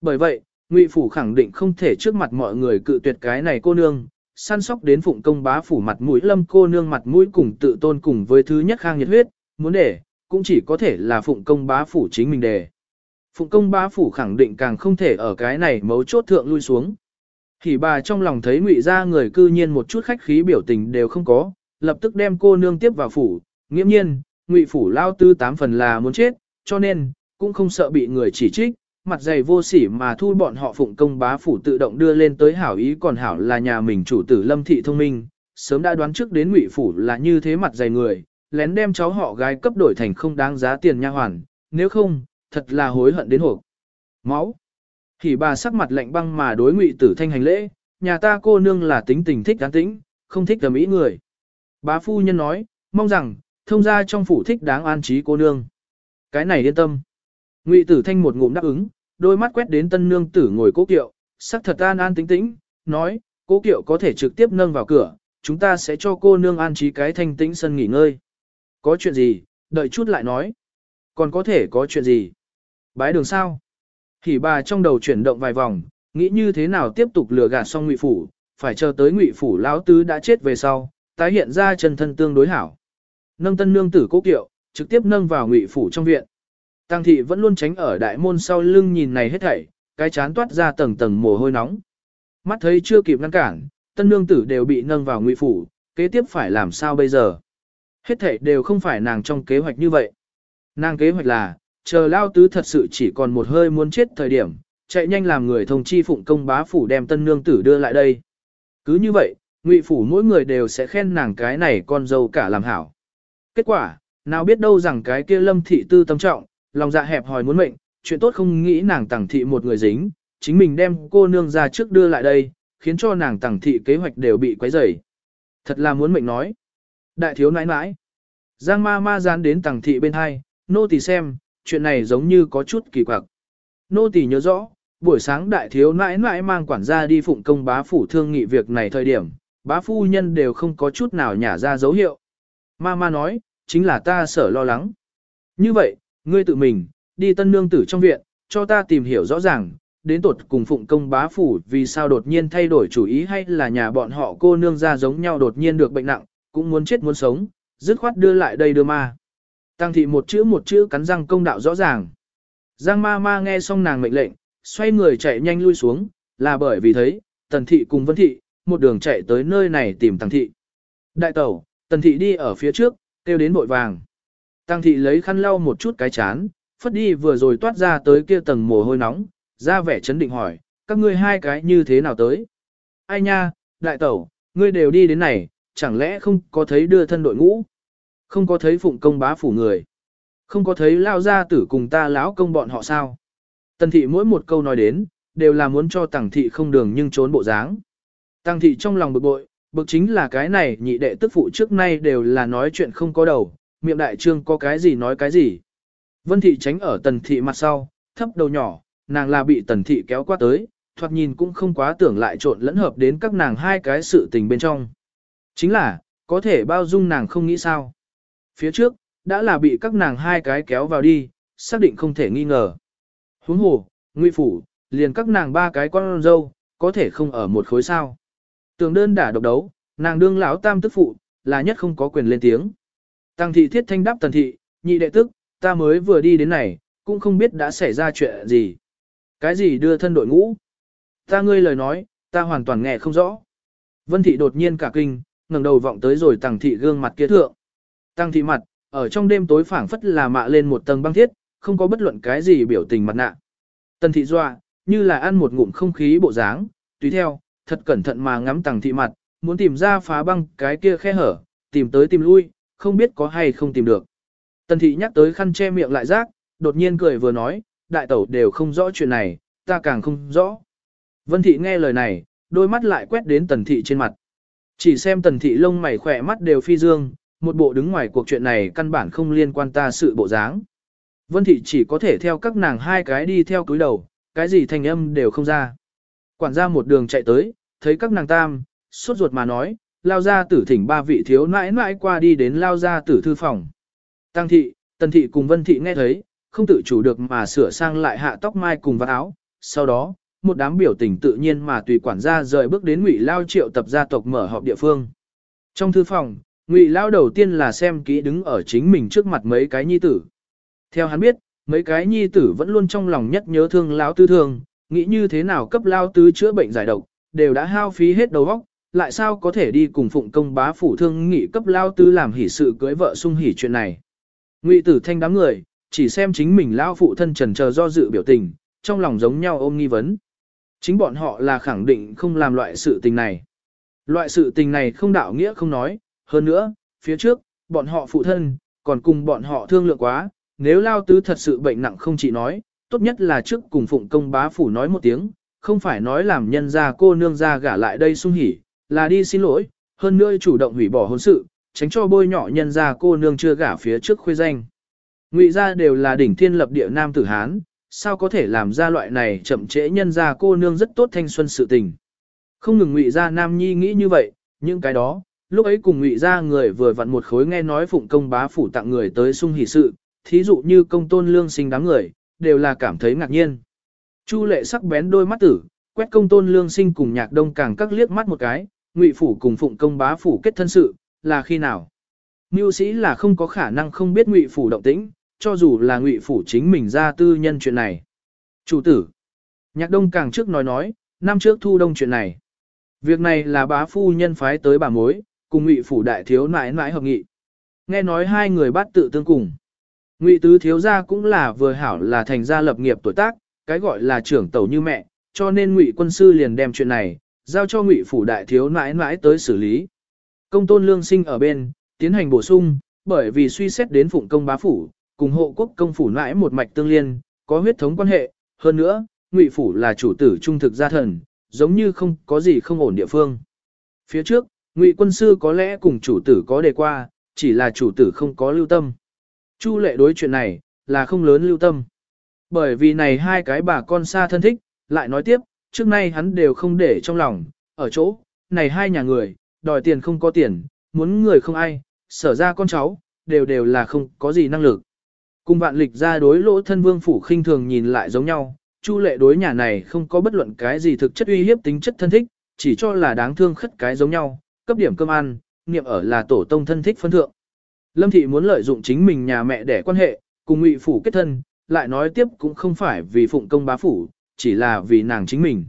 Bởi vậy, Ngụy phủ khẳng định không thể trước mặt mọi người cự tuyệt cái này cô nương, săn sóc đến phụng công bá phủ mặt mũi lâm cô nương mặt mũi cùng tự tôn cùng với thứ nhất khang nhiệt huyết, muốn để, cũng chỉ có thể là phụng công bá phủ chính mình đề. Phụng công bá phủ khẳng định càng không thể ở cái này mấu chốt thượng lui xuống. Thì bà trong lòng thấy ngụy ra người cư nhiên một chút khách khí biểu tình đều không có, lập tức đem cô nương tiếp vào phủ, nghiễm nhiên, ngụy phủ lao tư tám phần là muốn chết, cho nên, cũng không sợ bị người chỉ trích, mặt dày vô sỉ mà thu bọn họ phụng công bá phủ tự động đưa lên tới hảo ý còn hảo là nhà mình chủ tử lâm thị thông minh, sớm đã đoán trước đến ngụy phủ là như thế mặt dày người, lén đem cháu họ gái cấp đổi thành không đáng giá tiền nha hoàn, nếu không, thật là hối hận đến hộp. Máu. Thì bà sắc mặt lạnh băng mà đối ngụy tử thanh hành lễ, nhà ta cô nương là tính tình thích đáng tĩnh, không thích tầm ý người. Bá phu nhân nói, mong rằng, thông gia trong phủ thích đáng an trí cô nương. Cái này yên tâm. Ngụy tử thanh một ngụm đáp ứng, đôi mắt quét đến tân nương tử ngồi cố kiệu, sắc thật an an tĩnh tĩnh, nói, cố kiệu có thể trực tiếp nâng vào cửa, chúng ta sẽ cho cô nương an trí cái thanh tĩnh sân nghỉ ngơi. Có chuyện gì, đợi chút lại nói. Còn có thể có chuyện gì? Bái đường sao? Thì bà trong đầu chuyển động vài vòng, nghĩ như thế nào tiếp tục lừa gạt xong ngụy phủ, phải chờ tới ngụy phủ lão tứ đã chết về sau, tái hiện ra chân thân tương đối hảo. Nâng tân nương tử cố kiệu, trực tiếp nâng vào ngụy phủ trong viện. Tăng thị vẫn luôn tránh ở đại môn sau lưng nhìn này hết thảy, cái chán toát ra tầng tầng mồ hôi nóng. Mắt thấy chưa kịp ngăn cản, tân nương tử đều bị nâng vào ngụy phủ, kế tiếp phải làm sao bây giờ? Hết thảy đều không phải nàng trong kế hoạch như vậy. Nàng kế hoạch là, chờ lao tứ thật sự chỉ còn một hơi muốn chết thời điểm, chạy nhanh làm người thông chi phụng công bá phủ đem tân nương tử đưa lại đây. Cứ như vậy, ngụy phủ mỗi người đều sẽ khen nàng cái này con dâu cả làm hảo. Kết quả, nào biết đâu rằng cái kia lâm thị tư tâm trọng, lòng dạ hẹp hòi muốn mệnh, chuyện tốt không nghĩ nàng tẳng thị một người dính, chính mình đem cô nương ra trước đưa lại đây, khiến cho nàng tẳng thị kế hoạch đều bị quấy rầy. Thật là muốn mệnh nói. Đại thiếu nãi nãi. Giang ma ma dán đến tẳng thị bên hai, nô tỳ xem, chuyện này giống như có chút kỳ quặc. Nô tỳ nhớ rõ, buổi sáng đại thiếu nãi nãi mang quản gia đi phụng công bá phủ thương nghị việc này thời điểm, bá phu nhân đều không có chút nào nhả ra dấu hiệu. Ma ma nói, chính là ta sở lo lắng. Như vậy, ngươi tự mình, đi tân nương tử trong viện, cho ta tìm hiểu rõ ràng, đến tột cùng phụng công bá phủ vì sao đột nhiên thay đổi chủ ý hay là nhà bọn họ cô nương ra giống nhau đột nhiên được bệnh nặng, cũng muốn chết muốn sống, dứt khoát đưa lại đây đưa ma. Tăng thị một chữ một chữ cắn răng công đạo rõ ràng. Giang ma ma nghe xong nàng mệnh lệnh, xoay người chạy nhanh lui xuống, là bởi vì thấy, tần thị cùng vân thị, một đường chạy tới nơi này tìm tăng thị. Đại tẩu, tần thị đi ở phía trước, kêu đến bội vàng. Tăng thị lấy khăn lau một chút cái chán, phất đi vừa rồi toát ra tới kia tầng mồ hôi nóng, ra vẻ chấn định hỏi, các ngươi hai cái như thế nào tới? Ai nha, đại tẩu, ngươi đều đi đến này, chẳng lẽ không có thấy đưa thân đội ngũ? Không có thấy phụng công bá phủ người? Không có thấy lao ra tử cùng ta lão công bọn họ sao? Tần thị mỗi một câu nói đến, đều là muốn cho tàng thị không đường nhưng trốn bộ dáng. Tàng thị trong lòng bực bội, bực chính là cái này nhị đệ tức phụ trước nay đều là nói chuyện không có đầu, miệng đại trương có cái gì nói cái gì. Vân thị tránh ở tần thị mặt sau, thấp đầu nhỏ, nàng là bị tần thị kéo qua tới, thoạt nhìn cũng không quá tưởng lại trộn lẫn hợp đến các nàng hai cái sự tình bên trong. Chính là, có thể bao dung nàng không nghĩ sao. Phía trước, đã là bị các nàng hai cái kéo vào đi, xác định không thể nghi ngờ. Huống hồ, nguy phủ, liền các nàng ba cái con dâu, có thể không ở một khối sao. Tường đơn đả độc đấu, nàng đương lão tam tức phụ, là nhất không có quyền lên tiếng. Tăng thị thiết thanh đáp tần thị, nhị đệ tức, ta mới vừa đi đến này, cũng không biết đã xảy ra chuyện gì. Cái gì đưa thân đội ngũ? Ta ngươi lời nói, ta hoàn toàn nghe không rõ. Vân thị đột nhiên cả kinh, ngẩng đầu vọng tới rồi tăng thị gương mặt kia thượng. Tăng thị mặt, ở trong đêm tối phảng phất là mạ lên một tầng băng thiết, không có bất luận cái gì biểu tình mặt nạ. Tần thị doa, như là ăn một ngụm không khí bộ dáng, tùy theo, thật cẩn thận mà ngắm tàng thị mặt, muốn tìm ra phá băng cái kia khe hở, tìm tới tìm lui, không biết có hay không tìm được. Tần thị nhắc tới khăn che miệng lại rác, đột nhiên cười vừa nói, đại tẩu đều không rõ chuyện này, ta càng không rõ. Vân thị nghe lời này, đôi mắt lại quét đến tần thị trên mặt. Chỉ xem tần thị lông mày khỏe mắt đều phi dương, một bộ đứng ngoài cuộc chuyện này căn bản không liên quan ta sự bộ dáng. Vân thị chỉ có thể theo các nàng hai cái đi theo cúi đầu, cái gì thành âm đều không ra. Quản gia một đường chạy tới, thấy các nàng tam, sốt ruột mà nói, lao ra tử thỉnh ba vị thiếu nãi nãi qua đi đến lao ra tử thư phòng. Tăng thị, tần thị cùng vân thị nghe thấy, không tự chủ được mà sửa sang lại hạ tóc mai cùng vạt áo. Sau đó, một đám biểu tình tự nhiên mà tùy quản gia rời bước đến ngụy lao triệu tập gia tộc mở họp địa phương. Trong thư phòng, ngụy lao đầu tiên là xem kỹ đứng ở chính mình trước mặt mấy cái nhi tử. Theo hắn biết, mấy cái nhi tử vẫn luôn trong lòng nhất nhớ thương lão tư thương, nghĩ như thế nào cấp lao tứ chữa bệnh giải độc, đều đã hao phí hết đầu óc, lại sao có thể đi cùng phụng công bá phủ thương nghị cấp lao tứ làm hỷ sự cưới vợ sung hỷ chuyện này. Ngụy tử thanh đám người, chỉ xem chính mình lao phụ thân trần chờ do dự biểu tình, trong lòng giống nhau ôm nghi vấn. Chính bọn họ là khẳng định không làm loại sự tình này. Loại sự tình này không đạo nghĩa không nói, hơn nữa, phía trước, bọn họ phụ thân, còn cùng bọn họ thương lượng quá, nếu lao tứ thật sự bệnh nặng không chỉ nói, tốt nhất là trước cùng phụng công bá phủ nói một tiếng, không phải nói làm nhân ra cô nương ra gả lại đây sung hỉ, là đi xin lỗi, hơn nữa chủ động hủy bỏ hôn sự, tránh cho bôi nhỏ nhân ra cô nương chưa gả phía trước khuê danh. Ngụy gia đều là đỉnh thiên lập địa nam tử Hán, sao có thể làm ra loại này chậm trễ nhân ra cô nương rất tốt thanh xuân sự tình. Không ngừng ngụy gia nam nhi nghĩ như vậy, những cái đó, lúc ấy cùng ngụy gia người vừa vặn một khối nghe nói phụng công bá phủ tặng người tới sung hỷ sự, thí dụ như công tôn lương sinh đám người, đều là cảm thấy ngạc nhiên. Chu lệ sắc bén đôi mắt tử, quét công tôn lương sinh cùng nhạc đông càng các liếc mắt một cái, ngụy phủ cùng phụng công bá phủ kết thân sự, là khi nào? Mưu sĩ là không có khả năng không biết ngụy phủ động tĩnh, cho dù là ngụy phủ chính mình ra tư nhân chuyện này. Chủ tử, nhạc đông càng trước nói nói, năm trước thu đông chuyện này. Việc này là bá phu nhân phái tới bà mối, cùng ngụy phủ đại thiếu nãi nãi hợp nghị. Nghe nói hai người bắt tự tương cùng. Ngụy tứ thiếu gia cũng là vừa hảo là thành gia lập nghiệp tuổi tác, cái gọi là trưởng tẩu như mẹ, cho nên ngụy quân sư liền đem chuyện này, giao cho ngụy phủ đại thiếu nãi nãi tới xử lý. Công tôn lương sinh ở bên, tiến hành bổ sung, bởi vì suy xét đến phụng công bá phủ, cùng hộ quốc công phủ nãi một mạch tương liên, có huyết thống quan hệ, hơn nữa, ngụy phủ là chủ tử trung thực gia thần, giống như không có gì không ổn địa phương. Phía trước, ngụy quân sư có lẽ cùng chủ tử có đề qua, chỉ là chủ tử không có lưu tâm. Chu lệ đối chuyện này, là không lớn lưu tâm. Bởi vì này hai cái bà con xa thân thích, lại nói tiếp, trước nay hắn đều không để trong lòng, ở chỗ, này hai nhà người, đòi tiền không có tiền, muốn người không ai, sở ra con cháu, đều đều là không có gì năng lực. Cùng vạn lịch ra đối lỗ thân vương phủ khinh thường nhìn lại giống nhau, Chu lệ đối nhà này không có bất luận cái gì thực chất uy hiếp tính chất thân thích, chỉ cho là đáng thương khất cái giống nhau, cấp điểm cơm ăn, niệm ở là tổ tông thân thích phân thượng. Lâm thị muốn lợi dụng chính mình nhà mẹ để quan hệ, cùng ngụy phủ kết thân, lại nói tiếp cũng không phải vì phụng công bá phủ, chỉ là vì nàng chính mình.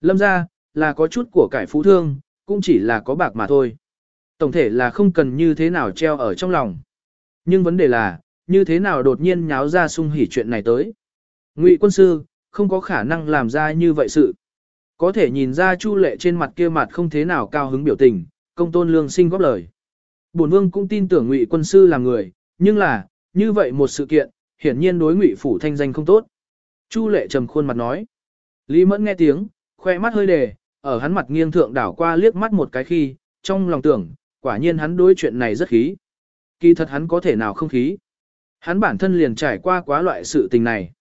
Lâm ra, là có chút của cải phú thương, cũng chỉ là có bạc mà thôi. Tổng thể là không cần như thế nào treo ở trong lòng. Nhưng vấn đề là, như thế nào đột nhiên nháo ra sung hỉ chuyện này tới. Ngụy quân sư, không có khả năng làm ra như vậy sự. Có thể nhìn ra Chu Lệ trên mặt kia mặt không thế nào cao hứng biểu tình, công tôn lương sinh góp lời. Bổn vương cũng tin tưởng Ngụy quân sư là người, nhưng là, như vậy một sự kiện, hiển nhiên đối Ngụy phủ thanh danh không tốt. Chu Lệ trầm khuôn mặt nói. Lý Mẫn nghe tiếng, khoe mắt hơi đề, ở hắn mặt nghiêng thượng đảo qua liếc mắt một cái khi, trong lòng tưởng, quả nhiên hắn đối chuyện này rất khí. Kỳ thật hắn có thể nào không khí. Hắn bản thân liền trải qua quá loại sự tình này.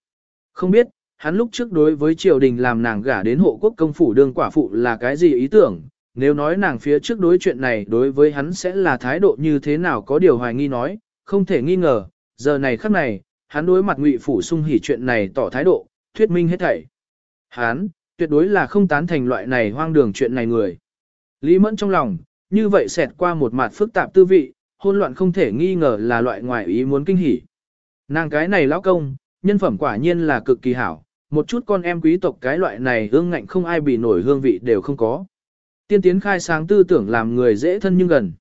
Không biết, hắn lúc trước đối với triều đình làm nàng gả đến hộ quốc công phủ đương quả phụ là cái gì ý tưởng, nếu nói nàng phía trước đối chuyện này đối với hắn sẽ là thái độ như thế nào có điều hoài nghi nói, không thể nghi ngờ, giờ này khắc này, hắn đối mặt ngụy phủ sung hỉ chuyện này tỏ thái độ, thuyết minh hết thảy. Hắn, tuyệt đối là không tán thành loại này hoang đường chuyện này người. Lý mẫn trong lòng, như vậy xẹt qua một mặt phức tạp tư vị, hôn loạn không thể nghi ngờ là loại ngoại ý muốn kinh hỉ. Nàng cái này lão công, nhân phẩm quả nhiên là cực kỳ hảo, một chút con em quý tộc cái loại này hương ngạnh không ai bị nổi hương vị đều không có. Tiên tiến khai sáng tư tưởng làm người dễ thân nhưng gần.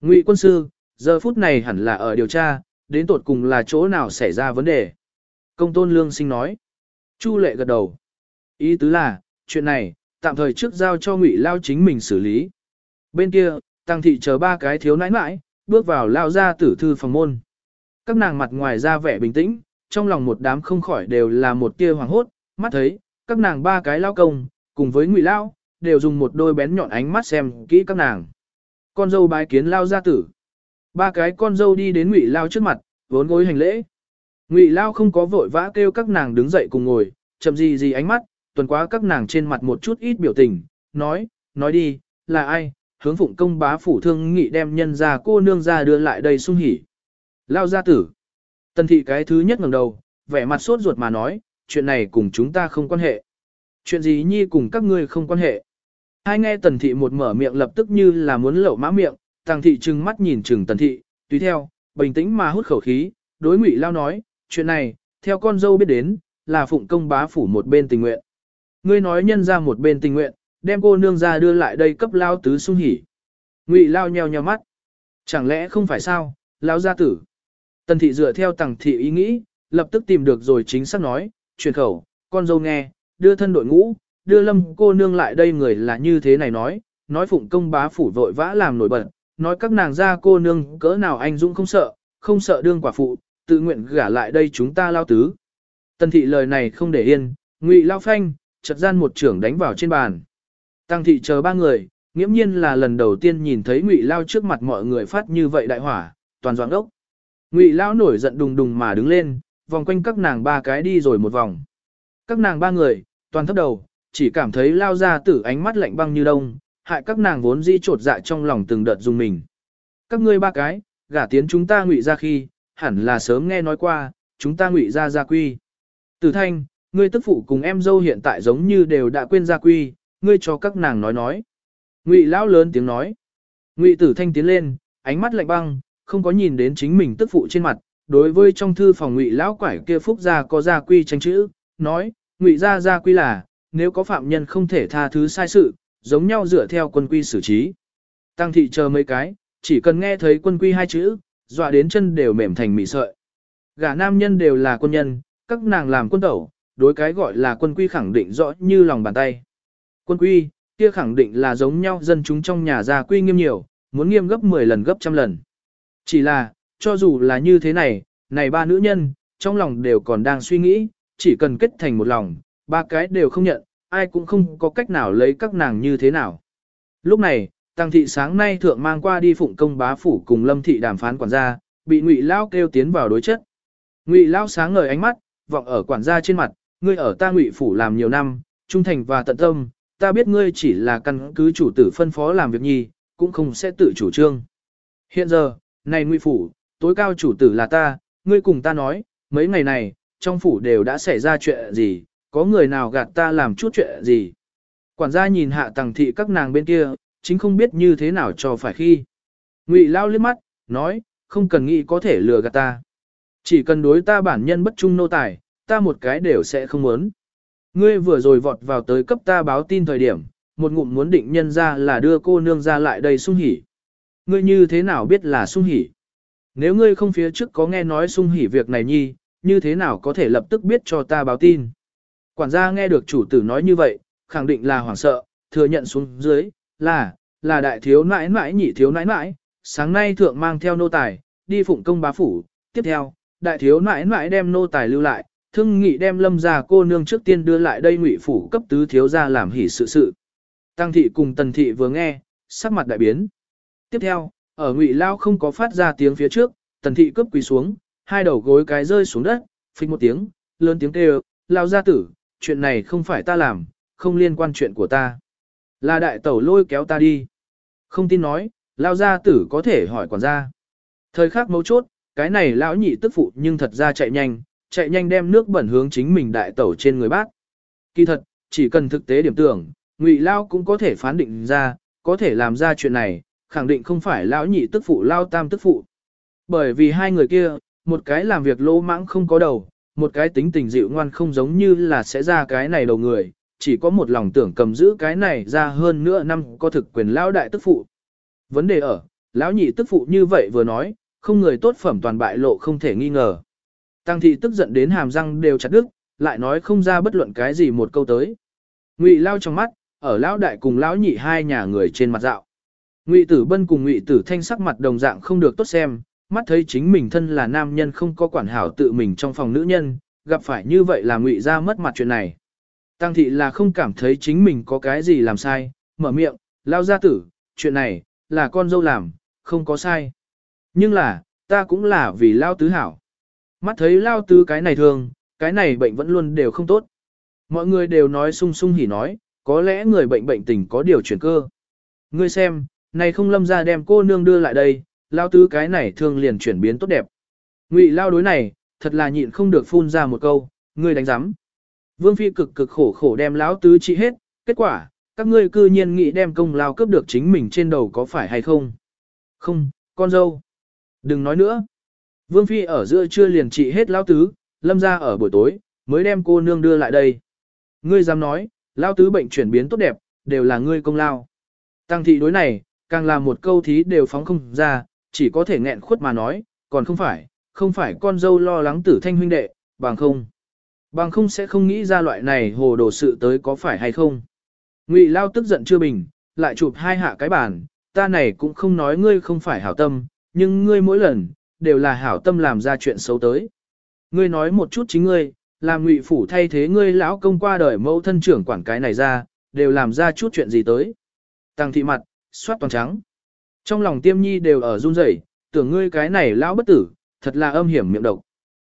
Ngụy quân sư, giờ phút này hẳn là ở điều tra, đến tột cùng là chỗ nào xảy ra vấn đề. Công tôn lương sinh nói. Chu lệ gật đầu. Ý tứ là, chuyện này, tạm thời trước giao cho ngụy lao chính mình xử lý. Bên kia, tăng thị chờ ba cái thiếu nãi nãi, bước vào lao ra tử thư phòng môn. Các nàng mặt ngoài ra vẻ bình tĩnh, trong lòng một đám không khỏi đều là một tia hoàng hốt, mắt thấy, các nàng ba cái lao công, cùng với ngụy lao, đều dùng một đôi bén nhọn ánh mắt xem kỹ các nàng. Con dâu bái kiến lao gia tử. Ba cái con dâu đi đến ngụy lao trước mặt, vốn gối hành lễ. Ngụy lao không có vội vã kêu các nàng đứng dậy cùng ngồi, chậm gì gì ánh mắt, tuần quá các nàng trên mặt một chút ít biểu tình, nói, nói đi, là ai, hướng phụng công bá phủ thương nghị đem nhân ra cô nương ra đưa lại đây sung hỉ. Lao gia tử. Tần thị cái thứ nhất ngẩng đầu, vẻ mặt sốt ruột mà nói, chuyện này cùng chúng ta không quan hệ. Chuyện gì nhi cùng các ngươi không quan hệ. Hai nghe tần thị một mở miệng lập tức như là muốn lậu mã miệng, tàng thị trừng mắt nhìn trừng tần thị, tùy theo, bình tĩnh mà hút khẩu khí, đối ngụy lao nói, chuyện này, theo con dâu biết đến, là phụng công bá phủ một bên tình nguyện. Ngươi nói nhân ra một bên tình nguyện, đem cô nương ra đưa lại đây cấp lao tứ sung hỉ. Ngụy lao nheo nheo mắt. Chẳng lẽ không phải sao, lao gia tử. Tần thị dựa theo tàng thị ý nghĩ, lập tức tìm được rồi chính xác nói, truyền khẩu, con dâu nghe, đưa thân đội ngũ, đưa lâm cô nương lại đây người là như thế này nói, nói phụng công bá phủ vội vã làm nổi bật, nói các nàng gia cô nương cỡ nào anh dũng không sợ, không sợ đương quả phụ, tự nguyện gả lại đây chúng ta lao tứ. Tần thị lời này không để yên, ngụy lao phanh, chợt gian một trưởng đánh vào trên bàn. Tăng thị chờ ba người, nghiễm nhiên là lần đầu tiên nhìn thấy ngụy lao trước mặt mọi người phát như vậy đại hỏa, toàn doãn đốc. Ngụy lao nổi giận đùng đùng mà đứng lên, vòng quanh các nàng ba cái đi rồi một vòng. Các nàng ba người, toàn thấp đầu, chỉ cảm thấy lao ra tử ánh mắt lạnh băng như đông, hại các nàng vốn di trột dạ trong lòng từng đợt dùng mình. Các ngươi ba cái, gả tiến chúng ta ngụy ra khi, hẳn là sớm nghe nói qua, chúng ta ngụy ra gia quy. Tử thanh, ngươi tức phụ cùng em dâu hiện tại giống như đều đã quên gia quy, ngươi cho các nàng nói nói. Ngụy lão lớn tiếng nói. Ngụy tử thanh tiến lên, ánh mắt lạnh băng, không có nhìn đến chính mình tức phụ trên mặt, đối với trong thư phòng ngụy lão quải kia phúc gia có gia quy tranh chữ, nói, ngụy gia gia quy là, nếu có phạm nhân không thể tha thứ sai sự, giống nhau dựa theo quân quy xử trí. Tăng thị chờ mấy cái, chỉ cần nghe thấy quân quy hai chữ, dọa đến chân đều mềm thành mị sợi. Gả nam nhân đều là quân nhân, các nàng làm quân tẩu, đối cái gọi là quân quy khẳng định rõ như lòng bàn tay. Quân quy, kia khẳng định là giống nhau dân chúng trong nhà gia quy nghiêm nhiều, muốn nghiêm gấp 10 lần gấp trăm lần. Chỉ là, cho dù là như thế này, này ba nữ nhân, trong lòng đều còn đang suy nghĩ, chỉ cần kết thành một lòng, ba cái đều không nhận, ai cũng không có cách nào lấy các nàng như thế nào. Lúc này, Tăng thị sáng nay thượng mang qua đi phụng công bá phủ cùng Lâm thị đàm phán quản gia, bị Ngụy Lao kêu tiến vào đối chất. Ngụy Lao sáng ngời ánh mắt, vọng ở quản gia trên mặt, ngươi ở ta Ngụy phủ làm nhiều năm, trung thành và tận tâm, ta biết ngươi chỉ là căn cứ chủ tử phân phó làm việc nhi, cũng không sẽ tự chủ trương. Hiện giờ, này Ngụy phủ, tối cao chủ tử là ta, ngươi cùng ta nói, mấy ngày này, trong phủ đều đã xảy ra chuyện gì, có người nào gạt ta làm chút chuyện gì. Quản gia nhìn hạ tàng thị các nàng bên kia, chính không biết như thế nào cho phải khi. Ngụy lao liếc mắt, nói, không cần nghĩ có thể lừa gạt ta. Chỉ cần đối ta bản nhân bất trung nô tài, ta một cái đều sẽ không muốn. Ngươi vừa rồi vọt vào tới cấp ta báo tin thời điểm, một ngụm muốn định nhân ra là đưa cô nương ra lại đây sung hỉ. Ngươi như thế nào biết là sung hỉ? Nếu ngươi không phía trước có nghe nói sung hỉ việc này nhi, như thế nào có thể lập tức biết cho ta báo tin? Quản gia nghe được chủ tử nói như vậy, khẳng định là hoảng sợ, thừa nhận xuống dưới, là, là đại thiếu nãi nãi nhị thiếu nãi nãi, sáng nay thượng mang theo nô tài, đi phụng công bá phủ, tiếp theo, đại thiếu nãi nãi đem nô tài lưu lại, thương nghị đem lâm gia cô nương trước tiên đưa lại đây ngụy phủ cấp tứ thiếu gia làm hỉ sự sự. Tăng thị cùng tần thị vừa nghe, sắc mặt đại biến. Tiếp theo, ở ngụy lao không có phát ra tiếng phía trước, tần thị cấp quỳ xuống, hai đầu gối cái rơi xuống đất, phịch một tiếng, lớn tiếng kêu, lao gia tử, chuyện này không phải ta làm, không liên quan chuyện của ta. Là đại tẩu lôi kéo ta đi. Không tin nói, lao gia tử có thể hỏi quản gia. Thời khắc mấu chốt, cái này lão nhị tức phụ nhưng thật ra chạy nhanh, chạy nhanh đem nước bẩn hướng chính mình đại tẩu trên người bác. Kỳ thật, chỉ cần thực tế điểm tưởng, ngụy lao cũng có thể phán định ra, có thể làm ra chuyện này, khẳng định không phải lão nhị tức phụ lao tam tức phụ. Bởi vì hai người kia, một cái làm việc lỗ mãng không có đầu, một cái tính tình dịu ngoan không giống như là sẽ ra cái này đầu người, chỉ có một lòng tưởng cầm giữ cái này ra hơn nữa năm có thực quyền lão đại tức phụ. Vấn đề ở, lão nhị tức phụ như vậy vừa nói, không người tốt phẩm toàn bại lộ không thể nghi ngờ. Tăng thị tức giận đến hàm răng đều chặt đứt, lại nói không ra bất luận cái gì một câu tới. Ngụy lao trong mắt, ở lão đại cùng lão nhị hai nhà người trên mặt dạo. Ngụy Tử Bân cùng Ngụy Tử Thanh sắc mặt đồng dạng không được tốt xem, mắt thấy chính mình thân là nam nhân không có quản hảo tự mình trong phòng nữ nhân, gặp phải như vậy là Ngụy ra mất mặt chuyện này. Tăng thị là không cảm thấy chính mình có cái gì làm sai, mở miệng, lao gia tử, chuyện này, là con dâu làm, không có sai. Nhưng là, ta cũng là vì lao tứ hảo. Mắt thấy lao tứ cái này thường, cái này bệnh vẫn luôn đều không tốt. Mọi người đều nói sung sung hỉ nói, có lẽ người bệnh bệnh tình có điều chuyển cơ. Ngươi xem, này không lâm ra đem cô nương đưa lại đây, lao tứ cái này thương liền chuyển biến tốt đẹp. Ngụy lao đối này, thật là nhịn không được phun ra một câu, ngươi đánh giám. Vương Phi cực cực khổ khổ đem lão tứ trị hết, kết quả, các ngươi cư nhiên nghĩ đem công lao cướp được chính mình trên đầu có phải hay không? Không, con dâu. Đừng nói nữa. Vương Phi ở giữa trưa liền trị hết lão tứ, lâm ra ở buổi tối, mới đem cô nương đưa lại đây. Ngươi dám nói, lão tứ bệnh chuyển biến tốt đẹp, đều là ngươi công lao. Tăng thị đối này, càng là một câu thí đều phóng không ra, chỉ có thể nghẹn khuất mà nói, còn không phải, không phải con dâu lo lắng tử thanh huynh đệ, bằng không. Bằng không sẽ không nghĩ ra loại này hồ đồ sự tới có phải hay không. Ngụy Lao tức giận chưa bình, lại chụp hai hạ cái bàn, ta này cũng không nói ngươi không phải hảo tâm, nhưng ngươi mỗi lần, đều là hảo tâm làm ra chuyện xấu tới. Ngươi nói một chút chính ngươi, làm ngụy phủ thay thế ngươi lão công qua đời mẫu thân trưởng quản cái này ra, đều làm ra chút chuyện gì tới. Tăng thị mặt, soát toàn trắng. Trong lòng tiêm nhi đều ở run rẩy, tưởng ngươi cái này lão bất tử, thật là âm hiểm miệng độc.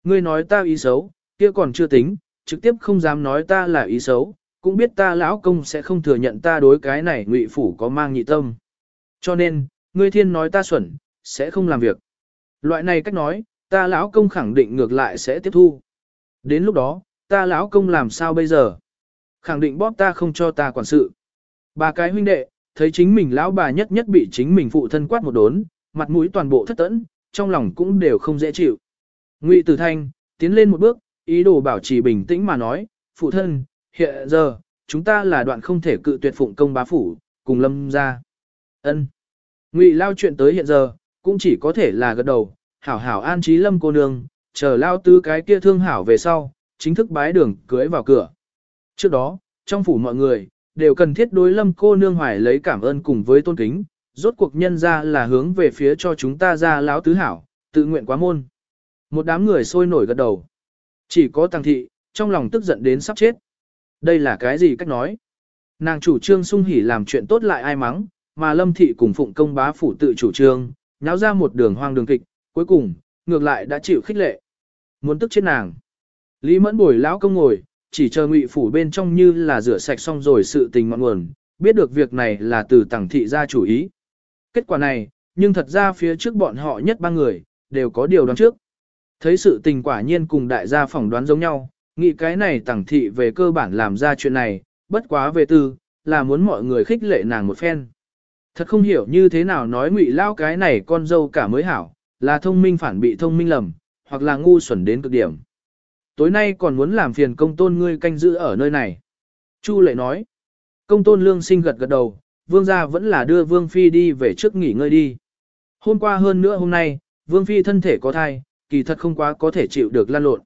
Ngươi nói ta ý xấu, kia còn chưa tính, trực tiếp không dám nói ta là ý xấu, cũng biết ta lão công sẽ không thừa nhận ta đối cái này ngụy phủ có mang nhị tâm. Cho nên, ngươi thiên nói ta xuẩn, sẽ không làm việc. Loại này cách nói, ta lão công khẳng định ngược lại sẽ tiếp thu. Đến lúc đó, ta lão công làm sao bây giờ? Khẳng định bóp ta không cho ta quản sự. Ba cái huynh đệ, thấy chính mình lão bà nhất nhất bị chính mình phụ thân quát một đốn, mặt mũi toàn bộ thất tẫn, trong lòng cũng đều không dễ chịu. Ngụy Tử Thanh, tiến lên một bước, ý đồ bảo trì bình tĩnh mà nói, phụ thân, hiện giờ, chúng ta là đoạn không thể cự tuyệt phụng công bá phủ, cùng lâm gia. ân Ngụy lao chuyện tới hiện giờ, cũng chỉ có thể là gật đầu, hảo hảo an trí lâm cô nương, chờ lao tứ cái kia thương hảo về sau, chính thức bái đường cưới vào cửa. Trước đó, trong phủ mọi người, đều cần thiết đối lâm cô nương hoài lấy cảm ơn cùng với tôn kính, rốt cuộc nhân ra là hướng về phía cho chúng ta ra lão tứ hảo, tự nguyện quá môn. Một đám người sôi nổi gật đầu. Chỉ có tăng thị, trong lòng tức giận đến sắp chết. Đây là cái gì cách nói? Nàng chủ trương sung hỉ làm chuyện tốt lại ai mắng, mà lâm thị cùng phụng công bá phủ tự chủ trương, nháo ra một đường hoang đường kịch, cuối cùng, ngược lại đã chịu khích lệ. Muốn tức chết nàng. Lý mẫn bồi lão công ngồi, chỉ chờ ngụy phủ bên trong như là rửa sạch xong rồi sự tình ngọn nguồn, biết được việc này là từ tàng thị ra chủ ý. Kết quả này, nhưng thật ra phía trước bọn họ nhất ba người, đều có điều đoán trước. Thấy sự tình quả nhiên cùng đại gia phỏng đoán giống nhau, nghĩ cái này tàng thị về cơ bản làm ra chuyện này, bất quá về tư, là muốn mọi người khích lệ nàng một phen. Thật không hiểu như thế nào nói ngụy lao cái này con dâu cả mới hảo, là thông minh phản bị thông minh lầm, hoặc là ngu xuẩn đến cực điểm. Tối nay còn muốn làm phiền công tôn ngươi canh giữ ở nơi này. Chu lệ nói, công tôn lương sinh gật gật đầu, vương gia vẫn là đưa vương phi đi về trước nghỉ ngơi đi. Hôm qua hơn nữa hôm nay, vương phi thân thể có thai, kỳ thật không quá có thể chịu được lan lộn.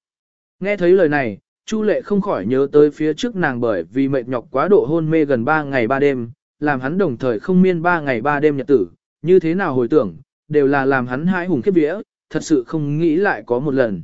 Nghe thấy lời này, Chu lệ không khỏi nhớ tới phía trước nàng bởi vì mệt nhọc quá độ hôn mê gần 3 ngày 3 đêm, làm hắn đồng thời không miên 3 ngày 3 đêm nhật tử, như thế nào hồi tưởng, đều là làm hắn hãi hùng khiếp vía, thật sự không nghĩ lại có một lần.